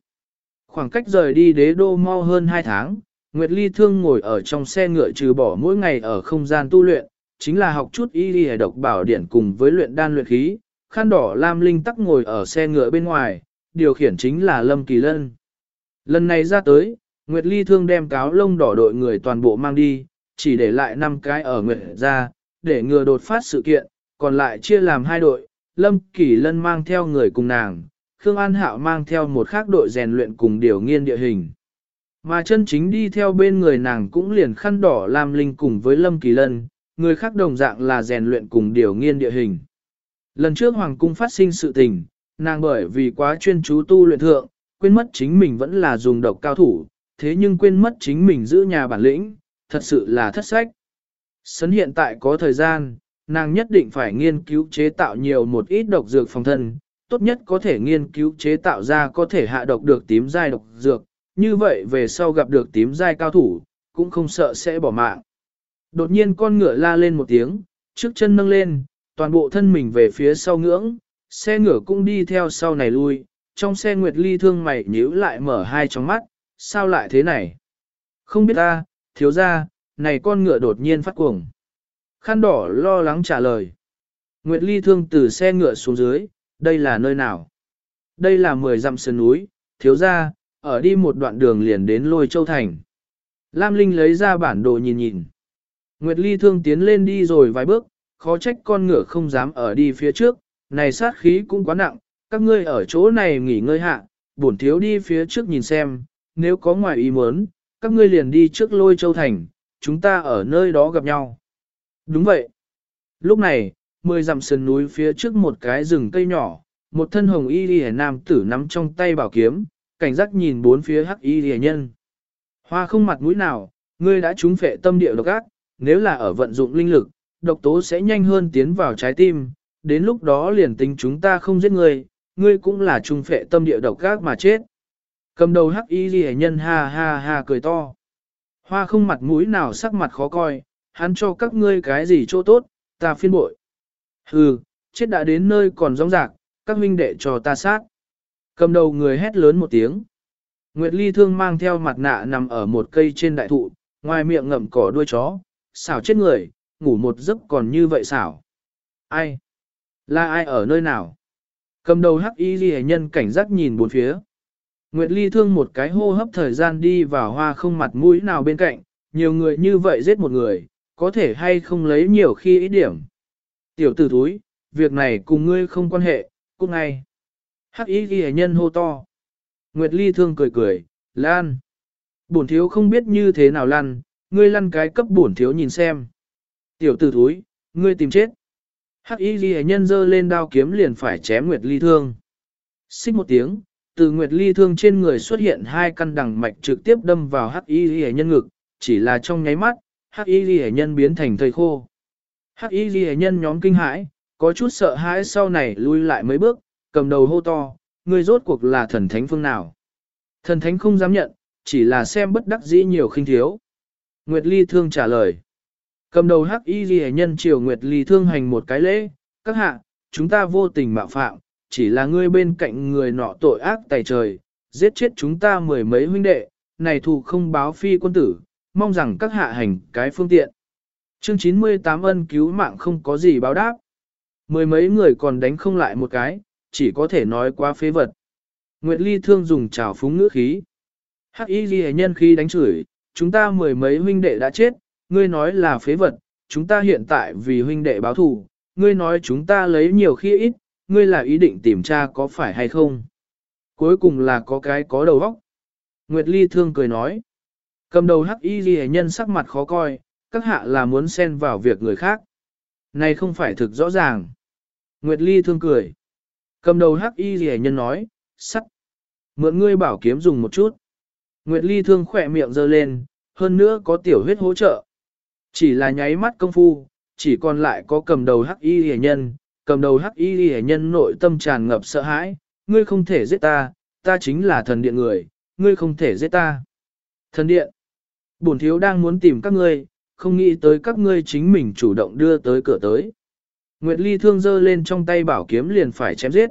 Khoảng cách rời đi đế đô mau hơn hai tháng, Nguyệt Ly Thương ngồi ở trong xe ngựa trừ bỏ mỗi ngày ở không gian tu luyện, chính là học chút y y độc bảo điển cùng với luyện đan luyện khí, khăn đỏ lam linh tắc ngồi ở xe ngựa bên ngoài, điều khiển chính là Lâm Kỳ Lân. Lần này ra tới, Nguyệt Ly Thương đem cáo lông đỏ đội người toàn bộ mang đi, chỉ để lại 5 cái ở Nguyệt ra, để ngừa đột phát sự kiện, còn lại chia làm hai đội, Lâm Kỳ Lân mang theo người cùng nàng, Khương An Hạo mang theo một khác đội rèn luyện cùng điều nghiên địa hình. Mà chân chính đi theo bên người nàng cũng liền khăn đỏ lam linh cùng với Lâm Kỳ Lân, người khác đồng dạng là rèn luyện cùng điều nghiên địa hình. Lần trước Hoàng cung phát sinh sự tình, nàng bởi vì quá chuyên chú tu luyện thượng, quên mất chính mình vẫn là dùng độc cao thủ, thế nhưng quên mất chính mình giữ nhà bản lĩnh, thật sự là thất sách. Sấn hiện tại có thời gian, nàng nhất định phải nghiên cứu chế tạo nhiều một ít độc dược phòng thân, tốt nhất có thể nghiên cứu chế tạo ra có thể hạ độc được tím dai độc dược, như vậy về sau gặp được tím dai cao thủ, cũng không sợ sẽ bỏ mạng. Đột nhiên con ngựa la lên một tiếng, trước chân nâng lên, toàn bộ thân mình về phía sau ngưỡng, xe ngựa cũng đi theo sau này lui, trong xe Nguyệt Ly thương mày nhíu lại mở hai tròng mắt, sao lại thế này? Không biết ta, thiếu ra, này con ngựa đột nhiên phát cuồng. Khăn đỏ lo lắng trả lời. Nguyệt Ly thương từ xe ngựa xuống dưới, đây là nơi nào? Đây là mười dặm sơn núi, thiếu ra, ở đi một đoạn đường liền đến lôi châu thành. Lam Linh lấy ra bản đồ nhìn nhìn. Nguyệt Ly thương tiến lên đi rồi vài bước, khó trách con ngựa không dám ở đi phía trước, này sát khí cũng quá nặng, các ngươi ở chỗ này nghỉ ngơi hạ, bổn thiếu đi phía trước nhìn xem, nếu có ngoài ý muốn, các ngươi liền đi trước lôi châu thành, chúng ta ở nơi đó gặp nhau. Đúng vậy. Lúc này, mười dặm sườn núi phía trước một cái rừng cây nhỏ, một thân hồng y lìa nam tử nắm trong tay bảo kiếm, cảnh giác nhìn bốn phía hắc y lìa nhân. Hoa không mặt mũi nào, ngươi đã trúng phệ tâm địa độc ác, nếu là ở vận dụng linh lực, độc tố sẽ nhanh hơn tiến vào trái tim, đến lúc đó liền tính chúng ta không giết ngươi, ngươi cũng là trung phệ tâm địa độc ác mà chết. Cầm đầu hắc y lìa nhân ha ha ha cười to. Hoa không mặt mũi nào sắc mặt khó coi, hắn cho các ngươi cái gì chỗ tốt, ta phiên bội. Hừ, chết đã đến nơi còn rong rạc, các huynh đệ cho ta sát. Cầm đầu người hét lớn một tiếng. Nguyệt Ly thương mang theo mặt nạ nằm ở một cây trên đại thụ, ngoài miệng ngậm cỏ đuôi chó, xảo chết người, ngủ một giấc còn như vậy xảo. Ai? Là ai ở nơi nào? Cầm đầu hắc y ghi nhân cảnh giác nhìn bốn phía. Nguyệt Ly thương một cái hô hấp thời gian đi vào hoa không mặt mũi nào bên cạnh, nhiều người như vậy giết một người, có thể hay không lấy nhiều khi ít điểm. Tiểu tử thúi, việc này cùng ngươi không quan hệ, cút ngay. Hắc y ghi nhân hô to. Nguyệt Ly thương cười cười, lan. Bổn thiếu không biết như thế nào lăn, ngươi lăn cái cấp bổn thiếu nhìn xem. Tiểu tử thúi, ngươi tìm chết. Hắc y ghi nhân dơ lên đao kiếm liền phải chém Nguyệt Ly thương. Xích một tiếng, từ Nguyệt Ly thương trên người xuất hiện hai căn đằng mạch trực tiếp đâm vào Hắc y ghi nhân ngực, chỉ là trong nháy mắt, Hắc y ghi nhân biến thành thây khô. Hắc y ghi nhân nhóm kinh hãi, có chút sợ hãi sau này lui lại mấy bước, cầm đầu hô to, ngươi rốt cuộc là thần thánh phương nào. Thần thánh không dám nhận, chỉ là xem bất đắc dĩ nhiều khinh thiếu. Nguyệt Ly thương trả lời. Cầm đầu hắc y ghi nhân triều Nguyệt Ly thương hành một cái lễ, các hạ, chúng ta vô tình mạo phạm, chỉ là ngươi bên cạnh người nọ tội ác tài trời, giết chết chúng ta mười mấy huynh đệ, này thù không báo phi quân tử, mong rằng các hạ hành cái phương tiện. Chương 98 ân cứu mạng không có gì báo đáp. Mười mấy người còn đánh không lại một cái, chỉ có thể nói quá phế vật. Nguyệt Ly thương dùng trào phúng ngữ khí. Hắc y ghi nhân khi đánh chửi, chúng ta mười mấy huynh đệ đã chết, ngươi nói là phế vật, chúng ta hiện tại vì huynh đệ báo thù, ngươi nói chúng ta lấy nhiều khi ít, ngươi là ý định tìm tra có phải hay không. Cuối cùng là có cái có đầu óc. Nguyệt Ly thương cười nói. Cầm đầu hắc y ghi nhân sắc mặt khó coi, các hạ là muốn xen vào việc người khác. Này không phải thực rõ ràng. Nguyệt Ly thương cười. Cầm đầu hắc y rẻ nhân nói, sắt. Mượn ngươi bảo kiếm dùng một chút. Nguyệt Ly thương khỏe miệng giơ lên, hơn nữa có tiểu huyết hỗ trợ. Chỉ là nháy mắt công phu, chỉ còn lại có cầm đầu hắc y rẻ nhân, cầm đầu hắc y rẻ nhân nội tâm tràn ngập sợ hãi, ngươi không thể giết ta, ta chính là thần điện người, ngươi không thể giết ta. Thần điện, bổn thiếu đang muốn tìm các ngươi, không nghĩ tới các ngươi chính mình chủ động đưa tới cửa tới. Nguyệt Ly thương dơ lên trong tay bảo kiếm liền phải chém giết.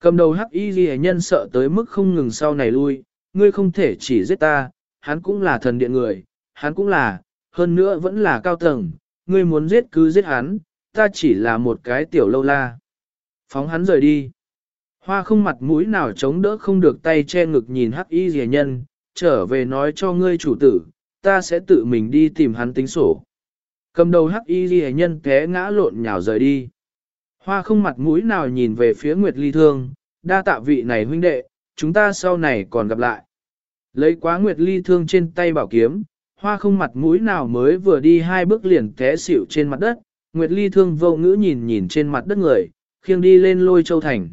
Cầm đầu hắc y ghi nhân sợ tới mức không ngừng sau này lui, ngươi không thể chỉ giết ta, hắn cũng là thần điện người, hắn cũng là, hơn nữa vẫn là cao tầng, ngươi muốn giết cứ giết hắn, ta chỉ là một cái tiểu lâu la. Phóng hắn rời đi. Hoa không mặt mũi nào chống đỡ không được tay che ngực nhìn hắc y rìa nhân, trở về nói cho ngươi chủ tử, ta sẽ tự mình đi tìm hắn tính sổ. Cầm đầu hắc y ghi nhân té ngã lộn nhào rời đi. Hoa không mặt mũi nào nhìn về phía Nguyệt Ly Thương, đa tạ vị này huynh đệ, chúng ta sau này còn gặp lại. Lấy quá Nguyệt Ly Thương trên tay bảo kiếm, hoa không mặt mũi nào mới vừa đi hai bước liền té xỉu trên mặt đất, Nguyệt Ly thương vô ngữ nhìn nhìn trên mặt đất người, khiêng đi lên lôi châu thành.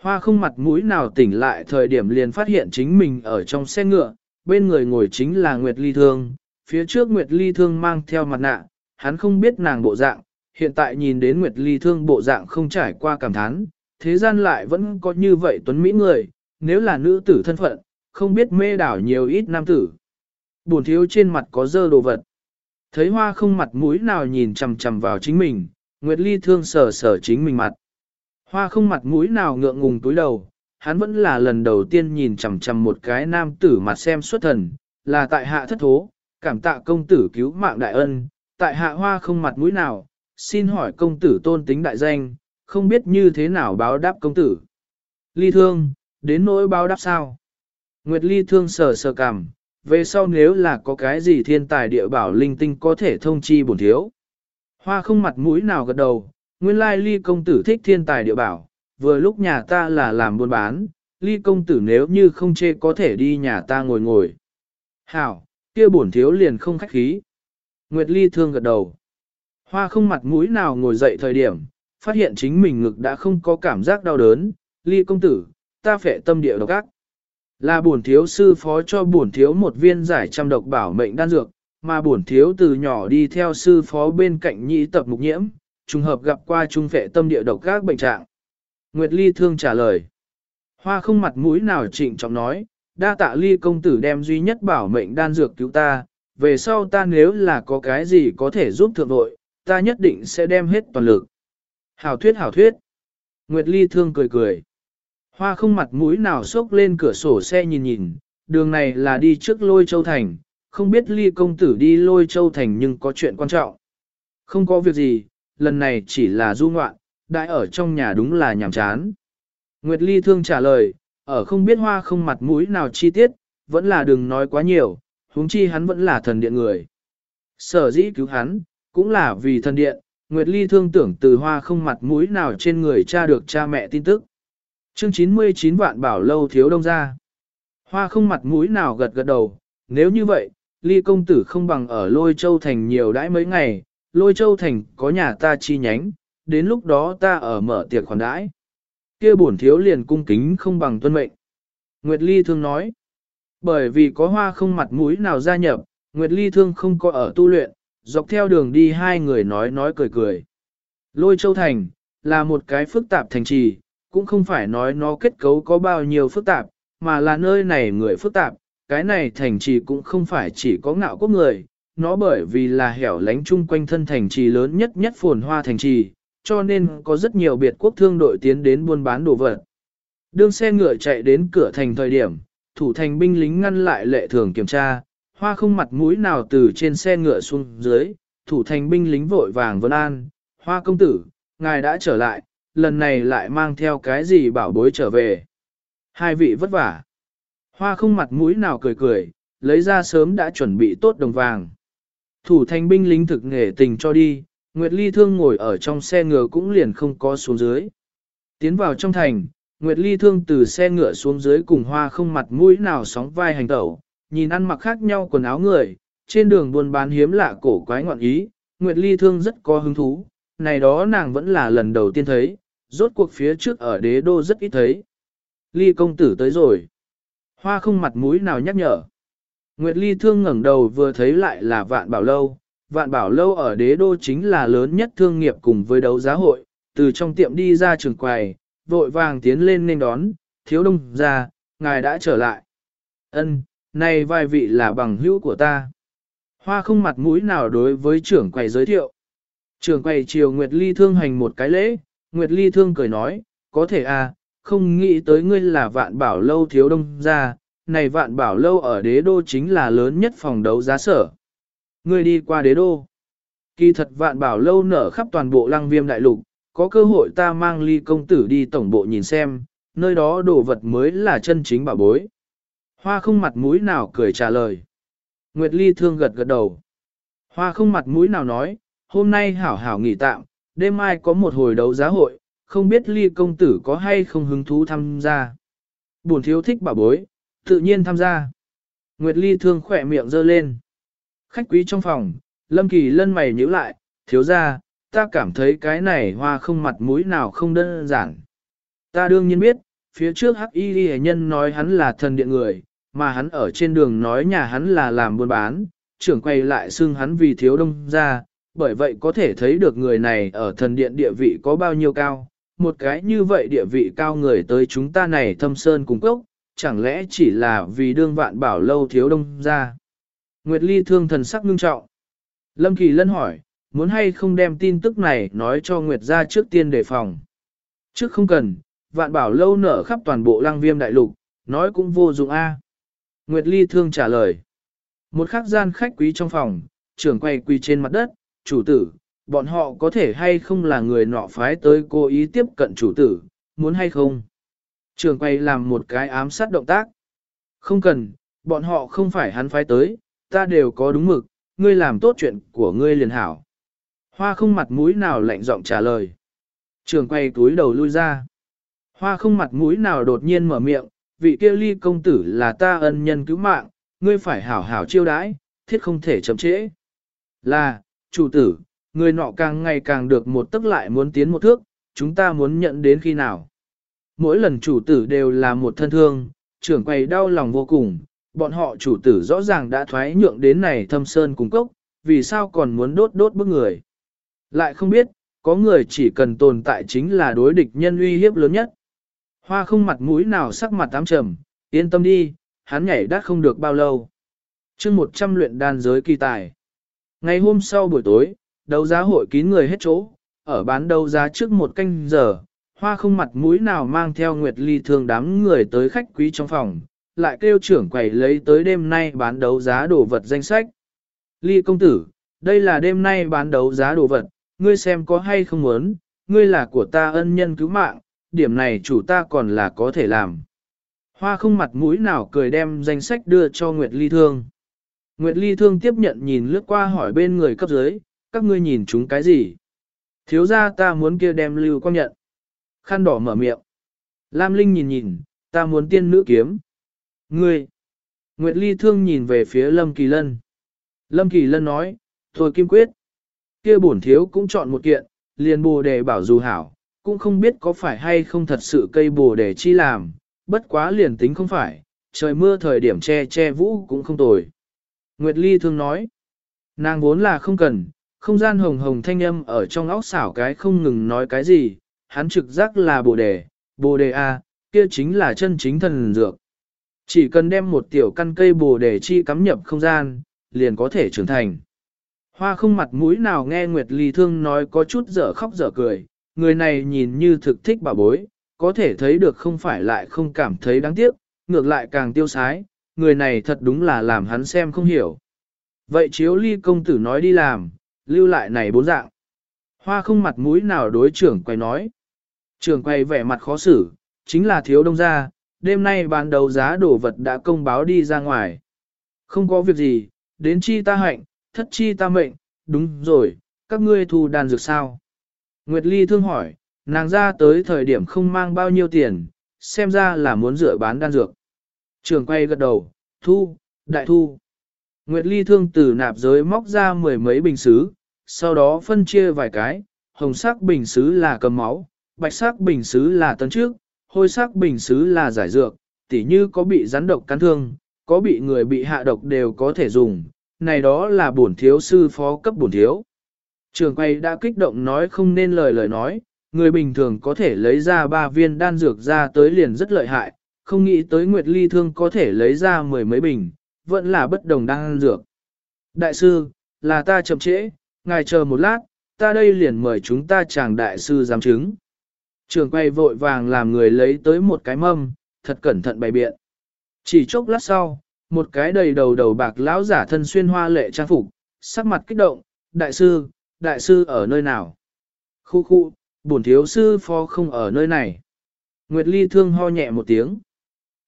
Hoa không mặt mũi nào tỉnh lại thời điểm liền phát hiện chính mình ở trong xe ngựa, bên người ngồi chính là Nguyệt Ly thương, phía trước Nguyệt Ly thương mang theo mặt nạ, hắn không biết nàng bộ dạng, hiện tại nhìn đến Nguyệt Ly thương bộ dạng không trải qua cảm thán, thế gian lại vẫn có như vậy tuấn mỹ người, nếu là nữ tử thân phận, không biết mê đảo nhiều ít nam tử buồn thiếu trên mặt có dơ đồ vật. Thấy hoa không mặt mũi nào nhìn chằm chằm vào chính mình, Nguyệt Ly thương sờ sờ chính mình mặt. Hoa không mặt mũi nào ngượng ngùng túi đầu, hắn vẫn là lần đầu tiên nhìn chằm chằm một cái nam tử mặt xem xuất thần, là tại hạ thất thố, cảm tạ công tử cứu mạng đại ân, tại hạ hoa không mặt mũi nào, xin hỏi công tử tôn tính đại danh, không biết như thế nào báo đáp công tử. Ly thương, đến nỗi báo đáp sao? Nguyệt ly thương sờ sờ cằm, về sau nếu là có cái gì thiên tài địa bảo linh tinh có thể thông chi bổn thiếu. Hoa không mặt mũi nào gật đầu, nguyên lai ly công tử thích thiên tài địa bảo, vừa lúc nhà ta là làm buôn bán, ly công tử nếu như không chê có thể đi nhà ta ngồi ngồi. Hảo, kia bổn thiếu liền không khách khí. Nguyệt ly thương gật đầu. Hoa không mặt mũi nào ngồi dậy thời điểm, phát hiện chính mình ngực đã không có cảm giác đau đớn, ly công tử, ta phệ tâm địa độc ác. Là bổn thiếu sư phó cho bổn thiếu một viên giải trăm độc bảo mệnh đan dược, mà bổn thiếu từ nhỏ đi theo sư phó bên cạnh nhị tập mục nhiễm, trùng hợp gặp qua trung phệ tâm địa độc các bệnh trạng. Nguyệt Ly thương trả lời. Hoa không mặt mũi nào trịnh trọng nói, đa tạ ly công tử đem duy nhất bảo mệnh đan dược cứu ta, về sau ta nếu là có cái gì có thể giúp thượng đội, ta nhất định sẽ đem hết toàn lực. Hảo thuyết hảo thuyết. Nguyệt Ly thương cười cười. Hoa không mặt mũi nào xốc lên cửa sổ xe nhìn nhìn, đường này là đi trước lôi châu thành, không biết ly công tử đi lôi châu thành nhưng có chuyện quan trọng. Không có việc gì, lần này chỉ là du ngoạn, đại ở trong nhà đúng là nhàm chán. Nguyệt ly thương trả lời, ở không biết hoa không mặt mũi nào chi tiết, vẫn là đừng nói quá nhiều, huống chi hắn vẫn là thần điện người. Sở dĩ cứu hắn, cũng là vì thần điện, Nguyệt ly thương tưởng từ hoa không mặt mũi nào trên người cha được cha mẹ tin tức. Chương 99 vạn bảo lâu thiếu đông ra. Hoa không mặt mũi nào gật gật đầu, nếu như vậy, ly công tử không bằng ở lôi châu thành nhiều đãi mấy ngày, lôi châu thành có nhà ta chi nhánh, đến lúc đó ta ở mở tiệc khoản đãi. kia bổn thiếu liền cung kính không bằng tuân mệnh. Nguyệt Ly thương nói, bởi vì có hoa không mặt mũi nào gia nhập, Nguyệt Ly thương không có ở tu luyện, dọc theo đường đi hai người nói nói cười cười. Lôi châu thành, là một cái phức tạp thành trì, cũng không phải nói nó kết cấu có bao nhiêu phức tạp, mà là nơi này người phức tạp, cái này thành trì cũng không phải chỉ có ngạo quốc người, nó bởi vì là hẻo lánh chung quanh thân thành trì lớn nhất nhất phồn hoa thành trì, cho nên có rất nhiều biệt quốc thương đội tiến đến buôn bán đồ vật. Đương xe ngựa chạy đến cửa thành thời điểm, thủ thành binh lính ngăn lại lệ thường kiểm tra, hoa không mặt mũi nào từ trên xe ngựa xuống dưới, thủ thành binh lính vội vàng vân an, hoa công tử, ngài đã trở lại, lần này lại mang theo cái gì bảo bối trở về. Hai vị vất vả. Hoa không mặt mũi nào cười cười, lấy ra sớm đã chuẩn bị tốt đồng vàng. Thủ thành binh lính thực nghề tình cho đi, Nguyệt Ly Thương ngồi ở trong xe ngựa cũng liền không có xuống dưới. Tiến vào trong thành, Nguyệt Ly Thương từ xe ngựa xuống dưới cùng hoa không mặt mũi nào sóng vai hành tẩu, nhìn ăn mặc khác nhau quần áo người, trên đường buôn bán hiếm lạ cổ quái ngoạn ý, Nguyệt Ly Thương rất có hứng thú, này đó nàng vẫn là lần đầu tiên thấy, rốt cuộc phía trước ở đế đô rất ít thấy. Ly công tử tới rồi. Hoa không mặt mũi nào nhắc nhở. Nguyệt Ly thương ngẩng đầu vừa thấy lại là vạn bảo lâu. Vạn bảo lâu ở đế đô chính là lớn nhất thương nghiệp cùng với đấu giá hội, từ trong tiệm đi ra trường quầy, vội vàng tiến lên nên đón, thiếu đông ra, ngài đã trở lại. Ân, này vài vị là bằng hữu của ta. Hoa không mặt mũi nào đối với trưởng quầy giới thiệu. Trưởng quầy chiều Nguyệt Ly thương hành một cái lễ, Nguyệt Ly thương cười nói, có thể à, không nghĩ tới ngươi là vạn bảo lâu thiếu đông ra, này vạn bảo lâu ở đế đô chính là lớn nhất phòng đấu giá sở. Ngươi đi qua đế đô. Kỳ thật vạn bảo lâu nở khắp toàn bộ lăng viêm đại lục, có cơ hội ta mang ly công tử đi tổng bộ nhìn xem, nơi đó đồ vật mới là chân chính bảo bối. Hoa không mặt mũi nào cười trả lời. Nguyệt ly thương gật gật đầu. Hoa không mặt mũi nào nói, hôm nay hảo hảo nghỉ tạm, đêm mai có một hồi đấu giá hội, không biết ly công tử có hay không hứng thú tham gia. Buồn thiếu thích bảo bối, tự nhiên tham gia. Nguyệt ly thương khỏe miệng giơ lên. Khách quý trong phòng, lâm kỳ lân mày nhíu lại, thiếu ra, ta cảm thấy cái này hoa không mặt mũi nào không đơn giản. Ta đương nhiên biết, phía trước hắc y ghi nhân nói hắn là thần điện người, mà hắn ở trên đường nói nhà hắn là làm buôn bán, trưởng quay lại xưng hắn vì thiếu đông ra, bởi vậy có thể thấy được người này ở thần điện địa vị có bao nhiêu cao. Một cái như vậy địa vị cao người tới chúng ta này thâm sơn cùng cốc, chẳng lẽ chỉ là vì đương vạn bảo lâu thiếu đông ra. Nguyệt Ly thương thần sắc ngưng trọng. Lâm Kỳ Lân hỏi, muốn hay không đem tin tức này nói cho Nguyệt gia trước tiên đề phòng. Trước không cần, vạn bảo lâu nở khắp toàn bộ lăng viêm đại lục, nói cũng vô dụng a. Nguyệt Ly thương trả lời. Một khắc gian khách quý trong phòng, trưởng quay quỳ trên mặt đất, chủ tử, bọn họ có thể hay không là người nọ phái tới cố ý tiếp cận chủ tử, muốn hay không? Trường quay làm một cái ám sát động tác. Không cần, bọn họ không phải hắn phái tới, ta đều có đúng mực, ngươi làm tốt chuyện của ngươi liền hảo. Hoa không mặt mũi nào lạnh giọng trả lời. Trường quay túi đầu lui ra. Hoa không mặt mũi nào đột nhiên mở miệng, vị kia ly công tử là ta ân nhân cứu mạng, ngươi phải hảo hảo chiêu đãi, thiết không thể chậm trễ. Là, chủ tử, người nọ càng ngày càng được một tức lại muốn tiến một thước, chúng ta muốn nhận đến khi nào. Mỗi lần chủ tử đều là một thân thương, trưởng quầy đau lòng vô cùng, bọn họ chủ tử rõ ràng đã thoái nhượng đến này thâm sơn cung cốc, vì sao còn muốn đốt đốt bức người. Lại không biết, có người chỉ cần tồn tại chính là đối địch nhân uy hiếp lớn nhất. Hoa không mặt mũi nào sắc mặt tám trầm, yên tâm đi, hắn nhảy đắt không được bao lâu. chương 100 luyện đan giới kỳ tài. Ngày hôm sau buổi tối, đấu giá hội kín người hết chỗ, ở bán đấu giá trước một canh giờ, hoa không mặt mũi nào mang theo Nguyệt Ly thường đám người tới khách quý trong phòng, lại kêu trưởng quầy lấy tới đêm nay bán đấu giá đồ vật danh sách. Ly công tử, đây là đêm nay bán đấu giá đồ vật, ngươi xem có hay không muốn, ngươi là của ta ân nhân cứu mạng, điểm này chủ ta còn là có thể làm. Hoa không mặt mũi nào cười đem danh sách đưa cho Nguyệt Ly Thương. Nguyệt Ly Thương tiếp nhận nhìn lướt qua hỏi bên người cấp dưới, các ngươi nhìn chúng cái gì? Thiếu ra ta muốn kia đem lưu quang nhận. Khăn đỏ mở miệng. Lam Linh nhìn nhìn, ta muốn tiên nữ kiếm. Ngươi! Nguyệt Ly Thương nhìn về phía Lâm Kỳ Lân. Lâm Kỳ Lân nói, thôi kim quyết. kia bổn thiếu cũng chọn một kiện, liền bồ đề bảo dù hảo, cũng không biết có phải hay không thật sự cây bồ đề chi làm, bất quá liền tính không phải, trời mưa thời điểm che che vũ cũng không tồi. Nguyệt Ly thương nói, nàng vốn là không cần, không gian hồng hồng thanh âm ở trong óc xảo cái không ngừng nói cái gì, hắn trực giác là bồ đề, bồ đề A, kia chính là chân chính thần dược. Chỉ cần đem một tiểu căn cây bồ đề chi cắm nhập không gian, liền có thể trưởng thành. Hoa không mặt mũi nào nghe Nguyệt Ly Thương nói có chút dở khóc dở cười, người này nhìn như thực thích bà bối, có thể thấy được không phải lại không cảm thấy đáng tiếc, ngược lại càng tiêu sái, người này thật đúng là làm hắn xem không hiểu. Vậy chiếu ly công tử nói đi làm, lưu lại này bốn dạng. Hoa không mặt mũi nào đối trưởng quay nói. Trưởng quay vẻ mặt khó xử, chính là thiếu đông gia, đêm nay bán đấu giá đồ vật đã công báo đi ra ngoài. Không có việc gì, đến chi ta hạnh, thất chi ta mệnh, đúng rồi, các ngươi thu đàn dược sao. Nguyệt Ly thương hỏi, nàng ra tới thời điểm không mang bao nhiêu tiền, xem ra là muốn rửa bán đan dược. Trường quay gật đầu, thu, đại thu. Nguyệt Ly thương từ nạp giới móc ra mười mấy bình xứ, sau đó phân chia vài cái, hồng sắc bình xứ là cầm máu, bạch sắc bình xứ là tấn trước, hôi sắc bình xứ là giải dược, tỉ như có bị rắn độc cắn thương, có bị người bị hạ độc đều có thể dùng, này đó là bổn thiếu sư phó cấp bổn thiếu. Trường quay đã kích động nói không nên lời lời nói, người bình thường có thể lấy ra ba viên đan dược ra tới liền rất lợi hại, không nghĩ tới Nguyệt Ly Thương có thể lấy ra mười mấy bình, vẫn là bất đồng đan dược. Đại sư, là ta chậm trễ, ngài chờ một lát, ta đây liền mời chúng ta chàng đại sư giám chứng. Trường quay vội vàng làm người lấy tới một cái mâm, thật cẩn thận bày biện. Chỉ chốc lát sau, một cái đầy đầu đầu bạc lão giả thân xuyên hoa lệ trang phục, sắc mặt kích động, đại sư, đại sư ở nơi nào? Khu khu, bổn thiếu sư phó không ở nơi này. Nguyệt Ly thương ho nhẹ một tiếng.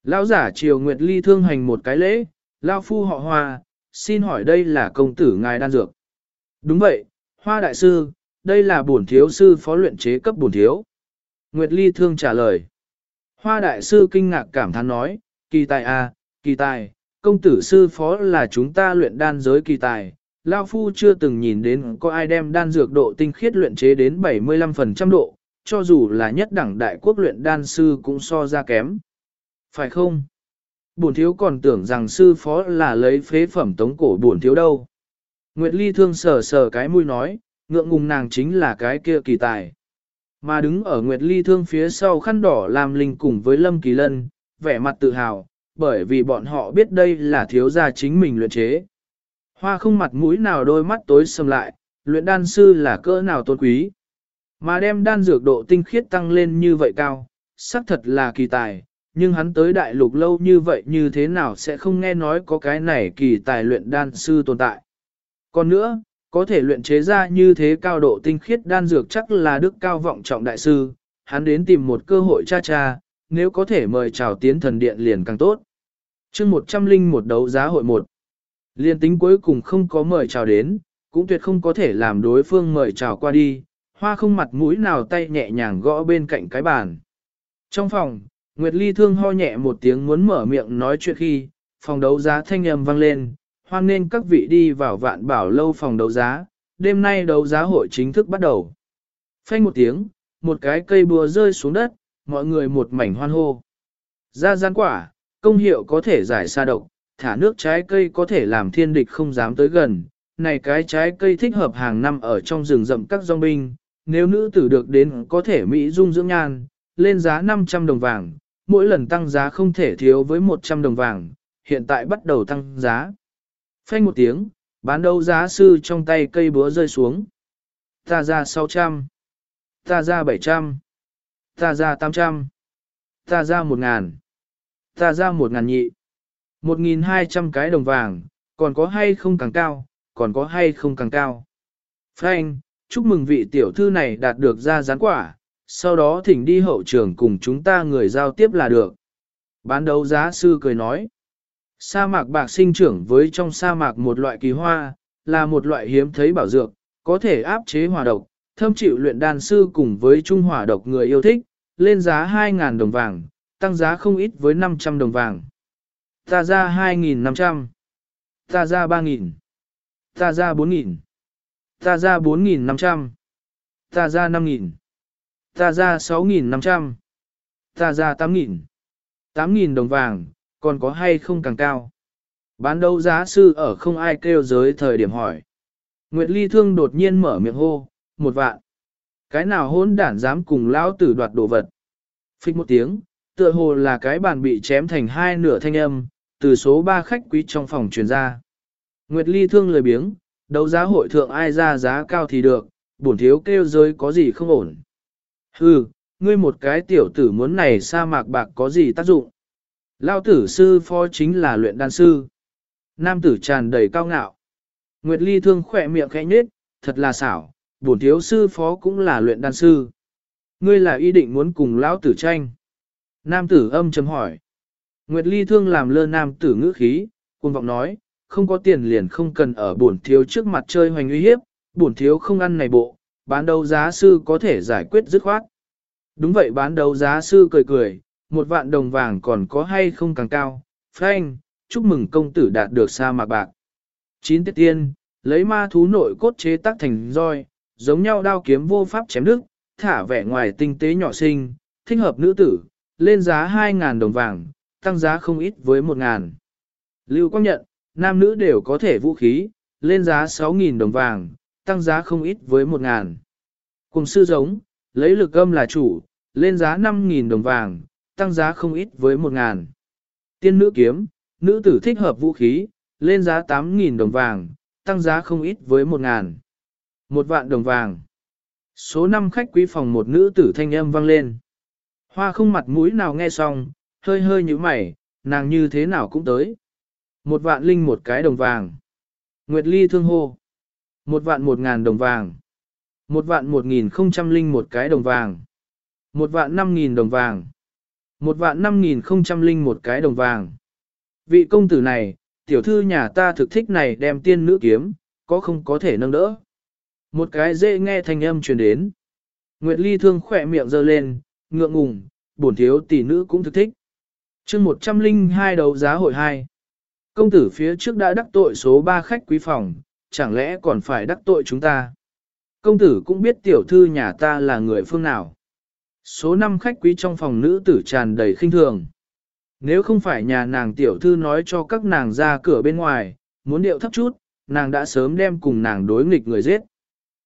Lão giả chiều Nguyệt Ly thương hành một cái lễ, Lao phu họ hoa, xin hỏi đây là công tử ngài đan dược. Đúng vậy, hoa đại sư, đây là bổn thiếu sư phó luyện chế cấp bổn thiếu. Nguyệt Ly thương trả lời. Hoa đại sư kinh ngạc cảm thán nói, kỳ tài à, kỳ tài, công tử sư phó là chúng ta luyện đan giới kỳ tài, Lao Phu chưa từng nhìn đến có ai đem đan dược độ tinh khiết luyện chế đến 75% độ, cho dù là nhất đẳng đại quốc luyện đan sư cũng so ra kém. Phải không? Bổn thiếu còn tưởng rằng sư phó là lấy phế phẩm tống cổ bổn thiếu đâu. Nguyệt Ly thương sờ sờ cái mũi nói, ngượng ngùng nàng chính là cái kia kỳ tài. Mà đứng ở Nguyệt Ly thương phía sau khăn đỏ làm linh cùng với Lâm Kỳ Lân, vẻ mặt tự hào, bởi vì bọn họ biết đây là thiếu gia chính mình luyện chế. Hoa không mặt mũi nào đôi mắt tối sầm lại, luyện đan sư là cỡ nào tôn quý. Mà đem đan dược độ tinh khiết tăng lên như vậy cao, xác thật là kỳ tài, nhưng hắn tới đại lục lâu như vậy như thế nào sẽ không nghe nói có cái này kỳ tài luyện đan sư tồn tại. Còn nữa, có thể luyện chế ra như thế cao độ tinh khiết đan dược chắc là đức cao vọng trọng đại sư, hắn đến tìm một cơ hội cha cha, nếu có thể mời chào tiến thần điện liền càng tốt. chương 101 đấu giá hội 1. Liên tính cuối cùng không có mời chào đến, cũng tuyệt không có thể làm đối phương mời chào qua đi, hoa không mặt mũi nào tay nhẹ nhàng gõ bên cạnh cái bàn. Trong phòng, Nguyệt Ly thương ho nhẹ một tiếng muốn mở miệng nói chuyện khi, phòng đấu giá thanh âm vang lên, hoan nên các vị đi vào vạn bảo lâu phòng đấu giá, đêm nay đấu giá hội chính thức bắt đầu. Phanh một tiếng, một cái cây bùa rơi xuống đất, mọi người một mảnh hoan hô. Ra gian quả, công hiệu có thể giải xa độc, thả nước trái cây có thể làm thiên địch không dám tới gần. Này cái trái cây thích hợp hàng năm ở trong rừng rậm các dòng binh, nếu nữ tử được đến có thể Mỹ dung dưỡng nhan, lên giá 500 đồng vàng, mỗi lần tăng giá không thể thiếu với 100 đồng vàng, hiện tại bắt đầu tăng giá. Phanh một tiếng, bán đấu giá sư trong tay cây búa rơi xuống. Ta ra 600, ta ra 700, ta ra 800, ta ra 1000, ta ra 1000 nhị, 1200 cái đồng vàng, còn có hay không càng cao, còn có hay không càng cao. Phanh, chúc mừng vị tiểu thư này đạt được ra gián quả, sau đó thỉnh đi hậu trường cùng chúng ta người giao tiếp là được. Bán đấu giá sư cười nói. Sa mạc bạc sinh trưởng với trong sa mạc một loại kỳ hoa, là một loại hiếm thấy bảo dược, có thể áp chế hỏa độc, thâm chịu luyện đan sư cùng với trung hỏa độc người yêu thích, lên giá 2.000 đồng vàng, tăng giá không ít với 500 đồng vàng. Ta ra 2.500, ta ra 3.000, ta ra 4.000, ta ra 4.500, ta ra 5.000, ta ra 6.500, ta ra 8.000, 8.000 đồng vàng, còn có hay không càng cao. Bán đấu giá sư ở không ai kêu giới thời điểm hỏi. Nguyệt Ly Thương đột nhiên mở miệng hô, một vạn. Cái nào hỗn đản dám cùng lão tử đoạt đồ vật. Phích một tiếng, tựa hồ là cái bàn bị chém thành hai nửa thanh âm, từ số ba khách quý trong phòng truyền ra. Nguyệt Ly Thương lười biếng, đấu giá hội thượng ai ra giá cao thì được, bổn thiếu kêu giới có gì không ổn. Hừ, ngươi một cái tiểu tử muốn này sa mạc bạc có gì tác dụng. Lao tử sư phó chính là luyện đan sư. Nam tử tràn đầy cao ngạo. Nguyệt Ly thương khỏe miệng khẽ nhếch, thật là xảo, bổn thiếu sư phó cũng là luyện đan sư. Ngươi là ý định muốn cùng lão tử tranh. Nam tử âm chấm hỏi. Nguyệt Ly thương làm lơ nam tử ngữ khí, cuồng vọng nói, không có tiền liền không cần ở bổn thiếu trước mặt chơi hoành uy hiếp, bổn thiếu không ăn này bộ, bán đấu giá sư có thể giải quyết dứt khoát. Đúng vậy bán đấu giá sư cười cười, một vạn đồng vàng còn có hay không càng cao, Frank, chúc mừng công tử đạt được sa mạc bạc. Chín tiết tiên, lấy ma thú nội cốt chế tác thành roi, giống nhau đao kiếm vô pháp chém đức, thả vẻ ngoài tinh tế nhỏ xinh, thích hợp nữ tử, lên giá 2.000 đồng vàng, tăng giá không ít với 1.000. Lưu Quang nhận, nam nữ đều có thể vũ khí, lên giá 6.000 đồng vàng, tăng giá không ít với 1.000. Cùng sư giống, lấy lực âm là chủ, lên giá 5.000 đồng vàng, tăng giá không ít với 1.000. Tiên nữ kiếm, nữ tử thích hợp vũ khí, lên giá 8.000 đồng vàng, tăng giá không ít với 1.000. Một vạn đồng vàng. Số 5 khách quý phòng một nữ tử thanh âm vang lên. Hoa không mặt mũi nào nghe xong, hơi hơi như mày, nàng như thế nào cũng tới. Một vạn linh một cái đồng vàng. Nguyệt Ly thương hô. Một vạn một ngàn đồng vàng. Một vạn một nghìn không trăm linh một cái đồng vàng. Một vạn năm nghìn đồng vàng. Một vạn năm nghìn không trăm linh một cái đồng vàng. Vị công tử này, tiểu thư nhà ta thực thích này đem tiên nữ kiếm, có không có thể nâng đỡ. Một cái dễ nghe thanh âm truyền đến. Nguyệt Ly thương khỏe miệng giơ lên, ngượng ngùng, bổn thiếu tỷ nữ cũng thực thích. chương 102 đấu giá hội 2. Công tử phía trước đã đắc tội số 3 khách quý phòng, chẳng lẽ còn phải đắc tội chúng ta? Công tử cũng biết tiểu thư nhà ta là người phương nào. Số 5 khách quý trong phòng nữ tử tràn đầy khinh thường. Nếu không phải nhà nàng tiểu thư nói cho các nàng ra cửa bên ngoài, muốn điệu thấp chút, nàng đã sớm đem cùng nàng đối nghịch người giết.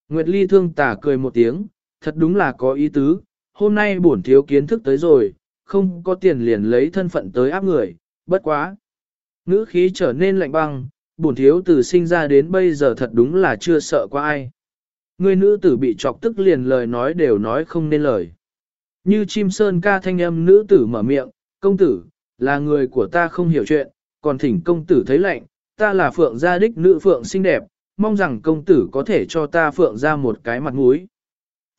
Nguyệt Ly thương tả cười một tiếng, thật đúng là có ý tứ, hôm nay bổn thiếu kiến thức tới rồi, không có tiền liền lấy thân phận tới áp người, bất quá. Ngữ khí trở nên lạnh băng, bổn thiếu từ sinh ra đến bây giờ thật đúng là chưa sợ qua ai. Người nữ tử bị chọc tức liền lời nói đều nói không nên lời. Như chim sơn ca thanh âm nữ tử mở miệng, công tử, là người của ta không hiểu chuyện, còn thỉnh công tử thấy lạnh, ta là phượng gia đích nữ phượng xinh đẹp, mong rằng công tử có thể cho ta Phượng ra một cái mặt mũi.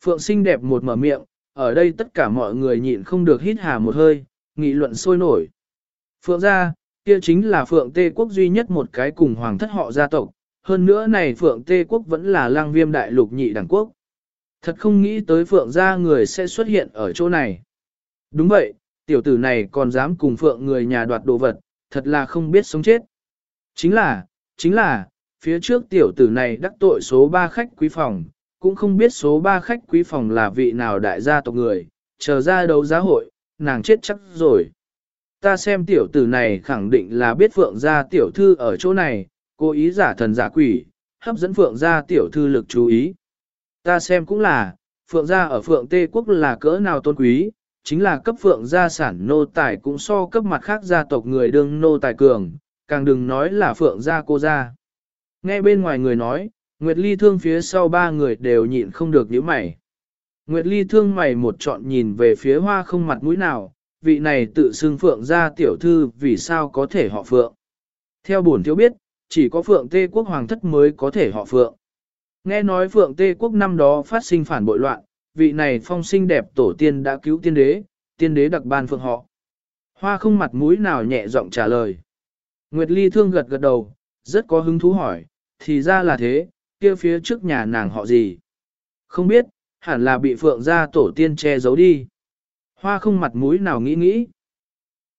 Phượng xinh đẹp một mở miệng, ở đây tất cả mọi người nhịn không được hít hà một hơi, nghị luận sôi nổi. Phượng gia, kia chính là Phượng Tê Quốc duy nhất một cái cùng hoàng thất họ gia tộc, hơn nữa này Phượng Tê Quốc vẫn là lang viêm đại lục nhị đẳng quốc. Thật không nghĩ tới Phượng gia người sẽ xuất hiện ở chỗ này. Đúng vậy, tiểu tử này còn dám cùng Phượng người nhà đoạt đồ vật, thật là không biết sống chết. Chính là, chính là, phía trước tiểu tử này đắc tội số 3 khách quý phòng, cũng không biết số 3 khách quý phòng là vị nào đại gia tộc người, chờ ra đấu giá hội, nàng chết chắc rồi. Ta xem tiểu tử này khẳng định là biết Phượng gia tiểu thư ở chỗ này, cố ý giả thần giả quỷ, hấp dẫn Phượng gia tiểu thư lực chú ý. Ta xem cũng là, Phượng gia ở Phượng Tê Quốc là cỡ nào tôn quý, chính là cấp Phượng gia sản nô tài cũng so cấp mặt khác gia tộc người đương nô tài cường, càng đừng nói là Phượng gia cô gia. Nghe bên ngoài người nói, Nguyệt Ly thương phía sau ba người đều nhịn không được nhíu mày. Nguyệt Ly thương mày một trọn nhìn về phía hoa không mặt mũi nào, vị này tự xưng Phượng gia tiểu thư vì sao có thể họ Phượng. Theo bổn thiếu biết, chỉ có Phượng Tê Quốc Hoàng thất mới có thể họ Phượng. Nghe nói Phượng Tê Quốc năm đó phát sinh phản bội loạn, vị này phong sinh đẹp tổ tiên đã cứu tiên đế, tiên đế đặc ban Phượng họ. Hoa không mặt mũi nào nhẹ giọng trả lời. Nguyệt Ly thương gật gật đầu, rất có hứng thú hỏi, thì ra là thế, kia phía trước nhà nàng họ gì? Không biết, hẳn là bị Phượng gia tổ tiên che giấu đi. Hoa không mặt mũi nào nghĩ nghĩ.